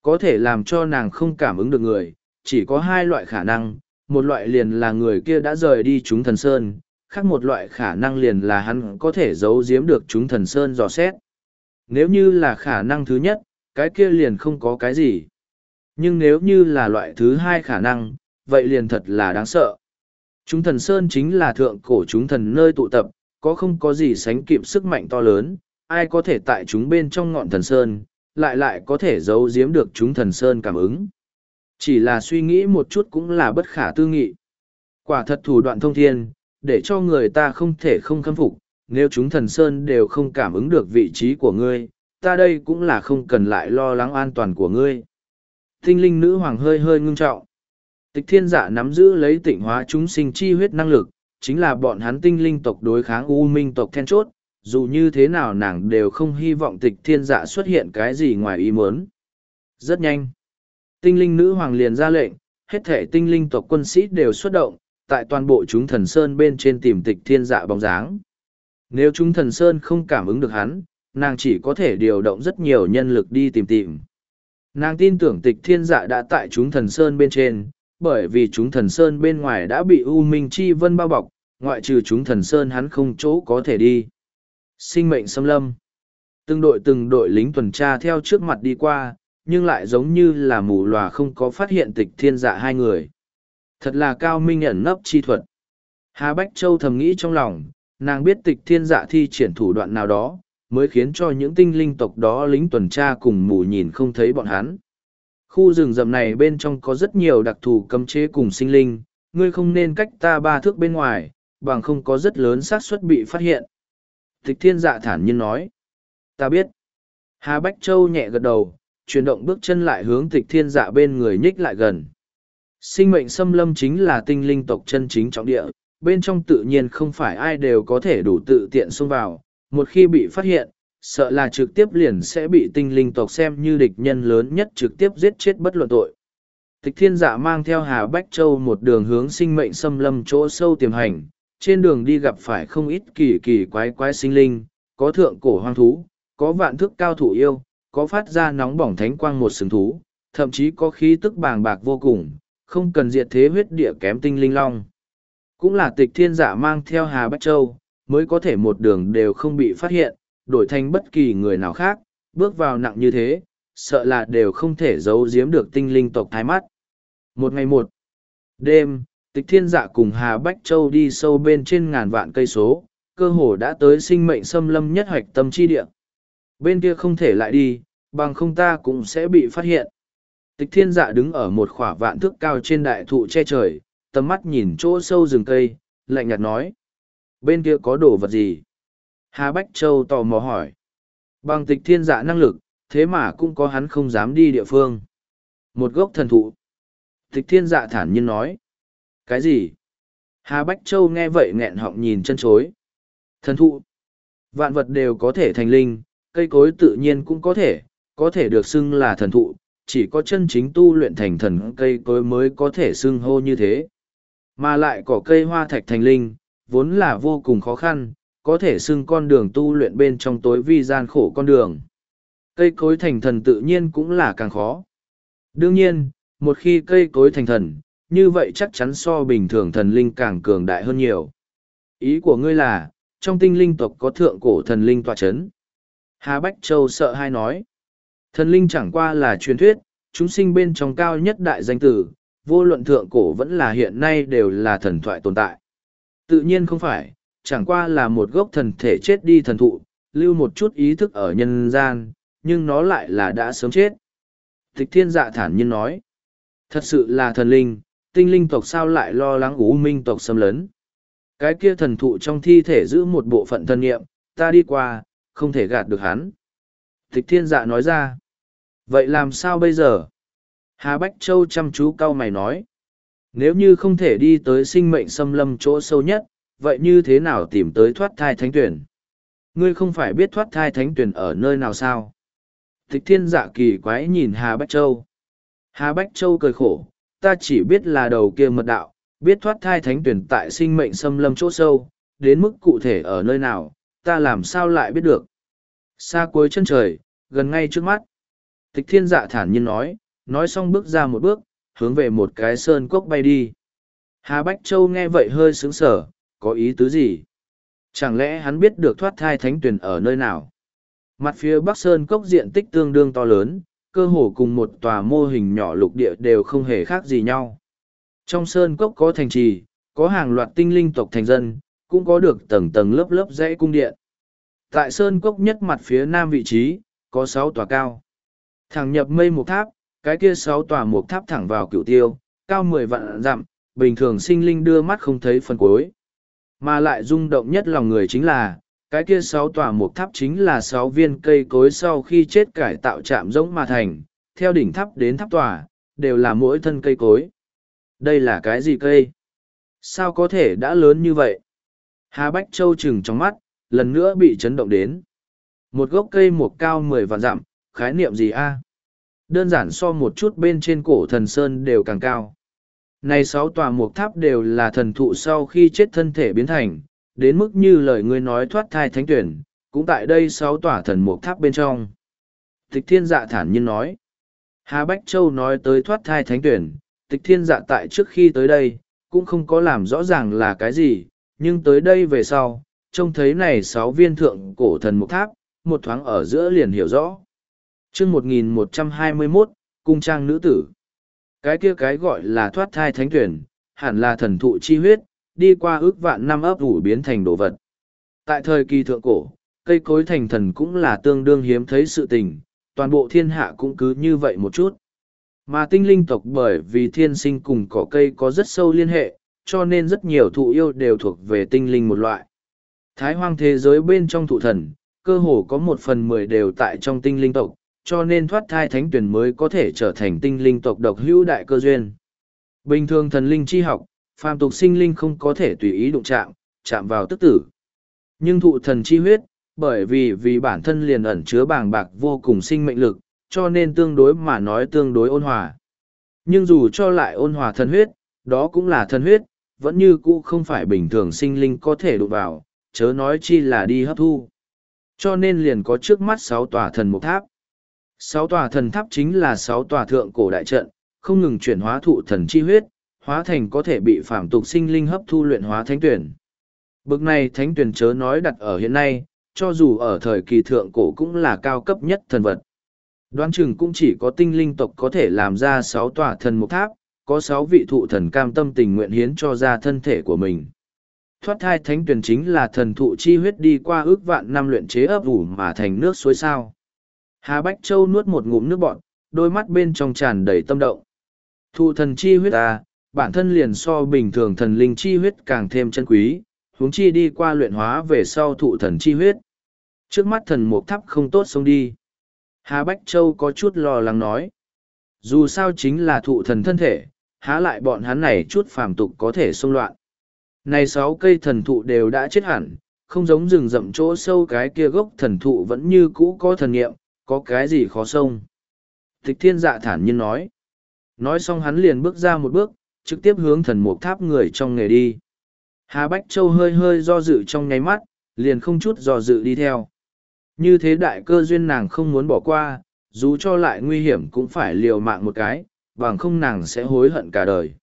Có thể làm cho nàng không cảm ứng được người, chỉ có hai loại khả năng, một loại liền là người kia đã rời đi chúng thần sơn, khác một loại khả năng liền là hắn có thể giấu giếm được chúng thần sơn dò xét. Nếu như là khả năng thứ nhất, cái kia liền không có cái gì. Nhưng nếu như là loại thứ hai khả năng, vậy liền thật là đáng sợ. Chúng thần sơn chính là thượng cổ chúng thần nơi tụ tập, có không có gì sánh kịp sức mạnh to lớn, ai có thể tại chúng bên trong ngọn thần sơn, lại lại có thể giấu giếm được chúng thần sơn cảm ứng. Chỉ là suy nghĩ một chút cũng là bất khả tư nghị. Quả thật thủ đoạn thông thiên, để cho người ta không thể không khâm phục, nếu chúng thần sơn đều không cảm ứng được vị trí của ngươi, ta đây cũng là không cần lại lo lắng an toàn của ngươi. Tinh linh nữ hoàng hơi hơi ngưng trọng. Tịch thiên giả nắm giữ lấy tịnh hóa chúng sinh chi huyết năng lực, chính là bọn hắn tinh linh tộc đối kháng u minh tộc then chốt, dù như thế nào nàng đều không hy vọng tịch thiên dạ xuất hiện cái gì ngoài ý muốn. Rất nhanh. Tinh linh nữ hoàng liền ra lệnh, hết thể tinh linh tộc quân sĩ đều xuất động, tại toàn bộ chúng thần sơn bên trên tìm tịch thiên dạ bóng dáng. Nếu chúng thần sơn không cảm ứng được hắn, nàng chỉ có thể điều động rất nhiều nhân lực đi tìm tìm. Nàng tin tưởng tịch thiên dạ đã tại chúng thần sơn bên trên, bởi vì chúng thần sơn bên ngoài đã bị U Minh Chi Vân bao bọc, ngoại trừ chúng thần sơn hắn không chỗ có thể đi. Sinh mệnh xâm lâm. Từng đội từng đội lính tuần tra theo trước mặt đi qua, nhưng lại giống như là mù lòa không có phát hiện tịch thiên dạ hai người. Thật là cao minh ẩn nấp chi thuật. Hà Bách Châu thầm nghĩ trong lòng, nàng biết tịch thiên dạ thi triển thủ đoạn nào đó, mới khiến cho những tinh linh tộc đó lính tuần tra cùng mù nhìn không thấy bọn hắn. Khu rừng rậm này bên trong có rất nhiều đặc thù cấm chế cùng sinh linh, ngươi không nên cách ta ba thước bên ngoài, bằng không có rất lớn xác suất bị phát hiện. Tịch thiên dạ thản nhiên nói. Ta biết. Hà Bách Châu nhẹ gật đầu, chuyển động bước chân lại hướng tịch thiên dạ bên người nhích lại gần. Sinh mệnh xâm lâm chính là tinh linh tộc chân chính trọng địa, bên trong tự nhiên không phải ai đều có thể đủ tự tiện xông vào. Một khi bị phát hiện, sợ là trực tiếp liền sẽ bị tinh linh tộc xem như địch nhân lớn nhất trực tiếp giết chết bất luận tội. Tịch thiên dạ mang theo Hà Bách Châu một đường hướng sinh mệnh xâm lâm chỗ sâu tiềm hành, trên đường đi gặp phải không ít kỳ kỳ quái quái sinh linh, có thượng cổ hoang thú, có vạn thức cao thủ yêu, có phát ra nóng bỏng thánh quang một sừng thú, thậm chí có khí tức bàng bạc vô cùng, không cần diệt thế huyết địa kém tinh linh long. Cũng là tịch thiên giả mang theo Hà Bách Châu, mới có thể một đường đều không bị phát hiện, đổi thành bất kỳ người nào khác, bước vào nặng như thế, sợ là đều không thể giấu giếm được tinh linh tộc thái mắt. Một ngày một đêm, tịch thiên dạ cùng Hà Bách Châu đi sâu bên trên ngàn vạn cây số, cơ hồ đã tới sinh mệnh xâm lâm nhất hoạch tâm chi địa. Bên kia không thể lại đi, bằng không ta cũng sẽ bị phát hiện. Tịch thiên dạ đứng ở một khỏa vạn thước cao trên đại thụ che trời, tầm mắt nhìn chỗ sâu rừng cây, lạnh nhạt nói. Bên kia có đồ vật gì? Hà Bách Châu tò mò hỏi. Bằng tịch thiên dạ năng lực, thế mà cũng có hắn không dám đi địa phương. Một gốc thần thụ. Tịch thiên dạ thản nhiên nói. Cái gì? Hà Bách Châu nghe vậy nghẹn họng nhìn chân chối. Thần thụ. Vạn vật đều có thể thành linh, cây cối tự nhiên cũng có thể, có thể được xưng là thần thụ, chỉ có chân chính tu luyện thành thần cây cối mới có thể xưng hô như thế. Mà lại cỏ cây hoa thạch thành linh, vốn là vô cùng khó khăn, có thể xưng con đường tu luyện bên trong tối vi gian khổ con đường. Cây cối thành thần tự nhiên cũng là càng khó. Đương nhiên, một khi cây cối thành thần, như vậy chắc chắn so bình thường thần linh càng cường đại hơn nhiều. Ý của ngươi là, trong tinh linh tộc có thượng cổ thần linh tọa chấn. Hà Bách Châu sợ hai nói. Thần linh chẳng qua là truyền thuyết, chúng sinh bên trong cao nhất đại danh tử, vô luận thượng cổ vẫn là hiện nay đều là thần thoại tồn tại. Tự nhiên không phải, chẳng qua là một gốc thần thể chết đi thần thụ, lưu một chút ý thức ở nhân gian, nhưng nó lại là đã sớm chết. Tịch thiên dạ thản nhiên nói, thật sự là thần linh, tinh linh tộc sao lại lo lắng ú minh tộc xâm lấn. Cái kia thần thụ trong thi thể giữ một bộ phận thân nghiệm, ta đi qua, không thể gạt được hắn. Tịch thiên dạ nói ra, vậy làm sao bây giờ? Hà Bách Châu chăm chú cau mày nói, nếu như không thể đi tới sinh mệnh xâm lâm chỗ sâu nhất, vậy như thế nào tìm tới thoát thai thánh tuyển? Ngươi không phải biết thoát thai thánh tuyển ở nơi nào sao? Tịch thiên dạ kỳ quái nhìn Hà Bách Châu. Hà Bách Châu cười khổ, ta chỉ biết là đầu kia mật đạo, biết thoát thai thánh tuyển tại sinh mệnh xâm lâm chỗ sâu, đến mức cụ thể ở nơi nào, ta làm sao lại biết được. Xa cuối chân trời, gần ngay trước mắt. Tịch thiên dạ thản nhiên nói, nói xong bước ra một bước, hướng về một cái sơn cốc bay đi. Hà Bách Châu nghe vậy hơi sướng sở, có ý tứ gì? Chẳng lẽ hắn biết được thoát thai thánh tuyển ở nơi nào? Mặt phía Bắc Sơn cốc diện tích tương đương to lớn, cơ hồ cùng một tòa mô hình nhỏ lục địa đều không hề khác gì nhau. Trong Sơn cốc có thành trì, có hàng loạt tinh linh tộc thành dân, cũng có được tầng tầng lớp lớp dãy cung điện. Tại Sơn cốc nhất mặt phía nam vị trí, có sáu tòa cao. Thẳng nhập mây một tháp, cái kia sáu tòa mục tháp thẳng vào cựu tiêu, cao mười vạn dặm, bình thường sinh linh đưa mắt không thấy phần cuối. Mà lại rung động nhất lòng người chính là, cái kia sáu tòa mục tháp chính là sáu viên cây cối sau khi chết cải tạo chạm giống mà thành, theo đỉnh tháp đến tháp tòa, đều là mỗi thân cây cối. Đây là cái gì cây? Sao có thể đã lớn như vậy? Hà Bách Châu chừng trong mắt, lần nữa bị chấn động đến. Một gốc cây mục cao mười vạn dặm, khái niệm gì a? Đơn giản so một chút bên trên cổ thần sơn đều càng cao. Này sáu tòa mục tháp đều là thần thụ sau khi chết thân thể biến thành, đến mức như lời ngươi nói thoát thai thánh tuyển, cũng tại đây sáu tòa thần mục tháp bên trong. Tịch thiên dạ thản nhiên nói. Hà Bách Châu nói tới thoát thai thánh tuyển, tịch thiên dạ tại trước khi tới đây, cũng không có làm rõ ràng là cái gì, nhưng tới đây về sau, trông thấy này sáu viên thượng cổ thần mục tháp, một thoáng ở giữa liền hiểu rõ chương 1121, Cung trang nữ tử. Cái kia cái gọi là thoát thai thánh tuyển, hẳn là thần thụ chi huyết, đi qua ước vạn năm ấp ủ biến thành đồ vật. Tại thời kỳ thượng cổ, cây cối thành thần cũng là tương đương hiếm thấy sự tình, toàn bộ thiên hạ cũng cứ như vậy một chút. Mà tinh linh tộc bởi vì thiên sinh cùng cỏ cây có rất sâu liên hệ, cho nên rất nhiều thụ yêu đều thuộc về tinh linh một loại. Thái hoang thế giới bên trong thụ thần, cơ hồ có một phần mười đều tại trong tinh linh tộc, cho nên thoát thai thánh tuyển mới có thể trở thành tinh linh tộc độc hữu đại cơ duyên. Bình thường thần linh chi học, phàm tục sinh linh không có thể tùy ý đụng chạm, chạm vào tức tử. Nhưng thụ thần chi huyết, bởi vì vì bản thân liền ẩn chứa bàng bạc vô cùng sinh mệnh lực, cho nên tương đối mà nói tương đối ôn hòa. Nhưng dù cho lại ôn hòa thần huyết, đó cũng là thần huyết, vẫn như cũ không phải bình thường sinh linh có thể đụng vào, chớ nói chi là đi hấp thu. Cho nên liền có trước mắt sáu tòa thần mục tháp. Sáu tòa thần tháp chính là sáu tòa thượng cổ đại trận, không ngừng chuyển hóa thụ thần chi huyết, hóa thành có thể bị phạm tục sinh linh hấp thu luyện hóa thánh tuyển. Bực này thánh tuyển chớ nói đặt ở hiện nay, cho dù ở thời kỳ thượng cổ cũng là cao cấp nhất thần vật. Đoán chừng cũng chỉ có tinh linh tộc có thể làm ra sáu tòa thần mục tháp, có sáu vị thụ thần cam tâm tình nguyện hiến cho ra thân thể của mình. Thoát thai thánh tuyển chính là thần thụ chi huyết đi qua ước vạn năm luyện chế ấp ủ mà thành nước suối sao. Hà Bách Châu nuốt một ngụm nước bọt, đôi mắt bên trong tràn đầy tâm động. Thụ thần chi huyết ta, bản thân liền so bình thường thần linh chi huyết càng thêm chân quý, huống chi đi qua luyện hóa về sau thụ thần chi huyết. Trước mắt thần mục thắp không tốt xong đi. Hà Bách Châu có chút lo lắng nói. Dù sao chính là thụ thần thân thể, há lại bọn hắn này chút phàm tục có thể xông loạn. Này sáu cây thần thụ đều đã chết hẳn, không giống rừng rậm chỗ sâu cái kia gốc thần thụ vẫn như cũ có thần nghiệm, có cái gì khó xông. Tịch thiên dạ thản nhiên nói. Nói xong hắn liền bước ra một bước, trực tiếp hướng thần mục tháp người trong nghề đi. Hà Bách Châu hơi hơi do dự trong nháy mắt, liền không chút do dự đi theo. Như thế đại cơ duyên nàng không muốn bỏ qua, dù cho lại nguy hiểm cũng phải liều mạng một cái, bằng không nàng sẽ hối hận cả đời.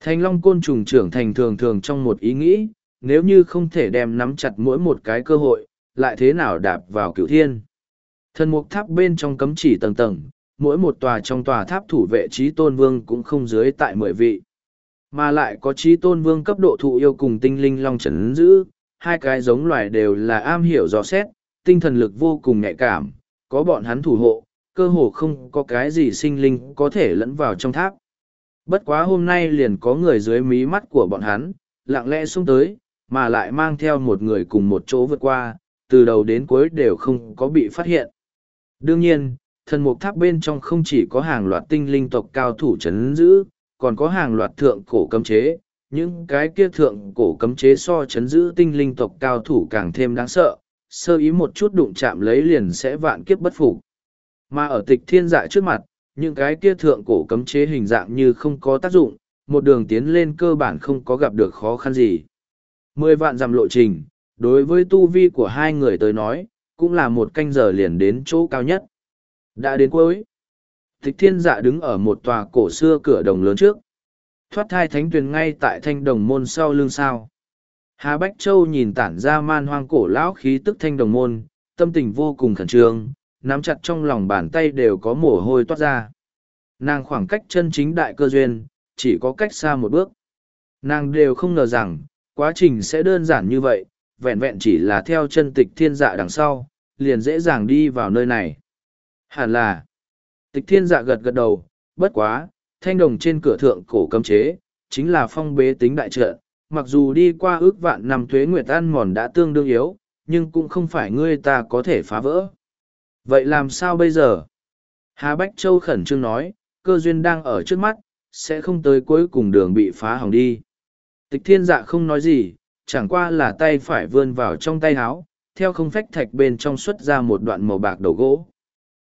Thanh long côn trùng trưởng thành thường thường trong một ý nghĩ, nếu như không thể đem nắm chặt mỗi một cái cơ hội, lại thế nào đạp vào cựu thiên. Thần mục tháp bên trong cấm chỉ tầng tầng, mỗi một tòa trong tòa tháp thủ vệ trí tôn vương cũng không dưới tại mười vị. Mà lại có trí tôn vương cấp độ thụ yêu cùng tinh linh long trấn giữ, hai cái giống loài đều là am hiểu rõ xét, tinh thần lực vô cùng nhạy cảm, có bọn hắn thủ hộ, cơ hồ không có cái gì sinh linh có thể lẫn vào trong tháp. Bất quá hôm nay liền có người dưới mí mắt của bọn hắn, lặng lẽ xuống tới, mà lại mang theo một người cùng một chỗ vượt qua, từ đầu đến cuối đều không có bị phát hiện. Đương nhiên, thần mục tháp bên trong không chỉ có hàng loạt tinh linh tộc cao thủ chấn giữ, còn có hàng loạt thượng cổ cấm chế. Những cái kia thượng cổ cấm chế so chấn giữ tinh linh tộc cao thủ càng thêm đáng sợ, sơ ý một chút đụng chạm lấy liền sẽ vạn kiếp bất phục. Mà ở tịch thiên dạ trước mặt, những cái kia thượng cổ cấm chế hình dạng như không có tác dụng, một đường tiến lên cơ bản không có gặp được khó khăn gì. Mười vạn dặm lộ trình, đối với tu vi của hai người tới nói, cũng là một canh giờ liền đến chỗ cao nhất. Đã đến cuối. Tịch thiên dạ đứng ở một tòa cổ xưa cửa đồng lớn trước. Thoát thai thánh tuyền ngay tại thanh đồng môn sau lưng sao. Hà Bách Châu nhìn tản ra man hoang cổ lão khí tức thanh đồng môn, tâm tình vô cùng khẩn trương, nắm chặt trong lòng bàn tay đều có mồ hôi toát ra. Nàng khoảng cách chân chính đại cơ duyên, chỉ có cách xa một bước. Nàng đều không ngờ rằng, quá trình sẽ đơn giản như vậy, vẹn vẹn chỉ là theo chân tịch thiên dạ đằng sau, liền dễ dàng đi vào nơi này. Hẳn là, tịch thiên dạ gật gật đầu, bất quá, thanh đồng trên cửa thượng cổ cấm chế, chính là phong bế tính đại trợ, mặc dù đi qua ước vạn năm thuế nguyệt ăn mòn đã tương đương yếu, nhưng cũng không phải ngươi ta có thể phá vỡ. Vậy làm sao bây giờ? Hà Bách Châu khẩn trương nói, cơ duyên đang ở trước mắt, sẽ không tới cuối cùng đường bị phá hỏng đi. Tịch thiên dạ không nói gì, chẳng qua là tay phải vươn vào trong tay áo, theo không phách thạch bên trong xuất ra một đoạn màu bạc đầu gỗ.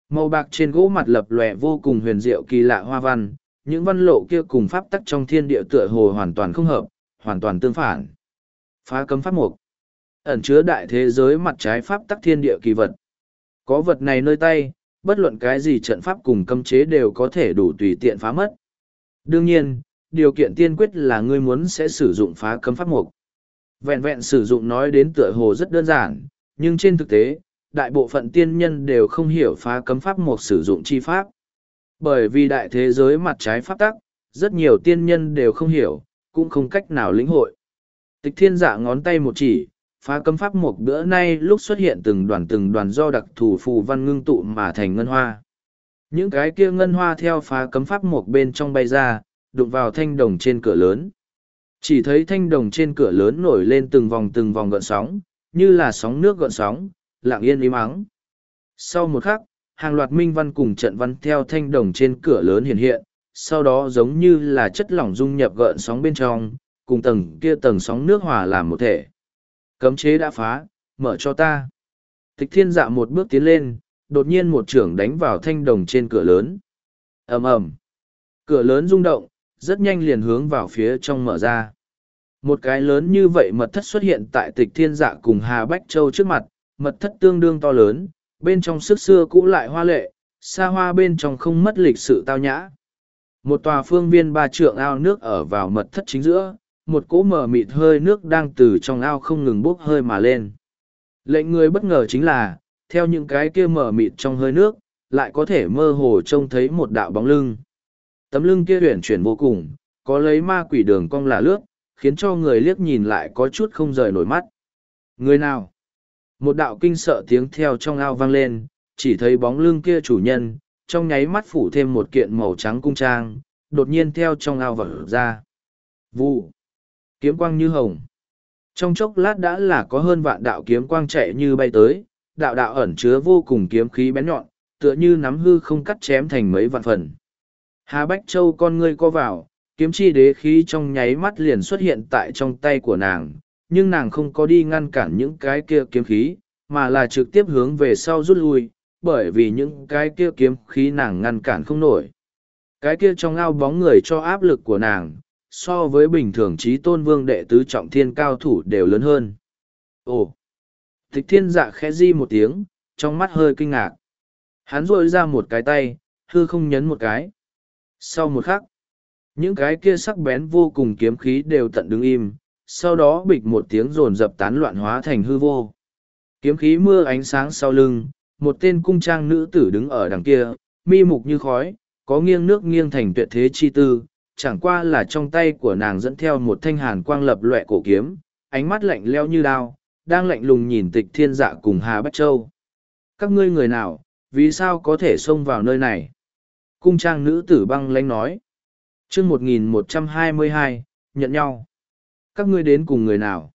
Màu bạc trên gỗ mặt lập lòe vô cùng huyền diệu kỳ lạ hoa văn, những văn lộ kia cùng pháp tắc trong thiên địa tựa hồ hoàn toàn không hợp, hoàn toàn tương phản. Phá cấm pháp mục. Ẩn chứa đại thế giới mặt trái pháp tắc thiên địa kỳ vật. Có vật này nơi tay, bất luận cái gì trận pháp cùng cấm chế đều có thể đủ tùy tiện phá mất. Đương nhiên, điều kiện tiên quyết là ngươi muốn sẽ sử dụng phá cấm pháp mục. Vẹn vẹn sử dụng nói đến tựa hồ rất đơn giản, nhưng trên thực tế, đại bộ phận tiên nhân đều không hiểu phá cấm pháp mục sử dụng chi pháp. Bởi vì đại thế giới mặt trái pháp tắc, rất nhiều tiên nhân đều không hiểu, cũng không cách nào lĩnh hội. Tịch thiên dạ ngón tay một chỉ, phá cấm pháp một bữa nay lúc xuất hiện từng đoàn từng đoàn do đặc thù phù văn ngưng tụ mà thành ngân hoa. Những cái kia ngân hoa theo phá cấm pháp một bên trong bay ra, đụng vào thanh đồng trên cửa lớn. Chỉ thấy thanh đồng trên cửa lớn nổi lên từng vòng từng vòng gợn sóng, như là sóng nước gợn sóng, lặng yên im ắng. Sau một khắc, hàng loạt minh văn cùng trận văn theo thanh đồng trên cửa lớn hiện hiện, sau đó giống như là chất lỏng dung nhập gợn sóng bên trong, cùng tầng kia tầng sóng nước hòa làm một thể. Cấm chế đã phá, mở cho ta. Tịch thiên dạ một bước tiến lên, đột nhiên một trưởng đánh vào thanh đồng trên cửa lớn. ầm ầm Cửa lớn rung động, rất nhanh liền hướng vào phía trong mở ra. Một cái lớn như vậy mật thất xuất hiện tại tịch thiên dạ cùng Hà Bách Châu trước mặt, mật thất tương đương to lớn, bên trong sức xưa cũ lại hoa lệ, xa hoa bên trong không mất lịch sự tao nhã. Một tòa phương viên ba trượng ao nước ở vào mật thất chính giữa, một cỗ mở mịt hơi nước đang từ trong ao không ngừng bốc hơi mà lên. Lệnh người bất ngờ chính là, theo những cái kia mở mịt trong hơi nước, lại có thể mơ hồ trông thấy một đạo bóng lưng. Tấm lưng kia huyển chuyển vô cùng, có lấy ma quỷ đường cong là lướt, khiến cho người liếc nhìn lại có chút không rời nổi mắt. Người nào? Một đạo kinh sợ tiếng theo trong ao vang lên, chỉ thấy bóng lưng kia chủ nhân, trong nháy mắt phủ thêm một kiện màu trắng cung trang, đột nhiên theo trong ao vỡ ra. Vụ. Kiếm quang như hồng. Trong chốc lát đã là có hơn vạn đạo kiếm quang chạy như bay tới, đạo đạo ẩn chứa vô cùng kiếm khí bén nhọn, tựa như nắm hư không cắt chém thành mấy vạn phần. Hà Bách Châu con ngươi co vào, kiếm chi đế khí trong nháy mắt liền xuất hiện tại trong tay của nàng, nhưng nàng không có đi ngăn cản những cái kia kiếm khí, mà là trực tiếp hướng về sau rút lui, bởi vì những cái kia kiếm khí nàng ngăn cản không nổi. Cái kia trong ao bóng người cho áp lực của nàng, so với bình thường trí tôn vương đệ tứ trọng thiên cao thủ đều lớn hơn. Ồ! Tịch thiên dạ khẽ di một tiếng, trong mắt hơi kinh ngạc. Hắn rội ra một cái tay, hư không nhấn một cái. Sau một khắc, những cái kia sắc bén vô cùng kiếm khí đều tận đứng im, sau đó bịch một tiếng rồn dập tán loạn hóa thành hư vô. Kiếm khí mưa ánh sáng sau lưng, một tên cung trang nữ tử đứng ở đằng kia, mi mục như khói, có nghiêng nước nghiêng thành tuyệt thế chi tư, chẳng qua là trong tay của nàng dẫn theo một thanh hàn quang lập loẹ cổ kiếm, ánh mắt lạnh leo như đao, đang lạnh lùng nhìn tịch thiên dạ cùng Hà Bách Châu. Các ngươi người nào, vì sao có thể xông vào nơi này? Cung trang nữ tử băng lãnh nói. chương 1122, nhận nhau. Các ngươi đến cùng người nào?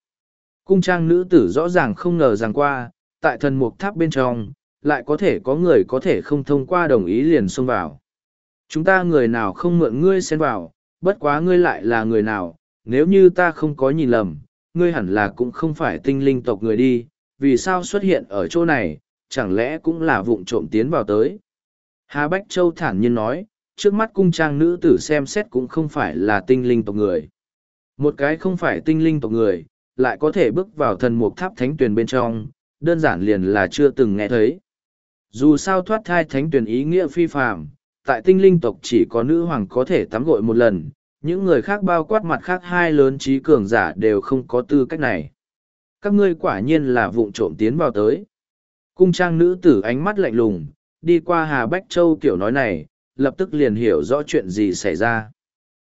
Cung trang nữ tử rõ ràng không ngờ rằng qua, tại thần mục tháp bên trong, lại có thể có người có thể không thông qua đồng ý liền xông vào. Chúng ta người nào không mượn ngươi xen vào, bất quá ngươi lại là người nào, nếu như ta không có nhìn lầm, ngươi hẳn là cũng không phải tinh linh tộc người đi, vì sao xuất hiện ở chỗ này, chẳng lẽ cũng là vụng trộm tiến vào tới. Hà Bách Châu thản nhiên nói, trước mắt cung trang nữ tử xem xét cũng không phải là tinh linh tộc người. Một cái không phải tinh linh tộc người, lại có thể bước vào thần mục tháp thánh tuyển bên trong, đơn giản liền là chưa từng nghe thấy. Dù sao thoát thai thánh tuyển ý nghĩa phi phạm, tại tinh linh tộc chỉ có nữ hoàng có thể tắm gội một lần, những người khác bao quát mặt khác hai lớn trí cường giả đều không có tư cách này. Các ngươi quả nhiên là vụng trộm tiến vào tới. Cung trang nữ tử ánh mắt lạnh lùng, đi qua Hà Bách Châu kiểu nói này, lập tức liền hiểu rõ chuyện gì xảy ra.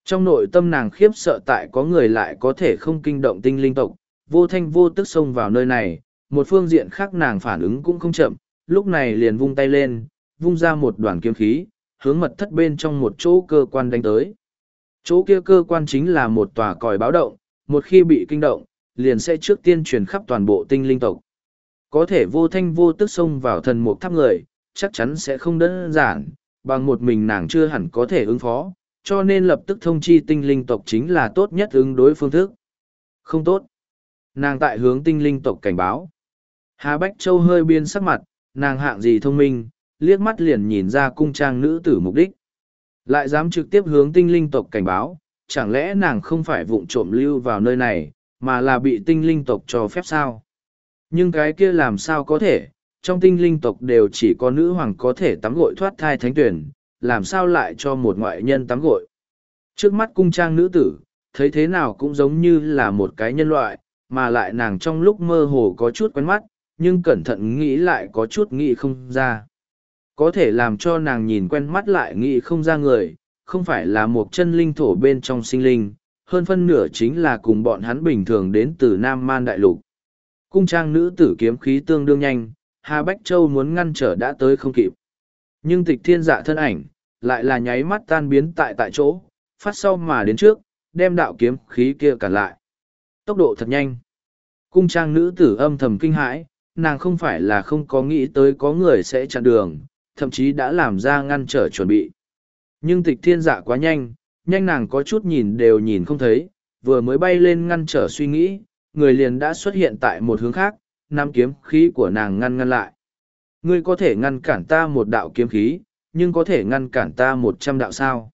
Trong nội tâm nàng khiếp sợ tại có người lại có thể không kinh động tinh linh tộc, vô thanh vô tức xông vào nơi này, một phương diện khác nàng phản ứng cũng không chậm, lúc này liền vung tay lên, vung ra một đoàn kiếm khí, hướng mật thất bên trong một chỗ cơ quan đánh tới. Chỗ kia cơ quan chính là một tòa còi báo động, một khi bị kinh động, liền sẽ trước tiên truyền khắp toàn bộ tinh linh tộc. Có thể vô thanh vô tức xông vào thần mục tháp người, chắc chắn sẽ không đơn giản, bằng một mình nàng chưa hẳn có thể ứng phó, cho nên lập tức thông chi tinh linh tộc chính là tốt nhất ứng đối phương thức. Không tốt. Nàng tại hướng tinh linh tộc cảnh báo. Hà Bách Châu hơi biên sắc mặt, nàng hạng gì thông minh, liếc mắt liền nhìn ra cung trang nữ tử mục đích. Lại dám trực tiếp hướng tinh linh tộc cảnh báo, chẳng lẽ nàng không phải vụng trộm lưu vào nơi này, mà là bị tinh linh tộc cho phép sao? Nhưng cái kia làm sao có thể, trong tinh linh tộc đều chỉ có nữ hoàng có thể tắm gội thoát thai thánh tuyển, làm sao lại cho một ngoại nhân tắm gội? Trước mắt cung trang nữ tử, thấy thế nào cũng giống như là một cái nhân loại, mà lại nàng trong lúc mơ hồ có chút quen mắt, nhưng cẩn thận nghĩ lại có chút nghĩ không ra có thể làm cho nàng nhìn quen mắt lại nghĩ không ra người không phải là một chân linh thổ bên trong sinh linh hơn phân nửa chính là cùng bọn hắn bình thường đến từ nam man đại lục cung trang nữ tử kiếm khí tương đương nhanh hà bách châu muốn ngăn trở đã tới không kịp. Nhưng tịch thiên dạ thân ảnh lại là nháy mắt tan biến tại tại chỗ phát sau mà đến trước đem đạo kiếm khí kia cản lại. Tốc độ thật nhanh. Cung trang nữ tử âm thầm kinh hãi nàng không phải là không có nghĩ tới có người sẽ chặn đường thậm chí đã làm ra ngăn trở chuẩn bị. Nhưng tịch thiên dạ quá nhanh, nhanh nàng có chút nhìn đều nhìn không thấy, vừa mới bay lên ngăn trở suy nghĩ, người liền đã xuất hiện tại một hướng khác, nắm kiếm khí của nàng ngăn ngăn lại. Ngươi có thể ngăn cản ta một đạo kiếm khí, nhưng có thể ngăn cản ta một trăm đạo sao.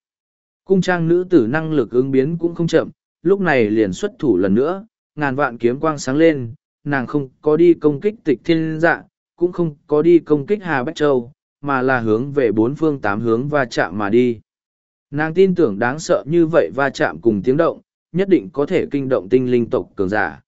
Cung trang nữ tử năng lực ứng biến cũng không chậm, lúc này liền xuất thủ lần nữa, ngàn vạn kiếm quang sáng lên, nàng không có đi công kích tịch thiên dạ, cũng không có đi công kích Hà Bách Châu, mà là hướng về bốn phương tám hướng va chạm mà đi. Nàng tin tưởng đáng sợ như vậy va chạm cùng tiếng động, nhất định có thể kinh động tinh linh tộc cường giả.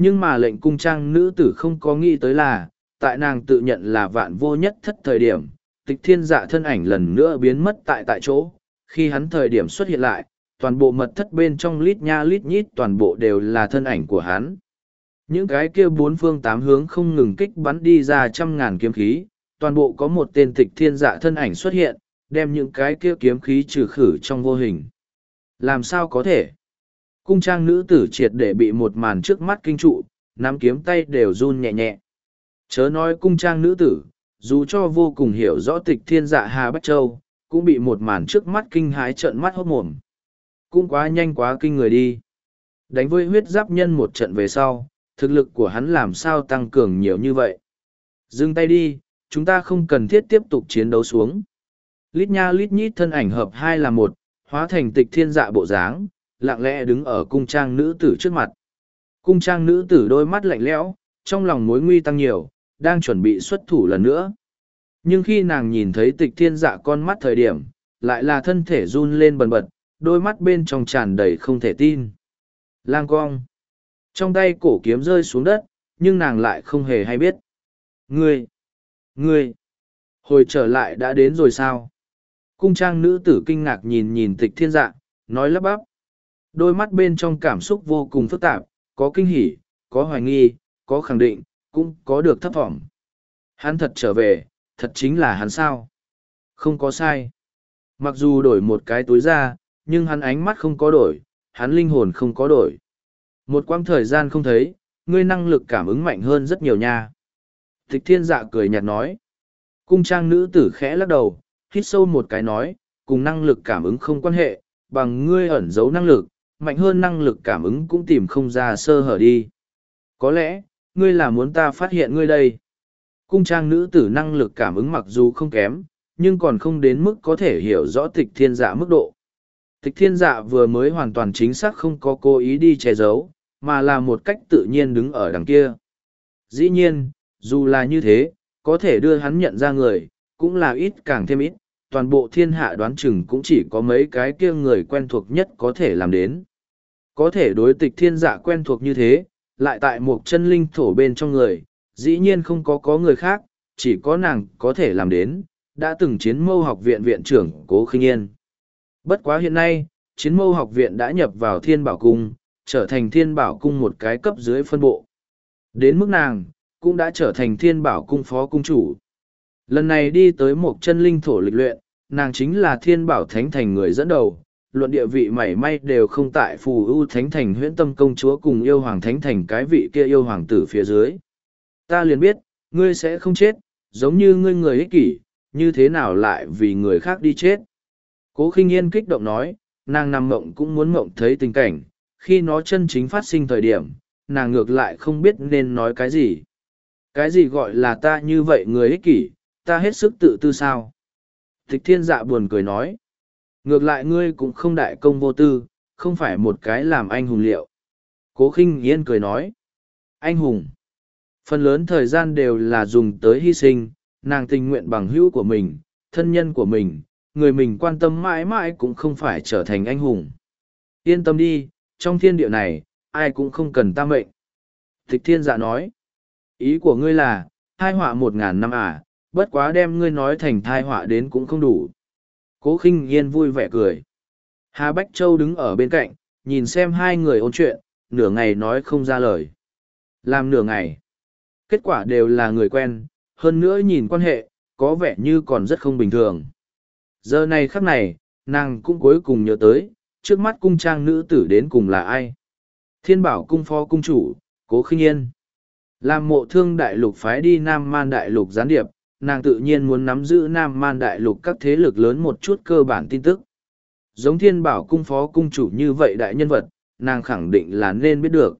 Nhưng mà lệnh cung trang nữ tử không có nghĩ tới là, tại nàng tự nhận là vạn vô nhất thất thời điểm, tịch thiên dạ thân ảnh lần nữa biến mất tại tại chỗ. Khi hắn thời điểm xuất hiện lại, toàn bộ mật thất bên trong lít nha lít nhít toàn bộ đều là thân ảnh của hắn. Những cái kia bốn phương tám hướng không ngừng kích bắn đi ra trăm ngàn kiếm khí, toàn bộ có một tên tịch thiên dạ thân ảnh xuất hiện, đem những cái kia kiếm khí trừ khử trong vô hình. Làm sao có thể? Cung trang nữ tử triệt để bị một màn trước mắt kinh trụ, nắm kiếm tay đều run nhẹ nhẹ. Chớ nói cung trang nữ tử, dù cho vô cùng hiểu rõ tịch thiên dạ Hà Bách Châu, cũng bị một màn trước mắt kinh hái trợn mắt hốt mồm. Cũng quá nhanh quá kinh người đi. Đánh với huyết giáp nhân một trận về sau, thực lực của hắn làm sao tăng cường nhiều như vậy. Dừng tay đi, chúng ta không cần thiết tiếp tục chiến đấu xuống. Lít nha lít nhít thân ảnh hợp hai là một, hóa thành tịch thiên dạ bộ dáng, lặng lẽ đứng ở cung trang nữ tử trước mặt. Cung trang nữ tử đôi mắt lạnh lẽo, trong lòng mối nguy tăng nhiều, đang chuẩn bị xuất thủ lần nữa. Nhưng khi nàng nhìn thấy tịch thiên dạ con mắt thời điểm, lại là thân thể run lên bần bật, đôi mắt bên trong tràn đầy không thể tin. Lang cong. Trong tay cổ kiếm rơi xuống đất, nhưng nàng lại không hề hay biết. Ngươi! Ngươi! Hồi trở lại đã đến rồi sao? Cung trang nữ tử kinh ngạc nhìn nhìn tịch thiên dạ, nói lắp bắp. Đôi mắt bên trong cảm xúc vô cùng phức tạp, có kinh hỉ, có hoài nghi, có khẳng định, cũng có được thấp thỏm. Hắn thật trở về, thật chính là hắn sao? Không có sai. Mặc dù đổi một cái túi ra, nhưng hắn ánh mắt không có đổi, hắn linh hồn không có đổi. Một quãng thời gian không thấy, ngươi năng lực cảm ứng mạnh hơn rất nhiều nha. Tịch thiên dạ cười nhạt nói. Cung trang nữ tử khẽ lắc đầu, hít sâu một cái nói, cùng năng lực cảm ứng không quan hệ, bằng ngươi ẩn giấu năng lực, mạnh hơn năng lực cảm ứng cũng tìm không ra sơ hở đi. Có lẽ, ngươi là muốn ta phát hiện ngươi đây. Cung trang nữ tử năng lực cảm ứng mặc dù không kém, nhưng còn không đến mức có thể hiểu rõ tịch thiên dạ mức độ. Tịch thiên dạ vừa mới hoàn toàn chính xác không có cố ý đi che giấu, mà là một cách tự nhiên đứng ở đằng kia. Dĩ nhiên, dù là như thế, có thể đưa hắn nhận ra người, cũng là ít càng thêm ít, toàn bộ thiên hạ đoán chừng cũng chỉ có mấy cái kia người quen thuộc nhất có thể làm đến. Có thể đối tịch thiên dạ quen thuộc như thế, lại tại một chân linh thổ bên trong người, dĩ nhiên không có có người khác, chỉ có nàng có thể làm đến, đã từng chiến mâu học viện viện trưởng Cố Khinh Yên. Bất quá hiện nay, chiến mâu học viện đã nhập vào thiên bảo cung, trở thành thiên bảo cung một cái cấp dưới phân bộ. Đến mức nàng, cũng đã trở thành thiên bảo cung phó cung chủ. Lần này đi tới một chân linh thổ lịch luyện, nàng chính là thiên bảo thánh thành người dẫn đầu, luận địa vị mảy may đều không tại phù ưu thánh thành huyễn tâm công chúa cùng yêu hoàng thánh thành cái vị kia yêu hoàng tử phía dưới. Ta liền biết, ngươi sẽ không chết, giống như ngươi người ích kỷ, như thế nào lại vì người khác đi chết. Cố khinh yên kích động nói, nàng nằm mộng cũng muốn mộng thấy tình cảnh, khi nó chân chính phát sinh thời điểm, nàng ngược lại không biết nên nói cái gì. Cái gì gọi là ta như vậy người ích kỷ, ta hết sức tự tư sao? Tịch thiên dạ buồn cười nói. Ngược lại ngươi cũng không đại công vô tư, không phải một cái làm anh hùng liệu. Cố khinh yên cười nói. Anh hùng. Phần lớn thời gian đều là dùng tới hy sinh, nàng tình nguyện bằng hữu của mình, thân nhân của mình, người mình quan tâm mãi mãi cũng không phải trở thành anh hùng. Yên tâm đi, trong thiên địa này, ai cũng không cần ta mệnh. Tịch thiên dạ nói. Ý của ngươi là, hai họa một ngàn năm à, bất quá đem ngươi nói thành thai họa đến cũng không đủ. Cố khinh yên vui vẻ cười. Hà Bách Châu đứng ở bên cạnh, nhìn xem hai người ôn chuyện, nửa ngày nói không ra lời. Làm nửa ngày. Kết quả đều là người quen, hơn nữa nhìn quan hệ, có vẻ như còn rất không bình thường. Giờ này khắc này, nàng cũng cuối cùng nhớ tới, trước mắt cung trang nữ tử đến cùng là ai. Thiên bảo cung phó cung chủ, cố khinh yên. Làm mộ thương đại lục phái đi Nam Man đại lục gián điệp, nàng tự nhiên muốn nắm giữ Nam Man đại lục các thế lực lớn một chút cơ bản tin tức. Giống thiên bảo cung phó cung chủ như vậy đại nhân vật, nàng khẳng định là nên biết được.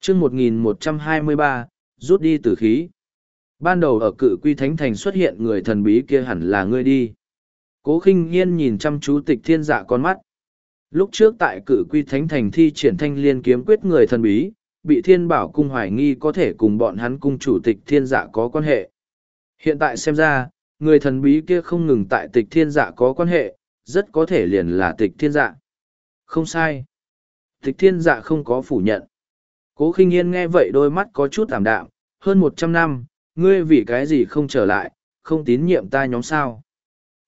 chương 1123, rút đi tử khí. Ban đầu ở cự quy thánh thành xuất hiện người thần bí kia hẳn là ngươi đi. Cố khinh yên nhìn chăm chú tịch thiên dạ con mắt. Lúc trước tại cự quy thánh thành thi triển thanh liên kiếm quyết người thần bí, bị thiên bảo cung hoài nghi có thể cùng bọn hắn cung chủ tịch thiên dạ có quan hệ. Hiện tại xem ra, người thần bí kia không ngừng tại tịch thiên dạ có quan hệ, rất có thể liền là tịch thiên dạ. Không sai. Tịch thiên dạ không có phủ nhận. Cố khinh yên nghe vậy đôi mắt có chút ảm đạm, hơn một trăm năm, ngươi vì cái gì không trở lại, không tín nhiệm ta nhóm sao.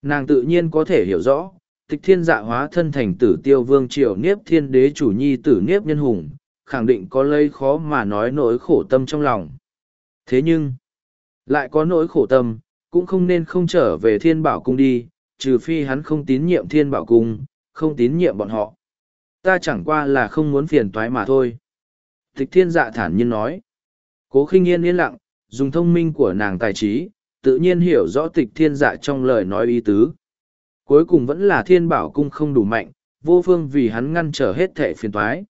Nàng tự nhiên có thể hiểu rõ, tịch thiên dạ hóa thân thành tử tiêu vương triều niếp thiên đế chủ nhi tử niếp nhân hùng, khẳng định có lây khó mà nói nỗi khổ tâm trong lòng. Thế nhưng, lại có nỗi khổ tâm, cũng không nên không trở về thiên bảo cung đi, trừ phi hắn không tín nhiệm thiên bảo cung, không tín nhiệm bọn họ. Ta chẳng qua là không muốn phiền toái mà thôi. Tịch thiên dạ thản nhiên nói. Cố khinh yên yên lặng, dùng thông minh của nàng tài trí, tự nhiên hiểu rõ tịch thiên dạ trong lời nói ý tứ. Cuối cùng vẫn là thiên bảo cung không đủ mạnh, vô phương vì hắn ngăn trở hết thể phiền toái.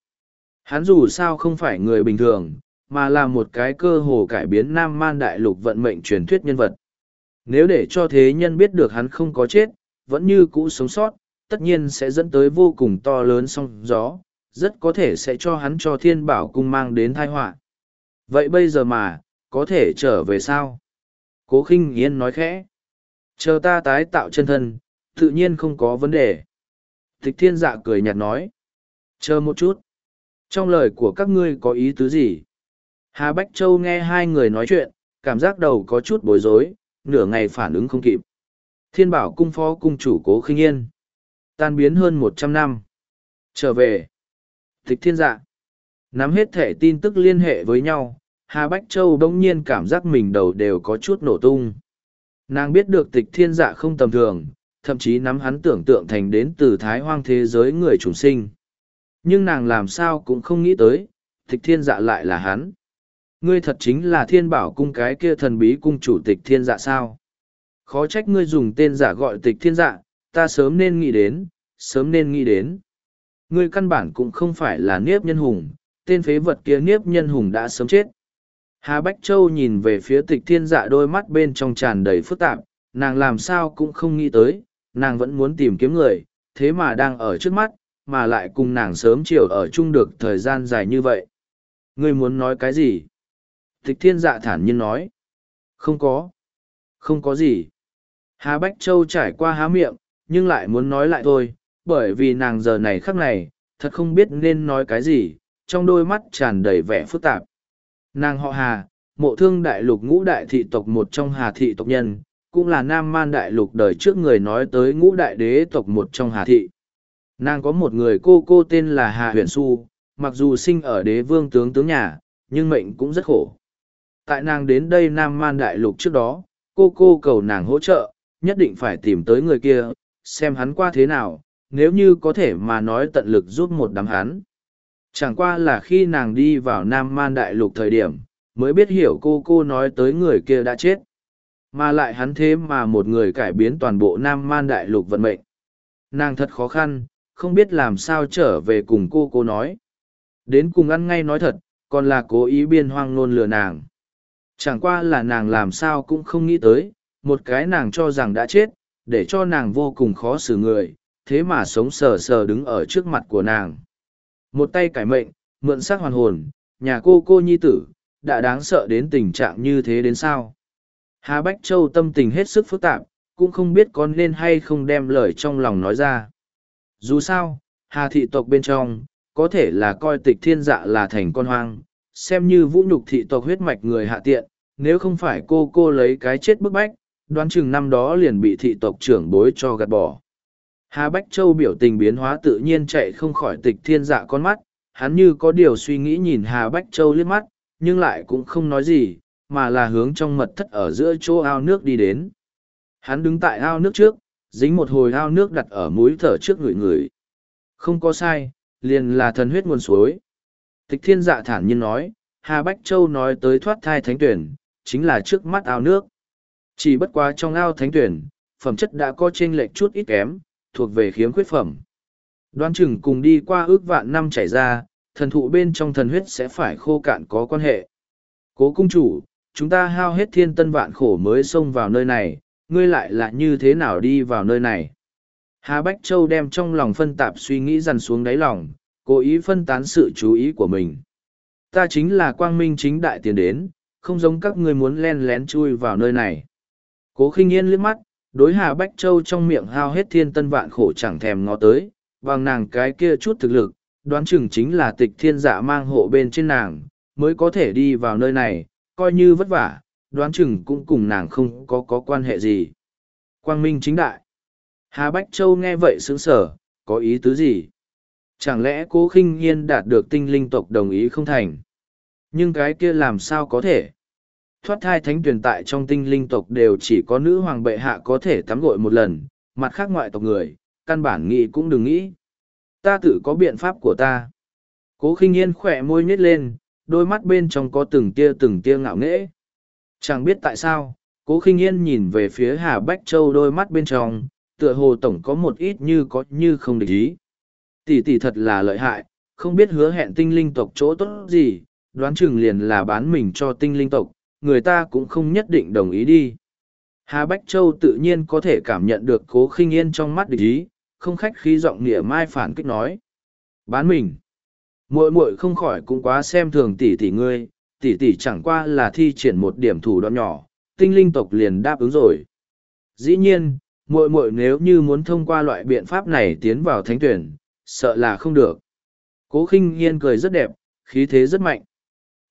Hắn dù sao không phải người bình thường, mà là một cái cơ hồ cải biến Nam Man Đại Lục vận mệnh truyền thuyết nhân vật. Nếu để cho thế nhân biết được hắn không có chết, vẫn như cũ sống sót, tất nhiên sẽ dẫn tới vô cùng to lớn song gió, rất có thể sẽ cho hắn cho thiên bảo cung mang đến tai họa. Vậy bây giờ mà, có thể trở về sao? Cố khinh yên nói khẽ. Chờ ta tái tạo chân thân, tự nhiên không có vấn đề. Tịch thiên dạ cười nhạt nói. Chờ một chút. Trong lời của các ngươi có ý tứ gì? Hà Bách Châu nghe hai người nói chuyện, cảm giác đầu có chút bối rối, nửa ngày phản ứng không kịp. Thiên bảo cung phó cung chủ cố khinh yên. Tan biến hơn một trăm năm. Trở về. Thích thiên dạ. Nắm hết thể tin tức liên hệ với nhau, Hà Bách Châu đông nhiên cảm giác mình đầu đều có chút nổ tung. Nàng biết được tịch thiên dạ không tầm thường, thậm chí nắm hắn tưởng tượng thành đến từ thái hoang thế giới người trùng sinh. Nhưng nàng làm sao cũng không nghĩ tới, tịch thiên dạ lại là hắn. Ngươi thật chính là thiên bảo cung cái kia thần bí cung chủ tịch thiên dạ sao. Khó trách ngươi dùng tên giả gọi tịch thiên dạ, ta sớm nên nghĩ đến, sớm nên nghĩ đến. Ngươi căn bản cũng không phải là niếp nhân hùng, tên phế vật kia niếp nhân hùng đã sớm chết. Hà Bách Châu nhìn về phía tịch thiên dạ đôi mắt bên trong tràn đầy phức tạp, nàng làm sao cũng không nghĩ tới, nàng vẫn muốn tìm kiếm người, thế mà đang ở trước mắt, mà lại cùng nàng sớm chiều ở chung được thời gian dài như vậy. Ngươi muốn nói cái gì? Tịch thiên dạ thản nhiên nói. Không có. Không có gì. Hà Bách Châu trải qua há miệng, nhưng lại muốn nói lại thôi, bởi vì nàng giờ này khắc này, thật không biết nên nói cái gì, trong đôi mắt tràn đầy vẻ phức tạp. Nàng họ Hà, mộ thương đại lục ngũ đại thị tộc một trong Hà thị tộc nhân, cũng là nam man đại lục đời trước người nói tới ngũ đại đế tộc một trong Hà thị. Nàng có một người cô cô tên là Hà Huyền Xu, mặc dù sinh ở đế vương tướng tướng nhà, nhưng mệnh cũng rất khổ. Tại nàng đến đây nam man đại lục trước đó, cô cô cầu nàng hỗ trợ, nhất định phải tìm tới người kia, xem hắn qua thế nào, nếu như có thể mà nói tận lực giúp một đám hắn. Chẳng qua là khi nàng đi vào Nam Man Đại Lục thời điểm, mới biết hiểu cô cô nói tới người kia đã chết. Mà lại hắn thế mà một người cải biến toàn bộ Nam Man Đại Lục vận mệnh. Nàng thật khó khăn, không biết làm sao trở về cùng cô cô nói. Đến cùng ăn ngay nói thật, còn là cố ý biên hoang nôn lừa nàng. Chẳng qua là nàng làm sao cũng không nghĩ tới, một cái nàng cho rằng đã chết, để cho nàng vô cùng khó xử người, thế mà sống sờ sờ đứng ở trước mặt của nàng. Một tay cải mệnh, mượn xác hoàn hồn, nhà cô cô nhi tử, đã đáng sợ đến tình trạng như thế đến sao. Hà Bách Châu tâm tình hết sức phức tạp, cũng không biết có nên hay không đem lời trong lòng nói ra. Dù sao, Hà thị tộc bên trong, có thể là coi tịch thiên dạ là thành con hoang, xem như vũ nhục thị tộc huyết mạch người hạ tiện, nếu không phải cô cô lấy cái chết bức bách, đoán chừng năm đó liền bị thị tộc trưởng bối cho gạt bỏ. Hà Bách Châu biểu tình biến hóa tự nhiên chạy không khỏi tịch thiên dạ con mắt, hắn như có điều suy nghĩ nhìn Hà Bách Châu liếc mắt, nhưng lại cũng không nói gì, mà là hướng trong mật thất ở giữa chỗ ao nước đi đến. Hắn đứng tại ao nước trước, dính một hồi ao nước đặt ở mũi thở trước người người. Không có sai, liền là thần huyết nguồn suối. Tịch thiên dạ thản nhiên nói, Hà Bách Châu nói tới thoát thai thánh tuyển, chính là trước mắt ao nước. Chỉ bất quá trong ao thánh tuyển, phẩm chất đã có chênh lệch chút ít kém, thuộc về khiếm khuyết phẩm. Đoán chừng cùng đi qua ước vạn năm chảy ra, thần thụ bên trong thần huyết sẽ phải khô cạn có quan hệ. Cố cung chủ, chúng ta hao hết thiên tân vạn khổ mới xông vào nơi này, ngươi lại là như thế nào đi vào nơi này. Hà Bách Châu đem trong lòng phân tạp suy nghĩ dằn xuống đáy lòng, cố ý phân tán sự chú ý của mình. Ta chính là quang minh chính đại tiền đến, không giống các ngươi muốn len lén chui vào nơi này. Cố khinh yên liếc mắt, đối Hà Bách Châu trong miệng hao hết thiên tân vạn khổ chẳng thèm ngó tới, bằng nàng cái kia chút thực lực, đoán chừng chính là tịch thiên dạ mang hộ bên trên nàng, mới có thể đi vào nơi này, coi như vất vả, đoán chừng cũng cùng nàng không có có quan hệ gì. Quang Minh chính đại. Hà Bách Châu nghe vậy sướng sở, có ý tứ gì? Chẳng lẽ cố khinh yên đạt được tinh linh tộc đồng ý không thành? Nhưng cái kia làm sao có thể? thoát thai thánh tuyển tại trong tinh linh tộc đều chỉ có nữ hoàng bệ hạ có thể tắm gội một lần, mặt khác ngoại tộc người, căn bản nghĩ cũng đừng nghĩ. Ta tự có biện pháp của ta. Cố khinh yên khỏe môi nhếch lên, đôi mắt bên trong có từng tia từng tia ngạo nghễ. Chẳng biết tại sao, cố khinh yên nhìn về phía Hà Bách Châu đôi mắt bên trong, tựa hồ tổng có một ít như có như không để ý. Tỷ tỷ thật là lợi hại, không biết hứa hẹn tinh linh tộc chỗ tốt gì, đoán chừng liền là bán mình cho tinh linh tộc, người ta cũng không nhất định đồng ý đi. Hà Bách Châu tự nhiên có thể cảm nhận được cố khinh yên trong mắt địch ý, không khách khí giọng nghĩa mai phản kích nói. Bán mình. muội muội không khỏi cũng quá xem thường tỷ tỷ ngươi, tỷ tỷ chẳng qua là thi triển một điểm thủ đoạn nhỏ, tinh linh tộc liền đáp ứng rồi. Dĩ nhiên, muội muội nếu như muốn thông qua loại biện pháp này tiến vào thánh tuyển, sợ là không được. Cố khinh yên cười rất đẹp, khí thế rất mạnh.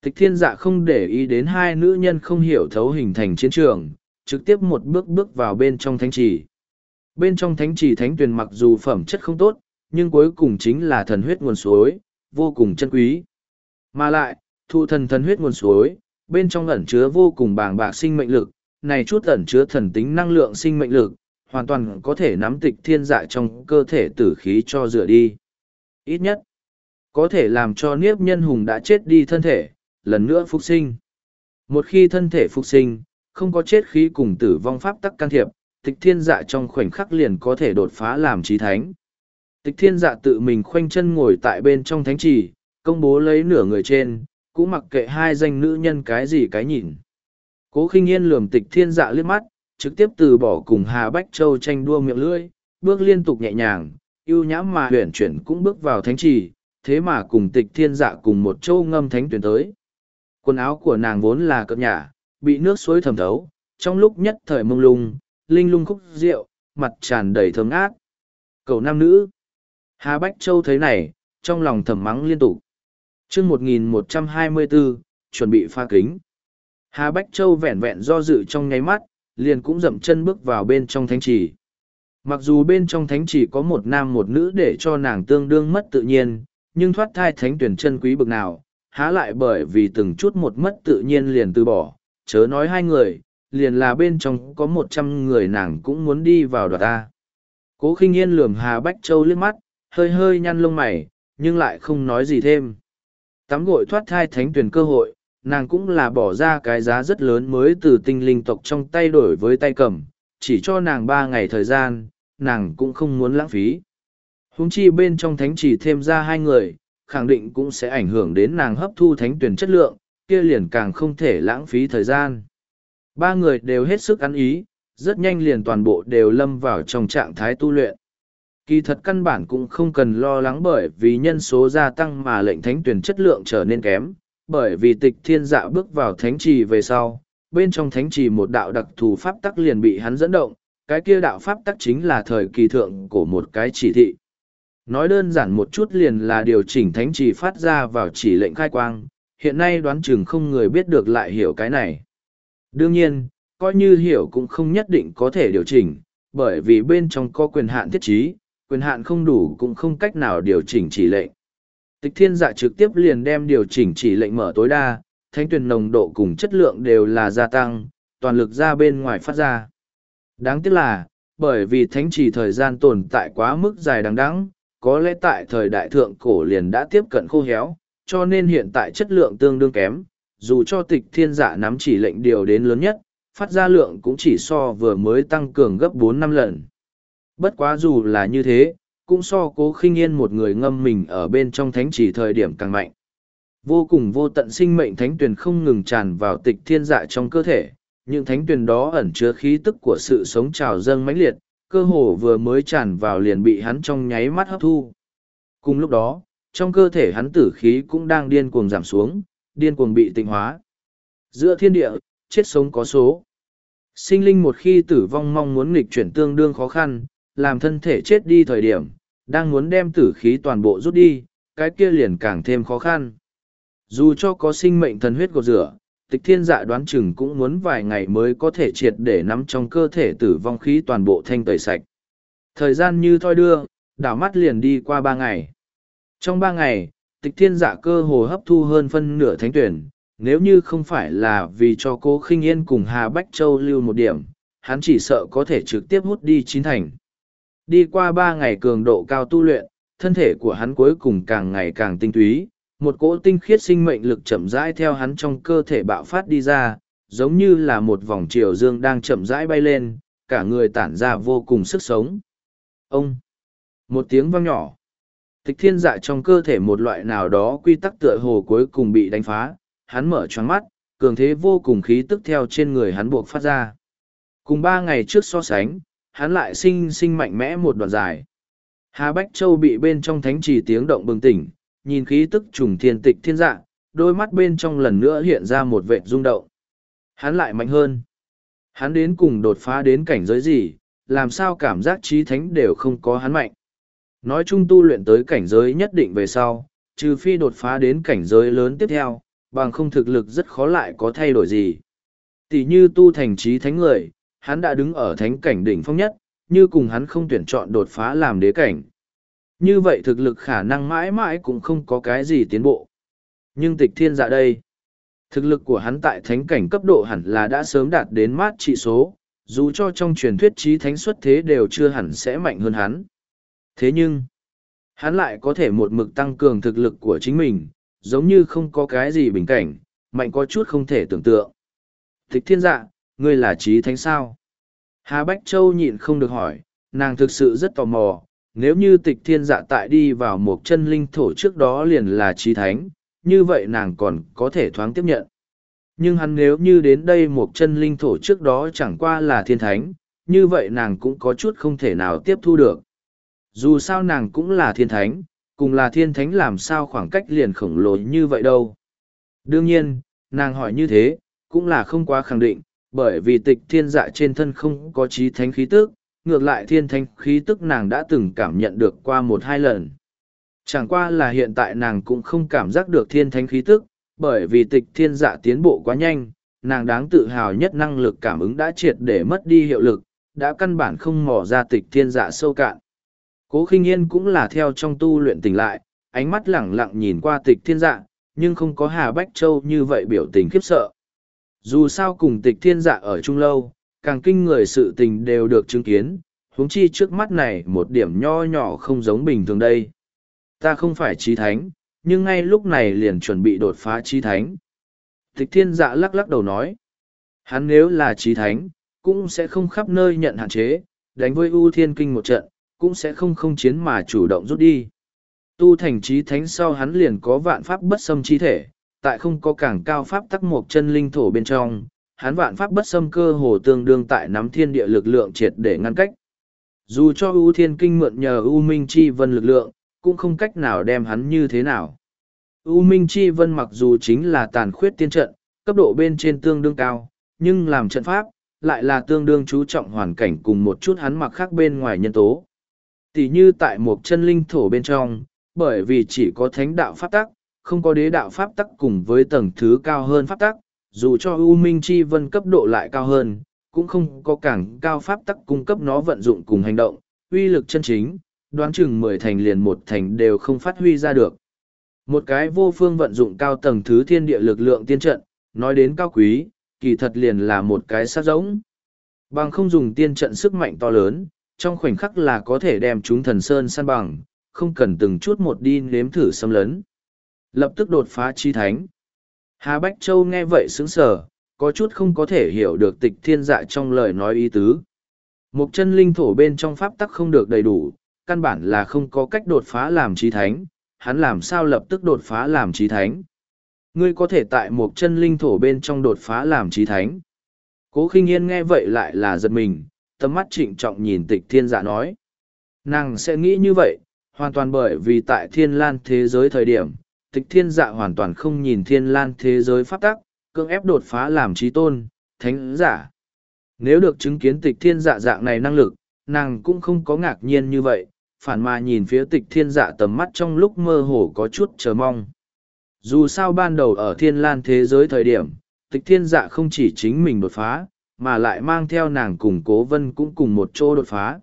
Tịch thiên dạ không để ý đến hai nữ nhân không hiểu thấu hình thành chiến trường, trực tiếp một bước bước vào bên trong thánh trì. Bên trong thánh trì thánh Tuyền mặc dù phẩm chất không tốt, nhưng cuối cùng chính là thần huyết nguồn suối, vô cùng chân quý. Mà lại, thụ thần thần huyết nguồn suối, bên trong ẩn chứa vô cùng bàng bạc sinh mệnh lực, này chút ẩn chứa thần tính năng lượng sinh mệnh lực, hoàn toàn có thể nắm tịch thiên dạ trong cơ thể tử khí cho rửa đi. Ít nhất, có thể làm cho niếp nhân hùng đã chết đi thân thể, lần nữa phục sinh. Một khi thân thể phục sinh, không có chết khí cùng tử vong pháp tắc can thiệp, tịch thiên dạ trong khoảnh khắc liền có thể đột phá làm trí thánh. Tịch thiên dạ tự mình khoanh chân ngồi tại bên trong thánh trì, công bố lấy nửa người trên, cũng mặc kệ hai danh nữ nhân cái gì cái nhìn. Cố khinh yên lườm tịch thiên dạ liếc mắt, trực tiếp từ bỏ cùng Hà Bách Châu tranh đua miệng lưỡi, bước liên tục nhẹ nhàng, yêu nhãm mà Huyền chuyển cũng bước vào thánh trì, thế mà cùng tịch thiên dạ cùng một châu ngâm thánh tuyển tới. Quần áo của nàng vốn là cập nhả, bị nước suối thẩm thấu, trong lúc nhất thời mông lung, linh lung khúc rượu, mặt tràn đầy thơm ác. Cầu nam nữ. Hà Bách Châu thấy này, trong lòng thầm mắng liên tục. chương 1124, chuẩn bị pha kính. Hà Bách Châu vẹn vẹn do dự trong nháy mắt, liền cũng dậm chân bước vào bên trong thánh trì. Mặc dù bên trong thánh trì có một nam một nữ để cho nàng tương đương mất tự nhiên, nhưng thoát thai thánh tuyển chân quý bực nào, há lại bởi vì từng chút một mất tự nhiên liền từ bỏ, chớ nói hai người, liền là bên trong có một trăm người nàng cũng muốn đi vào đoạt ta. Cố khinh yên lườm Hà Bách Châu liếc mắt, hơi hơi nhăn lông mày, nhưng lại không nói gì thêm. Tắm gội thoát thai thánh tuyển cơ hội, nàng cũng là bỏ ra cái giá rất lớn mới từ tinh linh tộc trong tay đổi với tay cầm, chỉ cho nàng ba ngày thời gian, nàng cũng không muốn lãng phí. Húng chi bên trong thánh chỉ thêm ra hai người, khẳng định cũng sẽ ảnh hưởng đến nàng hấp thu thánh tuyển chất lượng, kia liền càng không thể lãng phí thời gian. Ba người đều hết sức ăn ý, rất nhanh liền toàn bộ đều lâm vào trong trạng thái tu luyện. Kỳ thật căn bản cũng không cần lo lắng bởi vì nhân số gia tăng mà lệnh thánh tuyển chất lượng trở nên kém, bởi vì tịch thiên dạ bước vào thánh trì về sau, bên trong thánh trì một đạo đặc thù pháp tắc liền bị hắn dẫn động, cái kia đạo pháp tắc chính là thời kỳ thượng của một cái chỉ thị. Nói đơn giản một chút liền là điều chỉnh thánh trì phát ra vào chỉ lệnh khai quang, hiện nay đoán chừng không người biết được lại hiểu cái này. Đương nhiên, coi như hiểu cũng không nhất định có thể điều chỉnh, bởi vì bên trong có quyền hạn thiết trí, quyền hạn không đủ cũng không cách nào điều chỉnh chỉ lệnh. Tịch thiên dạ trực tiếp liền đem điều chỉnh chỉ lệnh mở tối đa, thanh tuyển nồng độ cùng chất lượng đều là gia tăng, toàn lực ra bên ngoài phát ra. Đáng tiếc là, bởi vì thánh chỉ thời gian tồn tại quá mức dài đằng đẵng, có lẽ tại thời đại thượng cổ liền đã tiếp cận khô héo, cho nên hiện tại chất lượng tương đương kém, dù cho tịch thiên giả nắm chỉ lệnh điều đến lớn nhất, phát ra lượng cũng chỉ so vừa mới tăng cường gấp bốn năm lần. Bất quá dù là như thế, cũng so cố khinh yên một người ngâm mình ở bên trong thánh chỉ thời điểm càng mạnh. Vô cùng vô tận sinh mệnh thánh tuyển không ngừng tràn vào tịch thiên dạ trong cơ thể, những thánh tuyển đó ẩn chứa khí tức của sự sống trào dâng mãnh liệt, cơ hồ vừa mới tràn vào liền bị hắn trong nháy mắt hấp thu. Cùng lúc đó, trong cơ thể hắn tử khí cũng đang điên cuồng giảm xuống, điên cuồng bị tịnh hóa. Giữa thiên địa, chết sống có số. Sinh linh một khi tử vong mong muốn nghịch chuyển tương đương khó khăn, làm thân thể chết đi thời điểm, đang muốn đem tử khí toàn bộ rút đi, cái kia liền càng thêm khó khăn. Dù cho có sinh mệnh thần huyết gột rửa, tịch thiên dạ đoán chừng cũng muốn vài ngày mới có thể triệt để nắm trong cơ thể tử vong khí toàn bộ thanh tẩy sạch. Thời gian như thoi đưa, đảo mắt liền đi qua ba ngày. Trong ba ngày, tịch thiên dạ cơ hồ hấp thu hơn phân nửa thánh tuyển, nếu như không phải là vì cho cô khinh yên cùng Hà Bách Châu lưu một điểm, hắn chỉ sợ có thể trực tiếp hút đi chín thành. Đi qua ba ngày cường độ cao tu luyện, thân thể của hắn cuối cùng càng ngày càng tinh túy, một cỗ tinh khiết sinh mệnh lực chậm rãi theo hắn trong cơ thể bạo phát đi ra, giống như là một vòng chiều dương đang chậm rãi bay lên, cả người tản ra vô cùng sức sống. Ông! Một tiếng vang nhỏ. Tịch thiên dạ trong cơ thể một loại nào đó quy tắc tựa hồ cuối cùng bị đánh phá, hắn mở choáng mắt, cường thế vô cùng khí tức theo trên người hắn buộc phát ra. Cùng ba ngày trước so sánh, hắn lại sinh sinh mạnh mẽ một đoạn dài. Hà Bách Châu bị bên trong thánh trì tiếng động bừng tỉnh, nhìn khí tức trùng thiên tịch thiên dạ, đôi mắt bên trong lần nữa hiện ra một vệ rung động. Hắn lại mạnh hơn. Hắn đến cùng đột phá đến cảnh giới gì, làm sao cảm giác trí thánh đều không có hắn mạnh. Nói chung tu luyện tới cảnh giới nhất định về sau, trừ phi đột phá đến cảnh giới lớn tiếp theo, bằng không thực lực rất khó lại có thay đổi gì. Tỷ như tu thành trí thánh người, hắn đã đứng ở thánh cảnh đỉnh phong nhất, như cùng hắn không tuyển chọn đột phá làm đế cảnh. Như vậy thực lực khả năng mãi mãi cũng không có cái gì tiến bộ. Nhưng tịch thiên dạ đây, thực lực của hắn tại thánh cảnh cấp độ hẳn là đã sớm đạt đến mát trị số, dù cho trong truyền thuyết trí thánh xuất thế đều chưa hẳn sẽ mạnh hơn hắn. Thế nhưng, hắn lại có thể một mực tăng cường thực lực của chính mình, giống như không có cái gì bình cảnh, mạnh có chút không thể tưởng tượng. Tịch thiên dạ, ngươi là trí thánh sao? Hà Bách Châu nhịn không được hỏi, nàng thực sự rất tò mò, nếu như tịch thiên dạ tại đi vào một chân linh thổ trước đó liền là trí thánh, như vậy nàng còn có thể thoáng tiếp nhận. Nhưng hắn nếu như đến đây một chân linh thổ trước đó chẳng qua là thiên thánh, như vậy nàng cũng có chút không thể nào tiếp thu được. Dù sao nàng cũng là thiên thánh, cùng là thiên thánh làm sao khoảng cách liền khổng lồ như vậy đâu. Đương nhiên, nàng hỏi như thế, cũng là không quá khẳng định, bởi vì tịch thiên dạ trên thân không có trí thánh khí tức, ngược lại thiên thánh khí tức nàng đã từng cảm nhận được qua một hai lần. Chẳng qua là hiện tại nàng cũng không cảm giác được thiên thánh khí tức, bởi vì tịch thiên dạ tiến bộ quá nhanh, nàng đáng tự hào nhất năng lực cảm ứng đã triệt để mất đi hiệu lực, đã căn bản không mò ra tịch thiên dạ sâu cạn. Cố khinh yên cũng là theo trong tu luyện tỉnh lại, ánh mắt lẳng lặng nhìn qua tịch thiên dạ, nhưng không có Hà Bách Châu như vậy biểu tình khiếp sợ. Dù sao cùng tịch thiên dạ ở chung lâu, càng kinh người sự tình đều được chứng kiến, huống chi trước mắt này một điểm nho nhỏ không giống bình thường đây. Ta không phải trí thánh, nhưng ngay lúc này liền chuẩn bị đột phá trí thánh. Tịch thiên dạ lắc lắc đầu nói, hắn nếu là trí thánh, cũng sẽ không khắp nơi nhận hạn chế, đánh với ưu thiên kinh một trận, cũng sẽ không không chiến mà chủ động rút đi. Tu thành trí thánh sau hắn liền có vạn pháp bất xâm chi thể, tại không có cảng cao pháp tắc một chân linh thổ bên trong, hắn vạn pháp bất xâm cơ hồ tương đương tại nắm thiên địa lực lượng triệt để ngăn cách. Dù cho ưu thiên kinh mượn nhờ ưu minh chi vân lực lượng, cũng không cách nào đem hắn như thế nào. U minh chi vân mặc dù chính là tàn khuyết tiên trận, cấp độ bên trên tương đương cao, nhưng làm trận pháp, lại là tương đương chú trọng hoàn cảnh cùng một chút hắn mặc khác bên ngoài nhân tố. Tỷ như tại một chân linh thổ bên trong, bởi vì chỉ có thánh đạo pháp tắc, không có đế đạo pháp tắc cùng với tầng thứ cao hơn pháp tắc, dù cho U Minh Chi Vân cấp độ lại cao hơn, cũng không có càng cao pháp tắc cung cấp nó vận dụng cùng hành động, uy lực chân chính, đoán chừng mười thành liền một thành đều không phát huy ra được. Một cái vô phương vận dụng cao tầng thứ thiên địa lực lượng tiên trận, nói đến cao quý, kỳ thật liền là một cái sát giống. Bằng không dùng tiên trận sức mạnh to lớn, trong khoảnh khắc là có thể đem chúng thần sơn săn bằng, không cần từng chút một đi nếm thử xâm lấn. Lập tức đột phá chi thánh. Hà Bách Châu nghe vậy sững sờ, có chút không có thể hiểu được tịch thiên dạ trong lời nói ý tứ. Một chân linh thổ bên trong pháp tắc không được đầy đủ, căn bản là không có cách đột phá làm trí thánh, hắn làm sao lập tức đột phá làm trí thánh. Ngươi có thể tại một chân linh thổ bên trong đột phá làm trí thánh. Cố khinh yên nghe vậy lại là giật mình, tầm mắt trịnh trọng nhìn tịch thiên dạ nói. Nàng sẽ nghĩ như vậy, hoàn toàn bởi vì tại thiên lan thế giới thời điểm, tịch thiên dạ hoàn toàn không nhìn thiên lan thế giới pháp tắc, cưỡng ép đột phá làm trí tôn, thánh giả. Nếu được chứng kiến tịch thiên dạ dạng này năng lực, nàng cũng không có ngạc nhiên như vậy, phản mà nhìn phía tịch thiên dạ tầm mắt trong lúc mơ hồ có chút chờ mong. Dù sao ban đầu ở thiên lan thế giới thời điểm, tịch thiên dạ không chỉ chính mình đột phá, mà lại mang theo nàng cùng cố vân cũng cùng một chỗ đột phá.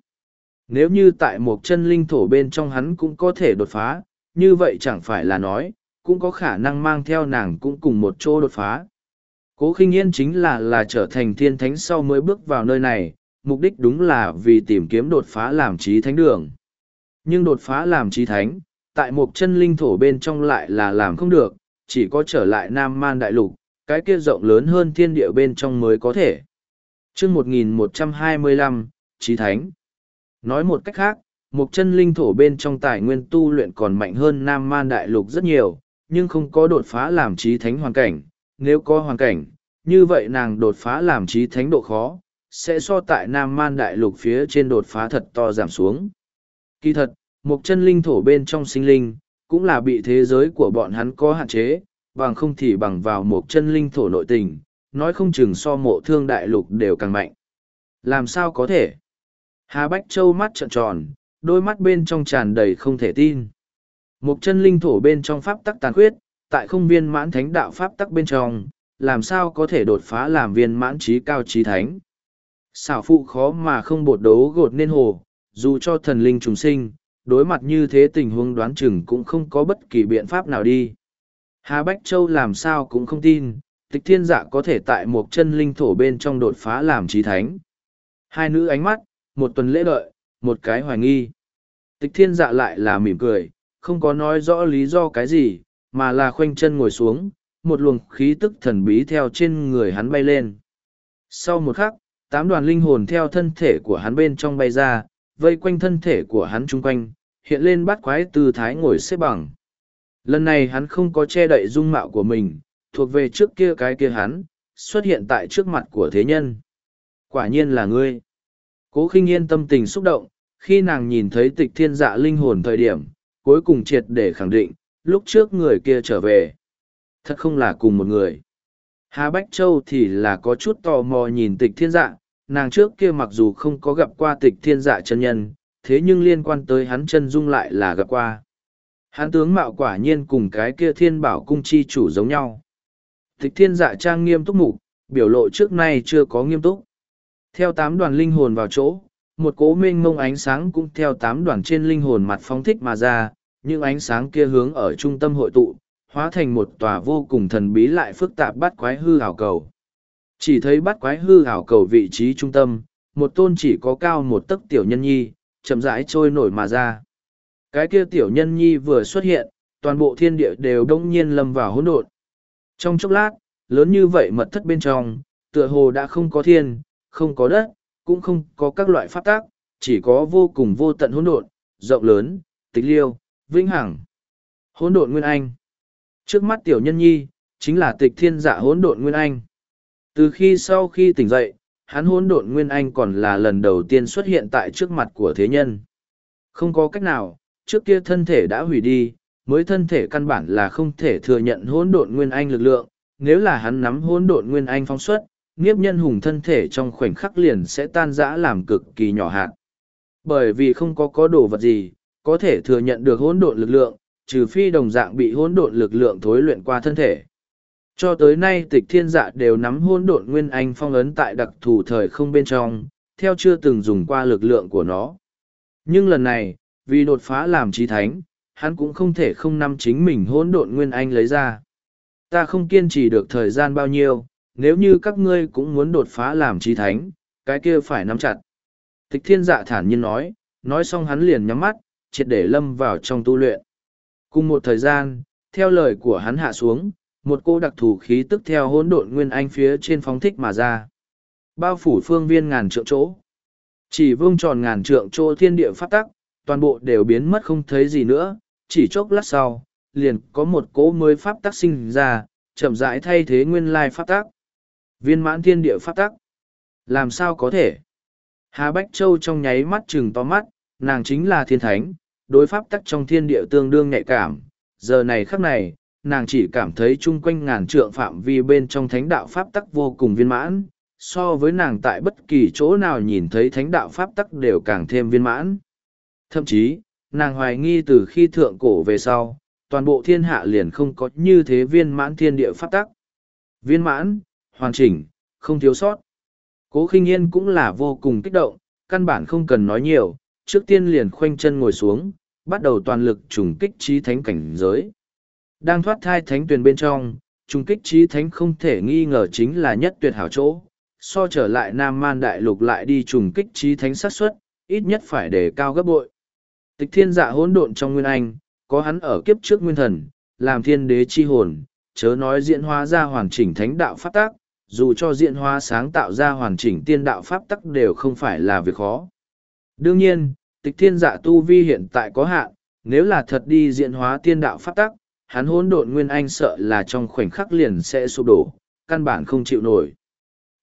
Nếu như tại một chân linh thổ bên trong hắn cũng có thể đột phá, như vậy chẳng phải là nói, cũng có khả năng mang theo nàng cũng cùng một chỗ đột phá. Cố khinh yên chính là là trở thành thiên thánh sau mới bước vào nơi này, mục đích đúng là vì tìm kiếm đột phá làm trí thánh đường. Nhưng đột phá làm trí thánh, tại một chân linh thổ bên trong lại là làm không được, chỉ có trở lại Nam Man Đại Lục, cái kia rộng lớn hơn thiên địa bên trong mới có thể. chương 1125, Trí Thánh. Nói một cách khác, một chân linh thổ bên trong tài nguyên tu luyện còn mạnh hơn Nam Man Đại Lục rất nhiều, nhưng không có đột phá làm trí thánh hoàn cảnh. Nếu có hoàn cảnh, như vậy nàng đột phá làm trí thánh độ khó, sẽ so tại Nam Man Đại Lục phía trên đột phá thật to giảm xuống. Kỳ thật, một chân linh thổ bên trong sinh linh, cũng là bị thế giới của bọn hắn có hạn chế, bằng không thì bằng vào một chân linh thổ nội tình, nói không chừng so mộ thương đại lục đều càng mạnh. Làm sao có thể? Hà Bách Châu mắt trợn tròn, đôi mắt bên trong tràn đầy không thể tin. Một chân linh thổ bên trong pháp tắc tàn khuyết, tại không viên mãn thánh đạo pháp tắc bên trong, làm sao có thể đột phá làm viên mãn trí cao trí thánh. Xảo phụ khó mà không bột đấu gột nên hồ, dù cho thần linh trùng sinh, đối mặt như thế tình huống đoán chừng cũng không có bất kỳ biện pháp nào đi. Hà Bách Châu làm sao cũng không tin, tịch thiên dạ có thể tại một chân linh thổ bên trong đột phá làm trí thánh. Hai nữ ánh mắt, một tuần lễ đợi, một cái hoài nghi. Tịch thiên dạ lại là mỉm cười, không có nói rõ lý do cái gì, mà là khoanh chân ngồi xuống, một luồng khí tức thần bí theo trên người hắn bay lên. Sau một khắc, tám đoàn linh hồn theo thân thể của hắn bên trong bay ra, vây quanh thân thể của hắn chung quanh, hiện lên bát quái tư thái ngồi xếp bằng. Lần này hắn không có che đậy dung mạo của mình, thuộc về trước kia cái kia hắn, xuất hiện tại trước mặt của thế nhân. Quả nhiên là ngươi. Cố khinh yên tâm tình xúc động, khi nàng nhìn thấy tịch thiên dạ linh hồn thời điểm, cuối cùng triệt để khẳng định, lúc trước người kia trở về. Thật không là cùng một người. Hà Bách Châu thì là có chút tò mò nhìn tịch thiên dạ, nàng trước kia mặc dù không có gặp qua tịch thiên dạ chân nhân, thế nhưng liên quan tới hắn chân dung lại là gặp qua. Hắn tướng mạo quả nhiên cùng cái kia thiên bảo cung chi chủ giống nhau. Tịch thiên dạ trang nghiêm túc mục, biểu lộ trước nay chưa có nghiêm túc. Theo tám đoàn linh hồn vào chỗ, một cố mênh mông ánh sáng cũng theo tám đoàn trên linh hồn mặt phóng thích mà ra, những ánh sáng kia hướng ở trung tâm hội tụ, hóa thành một tòa vô cùng thần bí lại phức tạp bắt quái hư ảo cầu. Chỉ thấy bắt quái hư ảo cầu vị trí trung tâm, một tôn chỉ có cao một tấc tiểu nhân nhi, chậm rãi trôi nổi mà ra. Cái kia tiểu nhân nhi vừa xuất hiện, toàn bộ thiên địa đều đông nhiên lâm vào hỗn độn. Trong chốc lát, lớn như vậy mật thất bên trong, tựa hồ đã không có thiên, không có đất, cũng không có các loại pháp tác, chỉ có vô cùng vô tận hỗn độn, rộng lớn, tịch liêu, vĩnh hằng. Hỗn độn nguyên anh. Trước mắt tiểu nhân nhi, chính là tịch thiên dạ hỗn độn nguyên anh. Từ khi sau khi tỉnh dậy, hắn hỗn độn nguyên anh còn là lần đầu tiên xuất hiện tại trước mặt của thế nhân. Không có cách nào, trước kia thân thể đã hủy đi, mới thân thể căn bản là không thể thừa nhận hỗn độn nguyên anh lực lượng, nếu là hắn nắm hỗn độn nguyên anh phóng xuất, nghiếp nhân hùng thân thể trong khoảnh khắc liền sẽ tan rã làm cực kỳ nhỏ hạn. Bởi vì không có có đồ vật gì, có thể thừa nhận được hỗn độn lực lượng, trừ phi đồng dạng bị hỗn độn lực lượng thối luyện qua thân thể. Cho tới nay tịch thiên dạ đều nắm hỗn độn nguyên anh phong ấn tại đặc thù thời không bên trong, theo chưa từng dùng qua lực lượng của nó. Nhưng lần này, vì đột phá làm trí thánh, hắn cũng không thể không nắm chính mình hỗn độn nguyên anh lấy ra. Ta không kiên trì được thời gian bao nhiêu, nếu như các ngươi cũng muốn đột phá làm trí thánh, cái kia phải nắm chặt. Tịch thiên dạ thản nhiên nói, nói xong hắn liền nhắm mắt, triệt để lâm vào trong tu luyện. Cùng một thời gian, theo lời của hắn hạ xuống, một cô đặc thù khí tức theo hỗn độn nguyên anh phía trên phóng thích mà ra. Bao phủ phương viên ngàn trượng chỗ. Chỉ vương tròn ngàn trượng chỗ thiên địa phát tắc, toàn bộ đều biến mất không thấy gì nữa, chỉ chốc lát sau, liền có một cỗ mới pháp tắc sinh ra, chậm rãi thay thế nguyên lai pháp tắc. Viên mãn thiên địa pháp tắc. Làm sao có thể? Hà Bách Châu trong nháy mắt chừng to mắt, nàng chính là thiên thánh, đối pháp tắc trong thiên địa tương đương nhạy cảm. Giờ này khắc này, nàng chỉ cảm thấy chung quanh ngàn trượng phạm vi bên trong thánh đạo pháp tắc vô cùng viên mãn, so với nàng tại bất kỳ chỗ nào nhìn thấy thánh đạo pháp tắc đều càng thêm viên mãn. Thậm chí, nàng hoài nghi từ khi thượng cổ về sau, toàn bộ thiên hạ liền không có như thế viên mãn thiên địa pháp tắc. Viên mãn, hoàn chỉnh, không thiếu sót. Cố khinh yên cũng là vô cùng kích động, căn bản không cần nói nhiều, trước tiên liền khoanh chân ngồi xuống, bắt đầu toàn lực trùng kích trí thánh cảnh giới. Đang thoát thai thánh tuyền bên trong, trùng kích trí thánh không thể nghi ngờ chính là nhất tuyệt hảo chỗ. So trở lại Nam Man Đại Lục lại đi trùng kích trí thánh sát suất, ít nhất phải để cao gấp bội. Tịch thiên dạ hỗn độn trong Nguyên Anh, có hắn ở kiếp trước Nguyên Thần, làm thiên đế chi hồn, chớ nói diễn hóa ra hoàn chỉnh thánh đạo phát tác, dù cho diễn hóa sáng tạo ra hoàn chỉnh tiên đạo pháp tắc đều không phải là việc khó. Đương nhiên, tịch thiên dạ tu vi hiện tại có hạn, nếu là thật đi diễn hóa tiên đạo pháp tắc, hắn hỗn độn nguyên anh sợ là trong khoảnh khắc liền sẽ sụp đổ, căn bản không chịu nổi.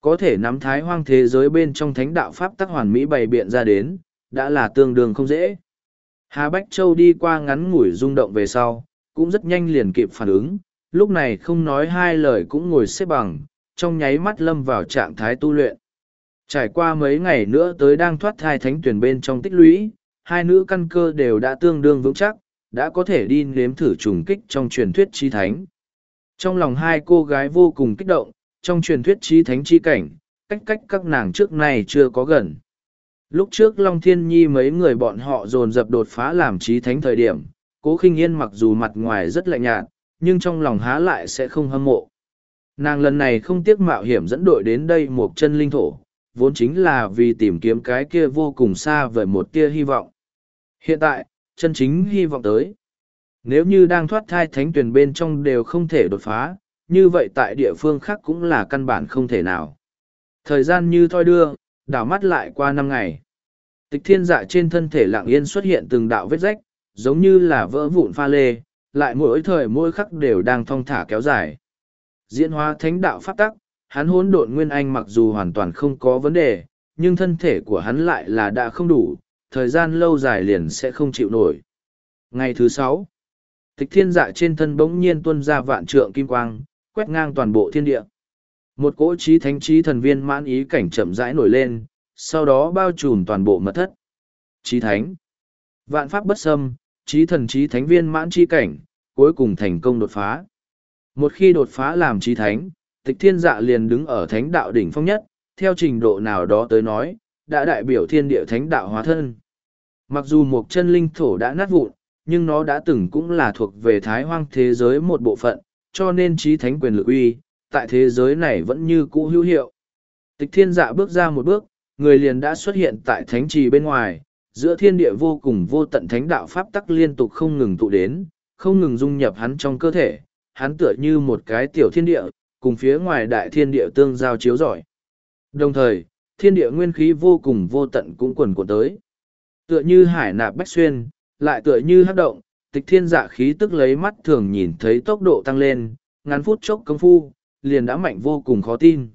Có thể nắm thái hoang thế giới bên trong thánh đạo Pháp tắc hoàn mỹ bày biện ra đến, đã là tương đương không dễ. Hà Bách Châu đi qua ngắn ngủi rung động về sau, cũng rất nhanh liền kịp phản ứng, lúc này không nói hai lời cũng ngồi xếp bằng, trong nháy mắt lâm vào trạng thái tu luyện. Trải qua mấy ngày nữa tới đang thoát thai thánh tuyển bên trong tích lũy, hai nữ căn cơ đều đã tương đương vững chắc, đã có thể đi nếm thử trùng kích trong truyền thuyết chi thánh. Trong lòng hai cô gái vô cùng kích động, trong truyền thuyết chi thánh chi cảnh, cách cách các nàng trước này chưa có gần. Lúc trước Long Thiên Nhi mấy người bọn họ dồn dập đột phá làm trí thánh thời điểm, cố khinh yên mặc dù mặt ngoài rất lạnh nhạt, nhưng trong lòng há lại sẽ không hâm mộ. Nàng lần này không tiếc mạo hiểm dẫn đội đến đây một chân linh thổ, vốn chính là vì tìm kiếm cái kia vô cùng xa vời một tia hy vọng. Hiện tại, chân chính hy vọng tới. Nếu như đang thoát thai thánh tuyển bên trong đều không thể đột phá, như vậy tại địa phương khác cũng là căn bản không thể nào. Thời gian như thoi đưa, đảo mắt lại qua năm ngày. Tịch thiên dạ trên thân thể lạng yên xuất hiện từng đạo vết rách, giống như là vỡ vụn pha lê, lại mỗi thời mỗi khắc đều đang thong thả kéo dài. Diễn hóa thánh đạo pháp tắc, hắn hỗn độn nguyên anh mặc dù hoàn toàn không có vấn đề, nhưng thân thể của hắn lại là đã không đủ, thời gian lâu dài liền sẽ không chịu nổi. Ngày thứ sáu, tịch thiên dạ trên thân bỗng nhiên tuôn ra vạn trượng kim quang, quét ngang toàn bộ thiên địa. Một cỗ trí thánh trí thần viên mãn ý cảnh chậm rãi nổi lên, sau đó bao trùm toàn bộ mật thất. Trí thánh, vạn pháp bất xâm, trí thần trí thánh viên mãn chi cảnh, cuối cùng thành công đột phá. Một khi đột phá làm trí thánh, tịch thiên dạ liền đứng ở thánh đạo đỉnh phong nhất, theo trình độ nào đó tới nói, đã đại biểu thiên địa thánh đạo hóa thân. Mặc dù một chân linh thổ đã nát vụn, nhưng nó đã từng cũng là thuộc về thái hoang thế giới một bộ phận, cho nên trí thánh quyền lực uy, tại thế giới này vẫn như cũ hữu hiệu. Tịch thiên dạ bước ra một bước, người liền đã xuất hiện tại thánh trì bên ngoài, giữa thiên địa vô cùng vô tận thánh đạo pháp tắc liên tục không ngừng tụ đến, không ngừng dung nhập hắn trong cơ thể, hắn tựa như một cái tiểu thiên địa, cùng phía ngoài đại thiên địa tương giao chiếu rọi. Đồng thời, thiên địa nguyên khí vô cùng vô tận cũng quần cuộn tới. Tựa như hải nạp bách xuyên, lại tựa như hấp động, tịch thiên dạ khí tức lấy mắt thường nhìn thấy tốc độ tăng lên, ngắn phút chốc công phu, liền đã mạnh vô cùng khó tin.